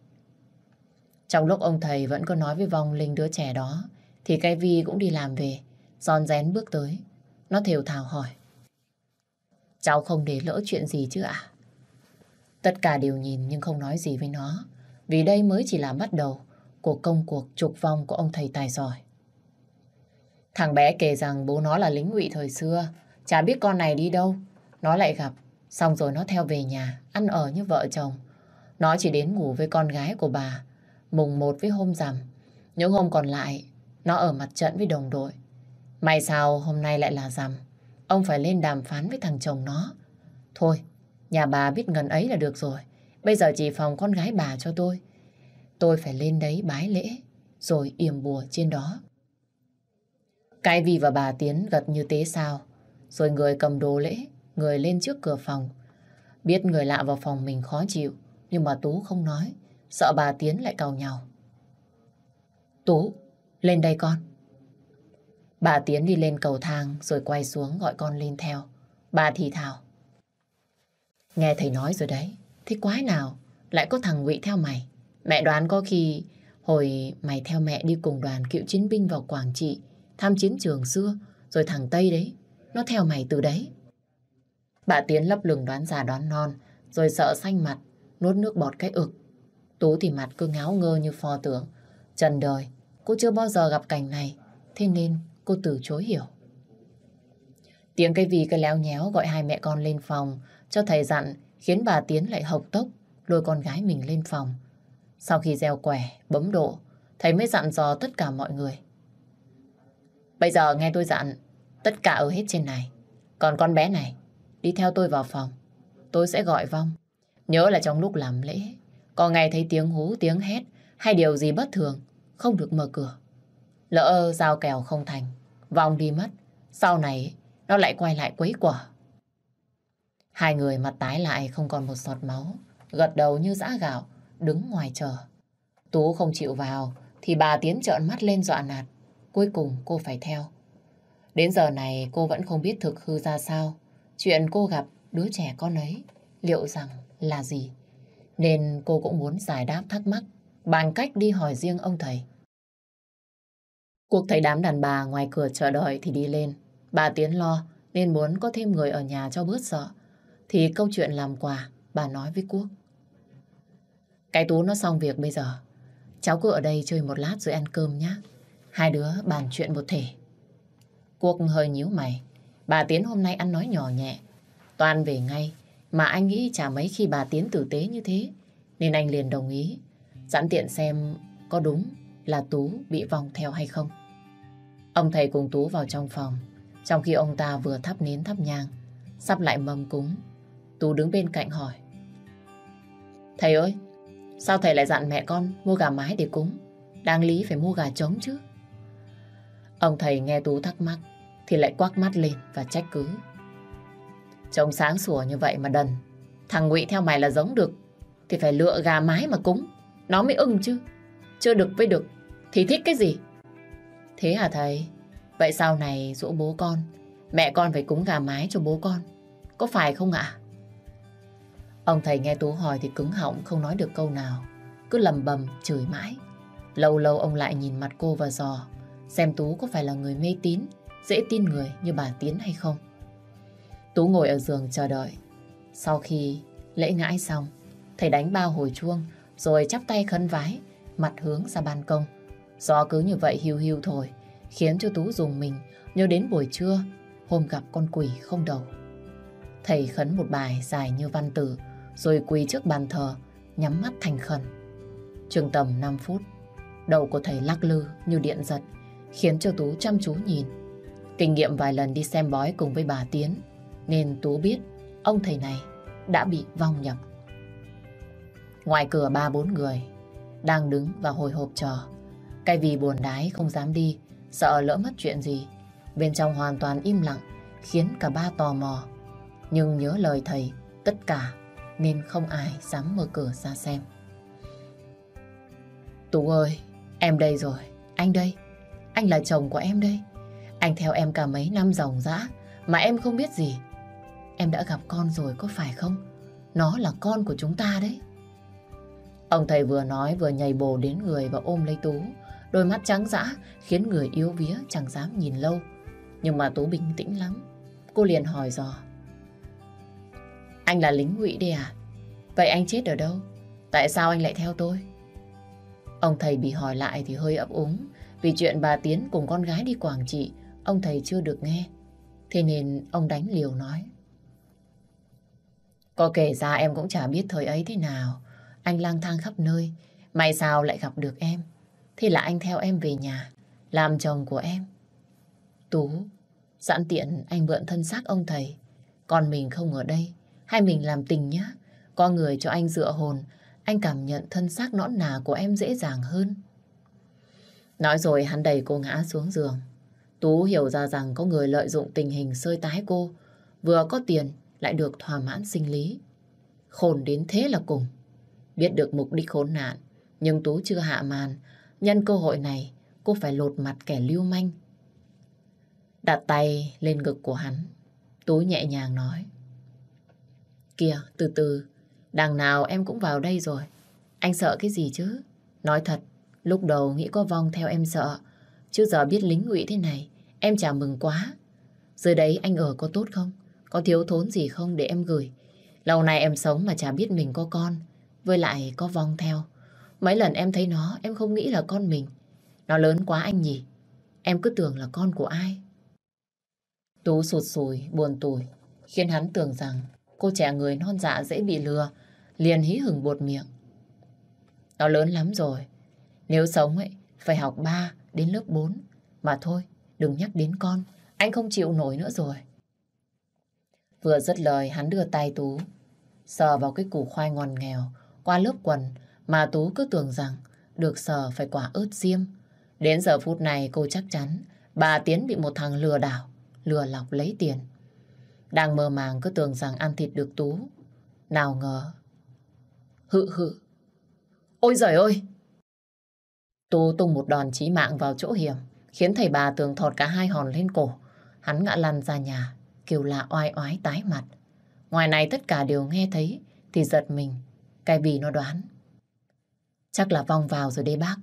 Trong lúc ông thầy vẫn có nói với vong linh đứa trẻ đó, thì cái Vi cũng đi làm về, giòn rén bước tới. Nó thều thào hỏi. Cháu không để lỡ chuyện gì chứ ạ? Tất cả đều nhìn nhưng không nói gì với nó, vì đây mới chỉ là bắt đầu của công cuộc trục vong của ông thầy tài giỏi. Thằng bé kể rằng bố nó là lính ngụy thời xưa, chả biết con này đi đâu. Nó lại gặp, xong rồi nó theo về nhà, ăn ở như vợ chồng. Nó chỉ đến ngủ với con gái của bà, mùng một với hôm rằm. Những hôm còn lại, nó ở mặt trận với đồng đội. May sao hôm nay lại là rằm, ông phải lên đàm phán với thằng chồng nó. Thôi, nhà bà biết ngần ấy là được rồi. Bây giờ chỉ phòng con gái bà cho tôi. Tôi phải lên đấy bái lễ, rồi yểm bùa trên đó. Cái vì và bà Tiến gật như tế sao. Rồi người cầm đồ lễ, người lên trước cửa phòng. Biết người lạ vào phòng mình khó chịu, nhưng mà Tú không nói, sợ bà Tiến lại cào nhau. Tú, lên đây con. Bà Tiến đi lên cầu thang rồi quay xuống gọi con lên theo. Bà thì thào. Nghe thầy nói rồi đấy, thế quái nào lại có thằng ngụy theo mày. Mẹ đoán có khi hồi mày theo mẹ đi cùng đoàn cựu chiến binh vào Quảng Trị thăm chiến trường xưa, rồi thằng Tây đấy, nó theo mày từ đấy. Bà Tiến lấp lửng đoán già đoán non, rồi sợ xanh mặt, nuốt nước bọt cái ực. Tú thì mặt cứ ngáo ngơ như pho tượng. Trần đời, cô chưa bao giờ gặp cảnh này, thế nên cô từ chối hiểu. Tiếng cây vì cái léo nhéo gọi hai mẹ con lên phòng, cho thầy dặn khiến bà Tiến lại hộc tốc, lôi con gái mình lên phòng. Sau khi gieo quẻ, bấm độ, thầy mới dặn dò tất cả mọi người. Bây giờ nghe tôi dặn, tất cả ở hết trên này. Còn con bé này, đi theo tôi vào phòng. Tôi sẽ gọi vong. Nhớ là trong lúc làm lễ, có ngày thấy tiếng hú, tiếng hét hay điều gì bất thường, không được mở cửa. Lỡ giao kèo không thành, vong đi mất. Sau này, nó lại quay lại quấy quả. Hai người mặt tái lại không còn một giọt máu, gật đầu như dã gạo, đứng ngoài chờ. Tú không chịu vào, thì bà tiến trợn mắt lên dọa nạt. Cuối cùng cô phải theo. Đến giờ này cô vẫn không biết thực hư ra sao. Chuyện cô gặp đứa trẻ con ấy liệu rằng là gì. Nên cô cũng muốn giải đáp thắc mắc bằng cách đi hỏi riêng ông thầy. Cuộc thấy đám đàn bà ngoài cửa chờ đợi thì đi lên. Bà Tiến lo, nên muốn có thêm người ở nhà cho bớt sợ. Thì câu chuyện làm quà, bà nói với Quốc. Cái Tú nó xong việc bây giờ. Cháu cứ ở đây chơi một lát rồi ăn cơm nhé. Hai đứa bàn chuyện một thể. Quốc hơi nhíu mày. Bà Tiến hôm nay ăn nói nhỏ nhẹ. Toàn về ngay. Mà anh nghĩ chả mấy khi bà Tiến tử tế như thế. Nên anh liền đồng ý. Sẵn tiện xem có đúng là Tú bị vòng theo hay không. Ông thầy cùng Tú vào trong phòng. Trong khi ông ta vừa thắp nến thắp nhang. Sắp lại mâm cúng. Tú đứng bên cạnh hỏi. Thầy ơi, sao thầy lại dặn mẹ con mua gà mái để cúng? Đáng lý phải mua gà trống chứ. Ông thầy nghe Tú thắc mắc thì lại quắc mắt lên và trách cứ. Trông sáng sủa như vậy mà đần. Thằng ngụy theo mày là giống được. Thì phải lựa gà mái mà cúng. Nó mới ưng chứ. Chưa được với được. Thì thích cái gì? Thế hả thầy? Vậy sau này dỗ bố con. Mẹ con phải cúng gà mái cho bố con. Có phải không ạ? Ông thầy nghe Tú hỏi thì cứng họng không nói được câu nào. Cứ lầm bầm chửi mãi. Lâu lâu ông lại nhìn mặt cô và dò. Xem Tú có phải là người mê tín, dễ tin người như bà Tiến hay không. Tú ngồi ở giường chờ đợi. Sau khi lễ ngãi xong, thầy đánh bao hồi chuông, rồi chắp tay khấn vái, mặt hướng ra ban công. Do cứ như vậy hiu hiu thôi, khiến cho Tú dùng mình nhớ đến buổi trưa, hôm gặp con quỷ không đầu. Thầy khấn một bài dài như văn tử, rồi quỳ trước bàn thờ, nhắm mắt thành khẩn. Trường tầm 5 phút, đầu của thầy lắc lư như điện giật, khiến cho Tú chăm chú nhìn. Kinh nghiệm vài lần đi xem bói cùng với bà Tiến, nên Tú biết ông thầy này đã bị vong nhập. Ngoài cửa ba bốn người đang đứng và hồi hộp chờ. Cái vì buồn đái không dám đi, sợ lỡ mất chuyện gì. Bên trong hoàn toàn im lặng, khiến cả ba tò mò. Nhưng nhớ lời thầy, tất cả nên không ai dám mở cửa ra xem. Tú ơi, em đây rồi, anh đây, anh là chồng của em đây. Anh theo em cả mấy năm ròng rã mà em không biết gì. Em đã gặp con rồi có phải không? Nó là con của chúng ta đấy. Ông thầy vừa nói vừa nhảy bổ đến người và ôm lấy Tú. Đôi mắt trắng dã khiến người yếu vía chẳng dám nhìn lâu. Nhưng mà Tú bình tĩnh lắm. Cô liền hỏi dò. Anh là lính ngụy đi à? Vậy anh chết ở đâu? Tại sao anh lại theo tôi? Ông thầy bị hỏi lại thì hơi ấp úng. Vì chuyện bà Tiến cùng con gái đi Quảng Trị, ông thầy chưa được nghe. Thế nên ông đánh liều nói. Có kể ra em cũng chả biết thời ấy thế nào. Anh lang thang khắp nơi. May sao lại gặp được em thế là anh theo em về nhà. Làm chồng của em. Tú, sẵn tiện anh mượn thân xác ông thầy. Còn mình không ở đây. Hay mình làm tình nhá. Có người cho anh dựa hồn. Anh cảm nhận thân xác nõn nà của em dễ dàng hơn. Nói rồi hắn đẩy cô ngã xuống giường. Tú hiểu ra rằng có người lợi dụng tình hình sơi tái cô. Vừa có tiền lại được thỏa mãn sinh lý. Khổn đến thế là cùng. Biết được mục đích khốn nạn, nhưng Tú chưa hạ màn. Nhân cơ hội này, cô phải lột mặt kẻ lưu manh. Đặt tay lên ngực của hắn, Tú nhẹ nhàng nói. Kìa, từ từ, đằng nào em cũng vào đây rồi. Anh sợ cái gì chứ? Nói thật, lúc đầu nghĩ có vong theo em sợ. Chứ giờ biết lính ngụy thế này, em chả mừng quá. Dưới đấy anh ở có tốt không? Có thiếu thốn gì không để em gửi? Lâu nay em sống mà chả biết mình có con. Với lại có vong theo. Mấy lần em thấy nó, em không nghĩ là con mình. Nó lớn quá anh nhỉ? Em cứ tưởng là con của ai? Tú sụt sùi, buồn tủi, khiến hắn tưởng rằng cô trẻ người non dạ dễ bị lừa, liền hí hửng bột miệng. Nó lớn lắm rồi. Nếu sống ấy, phải học 3 đến lớp 4. Mà thôi, đừng nhắc đến con. Anh không chịu nổi nữa rồi. Vừa dứt lời, hắn đưa tay Tú, sờ vào cái củ khoai ngon nghèo, qua lớp quần, mà Tú cứ tưởng rằng được sờ phải quả ớt diêm Đến giờ phút này cô chắc chắn bà Tiến bị một thằng lừa đảo, lừa lọc lấy tiền. Đang mơ màng cứ tưởng rằng ăn thịt được Tú. Nào ngờ. Hự hự. Ôi giời ơi! Tú tung một đòn chí mạng vào chỗ hiểm, khiến thầy bà tường thọt cả hai hòn lên cổ. Hắn ngã lăn ra nhà, kêu là oai oái tái mặt. Ngoài này tất cả đều nghe thấy, thì giật mình, cái vì nó đoán. Chắc là vong vào rồi đấy bác,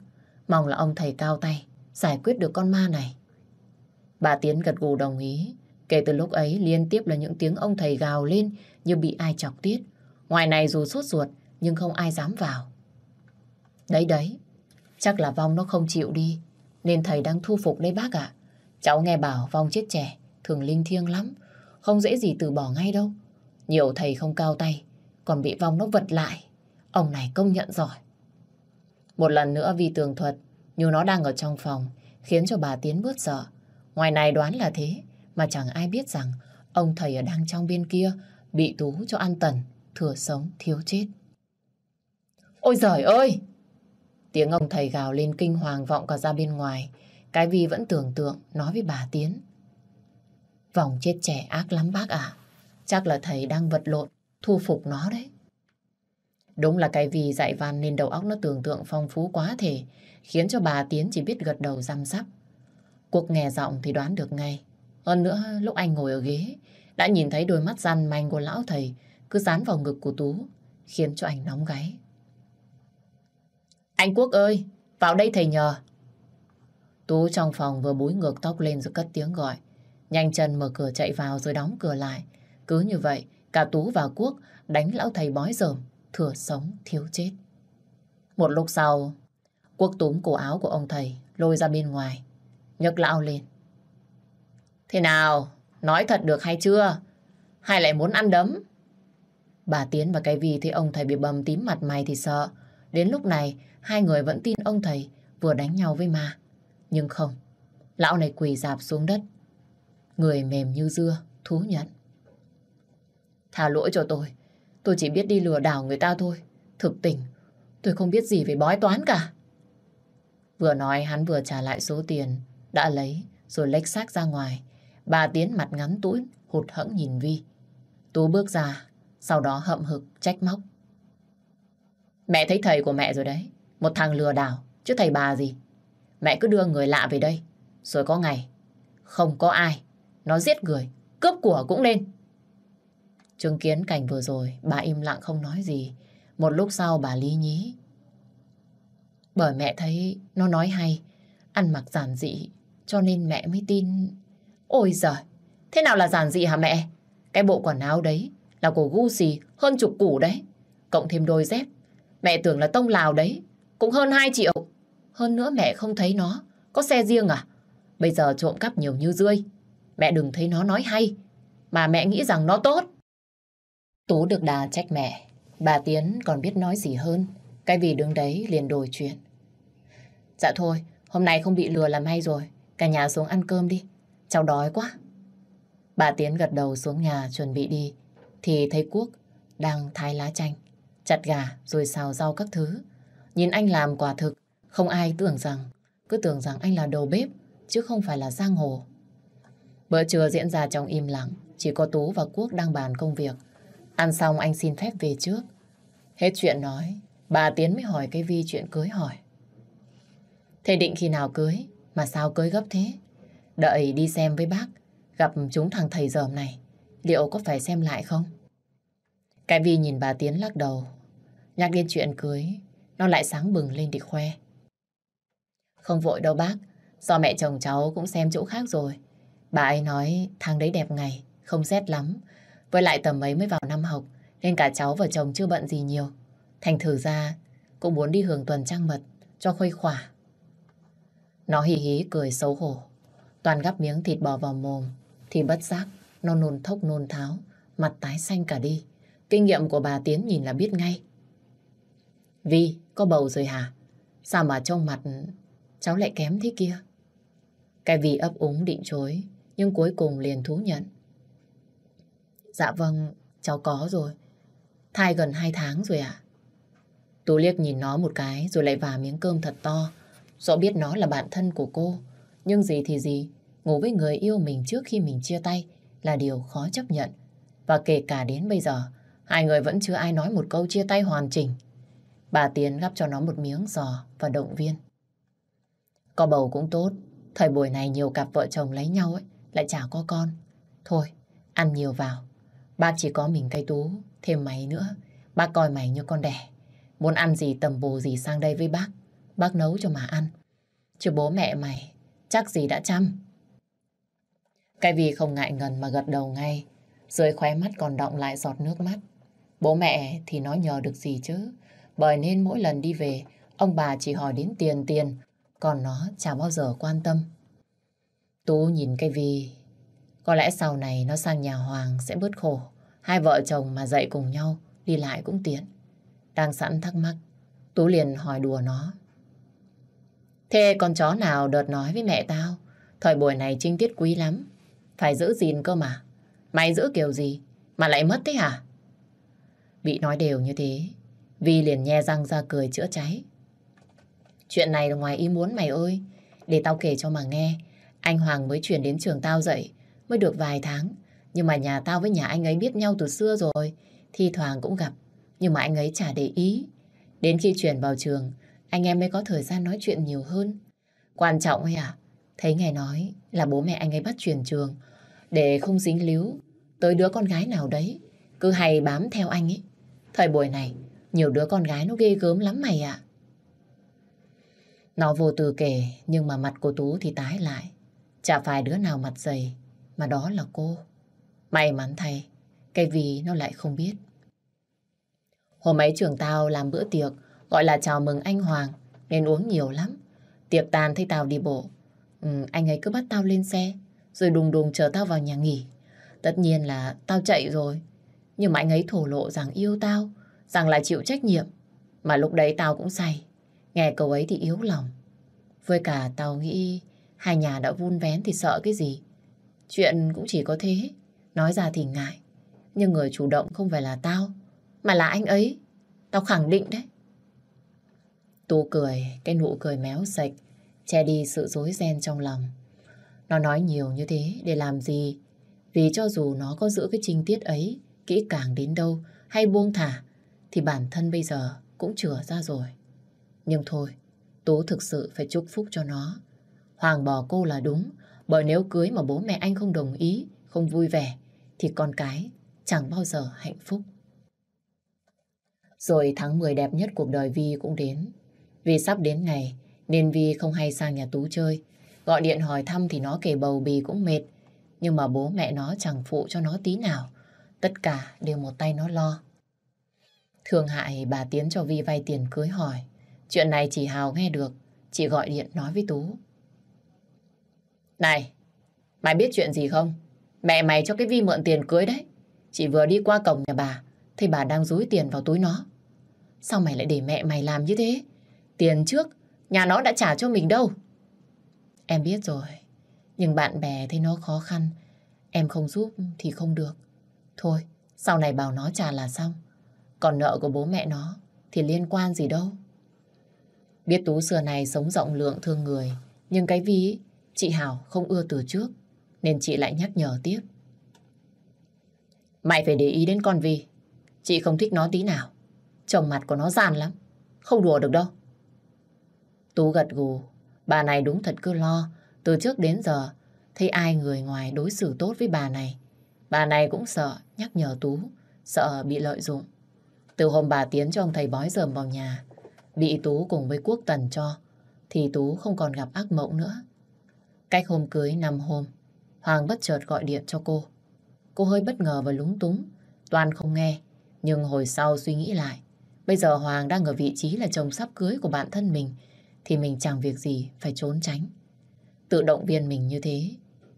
mong là ông thầy cao tay, giải quyết được con ma này. Bà Tiến gật gù đồng ý, kể từ lúc ấy liên tiếp là những tiếng ông thầy gào lên như bị ai chọc tiết. Ngoài này dù sốt ruột, nhưng không ai dám vào. Đấy đấy, chắc là vong nó không chịu đi, nên thầy đang thu phục đấy bác ạ. Cháu nghe bảo vong chết trẻ, thường linh thiêng lắm, không dễ gì từ bỏ ngay đâu. Nhiều thầy không cao tay, còn bị vong nó vật lại. Ông này công nhận giỏi. Một lần nữa vì tường thuật, như nó đang ở trong phòng, khiến cho bà Tiến bớt sợ. Ngoài này đoán là thế, mà chẳng ai biết rằng ông thầy ở đang trong bên kia bị tú cho ăn tần, thừa sống, thiếu chết. Ôi giời ơi! Tiếng ông thầy gào lên kinh hoàng vọng cả ra bên ngoài. Cái vì vẫn tưởng tượng nói với bà Tiến. Vòng chết trẻ ác lắm bác ạ. chắc là thầy đang vật lộn, thu phục nó đấy. Đúng là cái vì dạy văn nên đầu óc nó tưởng tượng phong phú quá thể, khiến cho bà Tiến chỉ biết gật đầu răm rắp. Cuộc nghe giọng thì đoán được ngay. Hơn nữa, lúc anh ngồi ở ghế, đã nhìn thấy đôi mắt răn manh của lão thầy cứ dán vào ngực của Tú, khiến cho anh nóng gáy. Anh Quốc ơi, vào đây thầy nhờ. Tú trong phòng vừa búi ngược tóc lên rồi cất tiếng gọi. Nhanh chân mở cửa chạy vào rồi đóng cửa lại. Cứ như vậy, cả Tú và Quốc đánh lão thầy bói rờm, thừa sống thiếu chết. Một lúc sau, Quốc túm cổ áo của ông thầy, lôi ra bên ngoài, nhấc lão lên. Thế nào, nói thật được hay chưa? Hay lại muốn ăn đấm? Bà Tiến và cái vì thấy ông thầy bị bầm tím mặt mày thì sợ. Đến lúc này, hai người vẫn tin ông thầy vừa đánh nhau với ma. Nhưng không, lão này quỳ dạp xuống đất. Người mềm như dưa, thú nhận. Thả lỗi cho tôi, tôi chỉ biết đi lừa đảo người ta thôi. Thực tình, tôi không biết gì về bói toán cả. Vừa nói hắn vừa trả lại số tiền đã lấy rồi lách xác ra ngoài. Bà Tiến mặt ngắn tũi, hụt hẫng nhìn Vi. Tú bước ra, sau đó hậm hực trách móc. Mẹ thấy thầy của mẹ rồi đấy. Một thằng lừa đảo, chứ thầy bà gì. Mẹ cứ đưa người lạ về đây. Rồi có ngày, không có ai. Nó giết người, cướp của cũng lên. Chứng kiến cảnh vừa rồi, bà im lặng không nói gì. Một lúc sau bà lý nhí. Bởi mẹ thấy nó nói hay, ăn mặc giản dị, cho nên mẹ mới tin. Ôi giời, thế nào là giản dị hả mẹ? Cái bộ quần áo đấy là của Gucci hơn chục củ đấy. Cộng thêm đôi dép. Mẹ tưởng là tông Lào đấy. Cũng hơn 2 triệu. Hơn nữa mẹ không thấy nó. Có xe riêng à? Bây giờ trộm cắp nhiều như rươi. Mẹ đừng thấy nó nói hay. Mà mẹ nghĩ rằng nó tốt. Tú được đà trách mẹ. Bà Tiến còn biết nói gì hơn. Cái vì đứng đấy liền đổi chuyện. Dạ thôi, hôm nay không bị lừa là may rồi. Cả nhà xuống ăn cơm đi. Cháu đói quá. Bà Tiến gật đầu xuống nhà chuẩn bị đi. Thì thấy Quốc đang thái lá chanh, chặt gà rồi xào rau các thứ. Nhìn anh làm quả thực, không ai tưởng rằng, cứ tưởng rằng anh là đầu bếp, chứ không phải là giang hồ. Bữa trưa diễn ra trong im lặng, chỉ có Tú và Quốc đang bàn công việc. Ăn xong anh xin phép về trước. Hết chuyện nói, bà Tiến mới hỏi cái Vi chuyện cưới hỏi. Thế định khi nào cưới, mà sao cưới gấp thế? Đợi đi xem với bác, gặp chúng thằng thầy dởm này, liệu có phải xem lại không? Cái Vi nhìn bà Tiến lắc đầu, nhắc đến chuyện cưới, nó lại sáng bừng lên để khoe. Không vội đâu bác, do mẹ chồng cháu cũng xem chỗ khác rồi. Bà ấy nói thằng đấy đẹp ngày, không rét lắm. Với lại tầm ấy mới vào năm học, nên cả cháu và chồng chưa bận gì nhiều. Thành thử ra, cũng muốn đi hưởng tuần trăng mật, cho khuây khỏa. Nó hì hí cười xấu hổ. Toàn gắp miếng thịt bò vào mồm, thì bất giác, nó nôn thốc nôn tháo, mặt tái xanh cả đi. Kinh nghiệm của bà Tiến nhìn là biết ngay. Vi, có bầu rồi hả? Sao mà trong mặt cháu lại kém thế kia? Cái Vi ấp úng định chối, nhưng cuối cùng liền thú nhận. Dạ vâng, cháu có rồi. Thai gần 2 tháng rồi ạ. À? Tú liếc nhìn nó một cái rồi lại vào miếng cơm thật to. Rõ biết nó là bạn thân của cô. Nhưng gì thì gì, ngủ với người yêu mình trước khi mình chia tay là điều khó chấp nhận. Và kể cả đến bây giờ, hai người vẫn chưa ai nói một câu chia tay hoàn chỉnh. Bà Tiến gắp cho nó một miếng giò và động viên. Có bầu cũng tốt, thời buổi này nhiều cặp vợ chồng lấy nhau ấy, lại chả có con. Thôi, ăn nhiều vào. Bác chỉ có mình cây tú, thêm mày nữa. Bác coi mày như con đẻ. Muốn ăn gì tầm bồ gì sang đây với bác. Bác nấu cho mà ăn. Chứ bố mẹ mày, chắc gì đã chăm. Cái vì không ngại ngần mà gật đầu ngay. Dưới khóe mắt còn động lại giọt nước mắt. Bố mẹ thì nói nhờ được gì chứ. Bởi nên mỗi lần đi về, ông bà chỉ hỏi đến tiền tiền, còn nó chả bao giờ quan tâm. Tú nhìn cái Vi, có lẽ sau này nó sang nhà Hoàng sẽ bớt khổ. Hai vợ chồng mà dậy cùng nhau, đi lại cũng tiện. Đang sẵn thắc mắc, Tú liền hỏi đùa nó. Thế con chó nào đợt nói với mẹ tao, thời buổi này trinh tiết quý lắm, phải giữ gìn cơ mà. Mày giữ kiểu gì mà lại mất thế hả? Bị nói đều như thế, Vi liền nhe răng ra cười chữa cháy. Chuyện này là ngoài ý muốn mày ơi. Để tao kể cho mà nghe. Anh Hoàng mới chuyển đến trường tao dậy. Mới được vài tháng. Nhưng mà nhà tao với nhà anh ấy biết nhau từ xưa rồi. Thi thoảng cũng gặp. Nhưng mà anh ấy chả để ý. Đến khi chuyển vào trường, anh em mới có thời gian nói chuyện nhiều hơn. Quan trọng ấy à, thấy nghe nói là bố mẹ anh ấy bắt chuyển trường để không dính líu tới đứa con gái nào đấy. Cứ hay bám theo anh ấy. Thời buổi này, nhiều đứa con gái nó ghê gớm lắm mày ạ. Nó vô từ kể, nhưng mà mặt của Tú thì tái lại. Chả phải đứa nào mặt dày, mà đó là cô. May mắn thay, cái vì nó lại không biết. Hôm ấy trường tao làm bữa tiệc, gọi là chào mừng anh Hoàng, nên uống nhiều lắm. Tiệc tàn thấy tao đi bộ. Ừ, anh ấy cứ bắt tao lên xe, rồi đùng đùng chờ tao vào nhà nghỉ. Tất nhiên là tao chạy rồi. Nhưng mà anh ấy thổ lộ rằng yêu tao, rằng là chịu trách nhiệm. Mà lúc đấy tao cũng say. Nghe câu ấy thì yếu lòng. Với cả tao nghĩ hai nhà đã vun vén thì sợ cái gì. Chuyện cũng chỉ có thế. Nói ra thì ngại. Nhưng người chủ động không phải là tao, mà là anh ấy. Tao khẳng định đấy. Tú cười, cái nụ cười méo sạch, che đi sự dối ren trong lòng. Nó nói nhiều như thế để làm gì? Vì cho dù nó có giữ cái trình tiết ấy kỹ càng đến đâu hay buông thả thì bản thân bây giờ cũng chừa ra rồi. Nhưng thôi, Tú thực sự phải chúc phúc cho nó. Hoàng bỏ cô là đúng, bởi nếu cưới mà bố mẹ anh không đồng ý, không vui vẻ, thì con cái chẳng bao giờ hạnh phúc. Rồi tháng 10 đẹp nhất cuộc đời Vi cũng đến. Vì sắp đến ngày, nên Vi không hay sang nhà Tú chơi. Gọi điện hỏi thăm thì nó kể bầu bì cũng mệt. Nhưng mà bố mẹ nó chẳng phụ cho nó tí nào. Tất cả đều một tay nó lo. Thương hại bà Tiến cho Vi vay tiền cưới hỏi. Chuyện này chỉ Hào nghe được. Chị gọi điện nói với Tú. Này, mày biết chuyện gì không? Mẹ mày cho cái Vi mượn tiền cưới đấy. Chị vừa đi qua cổng nhà bà, thấy bà đang rúi tiền vào túi nó. Sao mày lại để mẹ mày làm như thế? Tiền trước, nhà nó đã trả cho mình đâu. Em biết rồi, nhưng bạn bè thấy nó khó khăn. Em không giúp thì không được. Thôi, sau này bảo nó trả là xong. Còn nợ của bố mẹ nó thì liên quan gì đâu. Biết Tú xưa này sống rộng lượng thương người, nhưng cái ví chị Hảo không ưa từ trước, nên chị lại nhắc nhở tiếp. Mày phải để ý đến con Vi. Chị không thích nó tí nào. Trông mặt của nó gian lắm. Không đùa được đâu. Tú gật gù. Bà này đúng thật cứ lo. Từ trước đến giờ, thấy ai người ngoài đối xử tốt với bà này. Bà này cũng sợ nhắc nhở Tú, sợ bị lợi dụng. Từ hôm bà tiến cho ông thầy bói dờm vào nhà, bị Tú cùng với Quốc Tần cho, thì Tú không còn gặp ác mộng nữa. Cách hôm cưới năm hôm, Hoàng bất chợt gọi điện cho cô. Cô hơi bất ngờ và lúng túng, Toàn không nghe, nhưng hồi sau suy nghĩ lại. Bây giờ Hoàng đang ở vị trí là chồng sắp cưới của bạn thân mình, thì mình chẳng việc gì phải trốn tránh. Tự động viên mình như thế,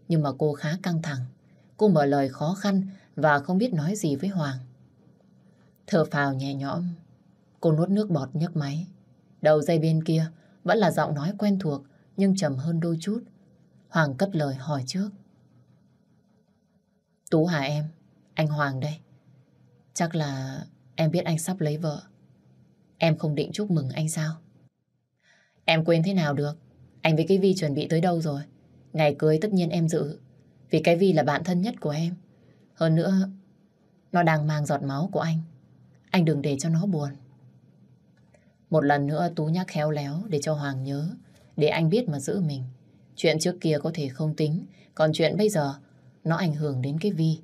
nhưng mà cô khá căng thẳng. Cô mở lời khó khăn và không biết nói gì với Hoàng. Thở phào nhẹ nhõm, cô nuốt nước bọt nhấc máy. Đầu dây bên kia vẫn là giọng nói quen thuộc nhưng trầm hơn đôi chút. Hoàng cất lời hỏi trước. Tú hả em? Anh Hoàng đây. Chắc là em biết anh sắp lấy vợ. Em không định chúc mừng anh sao? Em quên thế nào được. Anh với cái Vi chuẩn bị tới đâu rồi? Ngày cưới tất nhiên em dự. Vì cái Vi là bạn thân nhất của em. Hơn nữa, nó đang mang giọt máu của anh. Anh đừng để cho nó buồn. Một lần nữa Tú nhắc khéo léo để cho Hoàng nhớ. Để anh biết mà giữ mình. Chuyện trước kia có thể không tính. Còn chuyện bây giờ, nó ảnh hưởng đến cái Vi.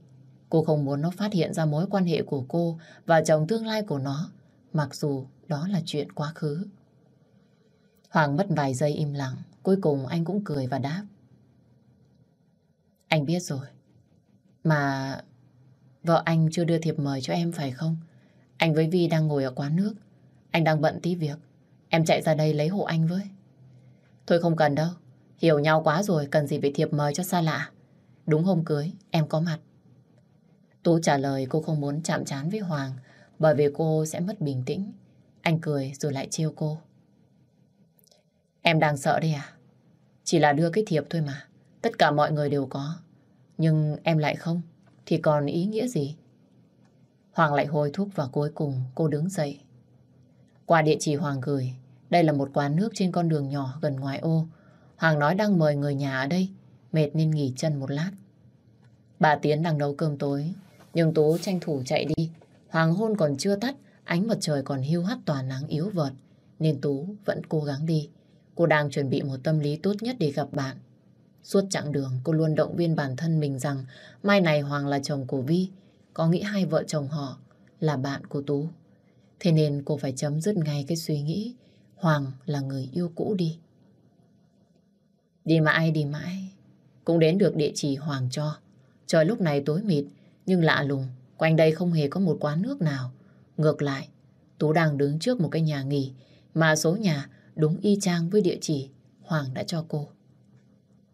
Cô không muốn nó phát hiện ra mối quan hệ của cô và chồng tương lai của nó. Mặc dù đó là chuyện quá khứ. Hoàng mất vài giây im lặng. Cuối cùng anh cũng cười và đáp. Anh biết rồi. Mà vợ anh chưa đưa thiệp mời cho em phải không? Anh với Vi đang ngồi ở quán nước. Anh đang bận tí việc. Em chạy ra đây lấy hộ anh với. Thôi không cần đâu. Hiểu nhau quá rồi, cần gì phải thiệp mời cho xa lạ. Đúng hôm cưới, em có mặt. Tú trả lời cô không muốn chạm trán với Hoàng bởi vì cô sẽ mất bình tĩnh. Anh cười rồi lại trêu cô. Em đang sợ đây à? Chỉ là đưa cái thiệp thôi mà. Tất cả mọi người đều có. Nhưng em lại không. Thì còn ý nghĩa gì? Hoàng lại hối thúc và cuối cùng cô đứng dậy. Qua địa chỉ Hoàng gửi, đây là một quán nước trên con đường nhỏ gần ngoài ô. Hoàng nói đang mời người nhà ở đây, mệt nên nghỉ chân một lát. Bà Tiến đang nấu cơm tối, nhưng Tú tranh thủ chạy đi. Hoàng hôn còn chưa tắt, ánh mặt trời còn hiu hắt tỏa nắng yếu vợt, nên Tú vẫn cố gắng đi. Cô đang chuẩn bị một tâm lý tốt nhất để gặp bạn. Suốt chặng đường, cô luôn động viên bản thân mình rằng mai này Hoàng là chồng của Vi, có nghĩ hai vợ chồng họ là bạn của Tú. Thế nên cô phải chấm dứt ngay cái suy nghĩ Hoàng là người yêu cũ đi. Đi mãi đi mãi, cũng đến được địa chỉ Hoàng cho. Trời lúc này tối mịt, nhưng lạ lùng, quanh đây không hề có một quán nước nào. Ngược lại, Tú đang đứng trước một cái nhà nghỉ, mà số nhà đúng y chang với địa chỉ Hoàng đã cho cô.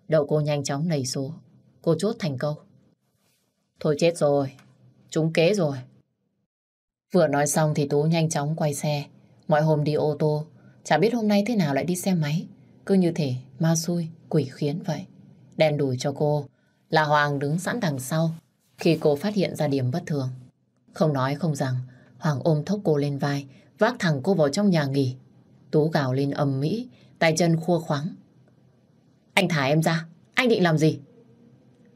Đậu cô nhanh chóng nảy số, cô chốt thành câu. Thôi chết rồi, trúng kế rồi. Vừa nói xong thì Tú nhanh chóng quay xe. Mọi hôm đi ô tô, chả biết hôm nay thế nào lại đi xe máy. Cứ như thế ma xui, quỷ khiến vậy. Đèn đùi cho cô là Hoàng đứng sẵn đằng sau khi cô phát hiện ra điểm bất thường. Không nói không rằng, Hoàng ôm thốc cô lên vai, vác thẳng cô vào trong nhà nghỉ. Tú gào lên ầm mỹ, tay chân khua khoáng. Anh thả em ra, anh định làm gì?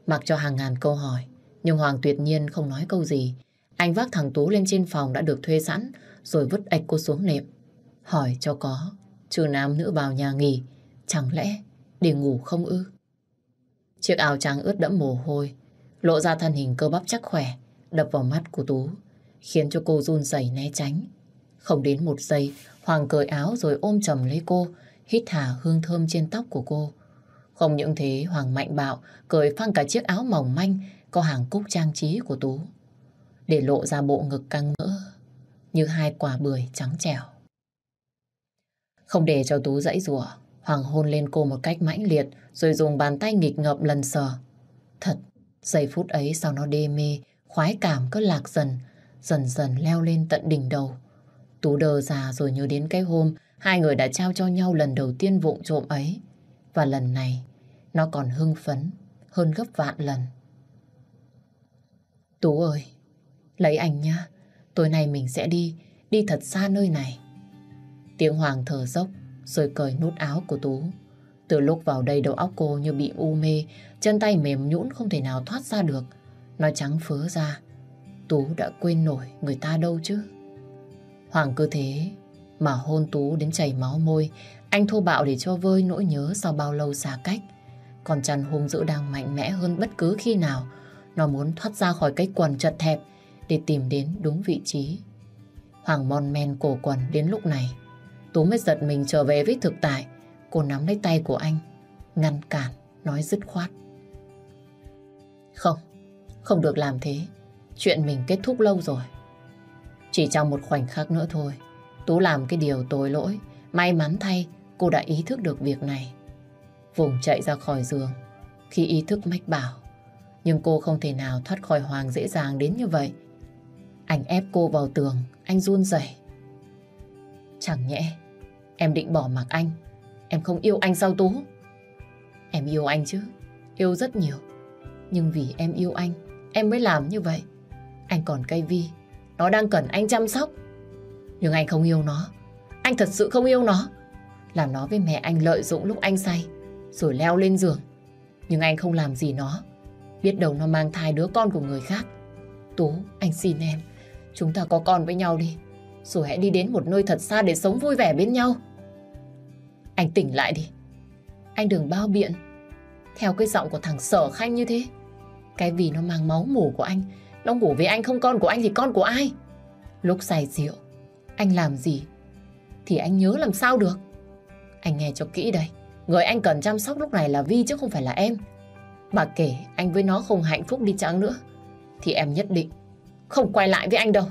Mặc cho hàng ngàn câu hỏi, nhưng Hoàng tuyệt nhiên không nói câu gì. Anh vác thằng Tú lên trên phòng đã được thuê sẵn, rồi vứt ạch cô xuống nệm. Hỏi cho có, trừ nam nữ vào nhà nghỉ, chẳng lẽ để ngủ không ư? Chiếc áo trắng ướt đẫm mồ hôi, lộ ra thân hình cơ bắp chắc khỏe, đập vào mắt của Tú, khiến cho cô run rẩy né tránh. Không đến một giây, Hoàng cởi áo rồi ôm chầm lấy cô, hít thả hương thơm trên tóc của cô. Không những thế, Hoàng mạnh bạo, cởi phăng cả chiếc áo mỏng manh, có hàng cúc trang trí của Tú. Để lộ ra bộ ngực căng mỡ, như hai quả bưởi trắng trẻo. Không để cho Tú dãy rủa Hoàng hôn lên cô một cách mãnh liệt, rồi dùng bàn tay nghịch ngợm lần sờ. Thật, giây phút ấy sao nó đê mê, khoái cảm cứ lạc dần, dần dần leo lên tận đỉnh đầu. Tú đờ già rồi nhớ đến cái hôm hai người đã trao cho nhau lần đầu tiên vụng trộm ấy. Và lần này, nó còn hưng phấn hơn gấp vạn lần. Tú ơi, lấy anh nhá. Tối nay mình sẽ đi, đi thật xa nơi này. Tiếng Hoàng thở dốc, rồi cởi nút áo của Tú. Từ lúc vào đây đầu óc cô như bị u mê, chân tay mềm nhũn không thể nào thoát ra được. Nói trắng phớ ra, Tú đã quên nổi người ta đâu chứ. Hoàng cứ thế mà hôn Tú đến chảy máu môi, anh thô bạo để cho vơi nỗi nhớ sau bao lâu xa cách. Còn chăn hung dữ đang mạnh mẽ hơn bất cứ khi nào. Nó muốn thoát ra khỏi cái quần chật hẹp để tìm đến đúng vị trí. Hoàng mon men cổ quần đến lúc này Tú mới giật mình trở về với thực tại. Cô nắm lấy tay của anh, ngăn cản, nói dứt khoát. Không, không được làm thế. Chuyện mình kết thúc lâu rồi. Chỉ trong một khoảnh khắc nữa thôi, Tú làm cái điều tội lỗi. May mắn thay, cô đã ý thức được việc này. Vùng chạy ra khỏi giường, khi ý thức mách bảo. Nhưng cô không thể nào thoát khỏi Hoàng dễ dàng đến như vậy. Anh ép cô vào tường, anh run rẩy. Chẳng nhẽ Em định bỏ mặc anh. Em không yêu anh sao Tú Em yêu anh chứ. Yêu rất nhiều. Nhưng vì em yêu anh Em mới làm như vậy. Anh còn cây Vi. Nó đang cần anh chăm sóc. Nhưng anh không yêu nó. Anh thật sự không yêu nó. Làm nó với mẹ anh lợi dụng lúc anh say Rồi leo lên giường. Nhưng anh không làm gì nó. Biết đâu nó mang thai đứa con của người khác. Tú, anh xin em. Chúng ta có con với nhau đi rồi hãy đi đến một nơi thật xa để sống vui vẻ bên nhau. Anh tỉnh lại đi. Anh đừng bao biện. Theo cái giọng của thằng sở khanh như thế. Cái vì nó mang máu mủ của anh. Nó ngủ với anh không con của anh thì con của ai? Lúc say rượu, anh làm gì? Thì anh nhớ làm sao được? Anh nghe cho kỹ đây. Người anh cần chăm sóc lúc này là Vi chứ không phải là em. Mà kể anh với nó không hạnh phúc đi chăng nữa. Thì em nhất định không quay lại với anh đâu.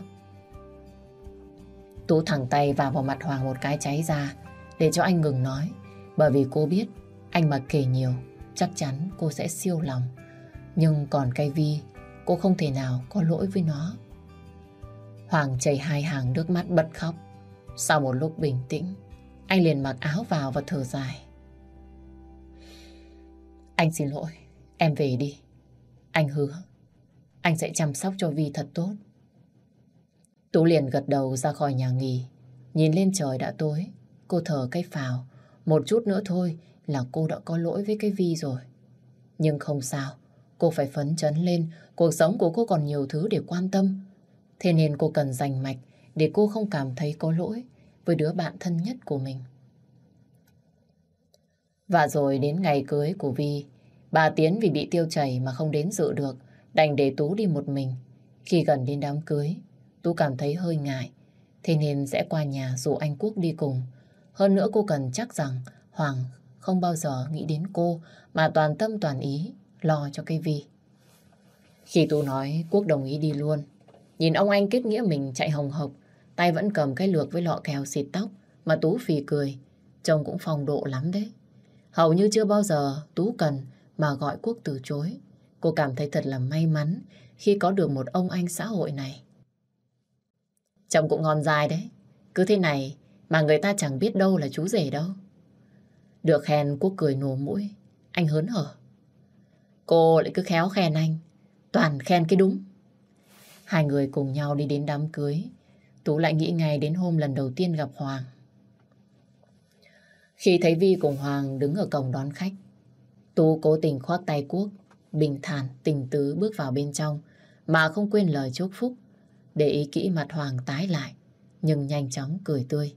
Tú thẳng tay vào vào mặt Hoàng một cái cháy ra để cho anh ngừng nói. Bởi vì cô biết anh mà kể nhiều chắc chắn cô sẽ siêu lòng. Nhưng còn cây Vi cô không thể nào có lỗi với nó. Hoàng chảy hai hàng nước mắt bật khóc. Sau một lúc bình tĩnh anh liền mặc áo vào và thở dài. Anh xin lỗi, em về đi. Anh hứa, anh sẽ chăm sóc cho Vi thật tốt. Tú liền gật đầu ra khỏi nhà nghỉ. Nhìn lên trời đã tối. Cô thở cái phào. Một chút nữa thôi là cô đã có lỗi với cái Vi rồi. Nhưng không sao. Cô phải phấn chấn lên, cuộc sống của cô còn nhiều thứ để quan tâm. Thế nên cô cần dành mạch để cô không cảm thấy có lỗi với đứa bạn thân nhất của mình. Và rồi đến ngày cưới của Vi, bà Tiến vì bị tiêu chảy mà không đến dự được, đành để Tú đi một mình. Khi gần đến đám cưới, Tú cảm thấy hơi ngại, thế nên sẽ qua nhà rủ anh Quốc đi cùng. Hơn nữa cô cần chắc rằng Hoàng không bao giờ nghĩ đến cô mà toàn tâm toàn ý lo cho cái Vi. Khi Tú nói Quốc đồng ý đi luôn, nhìn ông anh kết nghĩa mình chạy hồng hộc, tay vẫn cầm cái lược với lọ kèo xịt tóc mà Tú phì cười, trông cũng phong độ lắm đấy. Hầu như chưa bao giờ Tú cần mà gọi Quốc từ chối. Cô cảm thấy thật là may mắn khi có được một ông anh xã hội này. Chồng cũng ngon dài đấy. Cứ thế này mà người ta chẳng biết đâu là chú rể đâu. Được khen Quốc cười nổ mũi. Anh hớn hở. Cô lại cứ khéo khen anh. Toàn khen cái đúng. Hai người cùng nhau đi đến đám cưới. Tú lại nghĩ ngay đến hôm lần đầu tiên gặp Hoàng. Khi thấy Vi cùng Hoàng đứng ở cổng đón khách, Tú cố tình khoác tay Quốc, bình thản, tình tứ bước vào bên trong, mà không quên lời chúc phúc. Để ý kỹ mặt Hoàng tái lại, nhưng nhanh chóng cười tươi.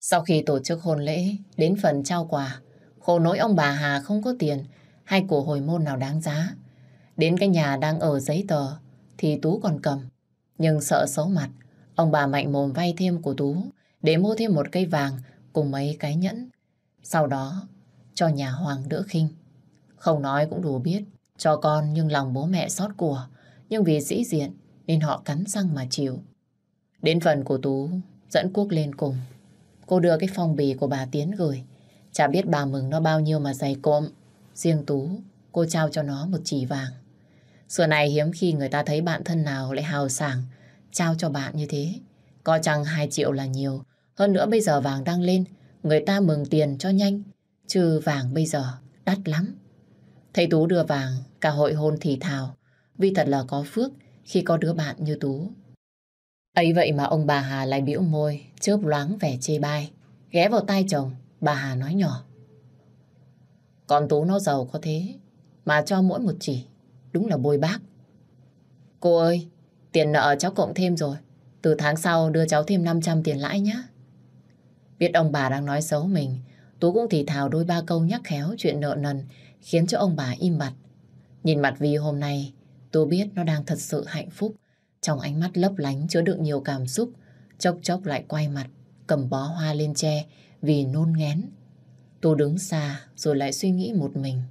Sau khi tổ chức hôn lễ, đến phần trao quà, khổ nỗi ông bà Hà không có tiền hay của hồi môn nào đáng giá. Đến cái nhà đang ở giấy tờ thì Tú còn cầm. Nhưng sợ xấu mặt, ông bà mạnh mồm vay thêm của Tú để mua thêm một cây vàng cùng mấy cái nhẫn. Sau đó cho nhà Hoàng đỡ khinh. Không nói cũng đủ biết, cho con nhưng lòng bố mẹ xót của, nhưng vì sĩ diện nên họ cắn răng mà chịu. Đến phần của Tú, dẫn Quốc lên cùng. Cô đưa cái phong bì của bà Tiến gửi. Chả biết bà mừng nó bao nhiêu mà dày cộm. Riêng Tú, cô trao cho nó một chỉ vàng. Xưa này hiếm khi người ta thấy bạn thân nào lại hào sảng trao cho bạn như thế. Có chăng 2 triệu là nhiều. Hơn nữa bây giờ vàng đang lên, người ta mừng tiền cho nhanh. Chứ vàng bây giờ đắt lắm. Thấy Tú đưa vàng, cả hội hôn thì thào. Vì thật là có phước khi có đứa bạn như Tú. ấy vậy mà ông bà Hà lại biểu môi, chớp loáng vẻ chê bai. Ghé vào tai chồng, bà Hà nói nhỏ. Con Tú nó giàu có thế, mà cho mỗi một chỉ, đúng là bôi bác. Cô ơi, tiền nợ cháu cộng thêm rồi. Từ tháng sau đưa cháu thêm 500 tiền lãi nhé. Biết ông bà đang nói xấu mình, Tú cũng thì thào đôi ba câu nhắc khéo chuyện nợ nần, khiến cho ông bà im bặt. Nhìn mặt Vi hôm nay, Tú biết nó đang thật sự hạnh phúc. Trong ánh mắt lấp lánh chứa đựng nhiều cảm xúc, chốc chốc lại quay mặt, cầm bó hoa lên tre vì nôn ngén. Tú đứng xa rồi lại suy nghĩ một mình.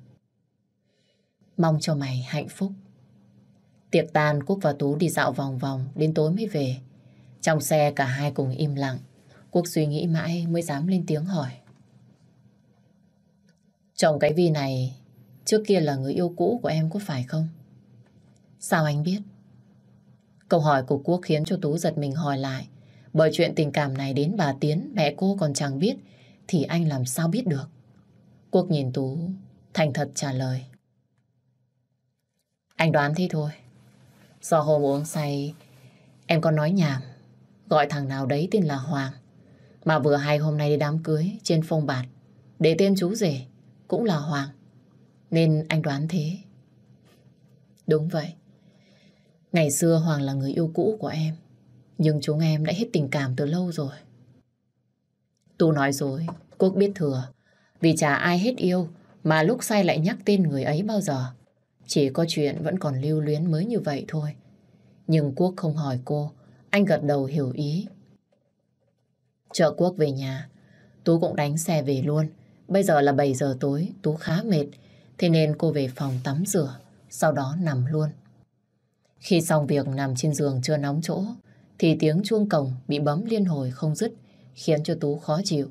Mong cho mày hạnh phúc. Tiệc tàn Quốc và Tú đi dạo vòng vòng đến tối mới về. Trong xe cả hai cùng im lặng. Quốc suy nghĩ mãi mới dám lên tiếng hỏi. Chồng cái Vi này trước kia là người yêu cũ của em có phải không? Sao anh biết? Câu hỏi của Quốc khiến cho Tú giật mình hỏi lại. Bởi chuyện tình cảm này đến bà Tiến, mẹ cô còn chẳng biết, thì anh làm sao biết được? Quốc nhìn Tú, thành thật trả lời. Anh đoán thế thôi. Do hôm uống say, em có nói nhảm, gọi thằng nào đấy tên là Hoàng. Mà vừa hay hôm nay đi đám cưới trên phong bạt, để tên chú rể cũng là Hoàng. Nên anh đoán thế. Đúng vậy. Ngày xưa Hoàng là người yêu cũ của em. Nhưng chúng em đã hết tình cảm từ lâu rồi. Tu nói dối, Quốc biết thừa. Vì chả ai hết yêu mà lúc say lại nhắc tên người ấy bao giờ. Chỉ có chuyện vẫn còn lưu luyến mới như vậy thôi. Nhưng Quốc không hỏi cô, anh gật đầu hiểu ý. Chợ Quốc về nhà, Tú cũng đánh xe về luôn. Bây giờ là 7 giờ tối, Tú khá mệt, thế nên cô về phòng tắm rửa, sau đó nằm luôn. Khi xong việc nằm trên giường chưa nóng chỗ, thì tiếng chuông cổng bị bấm liên hồi không dứt, khiến cho Tú khó chịu.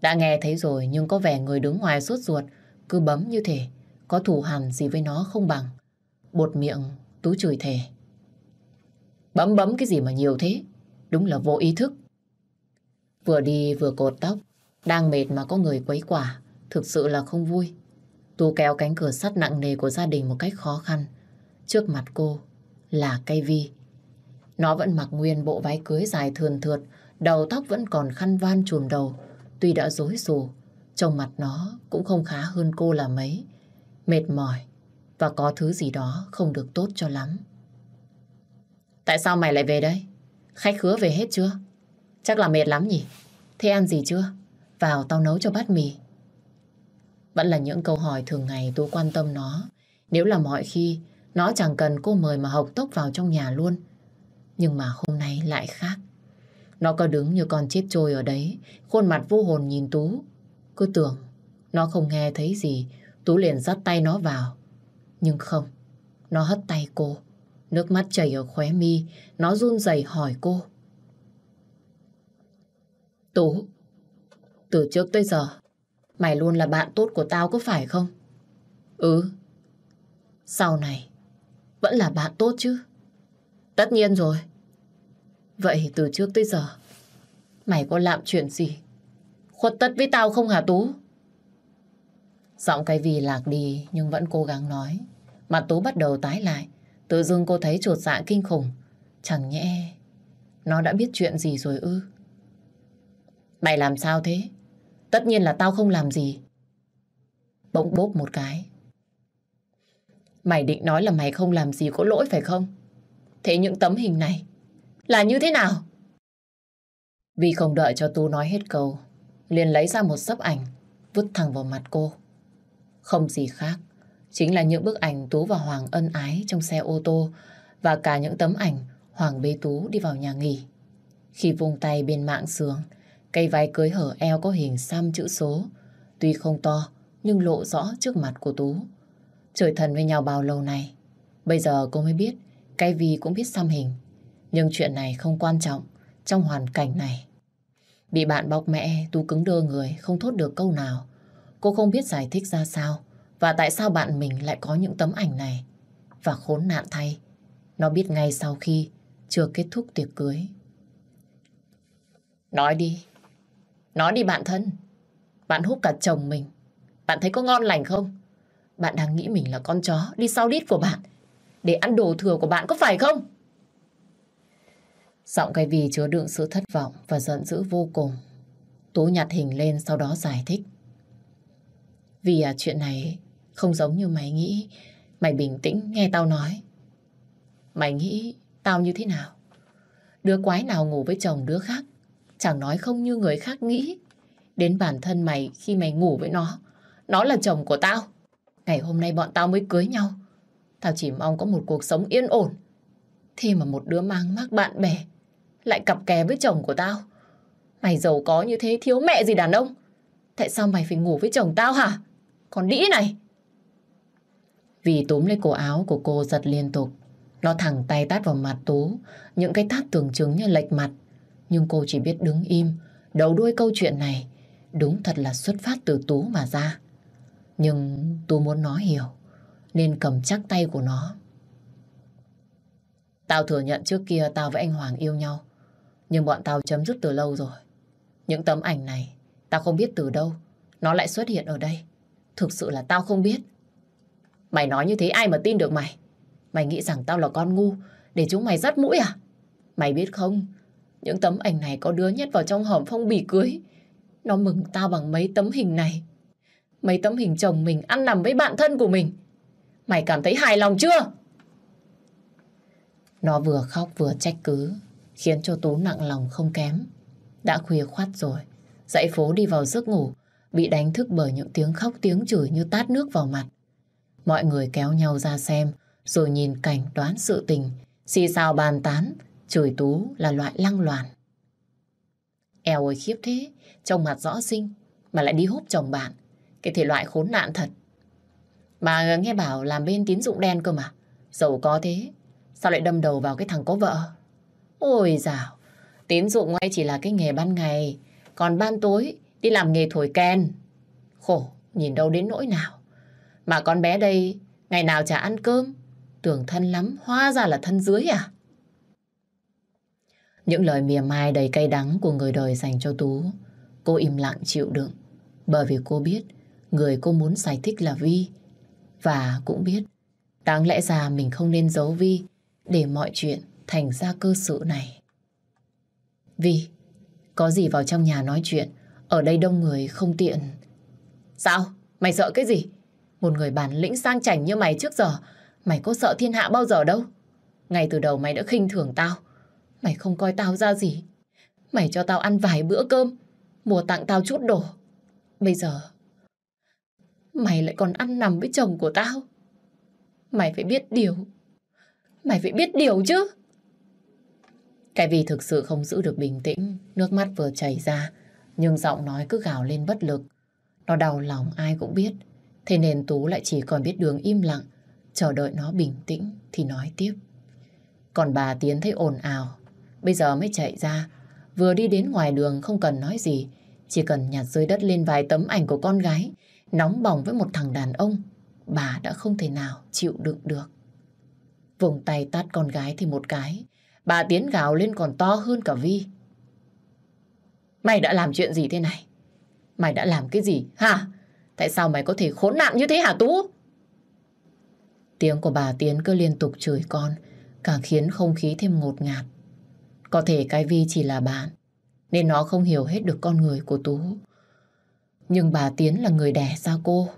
Đã nghe thấy rồi nhưng có vẻ người đứng ngoài sốt ruột, cứ bấm như thế, có thủ hẳn gì với nó không bằng. Bột miệng, Tú chửi thề. Bấm bấm cái gì mà nhiều thế? Đúng là vô ý thức. Vừa đi vừa cột tóc, đang mệt mà có người quấy quả, thực sự là không vui. Tú kéo cánh cửa sắt nặng nề của gia đình một cách khó khăn. Trước mặt cô là cây vi. Nó vẫn mặc nguyên bộ váy cưới dài thườn thượt, đầu tóc vẫn còn khăn van chùm đầu. Tuy đã rối rù, trông mặt nó cũng không khá hơn cô là mấy. Mệt mỏi, và có thứ gì đó không được tốt cho lắm. Tại sao mày lại về đây? Khách khứa về hết chưa? Chắc là mệt lắm nhỉ? Thế ăn gì chưa? Vào tao nấu cho bát mì. Vẫn là những câu hỏi thường ngày tôi quan tâm nó. Nếu là mọi khi, nó chẳng cần cô mời mà học tốc vào trong nhà luôn. Nhưng mà hôm nay lại khác. Nó có đứng như con chết trôi ở đấy, khuôn mặt vô hồn nhìn Tú. Cứ tưởng nó không nghe thấy gì, Tú liền dắt tay nó vào. Nhưng không, nó hất tay cô. Nước mắt chảy ở khóe mi, nó run rẩy hỏi cô. Tú, từ trước tới giờ, mày luôn là bạn tốt của tao có phải không? Ừ. Sau này, vẫn là bạn tốt chứ? Tất nhiên rồi. Vậy từ trước tới giờ, mày có làm chuyện gì? Khuất tất với tao không hả Tú? Giọng cái vì lạc đi nhưng vẫn cố gắng nói. Mặt Tú bắt đầu tái lại. Tự dưng cô thấy chuột dạ kinh khủng. Chẳng nhẽ nó đã biết chuyện gì rồi ư? Mày làm sao thế? Tất nhiên là tao không làm gì. Bỗng bốp một cái. Mày định nói là mày không làm gì có lỗi phải không? Thế những tấm hình này là như thế nào? Vì không đợi cho Tú nói hết câu, liền lấy ra một sấp ảnh, vứt thẳng vào mặt cô. Không gì khác, chính là những bức ảnh Tú và Hoàng ân ái trong xe ô tô và cả những tấm ảnh Hoàng bê Tú đi vào nhà nghỉ. Khi vung tay bên mạng sướng, cây váy cưới hở eo có hình xăm chữ số, tuy không to nhưng lộ rõ trước mặt của Tú. Trời thần với nhau bao lâu này, bây giờ cô mới biết cái vì cũng biết xăm hình. Nhưng chuyện này không quan trọng trong hoàn cảnh này. Bị bạn bóc mẹ, Tú cứng đơ người, không thốt được câu nào. Cô không biết giải thích ra sao và tại sao bạn mình lại có những tấm ảnh này. Và khốn nạn thay, nó biết ngay sau khi chưa kết thúc tiệc cưới. Nói đi, nói đi bạn thân. Bạn hút cả chồng mình. Bạn thấy có ngon lành không? Bạn đang nghĩ mình là con chó đi sau đít của bạn để ăn đồ thừa của bạn có phải không? Giọng cái vì chứa đựng sự thất vọng và giận dữ vô cùng. Tú nhặt hình lên sau đó giải thích. Vì à chuyện này không giống như mày nghĩ. Mày bình tĩnh nghe tao nói. Mày nghĩ tao như thế nào? Đứa quái nào ngủ với chồng đứa khác chẳng nói không như người khác nghĩ. Đến bản thân mày khi mày ngủ với nó, nó là chồng của tao. Ngày hôm nay bọn tao mới cưới nhau. Tao chỉ mong có một cuộc sống yên ổn. Thế mà một đứa mang mác bạn bè lại cặp kè với chồng của tao. Mày giàu có như thế thiếu mẹ gì đàn ông. Tại sao mày phải ngủ với chồng tao hả? Còn đĩ này. Vì túm lấy cổ áo của cô giật liên tục. Nó thẳng tay tát vào mặt Tú. Những cái tát tưởng chứng như lệch mặt. Nhưng cô chỉ biết đứng im. Đầu đuôi câu chuyện này đúng thật là xuất phát từ Tú mà ra. Nhưng tôi muốn nó hiểu. Nên cầm chắc tay của nó. Tao thừa nhận trước kia tao với anh Hoàng yêu nhau. Nhưng bọn tao chấm dứt từ lâu rồi. Những tấm ảnh này, tao không biết từ đâu. Nó lại xuất hiện ở đây. Thực sự là tao không biết. Mày nói như thế ai mà tin được mày? Mày nghĩ rằng tao là con ngu để chúng mày dắt mũi à? Mày biết không, những tấm ảnh này có đứa nhét vào trong hòm phong bì cưới. Nó mừng tao bằng mấy tấm hình này. Mấy tấm hình chồng mình ăn nằm với bạn thân của mình. Mày cảm thấy hài lòng chưa? Nó vừa khóc vừa trách cứ, khiến cho Tú nặng lòng không kém. Đã khuya khoát rồi, dậy phố đi vào giấc ngủ, bị đánh thức bởi những tiếng khóc tiếng chửi như tát nước vào mặt. Mọi người kéo nhau ra xem, rồi nhìn cảnh đoán sự tình, xì xào bàn tán, chửi Tú là loại lăng loàn. Eo ơi khiếp thế, trông mặt rõ xinh, mà lại đi hút chồng bạn. Cái thể loại khốn nạn thật. Mà nghe bảo làm bên tín dụng đen cơ mà. Giàu có thế, sao lại đâm đầu vào cái thằng có vợ? Ôi dào, tín dụng ngay chỉ là cái nghề ban ngày, còn ban tối đi làm nghề thổi ken. Khổ, nhìn đâu đến nỗi nào. Mà con bé đây ngày nào chả ăn cơm, tưởng thân lắm, hóa ra là thân dưới à? Những lời mỉa mai đầy cay đắng của người đời dành cho Tú, cô im lặng chịu đựng. Bởi vì cô biết người cô muốn giải thích là Vi. Và cũng biết đáng lẽ ra mình không nên giấu Vi để mọi chuyện thành ra cơ sự này. Vi, có gì vào trong nhà nói chuyện, ở đây đông người không tiện. Sao? Mày sợ cái gì? Một người bản lĩnh sang chảnh như mày trước giờ, mày có sợ thiên hạ bao giờ đâu. Ngay từ đầu mày đã khinh thường tao. Mày không coi tao ra gì. Mày cho tao ăn vài bữa cơm, mua tặng tao chút đồ. Bây giờ, mày lại còn ăn nằm với chồng của tao. Mày phải biết điều. Mày phải biết điều chứ. Cái vì thực sự không giữ được bình tĩnh, nước mắt vừa chảy ra, nhưng giọng nói cứ gào lên bất lực. Nó đau lòng ai cũng biết, thế nên Tú lại chỉ còn biết đường im lặng, chờ đợi nó bình tĩnh thì nói tiếp. Còn bà Tiến thấy ồn ào, bây giờ mới chạy ra, vừa đi đến ngoài đường không cần nói gì, chỉ cần nhặt dưới đất lên vài tấm ảnh của con gái, nóng bỏng với một thằng đàn ông, bà đã không thể nào chịu đựng được. Vùng tay tát con gái thì một cái, bà Tiến gào lên còn to hơn cả Vi. Mày đã làm chuyện gì thế này? Mày đã làm cái gì hả? Tại sao mày có thể khốn nạn như thế hả Tú? Tiếng của bà Tiến cứ liên tục chửi con, càng khiến không khí thêm ngột ngạt. Có thể cái Vi chỉ là bạn, nên nó không hiểu hết được con người của Tú. Nhưng bà Tiến là người đẻ ra cô,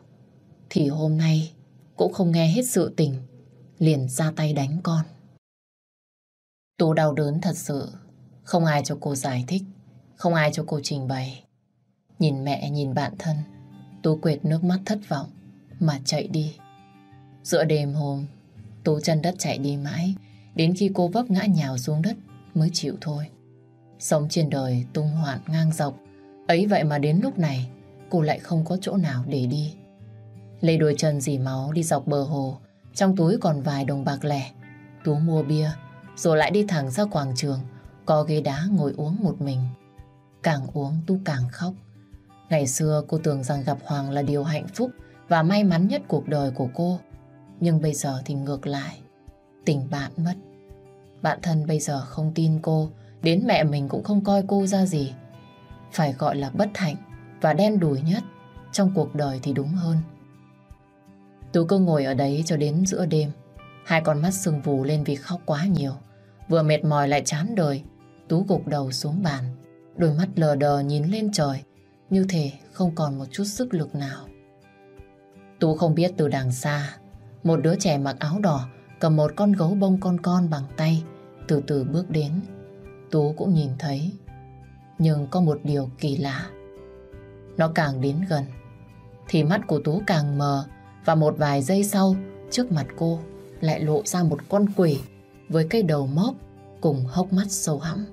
thì hôm nay cũng không nghe hết sự tình, liền ra tay đánh con. Tú đau đớn thật sự, không ai cho cô giải thích, không ai cho cô trình bày. Nhìn mẹ, nhìn bạn thân, Tú quệt nước mắt thất vọng mà chạy đi. Giữa đêm hôm, Tú chân đất chạy đi mãi, đến khi cô vấp ngã nhào xuống đất mới chịu thôi. Sống trên đời tung hoạn ngang dọc, ấy vậy mà đến lúc này cô lại không có chỗ nào để đi. Lấy đôi chân dì máu đi dọc bờ hồ, trong túi còn vài đồng bạc lẻ. Tú mua bia, rồi lại đi thẳng ra quảng trường, có ghế đá ngồi uống một mình. Càng uống Tú càng khóc. Ngày xưa cô tưởng rằng gặp Hoàng là điều hạnh phúc và may mắn nhất cuộc đời của cô. Nhưng bây giờ thì ngược lại. Tình bạn mất. Bạn thân bây giờ không tin cô, đến mẹ mình cũng không coi cô ra gì. Phải gọi là bất hạnh và đen đủi nhất trong cuộc đời thì đúng hơn. Tú cứ ngồi ở đấy cho đến giữa đêm. Hai con mắt sưng vù lên vì khóc quá nhiều. Vừa mệt mỏi lại chán đời. Tú gục đầu xuống bàn. Đôi mắt lờ đờ nhìn lên trời. Như thể không còn một chút sức lực nào. Tú không biết từ đằng xa. Một đứa trẻ mặc áo đỏ cầm một con gấu bông con con bằng tay. Từ từ bước đến. Tú cũng nhìn thấy. Nhưng có một điều kỳ lạ. Nó càng đến gần. Thì mắt của Tú càng mờ và một vài giây sau, trước mặt cô lại lộ ra một con quỷ với cái đầu móp cùng hốc mắt sâu hẳm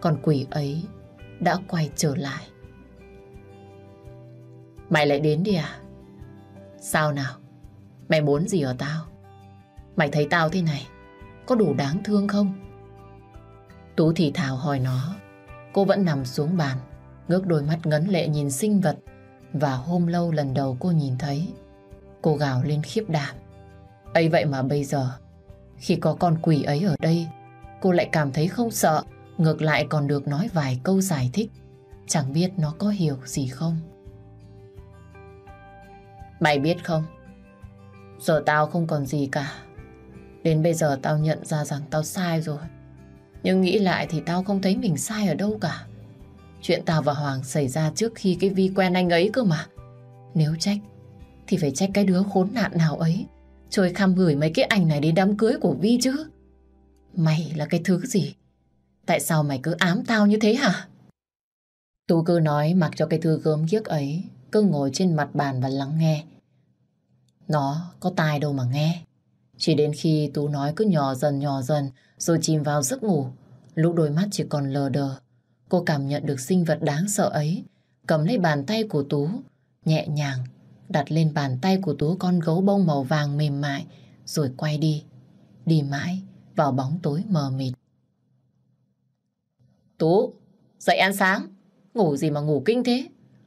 Con quỷ ấy đã quay trở lại. Mày lại đến đi à? Sao nào? Mày muốn gì ở tao? Mày thấy tao thế này, có đủ đáng thương không? Tú thì thào hỏi nó. Cô vẫn nằm xuống bàn, ngước đôi mắt ngấn lệ nhìn sinh vật và hôm lâu lần đầu cô nhìn thấy Cô gào lên khiếp đảm. ấy vậy mà bây giờ, khi có con quỷ ấy ở đây, cô lại cảm thấy không sợ, ngược lại còn được nói vài câu giải thích. Chẳng biết nó có hiểu gì không. Mày biết không, giờ tao không còn gì cả. Đến bây giờ tao nhận ra rằng tao sai rồi. Nhưng nghĩ lại thì tao không thấy mình sai ở đâu cả. Chuyện tao và Hoàng xảy ra trước khi cái Vi quen anh ấy cơ mà. Nếu trách, thì phải trách cái đứa khốn nạn nào ấy. trôi khăm gửi mấy cái ảnh này đến đám cưới của Vi chứ. Mày là cái thứ gì? Tại sao mày cứ ám tao như thế hả? Tú cứ nói mặc cho cái thư gớm ghiếc ấy cứ ngồi trên mặt bàn và lắng nghe. Nó có tai đâu mà nghe. Chỉ đến khi Tú nói cứ nhỏ dần nhỏ dần, rồi chìm vào giấc ngủ. Lúc đôi mắt chỉ còn lờ đờ. Cô cảm nhận được sinh vật đáng sợ ấy cầm lấy bàn tay của Tú nhẹ nhàng đặt lên bàn tay của Tú con gấu bông màu vàng mềm mại, rồi quay đi, đi mãi vào bóng tối mờ mịt. Tú, dậy ăn sáng, ngủ gì mà ngủ kinh thế?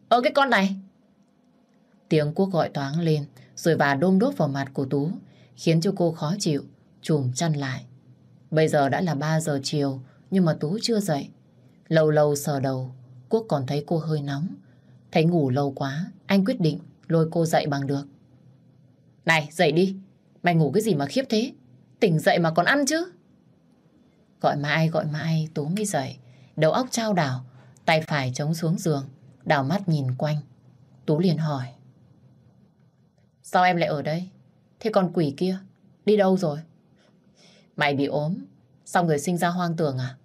Ơ cái con này! Tiếng Quốc gọi toáng lên, rồi bà đôm đốt vào mặt của Tú, khiến cho cô khó chịu, chùm chăn lại. Bây giờ đã là 3 giờ chiều, nhưng mà Tú chưa dậy. Lâu lâu sờ đầu, Quốc còn thấy cô hơi nóng. Thấy ngủ lâu quá, anh quyết định lôi cô dậy bằng được. Này, dậy đi. Mày ngủ cái gì mà khiếp thế? Tỉnh dậy mà còn ăn chứ. Gọi mãi, gọi mãi, Tú mới dậy. Đầu óc trao đảo, tay phải chống xuống giường, đảo mắt nhìn quanh. Tú liền hỏi. Sao em lại ở đây? Thế con quỷ kia, đi đâu rồi? Mày bị ốm, xong rồi sinh ra hoang tưởng à?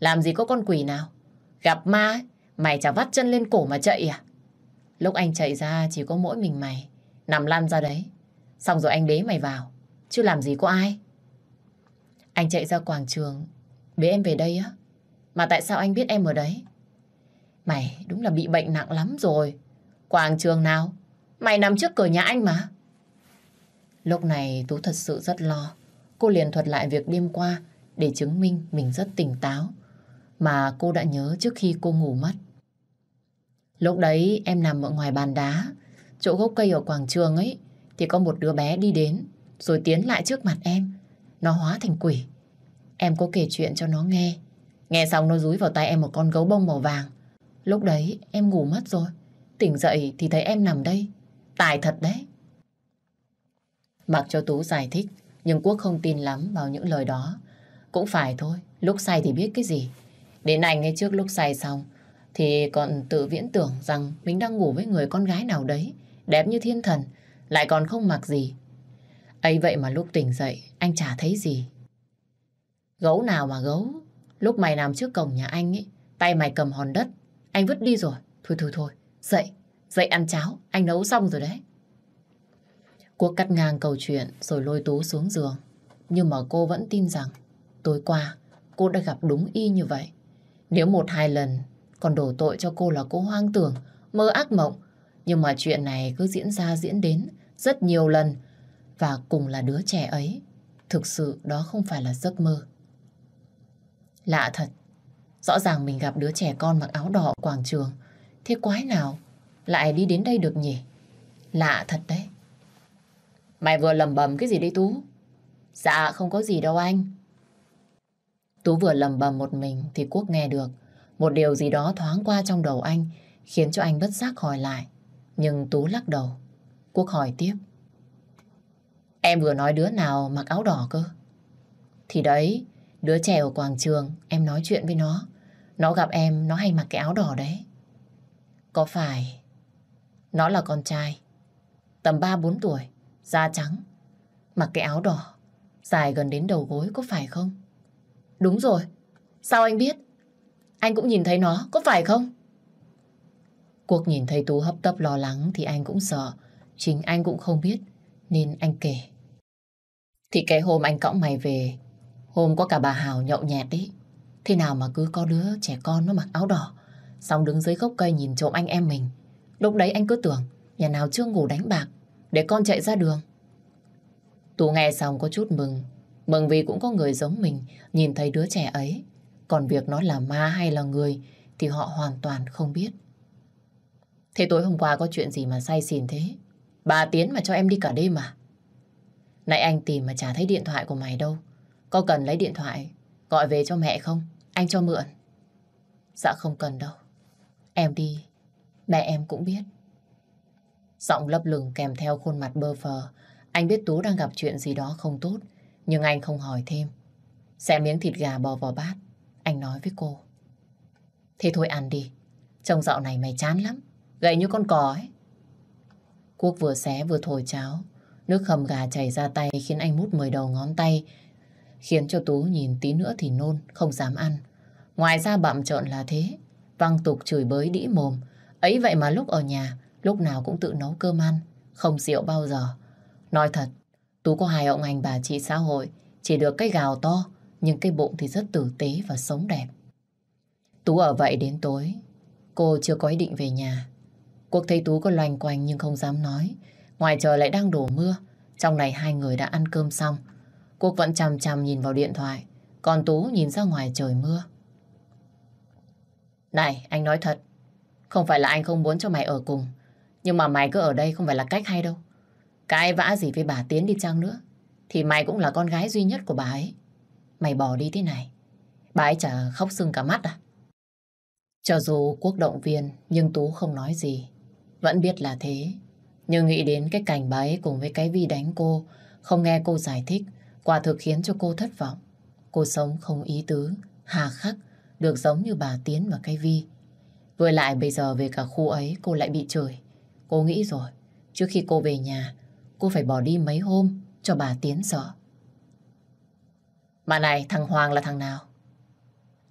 Làm gì có con quỷ nào? Gặp ma ấy, mày chả vắt chân lên cổ mà chạy à? Lúc anh chạy ra chỉ có mỗi mình mày, nằm lăn ra đấy. Xong rồi anh bế mày vào, chứ làm gì có ai. Anh chạy ra quảng trường, bế em về đây á. Mà tại sao anh biết em ở đấy? Mày đúng là bị bệnh nặng lắm rồi. Quảng trường nào? Mày nằm trước cửa nhà anh mà. Lúc này Tú thật sự rất lo. Cô liền thuật lại việc đêm qua để chứng minh mình rất tỉnh táo. Mà cô đã nhớ trước khi cô ngủ mất. Lúc đấy em nằm ở ngoài bàn đá, chỗ gốc cây ở quảng trường ấy, thì có một đứa bé đi đến, rồi tiến lại trước mặt em. Nó hóa thành quỷ. Em có kể chuyện cho nó nghe. Nghe xong nó rúi vào tay em một con gấu bông màu vàng. Lúc đấy em ngủ mất rồi. Tỉnh dậy thì thấy em nằm đây. Tài thật đấy. Mặc cho Tú giải thích, nhưng Quốc không tin lắm vào những lời đó. Cũng phải thôi, lúc say thì biết cái gì. Đến anh ngay trước lúc say xong, thì còn tự viễn tưởng rằng mình đang ngủ với người con gái nào đấy, đẹp như thiên thần, lại còn không mặc gì. ấy vậy mà lúc tỉnh dậy, anh chả thấy gì. Gấu nào mà gấu, lúc mày nằm trước cổng nhà anh ấy, tay mày cầm hòn đất, anh vứt đi rồi. Thôi thôi thôi, dậy, dậy ăn cháo, anh nấu xong rồi đấy. Quốc cắt ngang câu chuyện rồi lôi Tú xuống giường. Nhưng mà cô vẫn tin rằng tối qua cô đã gặp đúng y như vậy. Nếu một hai lần còn đổ tội cho cô là cô hoang tưởng, mơ ác mộng. Nhưng mà chuyện này cứ diễn ra diễn đến rất nhiều lần và cùng là đứa trẻ ấy. Thực sự đó không phải là giấc mơ. Lạ thật, rõ ràng mình gặp đứa trẻ con mặc áo đỏ quảng trường. Thế quái nào lại đi đến đây được nhỉ? Lạ thật đấy. Mày vừa lầm bầm cái gì đấy Tú? Dạ không có gì đâu anh. Tú vừa lầm bầm một mình thì Quốc nghe được. Một điều gì đó thoáng qua trong đầu anh khiến cho anh bất giác hỏi lại. Nhưng Tú lắc đầu. Quốc hỏi tiếp. Em vừa nói đứa nào mặc áo đỏ cơ? Thì đấy, đứa trẻ ở quảng trường, em nói chuyện với nó. Nó gặp em, nó hay mặc cái áo đỏ đấy. Có phải nó là con trai, tầm 3-4 tuổi, da trắng, mặc cái áo đỏ, dài gần đến đầu gối có phải không? Đúng rồi, sao anh biết? Anh cũng nhìn thấy nó, có phải không? Cuộc nhìn thấy Tú hấp tấp lo lắng thì anh cũng sợ. Chính anh cũng không biết, nên anh kể. Thì cái hôm anh cõng mày về, hôm có cả bà Hào nhậu nhẹt đấy. Thế nào mà cứ có đứa trẻ con nó mặc áo đỏ, xong đứng dưới gốc cây nhìn trộm anh em mình. Lúc đấy anh cứ tưởng nhà nào chưa ngủ đánh bạc, để con chạy ra đường. Tú nghe xong có chút mừng, mừng vì cũng có người giống mình nhìn thấy đứa trẻ ấy. Còn việc nó là ma hay là người thì họ hoàn toàn không biết. Thế tối hôm qua có chuyện gì mà say xỉn thế? Bà Tiến mà cho em đi cả đêm à? Nãy anh tìm mà chả thấy điện thoại của mày đâu. Có cần lấy điện thoại gọi về cho mẹ không? Anh cho mượn. Dạ không cần đâu. Em đi, mẹ em cũng biết. Giọng lấp lửng kèm theo khuôn mặt bơ phờ. Anh biết Tú đang gặp chuyện gì đó không tốt, nhưng anh không hỏi thêm. Xẻ miếng thịt gà bò vào bát, anh nói với cô. Thế thôi ăn đi, trông dạo này mày chán lắm, gầy như con cò ấy. Quốc vừa xé vừa thổi cháo, nước hầm gà chảy ra tay khiến anh mút mười đầu ngón tay, khiến cho Tú nhìn tí nữa thì nôn, không dám ăn. Ngoài ra bạm trợn là thế, văng tục chửi bới đĩ mồm. Ấy vậy mà lúc ở nhà, lúc nào cũng tự nấu cơm ăn, không rượu bao giờ. Nói thật, Tú có hai ông anh bà chị xã hội, chỉ được cái gào to, nhưng cái bụng thì rất tử tế và sống đẹp. Tú ở vậy đến tối, cô chưa có ý định về nhà. Cuộc thấy Tú có loanh quanh nhưng không dám nói. Ngoài trời lại đang đổ mưa, trong này hai người đã ăn cơm xong. Cuộc vẫn chằm chằm nhìn vào điện thoại, còn Tú nhìn ra ngoài trời mưa. Này, anh nói thật, không phải là anh không muốn cho mày ở cùng, nhưng mà mày cứ ở đây không phải là cách hay đâu. Cái vã gì với bà Tiến đi chăng nữa, thì mày cũng là con gái duy nhất của bà ấy. Mày bỏ đi thế này, bà ấy chả khóc sưng cả mắt à? Cho dù quốc động viên, nhưng Tú không nói gì. Vẫn biết là thế. Nhưng nghĩ đến cái cảnh bà ấy cùng với cái vi đánh cô, không nghe cô giải thích, quả thực khiến cho cô thất vọng. Cô sống không ý tứ, hà khắc, được giống như bà Tiến và cái vi. Với lại bây giờ về cả khu ấy cô lại bị chửi. Cô nghĩ rồi, trước khi cô về nhà, cô phải bỏ đi mấy hôm cho bà Tiến sợ. Mà này, thằng Hoàng là thằng nào?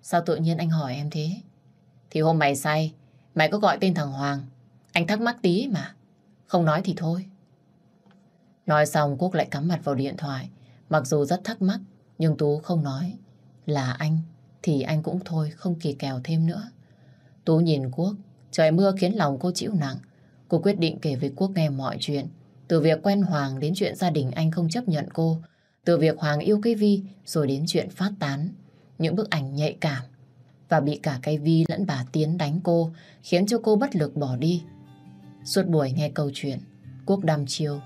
Sao tự nhiên anh hỏi em thế? Thì hôm mày say, mày có gọi tên thằng Hoàng. Anh thắc mắc tí mà. Không nói thì thôi. Nói xong Quốc lại cắm mặt vào điện thoại. Mặc dù rất thắc mắc, nhưng Tú không nói. Là anh, thì anh cũng thôi, không kỳ kèo thêm nữa. Tú nhìn Quốc, trời mưa khiến lòng cô chịu nặng. Cô quyết định kể với Quốc nghe mọi chuyện. Từ việc quen Hoàng đến chuyện gia đình anh không chấp nhận cô. Từ việc Hoàng yêu cái Vi rồi đến chuyện phát tán. Những bức ảnh nhạy cảm. Và bị cả cái Vi lẫn bà Tiến đánh cô khiến cho cô bất lực bỏ đi. Suốt buổi nghe câu chuyện, Quốc đăm chiêu.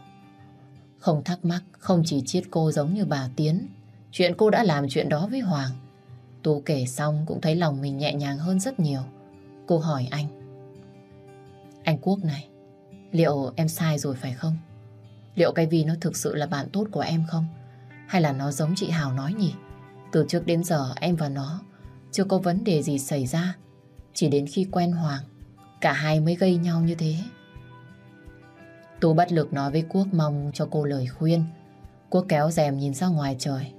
Không thắc mắc, không chỉ chiết cô giống như bà Tiến. Chuyện cô đã làm chuyện đó với Hoàng. Tú kể xong cũng thấy lòng mình nhẹ nhàng hơn rất nhiều. Cô hỏi anh. Anh Quốc này, liệu em sai rồi phải không? Liệu cái vi nó thực sự là bạn tốt của em không? Hay là nó giống chị Hào nói nhỉ? Từ trước đến giờ em và nó chưa có vấn đề gì xảy ra. Chỉ đến khi quen Hoàng, cả hai mới gây nhau như thế. Tú bất lực nói với Quốc mong cho cô lời khuyên. Quốc kéo rèm nhìn ra ngoài trời.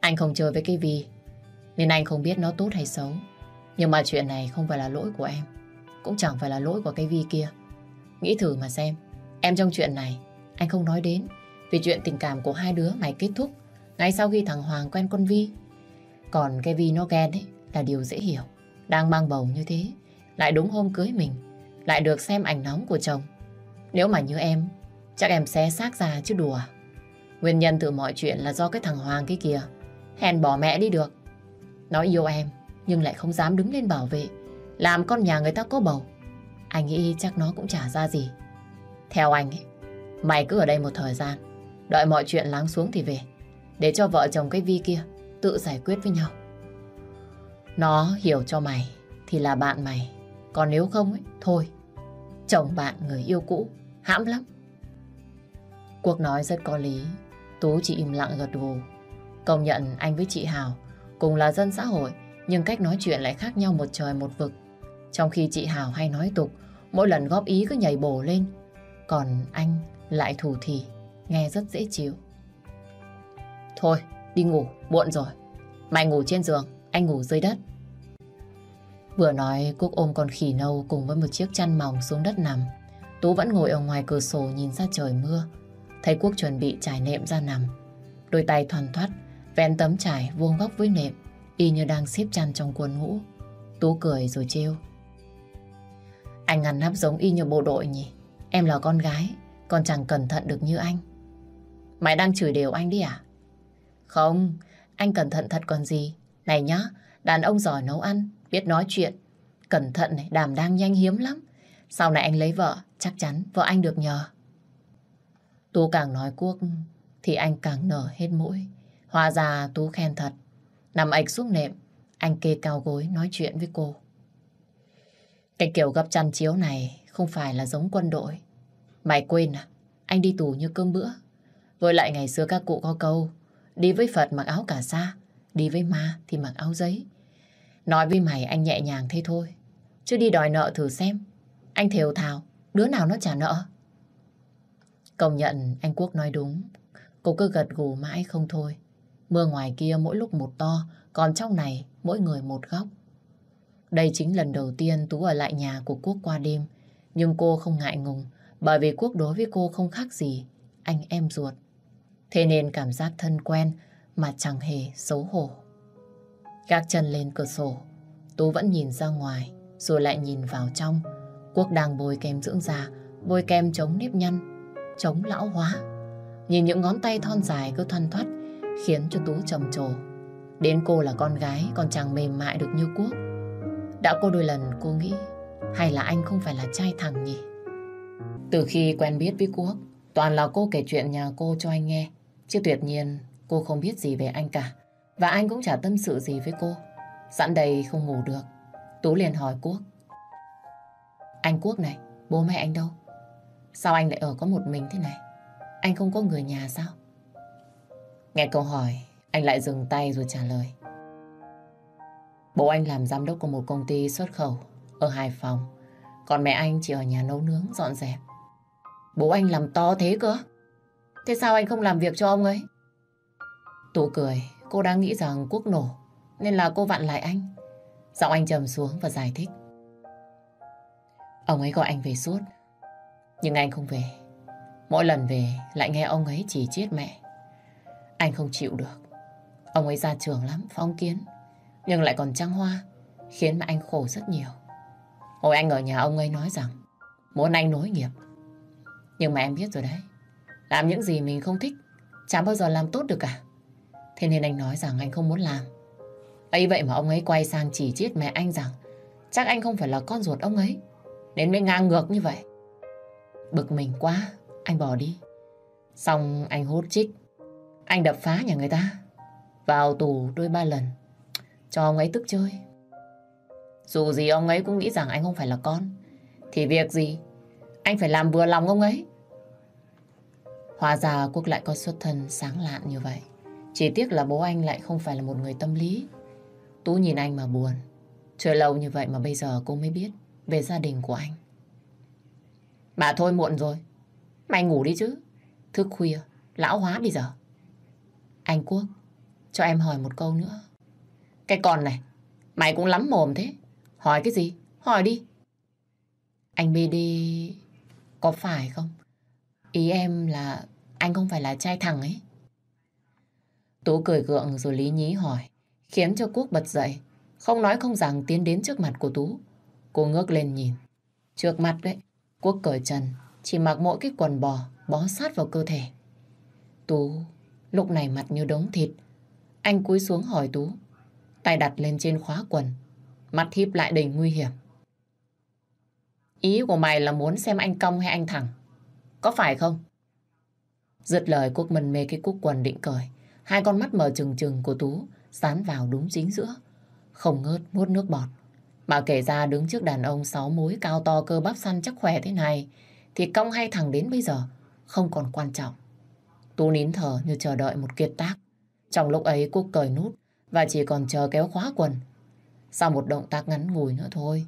Anh không chơi với cái Vi, nên anh không biết nó tốt hay xấu. Nhưng mà chuyện này không phải là lỗi của em, cũng chẳng phải là lỗi của cái Vi kia. Nghĩ thử mà xem, em trong chuyện này, anh không nói đến. Vì chuyện tình cảm của hai đứa mày kết thúc ngay sau khi thằng Hoàng quen con Vi. Còn cái Vi nó ghen ấy là điều dễ hiểu. Đang mang bầu như thế, lại đúng hôm cưới mình, lại được xem ảnh nóng của chồng. Nếu mà như em, chắc em xé xác ra chứ đùa. Nguyên nhân từ mọi chuyện là do cái thằng Hoàng kia kìa. Hèn bỏ mẹ đi được. Nó yêu em, nhưng lại không dám đứng lên bảo vệ. Làm con nhà người ta có bầu. Anh nghĩ chắc nó cũng chả ra gì. Theo anh ấy, mày cứ ở đây một thời gian. Đợi mọi chuyện lắng xuống thì về. Để cho vợ chồng cái Vi kia tự giải quyết với nhau. Nó hiểu cho mày thì là bạn mày. Còn nếu không ấy, thôi. Chồng bạn người yêu cũ, hãm lắm. Cuộc nói rất có lý. Tú chỉ im lặng gật gù. Công nhận anh với chị Hào cùng là dân xã hội nhưng cách nói chuyện lại khác nhau một trời một vực. Trong khi chị Hào hay nói tục, mỗi lần góp ý cứ nhảy bổ lên. Còn anh lại thủ thì, nghe rất dễ chịu. Thôi, đi ngủ, muộn rồi. Mày ngủ trên giường, anh ngủ dưới đất. Vừa nói Cúc ôm con khỉ nâu cùng với một chiếc chăn mỏng xuống đất nằm. Tú vẫn ngồi ở ngoài cửa sổ nhìn ra trời mưa. Thấy Quốc chuẩn bị trải nệm ra nằm. Đôi tay thoăn thoắt, vén tấm trải vuông góc với nệm, y như đang xếp chăn trong quần ngủ. Tú cười rồi trêu. Anh ngăn nắp giống y như bộ đội nhỉ. Em là con gái, còn chẳng cẩn thận được như anh. Mày đang chửi đều anh đi à? Không, anh cẩn thận thật còn gì. Này nhá, đàn ông giỏi nấu ăn, biết nói chuyện. Cẩn thận này, đàm đang nhanh hiếm lắm. Sau này anh lấy vợ, chắc chắn vợ anh được nhờ. Tú càng nói cuốc thì anh càng nở hết mũi. Hóa ra Tú khen thật. Nằm ạch xuống nệm, anh kê cao gối nói chuyện với cô. Cái kiểu gấp chăn chiếu này không phải là giống quân đội. Mày quên à, anh đi tù như cơm bữa. Với lại ngày xưa các cụ có câu, đi với Phật mặc áo cả sa, đi với ma thì mặc áo giấy. Nói với mày anh nhẹ nhàng thế thôi, chứ đi đòi nợ thử xem. Anh thều thào, đứa nào nó trả nợ. Công nhận anh Quốc nói đúng, cô cứ gật gù mãi không thôi. Mưa ngoài kia mỗi lúc một to, còn trong này mỗi người một góc. Đây chính lần đầu tiên Tú ở lại nhà của Quốc qua đêm. Nhưng cô không ngại ngùng, bởi vì Quốc đối với cô không khác gì, anh em ruột. Thế nên cảm giác thân quen mà chẳng hề xấu hổ. Gác chân lên cửa sổ, Tú vẫn nhìn ra ngoài, rồi lại nhìn vào trong. Quốc đang bôi kem dưỡng da, bôi kem chống nếp nhăn, chống lão hóa. Nhìn những ngón tay thon dài cứ thoăn thoắt, khiến cho Tú trầm trồ. Đến cô là con gái còn chẳng mềm mại được như Quốc. Đã có đôi lần cô nghĩ hay là anh không phải là trai thằng nhỉ? Từ khi quen biết với Quốc, toàn là cô kể chuyện nhà cô cho anh nghe. Chứ tuyệt nhiên cô không biết gì về anh cả. Và anh cũng chả tâm sự gì với cô. Sẵn đây không ngủ được. Tú liền hỏi Quốc. Anh Quốc này, bố mẹ anh đâu? Sao anh lại ở có một mình thế này? Anh không có người nhà sao? Nghe câu hỏi, anh lại dừng tay rồi trả lời. Bố anh làm giám đốc của một công ty xuất khẩu ở Hải Phòng. Còn mẹ anh chỉ ở nhà nấu nướng, dọn dẹp. Bố anh làm to thế cơ. Thế sao anh không làm việc cho ông ấy? Tú cười, cô đang nghĩ rằng Quốc nổ, nên là cô vặn lại anh. Giọng anh trầm xuống và giải thích. Ông ấy gọi anh về suốt, nhưng anh không về. Mỗi lần về lại nghe ông ấy chỉ chết mẹ. Anh không chịu được. Ông ấy ra trường lắm, phong kiến, nhưng lại còn trăng hoa, khiến mà anh khổ rất nhiều. Hồi anh ở nhà ông ấy nói rằng muốn anh nối nghiệp. Nhưng mà em biết rồi đấy, làm những gì mình không thích, chẳng bao giờ làm tốt được cả. Thế nên anh nói rằng anh không muốn làm. ấy vậy mà ông ấy quay sang chỉ chiết mẹ anh rằng chắc anh không phải là con ruột ông ấy. Nên mới ngang ngược như vậy. Bực mình quá, anh bỏ đi. Xong anh hút chích. Anh đập phá nhà người ta. Vào tù đôi ba lần. Cho ông ấy tức chơi. Dù gì ông ấy cũng nghĩ rằng anh không phải là con. Thì việc gì? Anh phải làm vừa lòng ông ấy. Hóa ra Quốc lại có xuất thân sáng lạn như vậy. Chỉ tiếc là bố anh lại không phải là một người tâm lý. Tú nhìn anh mà buồn. Chơi lâu như vậy mà bây giờ cô mới biết về gia đình của anh. Bà thôi muộn rồi. Mày ngủ đi chứ. Thức khuya, lão hóa bây giờ. Anh Quốc, cho em hỏi một câu nữa. Cái con này, mày cũng lắm mồm thế. Hỏi cái gì? Hỏi đi. Anh BD có phải không? Ý em là anh không phải là trai thằng ấy. Tú cười gượng rồi lý nhí hỏi, khiến cho Quốc bật dậy. Không nói không rằng tiến đến trước mặt của Tú. Cô ngước lên nhìn. Trước mặt đấy, Quốc cởi trần, chỉ mặc mỗi cái quần bò bó sát vào cơ thể. Tú lúc này mặt như đống thịt. Anh cúi xuống hỏi Tú, tay đặt lên trên khóa quần, mắt híp lại đầy nguy hiểm. Ý của mày là muốn xem anh cong hay anh thẳng? Có phải không? Dứt lời, Quốc mân mê cái cúc quần định cởi. Hai con mắt mở trừng trừng của Tú dán vào đúng chính giữa. Không ngớt nuốt nước bọt. Mà kể ra đứng trước đàn ông sáu múi cao to cơ bắp săn chắc khỏe thế này, thì cong hay thẳng đến bây giờ không còn quan trọng. Tú nín thở như chờ đợi một kiệt tác. Trong lúc ấy, Quốc cởi nút và chỉ còn chờ kéo khóa quần. Sau một động tác ngắn ngủi nữa thôi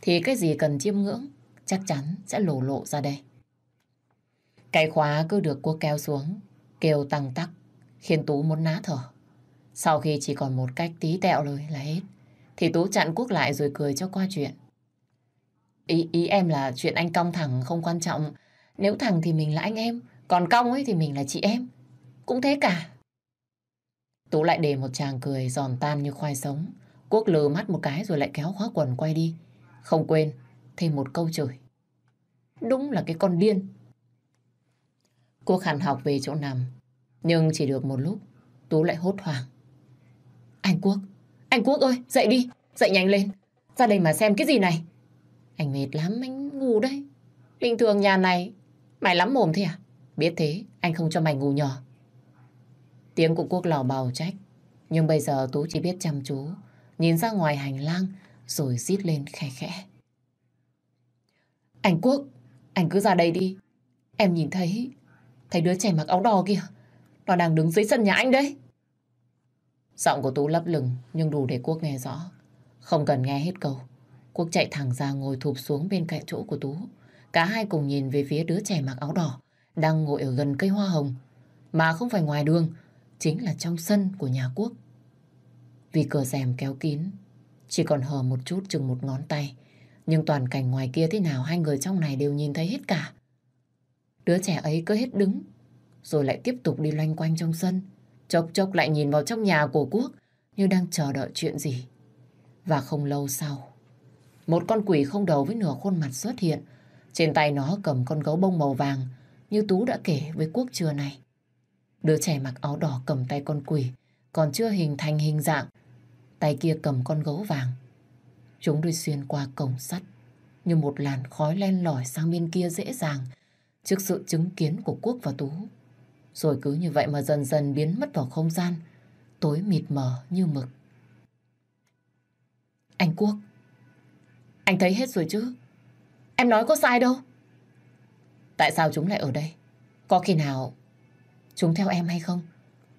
thì cái gì cần chiêm ngưỡng chắc chắn sẽ lổ lộ ra đây. Cái khóa cứ được cô kéo xuống, kêu tăng tắc, khiến Tú muốn ná thở. Sau khi chỉ còn một cách tí tẹo rồi là hết, thì Tú chặn Quốc lại rồi cười cho qua chuyện. Ý, ý em là chuyện anh cong thẳng không quan trọng. Nếu thẳng thì mình là anh em, còn cong ấy thì mình là chị em. Cũng thế cả. Tú lại để một chàng cười giòn tan như khoai sống. Quốc lừ mắt một cái rồi lại kéo khóa quần quay đi. Không quên, thêm một câu chửi. Đúng là cái con điên. Quốc hẳn học về chỗ nằm. Nhưng chỉ được một lúc, Tú lại hốt hoảng. Anh Quốc, anh Quốc ơi, dậy đi, dậy nhanh lên. Ra đây mà xem cái gì này. Anh mệt lắm, anh ngủ đây. Bình thường nhà này, mày lắm mồm thế à? Biết thế, anh không cho mày ngủ nhỏ. Tiếng của Quốc lò bào trách. Nhưng bây giờ Tú chỉ biết chăm chú, nhìn ra ngoài hành lang, rồi rít lên khẽ khẽ. Anh Quốc, anh cứ ra đây đi. Em nhìn thấy, thấy đứa trẻ mặc áo đỏ kìa. Nó đang đứng dưới sân nhà anh đấy. Giọng của Tú lấp lửng nhưng đủ để Quốc nghe rõ. Không cần nghe hết câu. Quốc chạy thẳng ra ngồi thụp xuống bên cạnh chỗ của Tú. Cả hai cùng nhìn về phía đứa trẻ mặc áo đỏ đang ngồi ở gần cây hoa hồng. Mà không phải ngoài đường, chính là trong sân của nhà Quốc. Vì cửa rèm kéo kín, chỉ còn hờ một chút chừng một ngón tay. Nhưng toàn cảnh ngoài kia thế nào hai người trong này đều nhìn thấy hết cả. Đứa trẻ ấy cứ hết đứng, rồi lại tiếp tục đi loanh quanh trong sân. Chốc chốc lại nhìn vào trong nhà của Quốc như đang chờ đợi chuyện gì. Và không lâu sau, một con quỷ không đầu với nửa khuôn mặt xuất hiện. Trên tay nó cầm con gấu bông màu vàng như Tú đã kể với Quốc trưa này. Đứa trẻ mặc áo đỏ cầm tay con quỷ còn chưa hình thành hình dạng. Tay kia cầm con gấu vàng. Chúng đi xuyên qua cổng sắt như một làn khói len lỏi sang bên kia dễ dàng trước sự chứng kiến của Quốc và Tú. Rồi cứ như vậy mà dần dần biến mất vào không gian, tối mịt mờ như mực. Anh Quốc, anh thấy hết rồi chứ? Em nói có sai đâu. Tại sao chúng lại ở đây? Có khi nào chúng theo em hay không?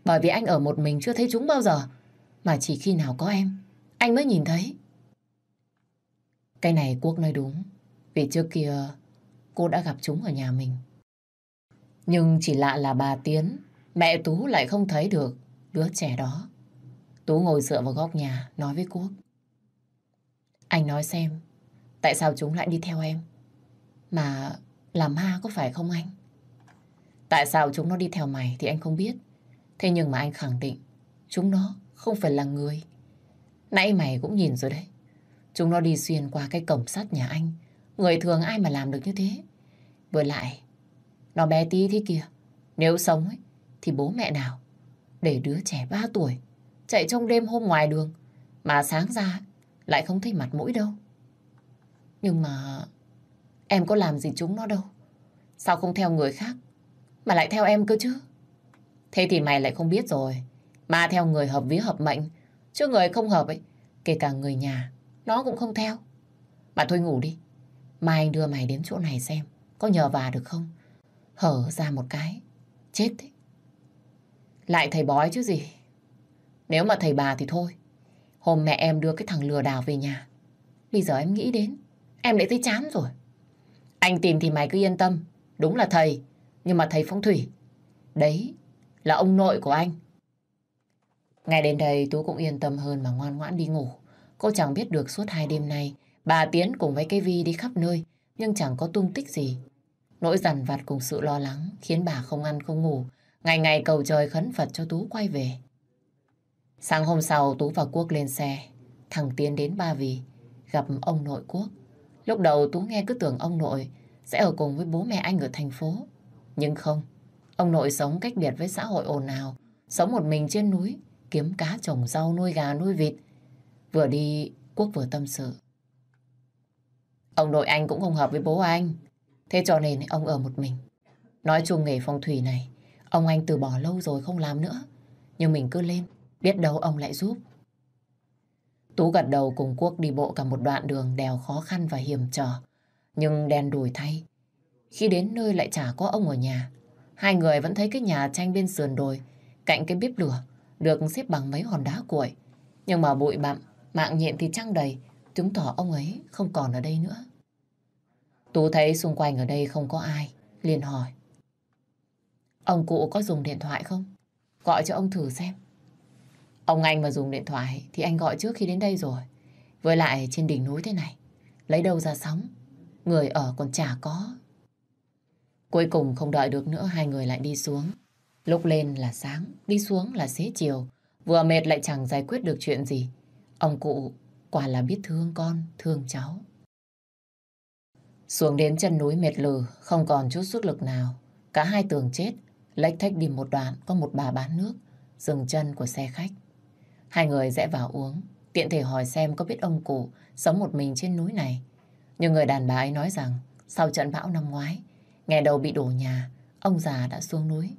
Bởi vì anh ở một mình chưa thấy chúng bao giờ. Mà chỉ khi nào có em, anh mới nhìn thấy. Cái này Quốc nói đúng. Vì trước kia cô đã gặp chúng ở nhà mình. Nhưng chỉ lạ là bà Tiến, mẹ Tú lại không thấy được đứa trẻ đó. Tú ngồi dựa vào góc nhà, nói với Quốc. Anh nói xem, tại sao chúng lại đi theo em? Mà làm ma có phải không anh? Tại sao chúng nó đi theo mày thì anh không biết. Thế nhưng mà anh khẳng định chúng nó không phải là người. Nãy mày cũng nhìn rồi đấy. Chúng nó đi xuyên qua cái cổng sắt nhà anh. Người thường ai mà làm được như thế. Với lại, nó bé tí thế kia. Nếu sống ấy, thì bố mẹ nào để đứa trẻ 3 tuổi chạy trong đêm hôm ngoài đường mà sáng ra lại không thấy mặt mũi đâu. Nhưng mà em có làm gì chúng nó đâu. Sao không theo người khác mà lại theo em cơ chứ? Thế thì mày lại không biết rồi. Ma theo người hợp vía hợp mệnh. Chứ người không hợp ấy, kể cả người nhà, nó cũng không theo. Mà thôi ngủ đi. Mai anh đưa mày đến chỗ này xem. Có nhờ bà được không? Hở ra một cái. Chết đấy. Lại thầy bói chứ gì. Nếu mà thầy bà thì thôi. Hôm mẹ em đưa cái thằng lừa đảo về nhà. Bây giờ em nghĩ đến. Em lại thấy chán rồi. Anh tìm thì mày cứ yên tâm. Đúng là thầy. Nhưng mà thầy phong thủy. Đấy là ông nội của anh. Ngay đến đây Tú cũng yên tâm hơn mà ngoan ngoãn đi ngủ. Cô chẳng biết được suốt hai đêm nay bà Tiến cùng với cái Vi đi khắp nơi nhưng chẳng có tung tích gì. Nỗi dằn vặt cùng sự lo lắng khiến bà không ăn không ngủ. Ngày ngày cầu trời khấn Phật cho Tú quay về. Sáng hôm sau Tú và Quốc lên xe. Thằng Tiến đến Ba Vì gặp ông nội Quốc. Lúc đầu Tú nghe cứ tưởng ông nội sẽ ở cùng với bố mẹ anh ở thành phố. Nhưng không, ông nội sống cách biệt với xã hội ồn ào, sống một mình trên núi, kiếm cá trồng rau nuôi gà nuôi vịt. Vừa đi, Quốc vừa tâm sự. Ông nội anh cũng không hợp với bố anh, thế cho nên ông ở một mình. Nói chung nghề phong thủy này, ông anh từ bỏ lâu rồi không làm nữa. Nhưng mình cứ lên, biết đâu ông lại giúp. Tú gật đầu cùng Quốc đi bộ cả một đoạn đường đèo khó khăn và hiểm trở. Nhưng đen đùi thay. Khi đến nơi lại chả có ông ở nhà. Hai người vẫn thấy cái nhà tranh bên sườn đồi, cạnh cái bếp lửa, được xếp bằng mấy hòn đá cuội. Nhưng mà bụi bặm, mạng nhện thì trăng đầy, chứng tỏ ông ấy không còn ở đây nữa. Tú thấy xung quanh ở đây không có ai, liền hỏi. Ông cụ có dùng điện thoại không? Gọi cho ông thử xem. Ông anh mà dùng điện thoại thì anh gọi trước khi đến đây rồi. Với lại trên đỉnh núi thế này, lấy đâu ra sóng, người ở còn chả có. Cuối cùng không đợi được nữa hai người lại đi xuống. Lúc lên là sáng, đi xuống là xế chiều. Vừa mệt lại chẳng giải quyết được chuyện gì. Ông cụ quả là biết thương con, thương cháu. Xuống đến chân núi mệt lừ, không còn chút sức lực nào. Cả hai tường chết, lách thách đi một đoạn có một bà bán nước, dừng chân của xe khách. Hai người rẽ vào uống, tiện thể hỏi xem có biết ông cụ sống một mình trên núi này. Nhưng người đàn bà ấy nói rằng sau trận bão năm ngoái, nghe đầu bị đổ nhà, ông già đã xuống núi.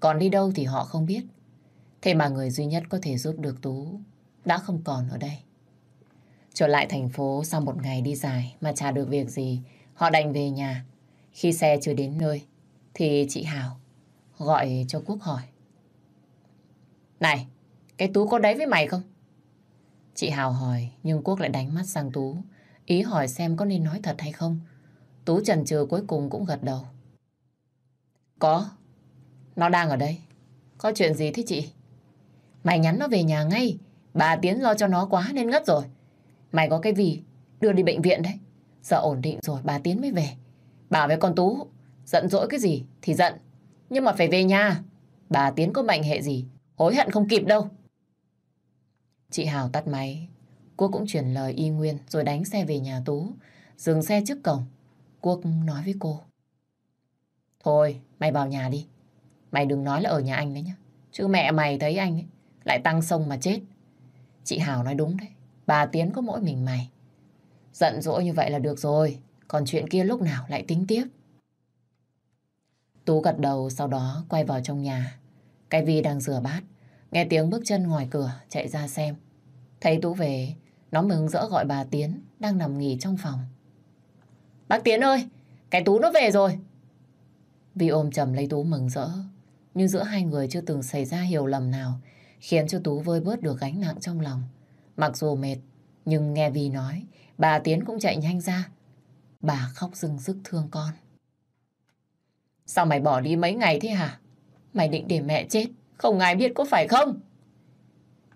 Còn đi đâu thì họ không biết. Thế mà người duy nhất có thể giúp được Tú đã không còn ở đây. Trở lại thành phố sau một ngày đi dài mà chả được việc gì, họ đành về nhà. Khi xe chưa đến nơi, thì chị Hảo gọi cho Quốc hỏi. Này, cái Tú có đấy với mày không? Chị Hào hỏi, nhưng Quốc lại đánh mắt sang Tú. Ý hỏi xem có nên nói thật hay không. Tú chần chừ cuối cùng cũng gật đầu. Có, nó đang ở đây. Có chuyện gì thế chị? Mày nhắn nó về nhà ngay. Bà Tiến lo cho nó quá nên ngất rồi. Mày có cái gì? Đưa đi bệnh viện đấy. Giờ ổn định rồi bà Tiến mới về. Bà với con Tú giận dỗi cái gì thì giận. Nhưng mà phải về nhà. Bà Tiến có mệnh hệ gì hối hận không kịp đâu. Chị Hào tắt máy. Quốc cũng chuyển lời y nguyên rồi đánh xe về nhà Tú. Dừng xe trước cổng. Quốc nói với cô. Thôi, mày vào nhà đi. Mày đừng nói là ở nhà anh đấy nhá. Chứ mẹ mày thấy anh ấy, lại tăng sông mà chết. Chị Hào nói đúng đấy. Bà Tiến có mỗi mình mày. Giận dỗi như vậy là được rồi. Còn chuyện kia lúc nào lại tính tiếp. Tú gật đầu sau đó quay vào trong nhà. Cái Vi đang rửa bát. Nghe tiếng bước chân ngoài cửa chạy ra xem. Thấy Tú về, nó mừng rỡ gọi bà Tiến đang nằm nghỉ trong phòng. Bác Tiến ơi, cái Tú nó về rồi. Vi ôm chầm lấy Tú mừng rỡ. Nhưng giữa hai người chưa từng xảy ra hiểu lầm nào khiến cho Tú vơi bớt được gánh nặng trong lòng. Mặc dù mệt, nhưng nghe Vi nói, bà Tiến cũng chạy nhanh ra. Bà khóc rưng rức thương con. Sao mày bỏ đi mấy ngày thế hả? Mày định để mẹ chết, không ai biết có phải không?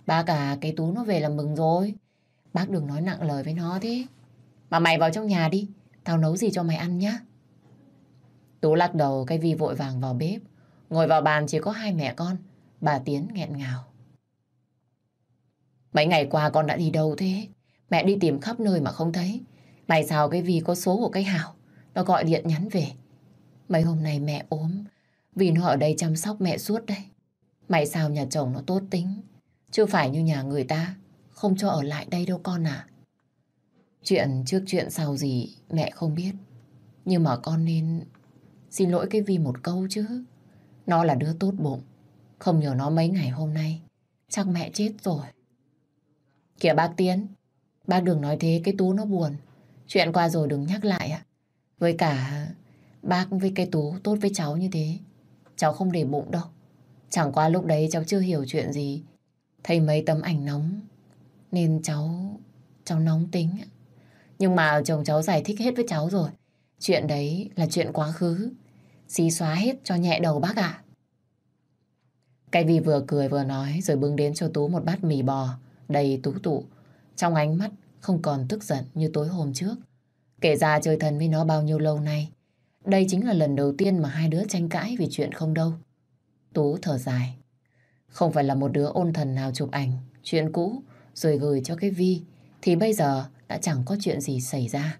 Bác à, cái Tú nó về là mừng rồi. Bác đừng nói nặng lời với nó thế. Mà mày vào trong nhà đi, tao nấu gì cho mày ăn nhá. Tú lắc đầu, cái Vi vội vàng vào bếp. Ngồi vào bàn chỉ có hai mẹ con. Bà Tiến nghẹn ngào. Mấy ngày qua con đã đi đâu thế? Mẹ đi tìm khắp nơi mà không thấy. Mày sao cái Vi có số của cái Hảo. Nó gọi điện nhắn về. Mấy hôm nay mẹ ốm. Vì nó ở đây chăm sóc mẹ suốt đây. Mày sao nhà chồng nó tốt tính. Chưa phải như nhà người ta. Không cho ở lại đây đâu con à. Chuyện trước chuyện sau gì mẹ không biết. Nhưng mà con nên xin lỗi cái Vi một câu chứ. Nó là đứa tốt bụng. Không nhờ nó mấy ngày hôm nay. Chắc mẹ chết rồi. Kìa bác Tiến. Bác đừng nói thế, cái Tú nó buồn. Chuyện qua rồi đừng nhắc lại ạ. Với cả, bác với cái Tú tốt với cháu như thế. Cháu không để bụng đâu. Chẳng qua lúc đấy cháu chưa hiểu chuyện gì. Thấy mấy tấm ảnh nóng. Nên cháu... cháu nóng tính. Nhưng mà chồng cháu giải thích hết với cháu rồi. Chuyện đấy là chuyện quá khứ. Xí xóa hết cho nhẹ đầu bác ạ. Cái vì vừa cười vừa nói rồi bưng đến cho Tú một bát mì bò đầy tú tụ. Trong ánh mắt không còn tức giận như tối hôm trước. Kể ra chơi thân với nó bao nhiêu lâu nay. Đây chính là lần đầu tiên mà hai đứa tranh cãi vì chuyện không đâu. Tú thở dài. Không phải là một đứa ôn thần nào chụp ảnh, chuyện cũ, rồi gửi cho cái Vi, thì bây giờ đã chẳng có chuyện gì xảy ra.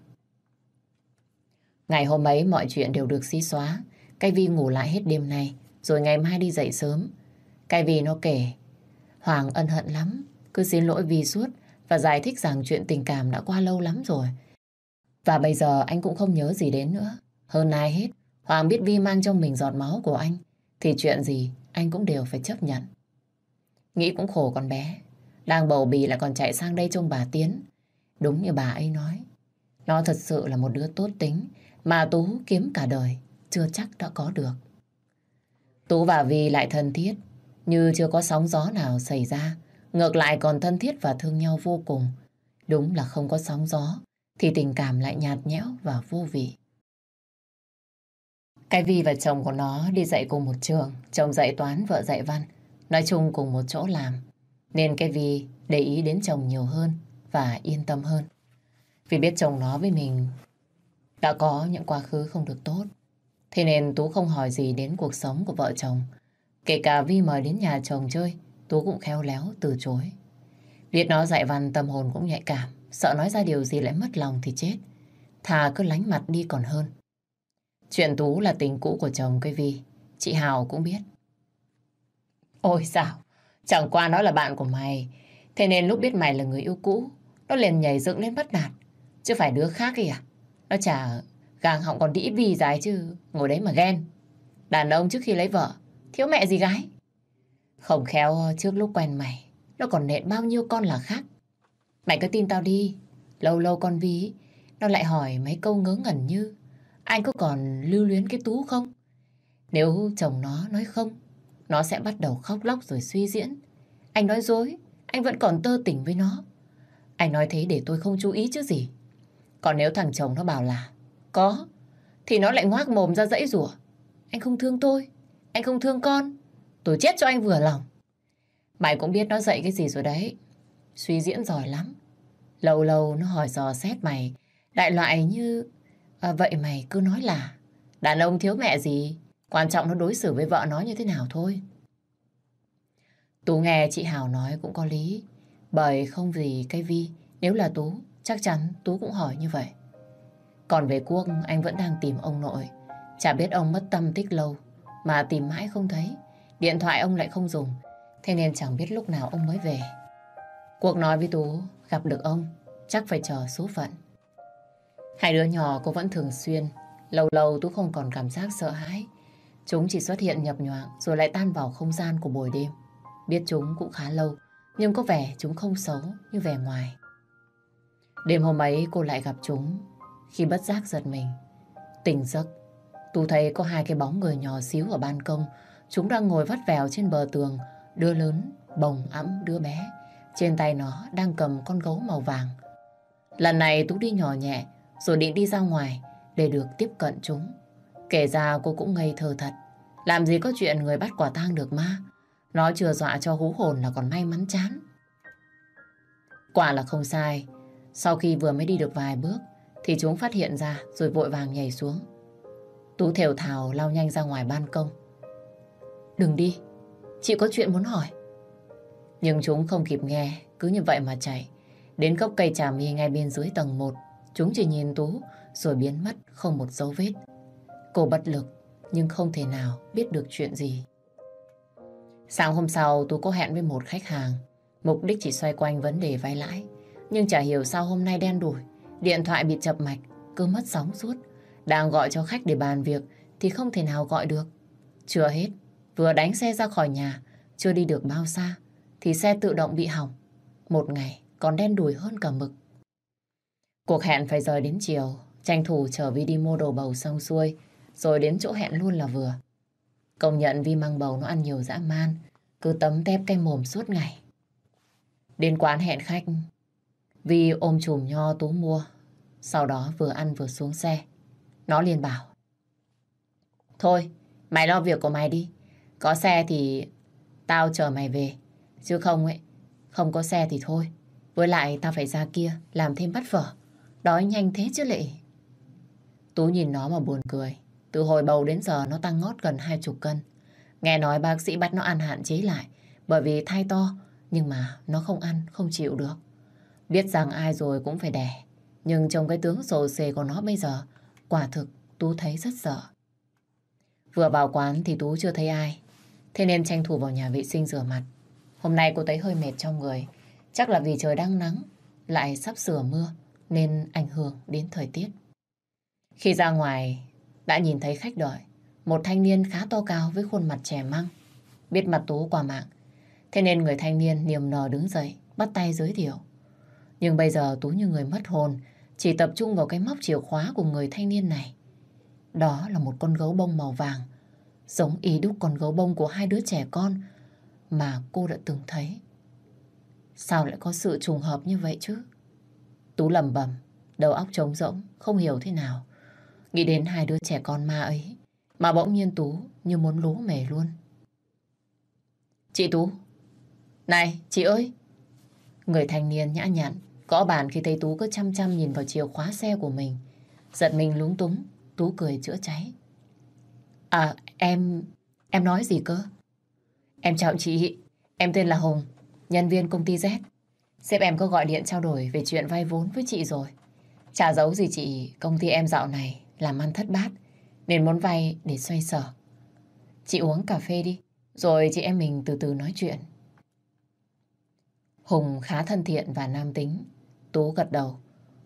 Ngày hôm ấy mọi chuyện đều được xí xóa. Cái Vi ngủ lại hết đêm nay, rồi ngày mai đi dậy sớm. Cái Vi nó kể, Hoàng ân hận lắm, cứ xin lỗi Vi suốt và giải thích rằng chuyện tình cảm đã qua lâu lắm rồi. Và bây giờ anh cũng không nhớ gì đến nữa. Hơn ai hết, Hoàng biết Vi mang trong mình giọt máu của anh, thì chuyện gì anh cũng đều phải chấp nhận. Nghĩ cũng khổ con bé, đang bầu bì lại còn chạy sang đây trông bà Tiến. Đúng như bà ấy nói, nó thật sự là một đứa tốt tính mà Tú kiếm cả đời, chưa chắc đã có được. Tú và Vi lại thân thiết, như chưa có sóng gió nào xảy ra, ngược lại còn thân thiết và thương nhau vô cùng. Đúng là không có sóng gió, thì tình cảm lại nhạt nhẽo và vô vị. Cái Vi và chồng của nó đi dạy cùng một trường, chồng dạy toán, vợ dạy văn, nói chung cùng một chỗ làm. Nên cái Vi để ý đến chồng nhiều hơn và yên tâm hơn. Vì biết chồng nó với mình đã có những quá khứ không được tốt. Thế nên Tú không hỏi gì đến cuộc sống của vợ chồng. Kể cả Vi mời đến nhà chồng chơi, Tú cũng khéo léo từ chối. Biết nó dạy văn tâm hồn cũng nhạy cảm, sợ nói ra điều gì lại mất lòng thì chết. Thà cứ lánh mặt đi còn hơn. Chuyện Tú là tình cũ của chồng cái Vi, chị Hào cũng biết. Ôi sao, chẳng qua nó là bạn của mày. Thế nên lúc biết mày là người yêu cũ, nó liền nhảy dựng lên bắt nạt. Chứ phải đứa khác kìa. À? Nó chả gàng họng còn đĩ vì dài chứ, ngồi đấy mà ghen. Đàn ông trước khi lấy vợ, thiếu mẹ gì gái. Không khéo trước lúc quen mày, nó còn nện bao nhiêu con là khác. Mày cứ tin tao đi, lâu lâu con ví, nó lại hỏi mấy câu ngớ ngẩn như anh có còn lưu luyến cái Tú không? Nếu chồng nó nói không, nó sẽ bắt đầu khóc lóc rồi suy diễn. Anh nói dối, anh vẫn còn tơ tỉnh với nó. Anh nói thế để tôi không chú ý chứ gì. Còn nếu thằng chồng nó bảo là có, thì nó lại ngoác mồm ra dãy rủa. Anh không thương tôi, anh không thương con. Tôi chết cho anh vừa lòng. Mày cũng biết nó dạy cái gì rồi đấy. Suy diễn giỏi lắm. Lâu lâu nó hỏi dò xét mày. Đại loại như... À, vậy mày cứ nói là đàn ông thiếu mẹ gì. Quan trọng nó đối xử với vợ nó như thế nào thôi. Tú nghe chị Hào nói cũng có lý. Bởi không vì cái Vi, nếu là Tú, chắc chắn Tú cũng hỏi như vậy. Còn về Quốc, anh vẫn đang tìm ông nội. Chả biết ông mất tâm tích lâu, mà tìm mãi không thấy. Điện thoại ông lại không dùng, thế nên chẳng biết lúc nào ông mới về. cuộc nói với Tú, gặp được ông, chắc phải chờ số phận. Hai đứa nhỏ cô vẫn thường xuyên, lâu lâu Tú không còn cảm giác sợ hãi. Chúng chỉ xuất hiện nhập nhoạng rồi lại tan vào không gian của buổi đêm. Biết chúng cũng khá lâu, nhưng có vẻ chúng không xấu như vẻ ngoài. Đêm hôm ấy cô lại gặp chúng khi bất giác giật mình. Tỉnh giấc, Tú thấy có hai cái bóng người nhỏ xíu ở ban công. Chúng đang ngồi vắt vèo trên bờ tường, đứa lớn bồng ẵm đứa bé. Trên tay nó đang cầm con gấu màu vàng. Lần này Tú đi nhỏ nhẹ rồi định đi ra ngoài để được tiếp cận chúng. Kể ra cô cũng ngây thơ thật. Làm gì có chuyện người bắt quả tang được ma. Nó chưa dọa cho hú hồn là còn may mắn chán. Quả là không sai. Sau khi vừa mới đi được vài bước thì chúng phát hiện ra rồi vội vàng nhảy xuống. Tú thều thào lao nhanh ra ngoài ban công. Đừng đi, chị có chuyện muốn hỏi. Nhưng chúng không kịp nghe, cứ như vậy mà chạy. Đến gốc cây trà mi ngay bên dưới tầng 1, chúng chỉ nhìn Tú rồi biến mất không một dấu vết. Cô bất lực nhưng không thể nào biết được chuyện gì. Sáng hôm sau Tú có hẹn với một khách hàng. Mục đích chỉ xoay quanh vấn đề vay lãi. Nhưng chả hiểu sao hôm nay đen đủi. Điện thoại bị chập mạch, cứ mất sóng suốt. Đang gọi cho khách để bàn việc thì không thể nào gọi được. Chưa hết, vừa đánh xe ra khỏi nhà, chưa đi được bao xa, thì xe tự động bị hỏng. Một ngày còn đen đủi hơn cả mực. Cuộc hẹn phải rời đến chiều, tranh thủ trở Vi đi mua đồ bầu xong xuôi, rồi đến chỗ hẹn luôn là vừa. Công nhận Vi mang bầu nó ăn nhiều dã man, cứ tấm tép cái mồm suốt ngày. Đến quán hẹn khách, Vi ôm chùm nho Tú mua, sau đó vừa ăn vừa xuống xe. Nó liền bảo. Thôi, mày lo việc của mày đi. Có xe thì tao chờ mày về. Chứ không ấy, không có xe thì thôi. Với lại tao phải ra kia làm thêm bắt phở. Đói nhanh thế chứ lệ. Tú nhìn nó mà buồn cười. Từ hồi bầu đến giờ nó tăng ngót gần hai chục cân. Nghe nói bác sĩ bắt nó ăn hạn chế lại bởi vì thai to nhưng mà nó không ăn, không chịu được. Biết rằng ai rồi cũng phải đẻ. Nhưng trong cái tướng sồ xề của nó bây giờ quả thực Tú thấy rất sợ. Vừa vào quán thì Tú chưa thấy ai. Thế nên tranh thủ vào nhà vệ sinh rửa mặt. Hôm nay cô thấy hơi mệt trong người. Chắc là vì trời đang nắng, lại sắp sửa mưa nên ảnh hưởng đến thời tiết. Khi ra ngoài, đã nhìn thấy khách đợi. Một thanh niên khá to cao với khuôn mặt trẻ măng. Biết mặt Tú qua mạng. Thế nên người thanh niên niềm nở đứng dậy, bắt tay giới thiệu. Nhưng bây giờ Tú như người mất hồn, chỉ tập trung vào cái móc chìa khóa của người thanh niên này. Đó là một con gấu bông màu vàng, giống y đúc con gấu bông của hai đứa trẻ con mà cô đã từng thấy. Sao lại có sự trùng hợp như vậy chứ? Tú lầm bầm, đầu óc trống rỗng, không hiểu thế nào. Nghĩ đến hai đứa trẻ con ma ấy, mà bỗng nhiên Tú như muốn lú mề luôn. Chị Tú, này, chị ơi! Người thanh niên nhã nhặn, gõ bàn khi thấy Tú cứ chăm chăm nhìn vào chìa khóa xe của mình. Giật mình lúng túng, Tú cười chữa cháy. À, em... em nói gì cơ? Em chào chị, em tên là Hùng, nhân viên công ty Z. Sếp em có gọi điện trao đổi về chuyện vay vốn với chị rồi. Chả giấu gì chị, công ty em dạo này làm ăn thất bát, nên muốn vay để xoay sở. Chị uống cà phê đi, rồi chị em mình từ từ nói chuyện. Hùng khá thân thiện và nam tính. Tú gật đầu.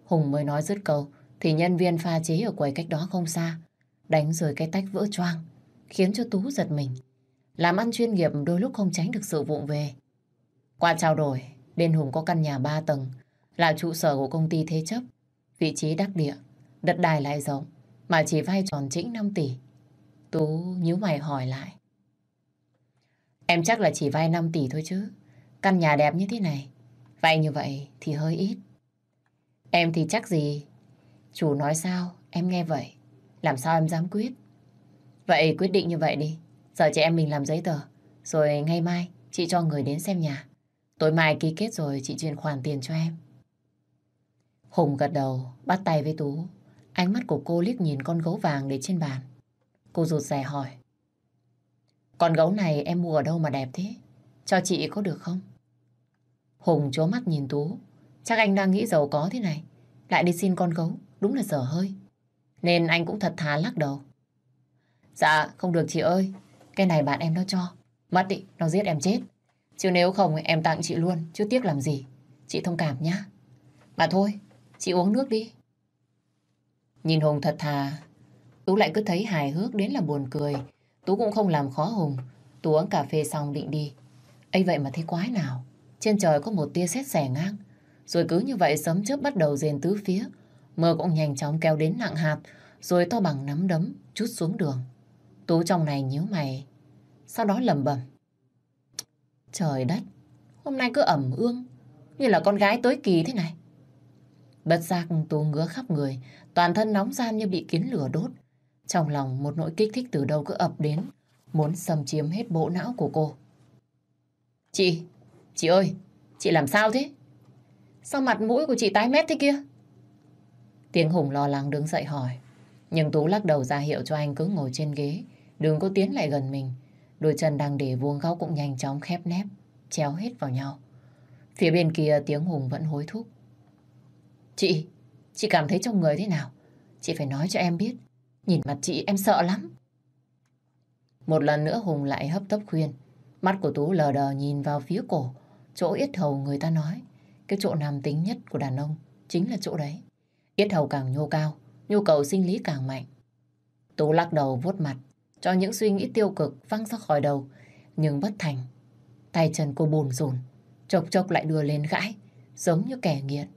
Hùng mới nói dứt câu, thì nhân viên pha chế ở quầy cách đó không xa, đánh rơi cái tách vỡ choang, khiến cho Tú giật mình. Làm ăn chuyên nghiệp đôi lúc không tránh được sự vụng về. Qua trao đổi, bên Hùng có căn nhà 3 tầng, là trụ sở của công ty thế chấp, vị trí đắc địa, đất đài lại rộng, mà chỉ vay tròn chỉnh 5 tỷ. Tú nhíu mày hỏi lại. Em chắc là chỉ vay 5 tỷ thôi chứ. Căn nhà đẹp như thế này, vay như vậy thì hơi ít. Em thì chắc gì. Chủ nói sao, em nghe vậy. Làm sao em dám quyết? Vậy quyết định như vậy đi. Giờ chị em mình làm giấy tờ. Rồi ngày mai chị cho người đến xem nhà. Tối mai ký kết rồi chị chuyển khoản tiền cho em. Hùng gật đầu, bắt tay với Tú. Ánh mắt của cô liếc nhìn con gấu vàng để trên bàn. Cô rụt rè hỏi. Con gấu này em mua ở đâu mà đẹp thế? Cho chị có được không? Hùng chố mắt nhìn Tú. Chắc anh đang nghĩ giàu có thế này. Lại đi xin con gấu. Đúng là dở hơi. Nên anh cũng thật thà lắc đầu. Dạ, không được chị ơi. Cái này bạn em nó cho. Mất đi, nó giết em chết. Chứ nếu không em tặng chị luôn, chứ tiếc làm gì. Chị thông cảm nhá. Mà thôi, chị uống nước đi. Nhìn Hùng thật thà, Tú lại cứ thấy hài hước đến là buồn cười. Tú cũng không làm khó Hùng. Tú uống cà phê xong định đi. ấy vậy mà thấy quái nào. Trên trời có một tia sét xẻ ngang. Rồi cứ như vậy sấm chớp bắt đầu rền tứ phía. Mưa cũng nhanh chóng kéo đến nặng hạt. Rồi to bằng nắm đấm, chút xuống đường. Tú trong này nhíu mày. Sau đó lầm bầm. Trời đất, hôm nay cứ ẩm ương. Như là con gái tối kỳ thế này. Bất giác Tú ngứa khắp người, toàn thân nóng gian như bị kiến lửa đốt. Trong lòng một nỗi kích thích từ đâu cứ ập đến, muốn xâm chiếm hết bộ não của cô. Chị, chị ơi, chị làm sao thế? Sao mặt mũi của chị tái mét thế kia? Tiếng Hùng lo lắng đứng dậy hỏi. Nhưng Tú lắc đầu ra hiệu cho anh cứ ngồi trên ghế, đừng có tiến lại gần mình. Đôi chân đang để vuông góc cũng nhanh chóng khép nép, chéo hết vào nhau. Phía bên kia tiếng Hùng vẫn hối thúc. Chị, chị cảm thấy trong người thế nào? Chị phải nói cho em biết. Nhìn mặt chị em sợ lắm. Một lần nữa Hùng lại hấp tấp khuyên. Mắt của Tú lờ đờ nhìn vào phía cổ, chỗ ít hầu người ta nói. Cái chỗ nam tính nhất của đàn ông chính là chỗ đấy. Yết hầu càng nhô cao, nhu cầu sinh lý càng mạnh. Tú lắc đầu vuốt mặt, cho những suy nghĩ tiêu cực văng ra khỏi đầu, nhưng bất thành. Tay chân cô bồn rồn, chốc chốc lại đưa lên gãi, giống như kẻ nghiện.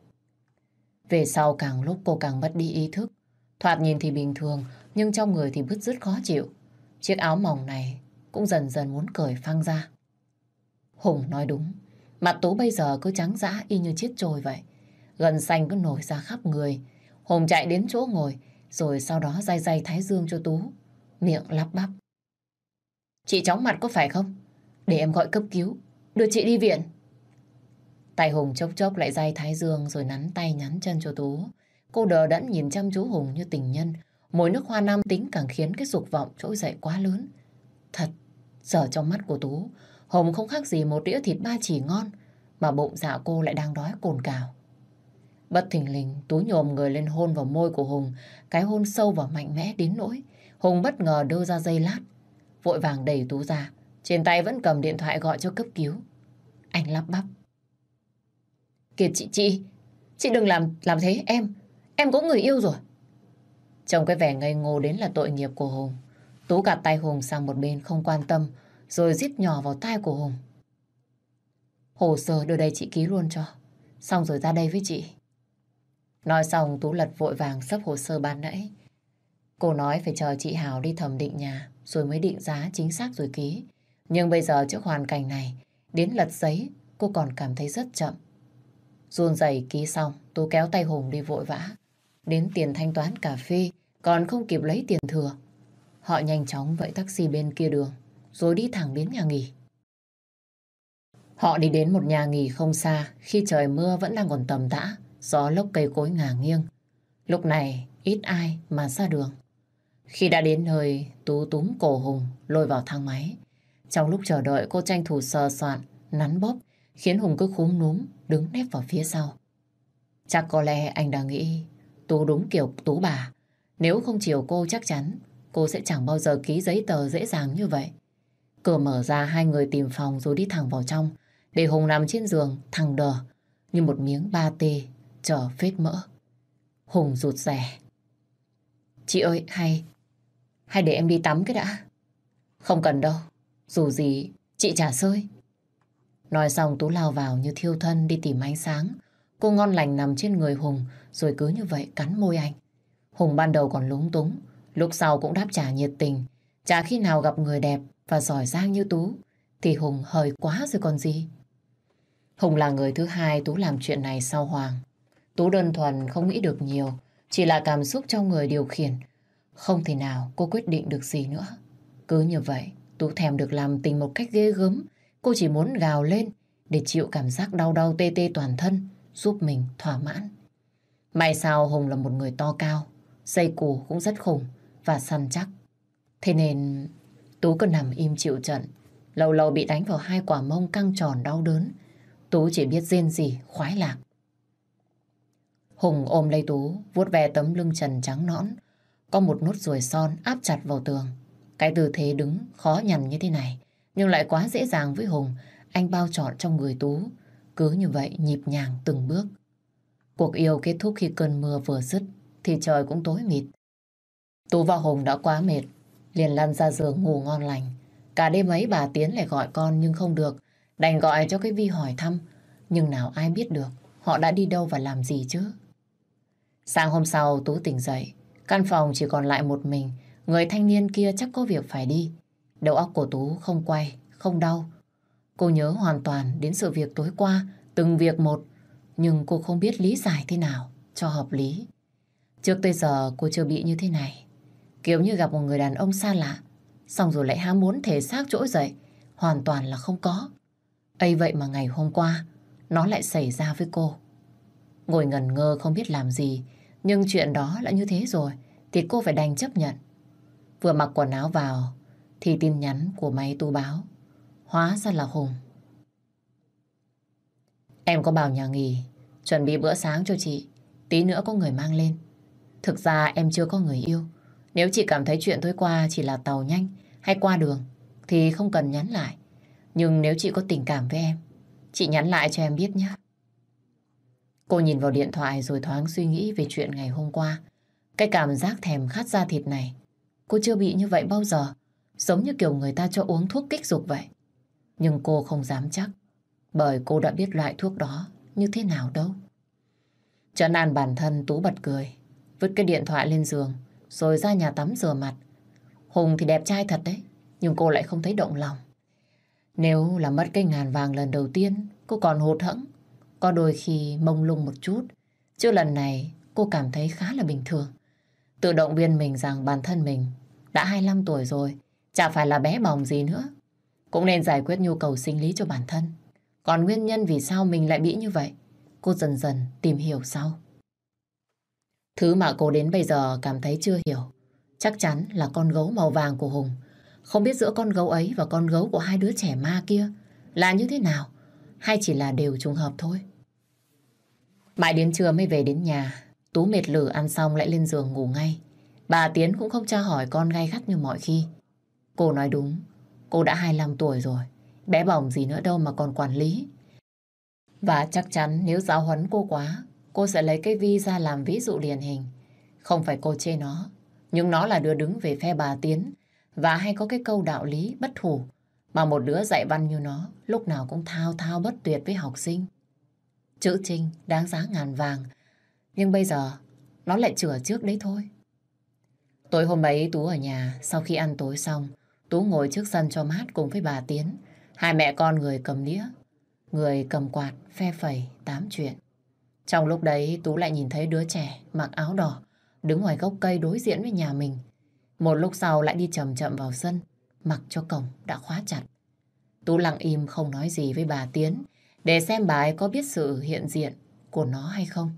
Về sau càng lúc cô càng mất đi ý thức. Thoạt nhìn thì bình thường, nhưng trong người thì bứt rứt khó chịu. Chiếc áo mỏng này cũng dần dần muốn cởi phăng ra. Hùng nói đúng, mặt Tú bây giờ cứ trắng dã y như chết trôi vậy. Gần xanh cứ nổi ra khắp người. Hùng chạy đến chỗ ngồi, rồi sau đó day day thái dương cho Tú. Miệng lắp bắp. Chị chóng mặt có phải không? Để em gọi cấp cứu, đưa chị đi viện. tài Hùng chốc chốc lại day thái dương rồi nắn tay nhắn chân cho Tú. Cô đờ đẫn nhìn chăm chú Hùng như tình nhân. Mùi nước hoa nam tính càng khiến cái dục vọng trỗi dậy quá lớn. Thật, giờ trong mắt của Tú, Hùng không khác gì một đĩa thịt ba chỉ ngon, mà bụng dạ cô lại đang đói cồn cào. Bất thình lình, Tú nhồm người lên hôn vào môi của Hùng, cái hôn sâu và mạnh mẽ đến nỗi. Hùng bất ngờ đưa ra dây lát, vội vàng đẩy Tú ra, trên tay vẫn cầm điện thoại gọi cho cấp cứu. Anh lắp bắp. Kiệt chị, chị, chị đừng làm làm thế, em, em có người yêu rồi. Trong cái vẻ ngây ngô đến là tội nghiệp của Hùng. Tú gạt tay Hùng sang một bên không quan tâm, rồi giết nhỏ vào tai của Hùng. Hồ sơ đưa đây chị ký luôn cho. Xong rồi ra đây với chị. Nói xong Tú lật vội vàng sắp hồ sơ ban nãy. Cô nói phải chờ chị Hảo đi thẩm định nhà rồi mới định giá chính xác rồi ký. Nhưng bây giờ trước hoàn cảnh này, đến lật giấy cô còn cảm thấy rất chậm. Run rẩy ký xong, Tú kéo tay Hùng đi vội vã. Đến tiền thanh toán cà phê, còn không kịp lấy tiền thừa. Họ nhanh chóng vẫy taxi bên kia đường, rồi đi thẳng đến nhà nghỉ. Họ đi đến một nhà nghỉ không xa, khi trời mưa vẫn đang còn tầm tã, gió lốc cây cối ngả nghiêng. Lúc này, ít ai mà ra đường. Khi đã đến nơi, Tú túm cổ Hùng, lôi vào thang máy. Trong lúc chờ đợi, cô tranh thủ sờ soạn, nắn bóp, khiến Hùng cứ khúm núm, đứng nép vào phía sau. Chắc có lẽ anh đang nghĩ Tú đúng kiểu Tú bà. Nếu không chiều cô chắc chắn cô sẽ chẳng bao giờ ký giấy tờ dễ dàng như vậy. Cửa mở ra hai người tìm phòng rồi đi thẳng vào trong. Để Hùng nằm trên giường thằng đờ như một miếng ba tê chờ phết mỡ. Hùng rụt rè. Chị ơi, hay, hay để em đi tắm cái đã. Không cần đâu, dù gì chị trả sơi. Nói xong Tú lao vào như thiêu thân đi tìm ánh sáng. Cô ngon lành nằm trên người Hùng rồi cứ như vậy cắn môi anh. Hùng ban đầu còn lúng túng, lúc sau cũng đáp trả nhiệt tình. Chả khi nào gặp người đẹp và giỏi giang như Tú thì Hùng hời quá rồi còn gì. Hùng là người thứ hai Tú làm chuyện này sau Hoàng. Tú đơn thuần không nghĩ được nhiều, chỉ là cảm xúc trong người điều khiển. Không thể nào cô quyết định được gì nữa. Cứ như vậy, Tú thèm được làm tình một cách ghê gớm. Cô chỉ muốn gào lên để chịu cảm giác đau đau tê tê toàn thân, giúp mình thỏa mãn. May sao Hùng là một người to cao, dây củ cũng rất khủng và săn chắc. Thế nên Tú cứ nằm im chịu trận, lâu lâu bị đánh vào hai quả mông căng tròn đau đớn. Tú chỉ biết rên gì, khoái lạc. Hùng ôm lấy Tú, vuốt ve tấm lưng trần trắng nõn, có một nốt ruồi son áp chặt vào tường. Cái tư thế đứng khó nhằn như thế này, nhưng lại quá dễ dàng với Hùng. Anh bao trọn trong người Tú, cứ như vậy nhịp nhàng từng bước. Cuộc yêu kết thúc khi cơn mưa vừa dứt, thì trời cũng tối mịt. Tú và Hùng đã quá mệt, liền lăn ra giường ngủ ngon lành. Cả đêm ấy bà Tiến lại gọi con nhưng không được, đành gọi cho cái Vi hỏi thăm. Nhưng nào ai biết được họ đã đi đâu và làm gì chứ. Sáng hôm sau Tú tỉnh dậy, căn phòng chỉ còn lại một mình, người thanh niên kia chắc có việc phải đi. Đầu óc của Tú không quay, không đau. Cô nhớ hoàn toàn đến sự việc tối qua, từng việc một, nhưng cô không biết lý giải thế nào cho hợp lý. Trước tới giờ cô chưa bị như thế này. Kiểu như gặp một người đàn ông xa lạ, xong rồi lại ham muốn thể xác trỗi dậy, hoàn toàn là không có. ấy vậy mà ngày hôm qua, nó lại xảy ra với cô. Ngồi ngần ngơ không biết làm gì, nhưng chuyện đó đã như thế rồi, thì cô phải đành chấp nhận. Vừa mặc quần áo vào, thì tin nhắn của máy tu báo. Hóa ra là Hùng. Em có bảo nhà nghỉ, chuẩn bị bữa sáng cho chị, tí nữa có người mang lên. Thực ra em chưa có người yêu. Nếu chị cảm thấy chuyện tối qua chỉ là tàu nhanh hay qua đường, thì không cần nhắn lại. Nhưng nếu chị có tình cảm với em, chị nhắn lại cho em biết nhé. Cô nhìn vào điện thoại rồi thoáng suy nghĩ về chuyện ngày hôm qua. Cái cảm giác thèm khát da thịt này, cô chưa bị như vậy bao giờ. Giống như kiểu người ta cho uống thuốc kích dục vậy. Nhưng cô không dám chắc, bởi cô đã biết loại thuốc đó như thế nào đâu. Trấn an bản thân Tú bật cười, vứt cái điện thoại lên giường, rồi ra nhà tắm rửa mặt. Hùng thì đẹp trai thật đấy, nhưng cô lại không thấy động lòng. Nếu là mất cái ngàn vàng lần đầu tiên, cô còn hụt hẫng, có đôi khi mông lung một chút. Chứ lần này cô cảm thấy khá là bình thường. Tự động viên mình rằng bản thân mình đã 25 tuổi rồi, chả phải là bé bỏng gì nữa. Cũng nên giải quyết nhu cầu sinh lý cho bản thân. Còn nguyên nhân vì sao mình lại bị như vậy, cô dần dần tìm hiểu sau. Thứ mà cô đến bây giờ cảm thấy chưa hiểu, chắc chắn là con gấu màu vàng của Hùng. Không biết giữa con gấu ấy và con gấu của hai đứa trẻ ma kia là như thế nào, hay chỉ là đều trùng hợp thôi. Mãi đến trưa mới về đến nhà, Tú mệt lử ăn xong lại lên giường ngủ ngay. Bà Tiến cũng không tra hỏi con gay gắt như mọi khi. Cô nói đúng, cô đã 25 tuổi rồi, bé bỏng gì nữa đâu mà còn quản lý. Và chắc chắn nếu giáo huấn cô quá, cô sẽ lấy cái Vi ra làm ví dụ điển hình. Không phải cô chê nó, nhưng nó là đứa đứng về phe bà Tiến và hay có cái câu đạo lý bất thủ mà một đứa dạy văn như nó lúc nào cũng thao thao bất tuyệt với học sinh. Chữ Trinh đáng giá ngàn vàng, nhưng bây giờ nó lại chửa trước đấy thôi. Tối hôm ấy Tú ở nhà, sau khi ăn tối xong, Tú ngồi trước sân cho mát cùng với bà Tiến. Hai mẹ con người cầm đĩa, người cầm quạt, phe phẩy, tám chuyện. Trong lúc đấy Tú lại nhìn thấy đứa trẻ mặc áo đỏ, đứng ngoài gốc cây đối diện với nhà mình. Một lúc sau lại đi chậm chậm vào sân, mặc cho cổng đã khóa chặt. Tú lặng im không nói gì với bà Tiến, để xem bà ấy có biết sự hiện diện của nó hay không.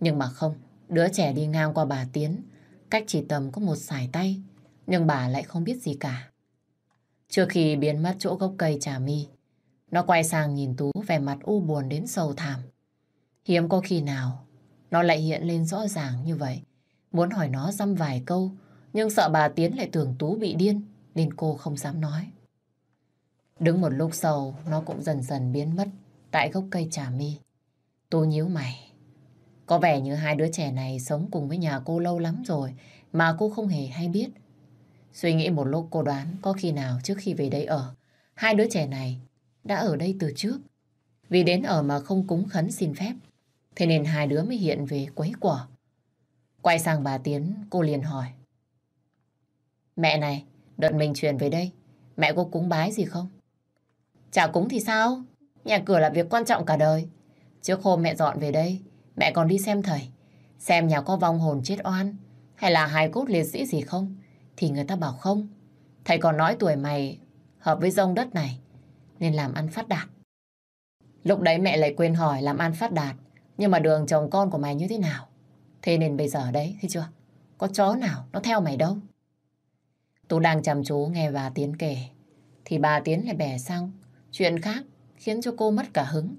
Nhưng mà không, đứa trẻ đi ngang qua bà Tiến, cách chỉ tầm có một sải tay, nhưng bà lại không biết gì cả. Trước khi biến mất chỗ gốc cây trà mi, nó quay sang nhìn Tú vẻ mặt u buồn đến sầu thảm. Hiếm có khi nào nó lại hiện lên rõ ràng như vậy. Muốn hỏi nó dăm vài câu, nhưng sợ bà Tiến lại tưởng Tú bị điên, nên cô không dám nói. Đứng một lúc sau, nó cũng dần dần biến mất tại gốc cây trà mi. Tú nhíu mày. Có vẻ như hai đứa trẻ này sống cùng với nhà cô lâu lắm rồi mà cô không hề hay biết. Suy nghĩ một lúc cô đoán có khi nào trước khi về đây ở, hai đứa trẻ này đã ở đây từ trước. Vì đến ở mà không cúng khấn xin phép, thế nên hai đứa mới hiện về quấy quả. Quay sang bà Tiến, cô liền hỏi. Mẹ này, đợt mình chuyển về đây, mẹ có cúng bái gì không? Chả cúng thì sao? Nhà cửa là việc quan trọng cả đời. Trước hôm mẹ dọn về đây, mẹ còn đi xem thầy. Xem nhà có vong hồn chết oan, hay là hài cốt liệt sĩ gì không? Thì người ta bảo không. Thầy còn nói tuổi mày hợp với dông đất này, nên làm ăn phát đạt. Lúc đấy mẹ lại quên hỏi làm ăn phát đạt, nhưng mà đường chồng con của mày như thế nào? Thế nên bây giờ đấy, thấy chưa? Có chó nào nó theo mày đâu. Tú đang chăm chú nghe bà Tiến kể, thì bà Tiến lại bẻ sang chuyện khác khiến cho cô mất cả hứng.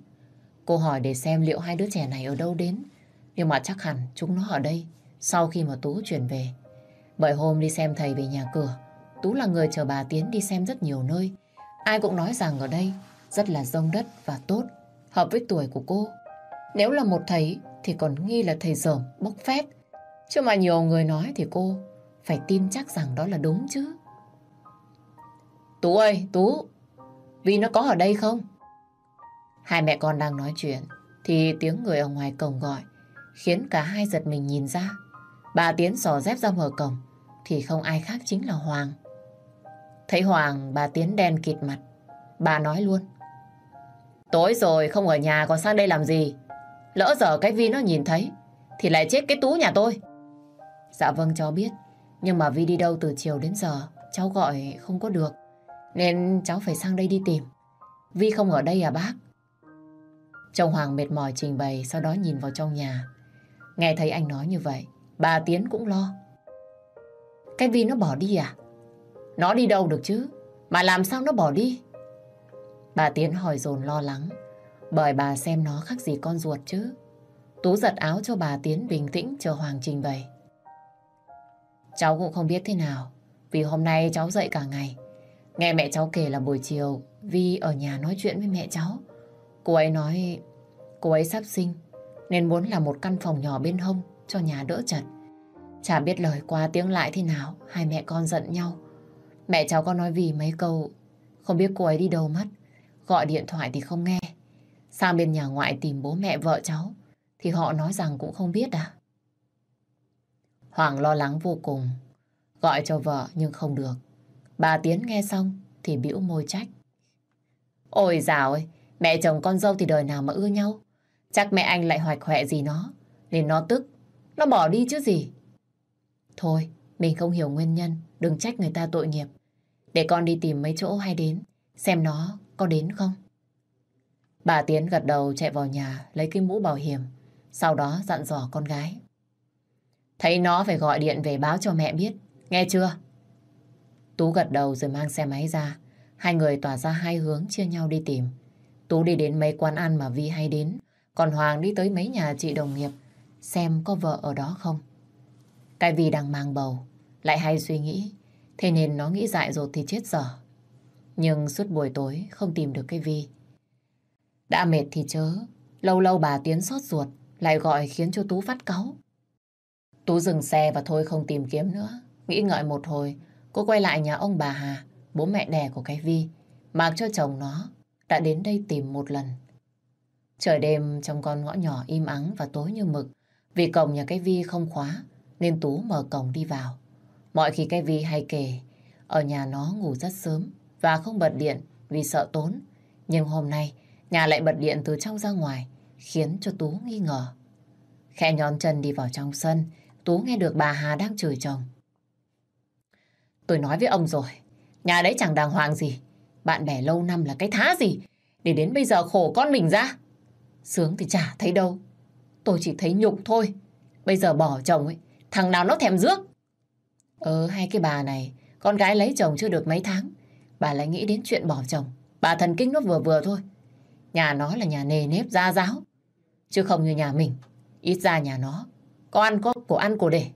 Cô hỏi để xem liệu hai đứa trẻ này ở đâu đến, nhưng mà chắc hẳn chúng nó ở đây sau khi mà Tú chuyển về. Bởi hôm đi xem thầy về nhà cửa, Tú là người chờ bà Tiến đi xem rất nhiều nơi. Ai cũng nói rằng ở đây rất là rông đất và tốt, hợp với tuổi của cô. Nếu là một thầy thì còn nghi là thầy dởm, bốc phét. Chứ mà nhiều người nói thì cô phải tin chắc rằng đó là đúng chứ. Tú ơi, Tú, vì nó có ở đây không? Hai mẹ con đang nói chuyện thì tiếng người ở ngoài cổng gọi khiến cả hai giật mình nhìn ra. Bà Tiến sò dép ra mở cổng thì không ai khác chính là Hoàng. Thấy Hoàng, bà Tiến đen kịt mặt. Bà nói luôn. Tối rồi không ở nhà còn sang đây làm gì? Lỡ giờ cái Vi nó nhìn thấy thì lại chết cái tú nhà tôi. Dạ vâng cháu biết. Nhưng mà Vi đi đâu từ chiều đến giờ, cháu gọi không có được. Nên cháu phải sang đây đi tìm. Vi không ở đây à bác? Chồng Hoàng mệt mỏi trình bày, sau đó nhìn vào trong nhà. Nghe thấy anh nói như vậy, bà Tiến cũng lo. Cái Vi nó bỏ đi à? Nó đi đâu được chứ? Mà làm sao nó bỏ đi? Bà Tiến hỏi dồn lo lắng, bởi bà xem nó khác gì con ruột chứ. Tú giật áo cho bà Tiến bình tĩnh chờ Hoàng trình bày. Cháu cũng không biết thế nào, vì hôm nay cháu dậy cả ngày. Nghe mẹ cháu kể là buổi chiều Vi ở nhà nói chuyện với mẹ cháu. Cô ấy nói cô ấy sắp sinh nên muốn là một căn phòng nhỏ bên hông cho nhà đỡ chật. Chả biết lời qua tiếng lại thế nào, hai mẹ con giận nhau. Mẹ cháu có nói vì mấy câu, không biết cô ấy đi đâu mất. Gọi điện thoại thì không nghe. Sang bên nhà ngoại tìm bố mẹ vợ cháu, thì họ nói rằng cũng không biết à. Hoàng lo lắng vô cùng, gọi cho vợ nhưng không được. Bà Tiến nghe xong thì bĩu môi trách. Ôi dào ơi, mẹ chồng con dâu thì đời nào mà ưa nhau. Chắc mẹ anh lại hoạch hoẹ gì nó, nên nó tức, nó bỏ đi chứ gì. Thôi, mình không hiểu nguyên nhân, đừng trách người ta tội nghiệp. Để con đi tìm mấy chỗ hay đến, xem nó có đến không. Bà Tiến gật đầu chạy vào nhà lấy cái mũ bảo hiểm, sau đó dặn dò con gái. Thấy nó phải gọi điện về báo cho mẹ biết, nghe chưa? Tú gật đầu rồi mang xe máy ra. Hai người tỏa ra hai hướng chia nhau đi tìm. Tú đi đến mấy quán ăn mà Vi hay đến, còn Hoàng đi tới mấy nhà chị đồng nghiệp xem có vợ ở đó không. Cái Vi đang mang bầu, lại hay suy nghĩ, thế nên nó nghĩ dại dột thì chết dở. Nhưng suốt buổi tối không tìm được cái Vi. Đã mệt thì chớ, lâu lâu bà Tiến xót ruột, lại gọi khiến cho Tú phát cáu. Tú dừng xe và thôi không tìm kiếm nữa. Nghĩ ngợi một hồi, cô quay lại nhà ông bà Hà, bố mẹ đẻ của cái Vi, mặc cho chồng nó đã đến đây tìm một lần. Trời đêm trong con ngõ nhỏ im ắng và tối như mực, vì cổng nhà cái Vi không khóa, nên Tú mở cổng đi vào. Mọi khi cái Vi hay kể, ở nhà nó ngủ rất sớm và không bật điện vì sợ tốn. Nhưng hôm nay, nhà lại bật điện từ trong ra ngoài, khiến cho Tú nghi ngờ. Khẽ nhón chân đi vào trong sân, Tú nghe được bà Hà đang chửi chồng. Tôi nói với ông rồi, nhà đấy chẳng đàng hoàng gì. Bạn bè lâu năm là cái thá gì, để đến bây giờ khổ con mình ra. Sướng thì chả thấy đâu. Tôi chỉ thấy nhục thôi. Bây giờ bỏ chồng ấy, thằng nào nó thèm rước. Ờ, hai cái bà này, con gái lấy chồng chưa được mấy tháng. Bà lại nghĩ đến chuyện bỏ chồng. Bà thần kinh nó vừa vừa thôi. Nhà nó là nhà nề nếp gia giáo. Chứ không như nhà mình. Ít ra nhà nó. Có ăn có của ăn của để.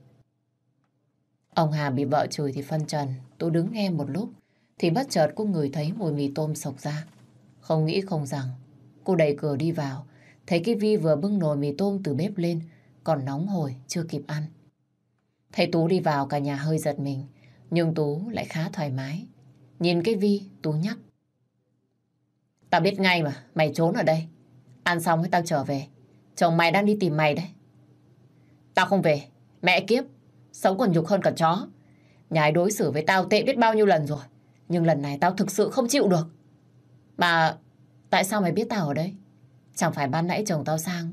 Ông Hà bị vợ chửi thì phân trần. Tôi đứng nghe một lúc. Thì bất chợt cô ngửi thấy mùi mì tôm sộc ra. Không nghĩ không rằng. Cô đẩy cửa đi vào. Thấy cái Vi vừa bưng nồi mì tôm từ bếp lên. Còn nóng hồi chưa kịp ăn. Thấy Tú đi vào cả nhà hơi giật mình. Nhưng Tú lại khá thoải mái. Nhìn cái Vi, Tú nhắc. Tao biết ngay mà, mày trốn ở đây. Ăn xong thì tao trở về. Chồng mày đang đi tìm mày đấy. Tao không về. Mẹ kiếp. Sống còn nhục hơn cả chó. Nhà ấy đối xử với tao tệ biết bao nhiêu lần rồi. Nhưng lần này tao thực sự không chịu được. Mà tại sao mày biết tao ở đây? Chẳng phải ban nãy chồng tao sang.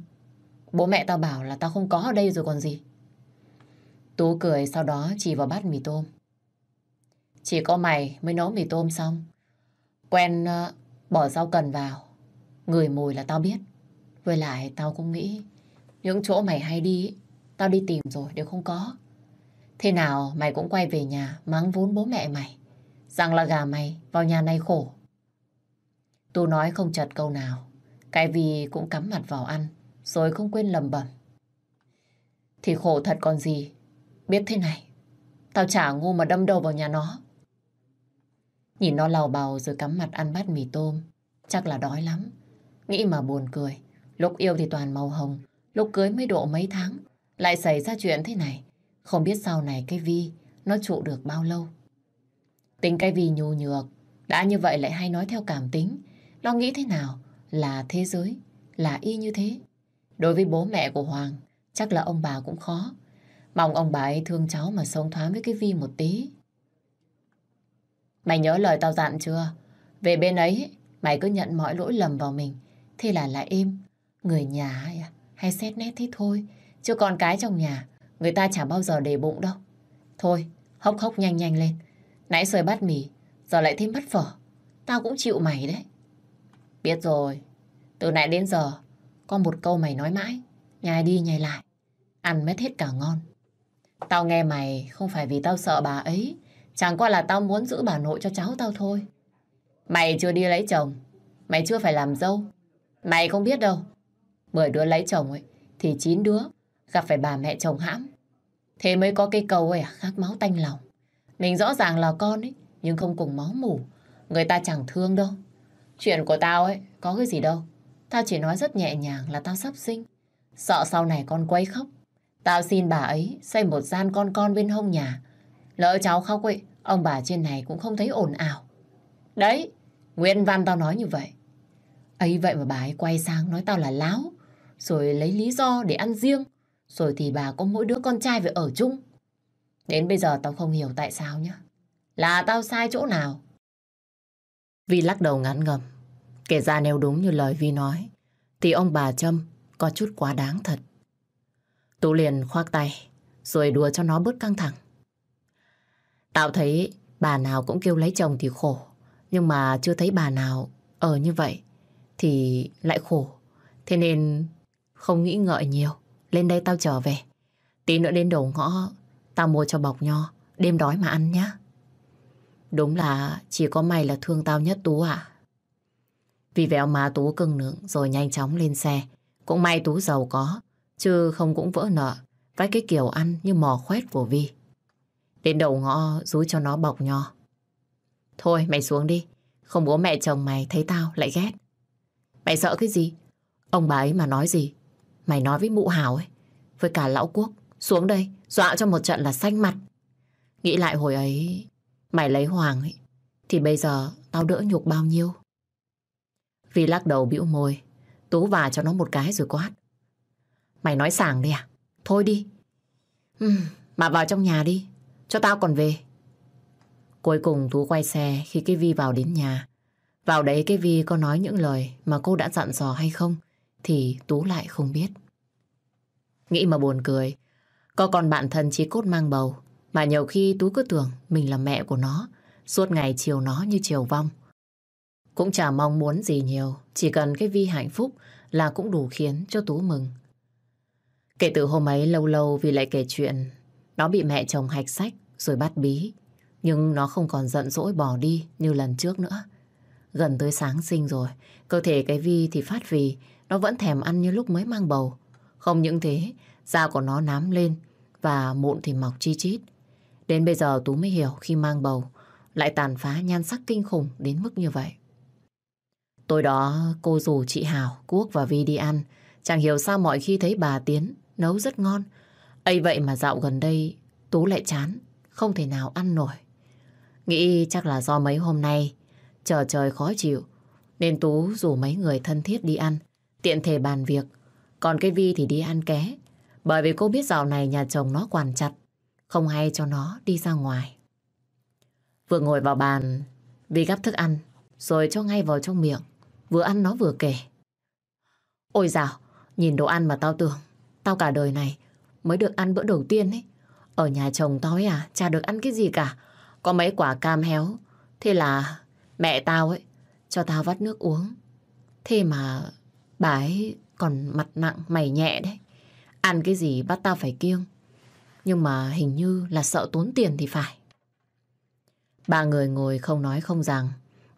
Bố mẹ tao bảo là tao không có ở đây rồi còn gì. Tú cười sau đó chỉ vào bát mì tôm. Chỉ có mày mới nấu mì tôm xong. Quen ờ, bỏ rau cần vào. Người mùi là tao biết. Với lại tao cũng nghĩ những chỗ mày hay đi, tao đi tìm rồi đều không có. Thế nào mày cũng quay về nhà mắng vốn bố mẹ mày. Rằng là gà mày vào nhà này khổ. Tu nói không chật câu nào. Cái vì cũng cắm mặt vào ăn, rồi không quên lầm bẩm. Thì khổ thật còn gì. Biết thế này, tao chả ngu mà đâm đầu vào nhà nó. Nhìn nó lào bào rồi cắm mặt ăn bát mì tôm. Chắc là đói lắm. Nghĩ mà buồn cười. Lúc yêu thì toàn màu hồng. Lúc cưới mới độ mấy tháng. Lại xảy ra chuyện thế này. Không biết sau này cái Vi nó trụ được bao lâu. Tính cái Vi nhu nhược. Đã như vậy lại hay nói theo cảm tính. Nó nghĩ thế nào là thế giới. Là y như thế. Đối với bố mẹ của Hoàng, chắc là ông bà cũng khó. Mong ông bà ấy thương cháu mà sống thoáng với cái Vi một tí. Mày nhớ lời tao dặn chưa? Về bên ấy, mày cứ nhận mọi lỗi lầm vào mình. Thế là lại im, Người nhà hay, à, hay xét nét thế thôi. Chứ con cái trong nhà, người ta chả bao giờ để bụng đâu. Thôi, Hốc hốc nhanh nhanh lên. Nãy sơi bát mì, giờ lại thêm bát phở. Tao cũng chịu mày đấy. Biết rồi, từ nãy đến giờ, có một câu mày nói mãi, nhai đi nhai lại, ăn mất hết cả ngon. Tao nghe mày không phải vì tao sợ bà ấy, chẳng qua là tao muốn giữ bà nội cho cháu tao thôi. Mày chưa đi lấy chồng, mày chưa phải làm dâu, mày không biết đâu. Mười đứa lấy chồng ấy, thì chín đứa gặp phải bà mẹ chồng hãm. Thế mới có cái cầu ấy à, khát máu tanh lòng. Mình rõ ràng là con ấy, nhưng không cùng máu mủ. Người ta chẳng thương đâu. Chuyện của tao ấy, có cái gì đâu. Tao chỉ nói rất nhẹ nhàng là tao sắp sinh. Sợ sau này con quấy khóc. Tao xin bà ấy xây một gian con con bên hông nhà. Lỡ cháu khóc ấy, ông bà trên này cũng không thấy ồn ào. Đấy, Nguyên Văn tao nói như vậy. ấy vậy mà bà ấy quay sang nói tao là láo. Rồi lấy lý do để ăn riêng. Rồi thì bà có mỗi đứa con trai về ở chung. Đến bây giờ tao không hiểu tại sao nhá. Là tao sai chỗ nào? Vi lắc đầu ngắn ngầm. Kể ra nếu đúng như lời Vi nói, thì ông bà Trâm có chút quá đáng thật. Tú liền khoác tay, rồi đùa cho nó bớt căng thẳng. Tao thấy bà nào cũng kêu lấy chồng thì khổ, nhưng mà chưa thấy bà nào ở như vậy thì lại khổ. Thế nên không nghĩ ngợi nhiều, lên đây tao trở về. Tí nữa đến đầu ngõ, tao mua cho bọc nho, đêm đói mà ăn nhá. Đúng là chỉ có mày là thương tao nhất Tú à. Vì véo má Tú cưng nướng rồi nhanh chóng lên xe. Cũng may Tú giàu có, chứ không cũng vỡ nợ với cái kiểu ăn như mò khoét của Vi. Đến đầu ngõ rúi cho nó bọc nho. Thôi mày xuống đi, không bố mẹ chồng mày thấy tao lại ghét. Mày sợ cái gì? Ông bà ấy mà nói gì? Mày nói với mụ hào ấy, với cả lão quốc, xuống đây, dọa cho một trận là xanh mặt. Nghĩ lại hồi ấy, mày lấy Hoàng ấy, thì bây giờ tao đỡ nhục bao nhiêu. Vì lắc đầu bĩu môi, Tú vào cho nó một cái rồi quát. Mày nói sảng đi à? Thôi đi. Ừ, mà vào trong nhà đi, cho tao còn về. Cuối cùng Tú quay xe khi cái Vi vào đến nhà. Vào đấy cái Vi có nói những lời mà cô đã dặn dò hay không thì Tú lại không biết. Nghĩ mà buồn cười, có con bạn thân chí cốt mang bầu mà nhiều khi Tú cứ tưởng mình là mẹ của nó, suốt ngày chiều nó như chiều vong. Cũng chả mong muốn gì nhiều, chỉ cần cái Vi hạnh phúc là cũng đủ khiến cho Tú mừng. Kể từ hôm ấy lâu lâu vì lại kể chuyện nó bị mẹ chồng hạch sách rồi bắt bí. Nhưng nó không còn giận dỗi bỏ đi như lần trước nữa. Gần tới sáng sinh rồi, cơ thể cái Vi thì phát vì nó vẫn thèm ăn như lúc mới mang bầu. Không những thế, da của nó nám lên và mụn thì mọc chi chít. Đến bây giờ Tú mới hiểu khi mang bầu lại tàn phá nhan sắc kinh khủng đến mức như vậy. Tối đó cô rủ chị Hào, Quốc và Vi đi ăn. Chẳng hiểu sao mọi khi thấy bà Tiến nấu rất ngon ấy vậy mà dạo gần đây Tú lại chán, không thể nào ăn nổi. Nghĩ chắc là do mấy hôm nay chờ trời khó chịu nên Tú rủ mấy người thân thiết đi ăn, tiện thể bàn việc. Còn cái Vi thì đi ăn ké, bởi vì cô biết dạo này nhà chồng nó quản chặt, không hay cho nó đi ra ngoài. Vừa ngồi vào bàn, Vi gắp thức ăn, rồi cho ngay vào trong miệng. Vừa ăn nó vừa kể. Ôi dào, nhìn đồ ăn mà tao tưởng, tao cả đời này mới được ăn bữa đầu tiên ấy. Ở nhà chồng tối à, chả được ăn cái gì cả. Có mấy quả cam héo. Thế là mẹ tao ấy cho tao vắt nước uống. Thế mà bà ấy còn mặt nặng mày nhẹ đấy. Ăn cái gì bắt tao phải kiêng. Nhưng mà hình như là sợ tốn tiền thì phải. Ba người ngồi không nói không rằng.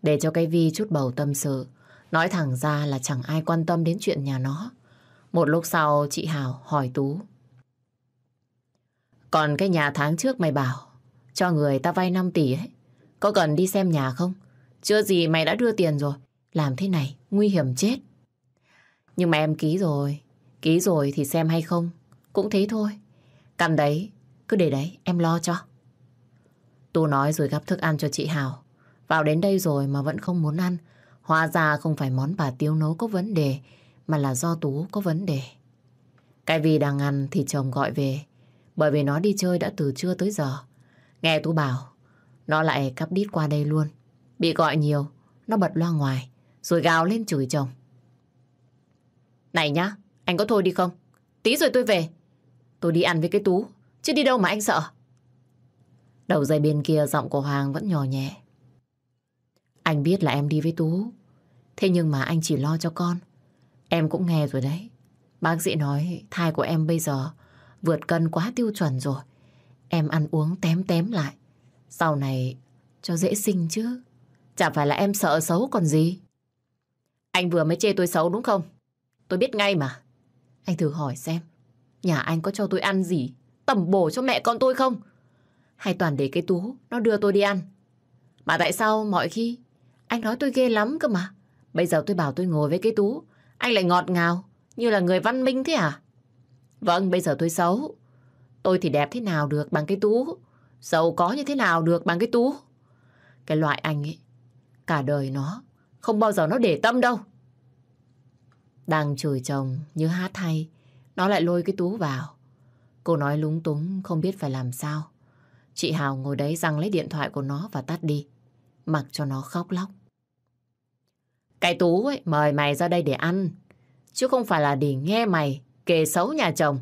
Để cho cái Vi chút bầu tâm sự. Nói thẳng ra là chẳng ai quan tâm đến chuyện nhà nó. Một lúc sau chị Hào hỏi Tú. Còn cái nhà tháng trước mày bảo cho người ta vay 5 tỷ ấy. Có cần đi xem nhà không? Chưa gì mày đã đưa tiền rồi. Làm thế này nguy hiểm chết. Nhưng mà em ký rồi. Ký rồi thì xem hay không. Cũng thế thôi. Cầm đấy, cứ để đấy, em lo cho. Tú nói rồi gắp thức ăn cho chị Hào. Vào đến đây rồi mà vẫn không muốn ăn. Hóa ra không phải món bà Tiêu nấu có vấn đề, mà là do Tú có vấn đề. Cái vì đang ăn thì chồng gọi về, bởi vì nó đi chơi đã từ trưa tới giờ. Nghe Tú bảo, nó lại cắp đít qua đây luôn. Bị gọi nhiều, nó bật loa ngoài, rồi gào lên chửi chồng. Này nhá, anh có thôi đi không? Tí rồi tôi về. Tôi đi ăn với cái Tú, chứ đi đâu mà anh sợ. Đầu dây bên kia giọng của Hoàng vẫn nhỏ nhẹ. Anh biết là em đi với Tú. Thế nhưng mà anh chỉ lo cho con. Em cũng nghe rồi đấy. Bác sĩ nói thai của em bây giờ vượt cân quá tiêu chuẩn rồi. Em ăn uống tém tém lại. Sau này cho dễ sinh chứ. Chả phải là em sợ xấu còn gì. Anh vừa mới chê tôi xấu đúng không? Tôi biết ngay mà. Anh thử hỏi xem. Nhà anh có cho tôi ăn gì? Tẩm bổ cho mẹ con tôi không? Hay toàn để cái tú nó đưa tôi đi ăn? Mà tại sao mọi khi anh nói tôi ghê lắm cơ mà. Bây giờ tôi bảo tôi ngồi với cái tú. Anh lại ngọt ngào, như là người văn minh thế à? Vâng, bây giờ tôi xấu. Tôi thì đẹp thế nào được bằng cái tú. Giàu có như thế nào được bằng cái tú. Cái loại anh ấy, cả đời nó, không bao giờ nó để tâm đâu. Đang chửi chồng như hát hay, nó lại lôi cái tú vào. Cô nói lúng túng, không biết phải làm sao. Chị Hào ngồi đấy răng lấy điện thoại của nó và tắt đi. Mặc cho nó khóc lóc. Cái tú ấy, mời mày ra đây để ăn. Chứ không phải là để nghe mày kể xấu nhà chồng.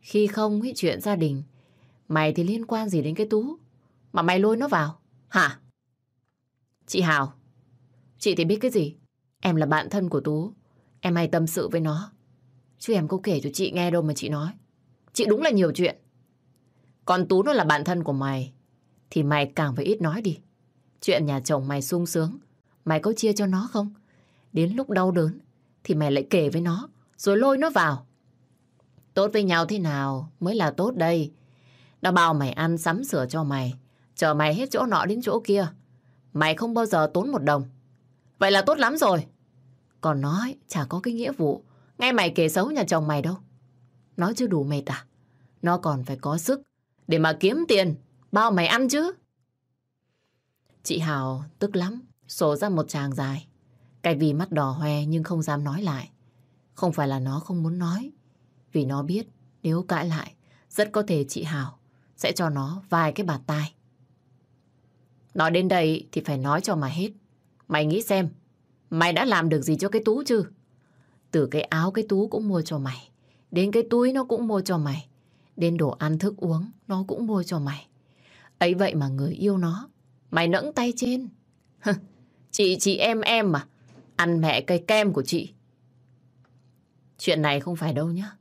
Khi không ấy, chuyện gia đình, mày thì liên quan gì đến cái tú? Mà mày lôi nó vào, hả? Chị Hào, chị thì biết cái gì? Em là bạn thân của Tú. Em hay tâm sự với nó. Chứ em có kể cho chị nghe đâu mà chị nói. Chị đúng là nhiều chuyện. Còn Tú nó là bạn thân của mày. Thì mày càng phải ít nói đi. Chuyện nhà chồng mày sung sướng. Mày có chia cho nó không? Đến lúc đau đớn thì mày lại kể với nó. Rồi lôi nó vào. Tốt với nhau thế nào mới là tốt đây. Đã bao mày ăn sắm sửa cho mày. Chờ mày hết chỗ nọ đến chỗ kia. Mày không bao giờ tốn một đồng. Vậy là tốt lắm rồi. Còn nói chả có cái nghĩa vụ. Ngay mày kể xấu nhà chồng mày đâu. Nó chưa đủ mệt à? Nó còn phải có sức để mà kiếm tiền. Bao mày ăn chứ. Chị Hào tức lắm. Sổ ra một tràng dài. Cái vì mắt đỏ hoe nhưng không dám nói lại. Không phải là nó không muốn nói. Vì nó biết nếu cãi lại rất có thể chị Hào sẽ cho nó vài cái bạt tai. Nói đến đây thì phải nói cho mà hết. Mày nghĩ xem, mày đã làm được gì cho cái tú chứ? Từ cái áo cái tú cũng mua cho mày. Đến cái túi nó cũng mua cho mày. Đến đồ ăn thức uống nó cũng mua cho mày. ấy vậy mà người yêu nó, mày nẫng tay trên. chị chị em em mà, ăn mẹ cây kem của chị. Chuyện này không phải đâu nhá.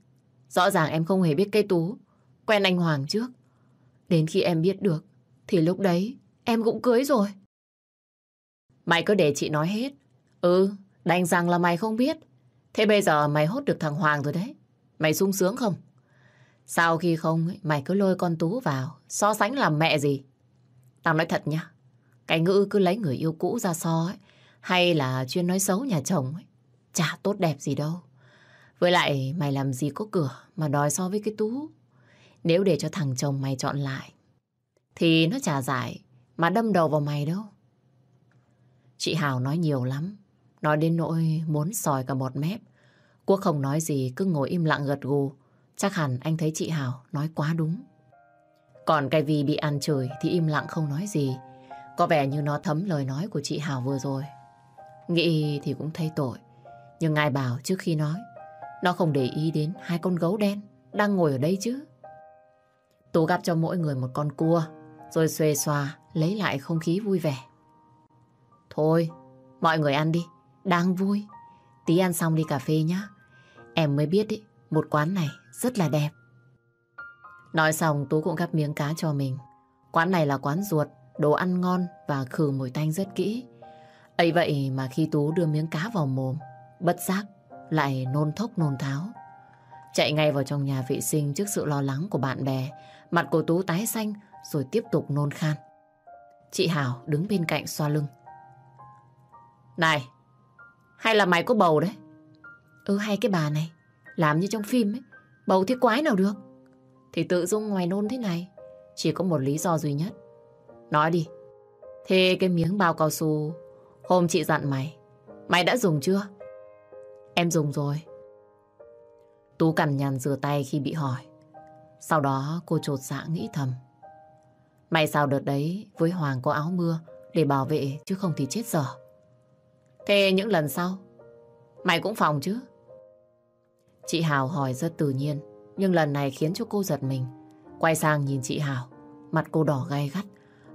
Rõ ràng em không hề biết cây tú, quen anh Hoàng trước. Đến khi em biết được, thì lúc đấy em cũng cưới rồi. Mày cứ để chị nói hết. Ừ, đành rằng là mày không biết. Thế bây giờ mày hốt được thằng Hoàng rồi đấy. Mày sung sướng không? Sau khi không, mày cứ lôi con Tú vào, so sánh làm mẹ gì. Tao nói thật nha, cái ngữ cứ lấy người yêu cũ ra so ấy, hay là chuyên nói xấu nhà chồng ấy, chả tốt đẹp gì đâu. Với lại mày làm gì có cửa mà đòi so với cái Tú. Nếu để cho thằng chồng mày chọn lại, thì nó trả giải mà đâm đầu vào mày đâu. Chị Hào nói nhiều lắm, nói đến nỗi muốn sòi cả một mép. Quốc không nói gì, cứ ngồi im lặng gật gù. Chắc hẳn anh thấy chị Hào nói quá đúng. Còn cái vì bị ăn chửi thì im lặng không nói gì. Có vẻ như nó thấm lời nói của chị Hào vừa rồi. Nghĩ thì cũng thấy tội. Nhưng ai bảo trước khi nói, nó không để ý đến hai con gấu đen đang ngồi ở đây chứ. Tú gắp cho mỗi người một con cua, rồi xuề xòa lấy lại không khí vui vẻ. Thôi, mọi người ăn đi, đang vui. Tí ăn xong đi cà phê nhá. Em mới biết ý, một quán này rất là đẹp. Nói xong Tú cũng gắp miếng cá cho mình. Quán này là quán ruột, đồ ăn ngon và khử mùi tanh rất kỹ. ấy vậy mà khi Tú đưa miếng cá vào mồm, bất giác lại nôn thốc nôn tháo. Chạy ngay vào trong nhà vệ sinh trước sự lo lắng của bạn bè, mặt của Tú tái xanh rồi tiếp tục nôn khan. Chị Hảo đứng bên cạnh xoa lưng. Này, hay là mày có bầu đấy? Ừ hay cái bà này, làm như trong phim ấy, bầu thế quái nào được? Thì tự dung ngoài nôn thế này, chỉ có một lý do duy nhất. Nói đi, thế cái miếng bao cao su hôm chị dặn mày, mày đã dùng chưa? Em dùng rồi. Tú cằn nhằn rửa tay khi bị hỏi. Sau đó cô trột dạ nghĩ thầm. May sao đợt đấy với Hoàng có áo mưa để bảo vệ chứ không thì chết dở. Thế những lần sau, mày cũng phòng chứ? Chị Hào hỏi rất tự nhiên, nhưng lần này khiến cho cô giật mình. Quay sang nhìn chị Hào, Mặt cô đỏ gay gắt.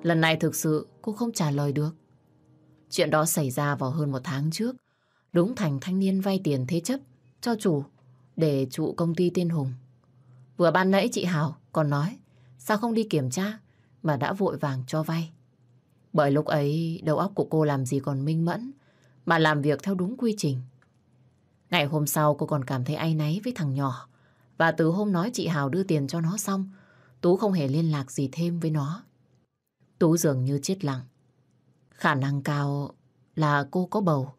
Lần này thực sự cô không trả lời được. Chuyện đó xảy ra vào hơn một tháng trước. Đúng thành thanh niên vay tiền thế chấp cho chủ để trụ công ty Tiên Hùng. Vừa ban nãy chị Hảo còn nói, sao không đi kiểm tra mà đã vội vàng cho vay. Bởi lúc ấy đầu óc của cô làm gì còn minh mẫn, mà làm việc theo đúng quy trình. Ngày hôm sau cô còn cảm thấy áy náy với thằng nhỏ, và từ hôm nói chị Hảo đưa tiền cho nó xong, Tú không hề liên lạc gì thêm với nó. Tú dường như chết lặng. Khả năng cao là cô có bầu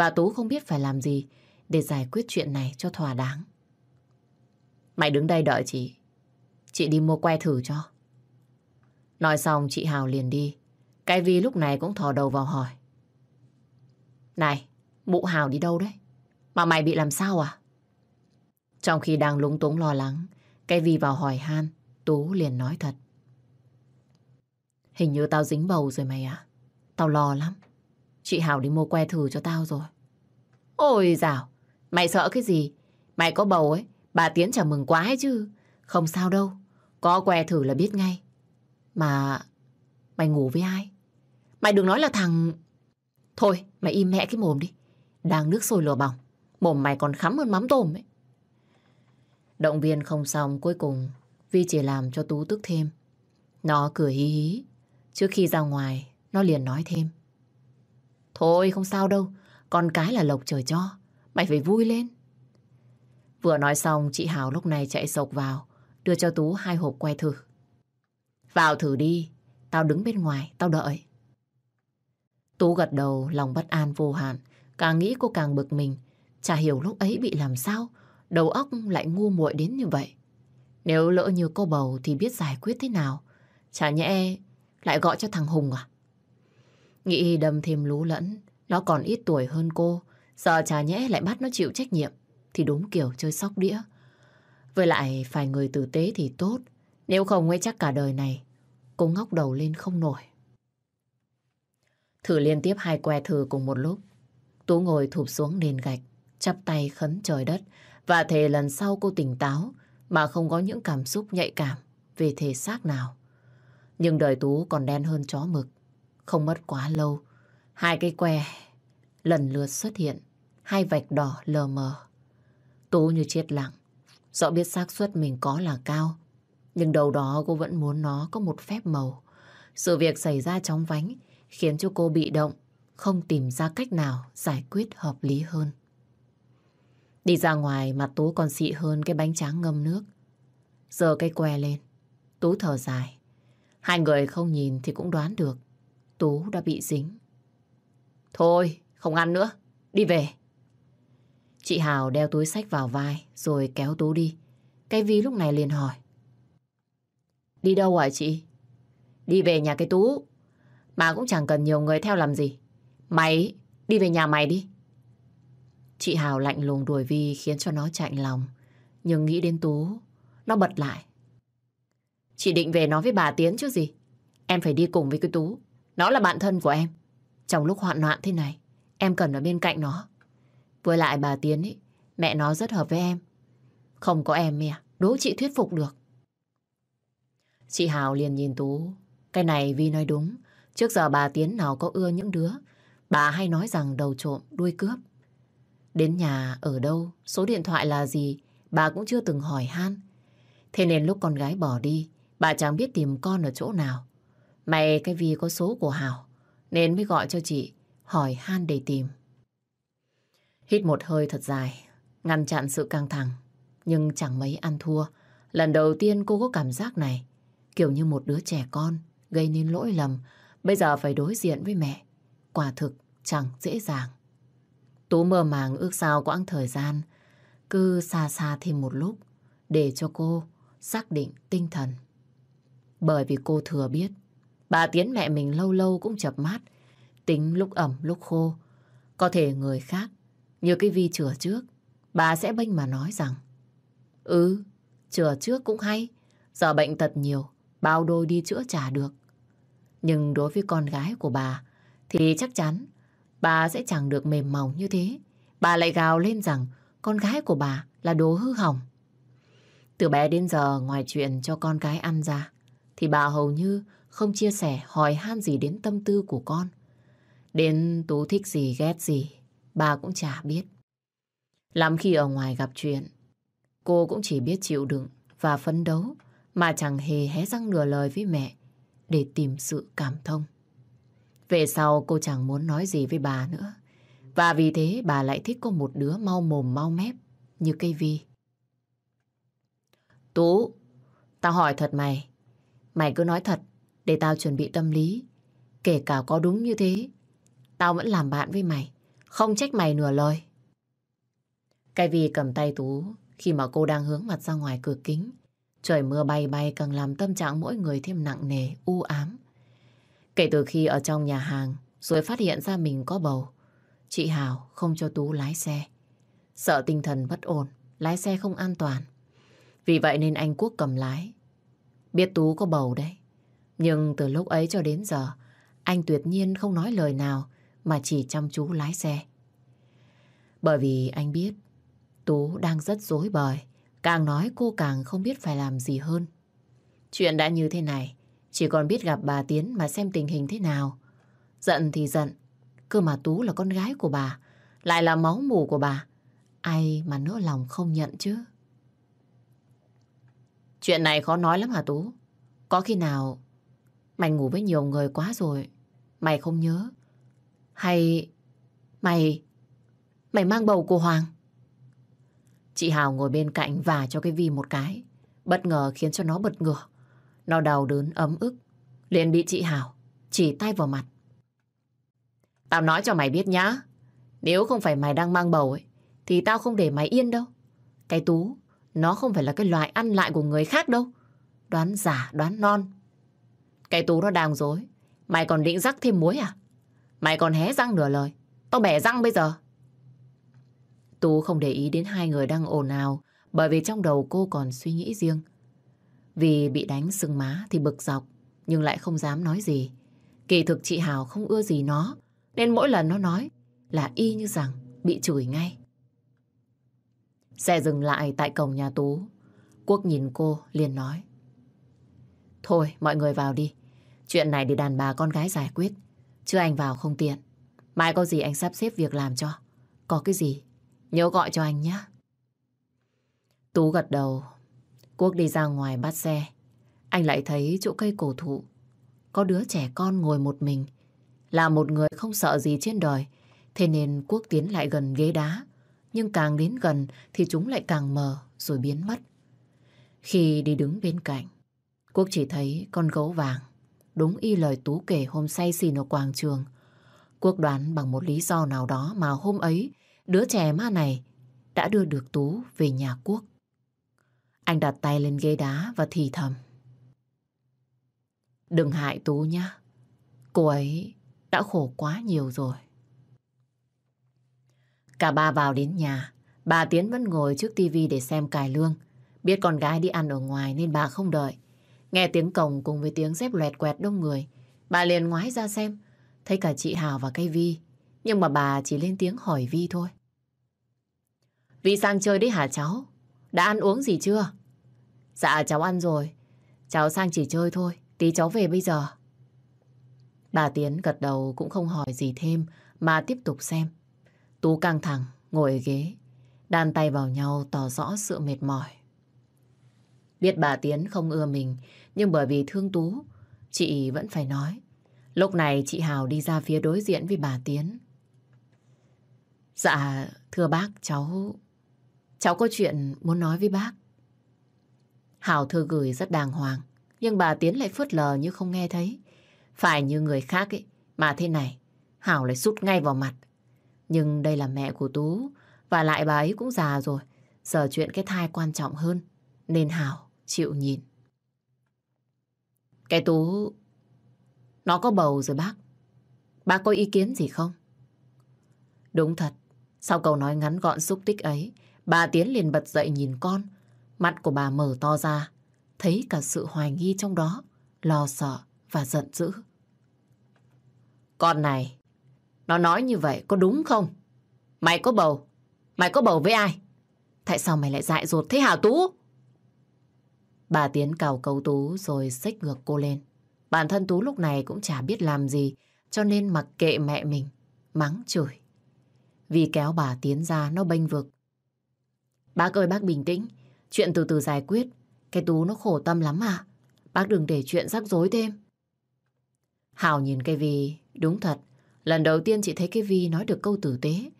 và Tú không biết phải làm gì để giải quyết chuyện này cho thỏa đáng. Mày đứng đây đợi chị. Chị đi mua que thử cho. Nói xong chị Hào liền đi. Cái Vi lúc này cũng thò đầu vào hỏi. Này, mụ Hào đi đâu đấy? Mà mày bị làm sao à? Trong khi đang lúng túng lo lắng, cái Vi vào hỏi han, Tú liền nói thật. Hình như tao dính bầu rồi mày à? Tao lo lắm. Chị Hảo đi mua que thử cho tao rồi. Ôi dào, mày sợ cái gì? Mày có bầu ấy, bà Tiến chả mừng quá ấy chứ. Không sao đâu, có que thử là biết ngay. Mà mày ngủ với ai? Mày đừng nói là thằng... Thôi, mày im mẹ cái mồm đi. Đang nước sôi lửa bỏng. Mồm mày còn khắm hơn mắm tôm ấy. Động viên không xong cuối cùng Vi chỉ làm cho Tú tức thêm. Nó cười hí hí. Trước khi ra ngoài, nó liền nói thêm. Thôi không sao đâu, con cái là lộc trời cho. Mày phải vui lên. Vừa nói xong, chị Hảo lúc này chạy sộc vào, đưa cho Tú hai hộp que thử. Vào thử đi, tao đứng bên ngoài, tao đợi. Tú gật đầu, lòng bất an vô hạn. Càng nghĩ cô càng bực mình. Chả hiểu lúc ấy bị làm sao, đầu óc lại ngu muội đến như vậy. Nếu lỡ như cô bầu thì biết giải quyết thế nào. Chả nhẽ lại gọi cho thằng Hùng à? Nghĩ đâm thêm lú lẫn, nó còn ít tuổi hơn cô. Giờ chả nhẽ lại bắt nó chịu trách nhiệm thì đúng kiểu chơi sóc đĩa. Với lại phải người tử tế thì tốt. Nếu không ấy chắc cả đời này cô ngóc đầu lên không nổi. Thử liên tiếp hai que thử cùng một lúc. Tú ngồi thụp xuống nền gạch, chắp tay khấn trời đất và thề lần sau cô tỉnh táo mà không có những cảm xúc nhạy cảm về thể xác nào. Nhưng đời Tú còn đen hơn chó mực. Không mất quá lâu, hai cây que lần lượt xuất hiện, hai vạch đỏ lờ mờ. Tú như chết lặng, rõ biết xác suất mình có là cao, nhưng đầu đó cô vẫn muốn nó có một phép màu. Sự việc xảy ra chóng vánh khiến cho cô bị động, không tìm ra cách nào giải quyết hợp lý hơn. Đi ra ngoài mặt Tú còn xị hơn cái bánh tráng ngâm nước. Giờ cây que lên. Tú thở dài. Hai người không nhìn thì cũng đoán được. Tú đã bị dính. Thôi, không ăn nữa. Đi về. Chị Hào đeo túi sách vào vai rồi kéo Tú đi. Cái Vi lúc này liền hỏi. Đi đâu hả chị? Đi về nhà cái Tú. Mà cũng chẳng cần nhiều người theo làm gì. Mày, đi về nhà mày đi. Chị Hào lạnh lùng đuổi Vi khiến cho nó chạnh lòng. Nhưng nghĩ đến Tú, nó bật lại. Chị định về nói với bà Tiến chứ gì. Em phải đi cùng với cái Tú. Nó là bạn thân của em. Trong lúc hoạn nạn thế này, em cần ở bên cạnh nó. Với lại bà Tiến ấy, mẹ nó rất hợp với em. Không có em mẹ, đố chị thuyết phục được. Chị Hào liền nhìn Tú. Cái này Vi nói đúng. Trước giờ bà Tiến nào có ưa những đứa. Bà hay nói rằng đầu trộm, đuôi cướp. Đến nhà ở đâu, số điện thoại là gì, bà cũng chưa từng hỏi han. Thế nên lúc con gái bỏ đi, bà chẳng biết tìm con ở chỗ nào. May cái vì có số của Hảo, nên mới gọi cho chị, hỏi han để tìm. Hít một hơi thật dài, ngăn chặn sự căng thẳng, nhưng chẳng mấy ăn thua. Lần đầu tiên cô có cảm giác này, kiểu như một đứa trẻ con, gây nên lỗi lầm, bây giờ phải đối diện với mẹ. Quả thực chẳng dễ dàng. Tú mơ màng ước sao quãng thời gian cứ xa xa thêm một lúc để cho cô xác định tinh thần. Bởi vì cô thừa biết bà Tiến mẹ mình lâu lâu cũng chập mát tính lúc ẩm lúc khô. Có thể người khác như cái vi chữa trước bà sẽ bênh mà nói rằng Ừ, chữa trước cũng hay giờ bệnh tật nhiều bao đôi đi chữa trả được. Nhưng đối với con gái của bà thì chắc chắn bà sẽ chẳng được mềm mỏng như thế. Bà lại gào lên rằng con gái của bà là đồ hư hỏng. Từ bé đến giờ ngoài chuyện cho con gái ăn ra thì bà hầu như không chia sẻ hỏi han gì đến tâm tư của con. Đến Tú thích gì ghét gì, bà cũng chả biết. Lắm khi ở ngoài gặp chuyện, cô cũng chỉ biết chịu đựng và phấn đấu mà chẳng hề hé răng nửa lời với mẹ để tìm sự cảm thông. Về sau cô chẳng muốn nói gì với bà nữa. Và vì thế bà lại thích có một đứa mau mồm mau mép như cây vi. Tú, tao hỏi thật mày. Mày cứ nói thật để tao chuẩn bị tâm lý. Kể cả có đúng như thế, tao vẫn làm bạn với mày. Không trách mày nửa lời. Cái vì cầm tay Tú khi mà cô đang hướng mặt ra ngoài cửa kính. Trời mưa bay bay càng làm tâm trạng mỗi người thêm nặng nề, u ám. Kể từ khi ở trong nhà hàng rồi phát hiện ra mình có bầu, chị Hào không cho Tú lái xe. Sợ tinh thần bất ổn, lái xe không an toàn. Vì vậy nên anh Quốc cầm lái. Biết Tú có bầu đấy. Nhưng từ lúc ấy cho đến giờ, anh tuyệt nhiên không nói lời nào mà chỉ chăm chú lái xe. Bởi vì anh biết Tú đang rất dối bời. Càng nói cô càng không biết phải làm gì hơn. Chuyện đã như thế này, chỉ còn biết gặp bà Tiến mà xem tình hình thế nào. Giận thì giận, cơ mà Tú là con gái của bà, lại là máu mù của bà. Ai mà nỡ lòng không nhận chứ? Chuyện này khó nói lắm hả Tú? Có khi nào mày ngủ với nhiều người quá rồi, mày không nhớ? Hay mày... mày mang bầu của Hoàng? Chị Hào ngồi bên cạnh và cho cái Vi một cái. Bất ngờ khiến cho nó bật ngửa. Nó đau đớn ấm ức. liền bị chị Hào chỉ tay vào mặt. Tao nói cho mày biết nhá. Nếu không phải mày đang mang bầu ấy, thì tao không để mày yên đâu. Cái Tú, nó không phải là cái loại ăn lại của người khác đâu. Đoán giả, đoán non. Cái Tú nó đang dối. Mày còn định rắc thêm muối à? Mày còn hé răng nửa lời. Tao bẻ răng bây giờ. Tú không để ý đến hai người đang ồn ào, bởi vì trong đầu cô còn suy nghĩ riêng. Vì bị đánh sưng má thì bực dọc, nhưng lại không dám nói gì. Kỳ thực chị Hào không ưa gì nó, nên mỗi lần nó nói là y như rằng bị chửi ngay. Xe dừng lại tại cổng nhà Tú. Quốc nhìn cô liền nói. Thôi, mọi người vào đi. Chuyện này để đàn bà con gái giải quyết. Chứ anh vào không tiện. Mai có gì anh sắp xếp việc làm cho. Có cái gì Nhớ gọi cho anh nhé. Tú gật đầu. Quốc đi ra ngoài bắt xe. Anh lại thấy chỗ cây cổ thụ. Có đứa trẻ con ngồi một mình. Là một người không sợ gì trên đời. Thế nên Quốc tiến lại gần ghế đá. Nhưng càng đến gần thì chúng lại càng mờ rồi biến mất. Khi đi đứng bên cạnh, Quốc chỉ thấy con gấu vàng. Đúng y lời Tú kể hôm say xỉn ở quảng trường. Quốc đoán bằng một lý do nào đó mà hôm ấy, đứa trẻ ma này đã đưa được Tú về nhà Quốc. Anh đặt tay lên ghế đá và thì thầm. Đừng hại Tú nhá. Cô ấy đã khổ quá nhiều rồi. Cả ba vào đến nhà. Bà Tiến vẫn ngồi trước tivi để xem cài lương. Biết con gái đi ăn ở ngoài nên bà không đợi. Nghe tiếng cổng cùng với tiếng dép loẹt quẹt đông người. Bà liền ngoái ra xem. Thấy cả chị Hào và cây Vi. Nhưng mà bà chỉ lên tiếng hỏi Vi thôi. Vi sang chơi đấy hả cháu? Đã ăn uống gì chưa? Dạ cháu ăn rồi. Cháu sang chỉ chơi thôi. Tí cháu về bây giờ. Bà Tiến gật đầu cũng không hỏi gì thêm mà tiếp tục xem. Tú căng thẳng, ngồi ở ghế. Đan tay vào nhau tỏ rõ sự mệt mỏi. Biết bà Tiến không ưa mình, nhưng bởi vì thương Tú, chị vẫn phải nói. Lúc này chị Hào đi ra phía đối diện với bà Tiến. Dạ, thưa bác, cháu Cháu có chuyện muốn nói với bác. Hào thưa gửi rất đàng hoàng, nhưng bà Tiến lại phớt lờ như không nghe thấy. Phải như người khác ấy, mà thế này, Hảo lại sút ngay vào mặt. Nhưng đây là mẹ của Tú, và lại bà ấy cũng già rồi. Giờ chuyện cái thai quan trọng hơn, nên Hảo chịu nhìn. Cái Tú, nó có bầu rồi bác. Bác có ý kiến gì không? Đúng thật, sau câu nói ngắn gọn xúc tích ấy, Bà Tiến liền bật dậy nhìn con. Mắt của bà mở to ra. Thấy cả sự hoài nghi trong đó. Lo sợ và giận dữ. Con này, nó nói như vậy có đúng không? Mày có bầu. Mày có bầu với ai? Tại sao mày lại dại dột thế hả Tú? Bà Tiến cào cấu Tú rồi xách ngược cô lên. Bản thân Tú lúc này cũng chả biết làm gì, cho nên mặc kệ mẹ mình, mắng chửi. Vì kéo bà Tiến ra, nó bênh vực. Bác ơi bác bình tĩnh, chuyện từ từ giải quyết. Cái Tú nó khổ tâm lắm à. Bác đừng để chuyện rắc rối thêm. Hảo nhìn cái Vi, đúng thật. Lần đầu tiên chị thấy cái Vi nói được câu tử tế.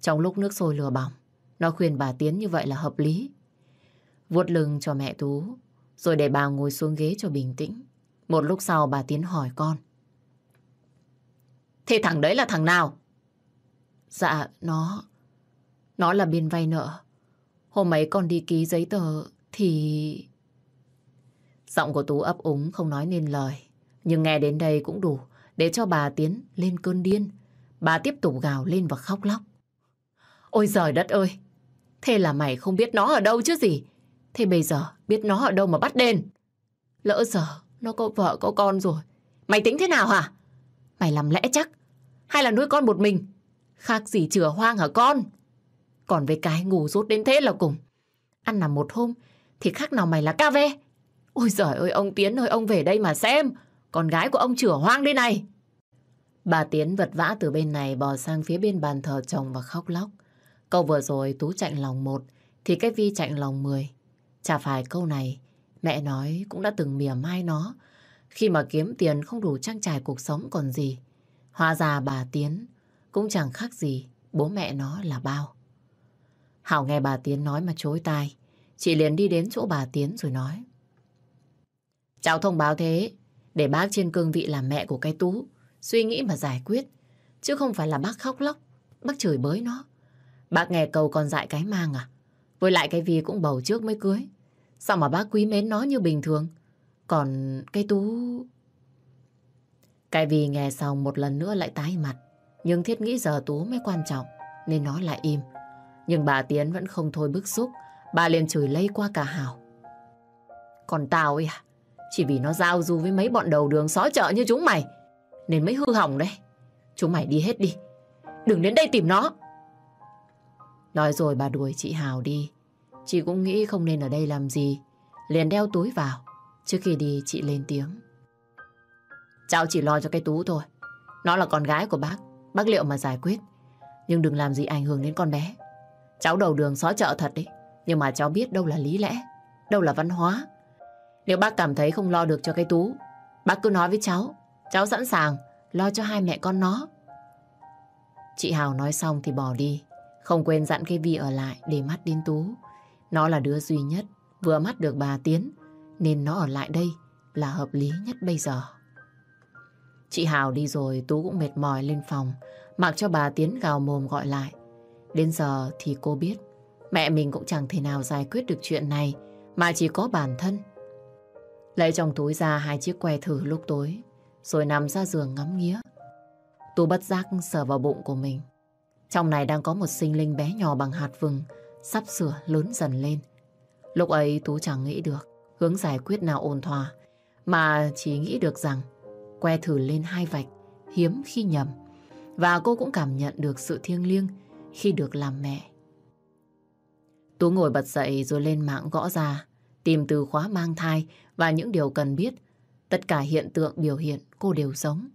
Trong lúc nước sôi lửa bỏng, nó khuyên bà Tiến như vậy là hợp lý. Vuốt lưng cho mẹ Tú, rồi để bà ngồi xuống ghế cho bình tĩnh. Một lúc sau bà Tiến hỏi con. Thế thằng đấy là thằng nào? Dạ, nó... Nó là bên vay nợ. Hôm ấy con đi ký giấy tờ thì... Giọng của Tú ấp úng không nói nên lời. Nhưng nghe đến đây cũng đủ để cho bà Tiến lên cơn điên. Bà tiếp tục gào lên và khóc lóc. Ôi giời đất ơi! Thế là mày không biết nó ở đâu chứ gì? Thế bây giờ, biết nó ở đâu mà bắt đền? Lỡ giờ, nó có vợ, có con rồi. Mày tính thế nào hả? Mày làm lẽ chắc? Hay là nuôi con một mình? Khác gì chửa hoang hả con? Còn với cái ngủ rốt đến thế là cùng. Ăn nằm một hôm, thì khác nào mày là ca ve. Ôi giời ơi, ông Tiến ơi, ông về đây mà xem. Con gái của ông chửa hoang đây này. Bà Tiến vật vã từ bên này bò sang phía bên bàn thờ chồng và khóc lóc. Câu vừa rồi Tú chạy lòng một, thì cái Vi chạy lòng mười. Chả phải câu này mẹ nói cũng đã từng mỉa mai nó khi mà kiếm tiền không đủ trang trải cuộc sống còn gì. Hóa ra bà Tiến cũng chẳng khác gì bố mẹ nó là bao. Hảo nghe bà Tiến nói mà chối tai. Chị liền đi đến chỗ bà Tiến rồi nói. Cháu thông báo thế, để bác trên cương vị là mẹ của cái Tú, suy nghĩ mà giải quyết. Chứ không phải là bác khóc lóc, bác chửi bới nó. Bác nghe câu con dại cái mang à? Với lại cái vì cũng bầu trước mới cưới. Sao mà bác quý mến nó như bình thường? Còn cái Tú... Cái vì nghe xong một lần nữa lại tái mặt. Nhưng thiết nghĩ giờ Tú mới quan trọng, nên nó lại im. Nhưng bà Tiến vẫn không thôi bức xúc. Bà liền chửi lây qua cả Hảo. Còn tao ấy à? Chỉ vì nó giao du với mấy bọn đầu đường xó chợ như chúng mày. Nên mới hư hỏng đấy. Chúng mày đi hết đi. Đừng đến đây tìm nó. Nói rồi bà đuổi chị Hào đi. Chị cũng nghĩ không nên ở đây làm gì. Liền đeo túi vào. Trước khi đi, chị lên tiếng. Cháu chỉ lo cho cái tú thôi. Nó là con gái của bác. Bác liệu mà giải quyết. Nhưng đừng làm gì ảnh hưởng đến con bé. Cháu đầu đường xó chợ thật đấy. Nhưng mà cháu biết đâu là lý lẽ. Đâu là văn hóa. Nếu bác cảm thấy không lo được cho cái tú. Bác cứ nói với cháu. Cháu sẵn sàng lo cho hai mẹ con nó. Chị Hào nói xong thì bỏ đi. Không quên dặn cái Vi ở lại để mắt đến Tú. Nó là đứa duy nhất vừa mắt được bà Tiến. Nên nó ở lại đây là hợp lý nhất bây giờ. Chị Hào đi rồi, Tú cũng mệt mỏi lên phòng. Mặc cho bà Tiến gào mồm gọi lại. Đến giờ thì cô biết, mẹ mình cũng chẳng thể nào giải quyết được chuyện này, mà chỉ có bản thân. Lấy trong túi ra hai chiếc que thử lúc tối, rồi nằm ra giường ngắm nghía. Tú bất giác sờ vào bụng của mình. Trong này đang có một sinh linh bé nhỏ bằng hạt vừng sắp sửa lớn dần lên. Lúc ấy Tú chẳng nghĩ được hướng giải quyết nào ổn thỏa mà chỉ nghĩ được rằng que thử lên hai vạch hiếm khi nhầm và cô cũng cảm nhận được sự thiêng liêng khi được làm mẹ. Tú ngồi bật dậy rồi lên mạng gõ ra, tìm từ khóa mang thai và những điều cần biết. Tất cả hiện tượng biểu hiện cô đều giống.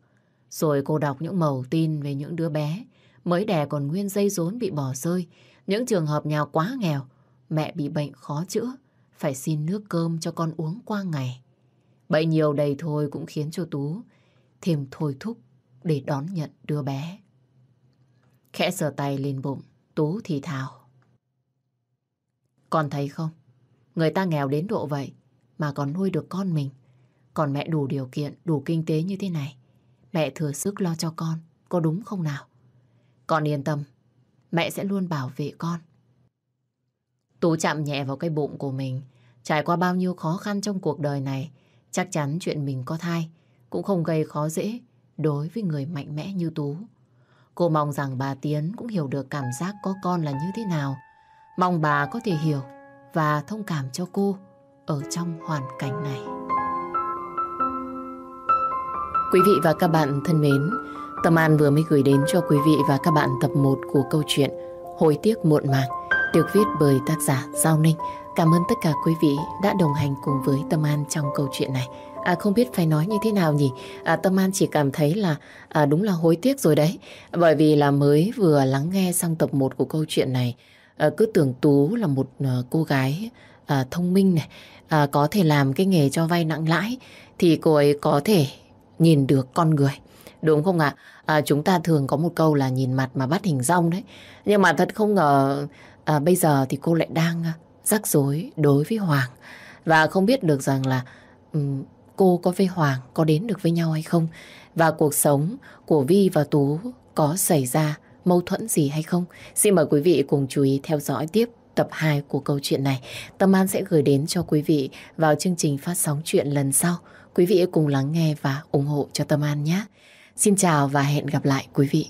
Rồi cô đọc những mẩu tin về những đứa bé mới đẻ còn nguyên dây rốn bị bỏ rơi, những trường hợp nhà quá nghèo, mẹ bị bệnh khó chữa, phải xin nước cơm cho con uống qua ngày. Bệnh nhiều đầy thôi cũng khiến cho Tú thêm thôi thúc để đón nhận đứa bé. Khẽ sờ tay lên bụng, Tú thì thào. Con thấy không? Người ta nghèo đến độ vậy mà còn nuôi được con mình. Còn mẹ đủ điều kiện, đủ kinh tế như thế này. Mẹ thừa sức lo cho con, có đúng không nào? Con yên tâm, mẹ sẽ luôn bảo vệ con. Tú chạm nhẹ vào cái bụng của mình. Trải qua bao nhiêu khó khăn trong cuộc đời này, chắc chắn chuyện mình có thai cũng không gây khó dễ đối với người mạnh mẽ như Tú. Cô mong rằng bà Tiến cũng hiểu được cảm giác có con là như thế nào. Mong bà có thể hiểu và thông cảm cho cô ở trong hoàn cảnh này. Quý vị và các bạn thân mến, Tâm An vừa mới gửi đến cho quý vị và các bạn tập 1 của câu chuyện Hồi tiếc muộn màng được viết bởi tác giả Giao Ninh. Cảm ơn tất cả quý vị đã đồng hành cùng với Tâm An trong câu chuyện này. À, không biết phải nói như thế nào nhỉ? À, Tâm An chỉ cảm thấy là à, đúng là hối tiếc rồi đấy. Bởi vì là mới vừa lắng nghe xong tập 1 của câu chuyện này. À, cứ tưởng Tú là một à, cô gái à, thông minh này, à, có thể làm cái nghề cho vay nặng lãi. Thì cô ấy có thể nhìn được con người. Đúng không ạ? À, chúng ta thường có một câu là nhìn mặt mà bắt hình rong đấy. Nhưng mà thật không ngờ à, bây giờ thì cô lại đang à, rắc rối đối với Hoàng. Và không biết được rằng là um, cô có với Hoàng có đến được với nhau hay không. Và cuộc sống của Vi và Tú có xảy ra mâu thuẫn gì hay không. Xin mời quý vị cùng chú ý theo dõi tiếp tập 2 của câu chuyện này. Tâm An sẽ gửi đến cho quý vị vào chương trình phát sóng chuyện lần sau. Quý vị cùng lắng nghe và ủng hộ cho Tâm An nhé. Xin chào và hẹn gặp lại quý vị.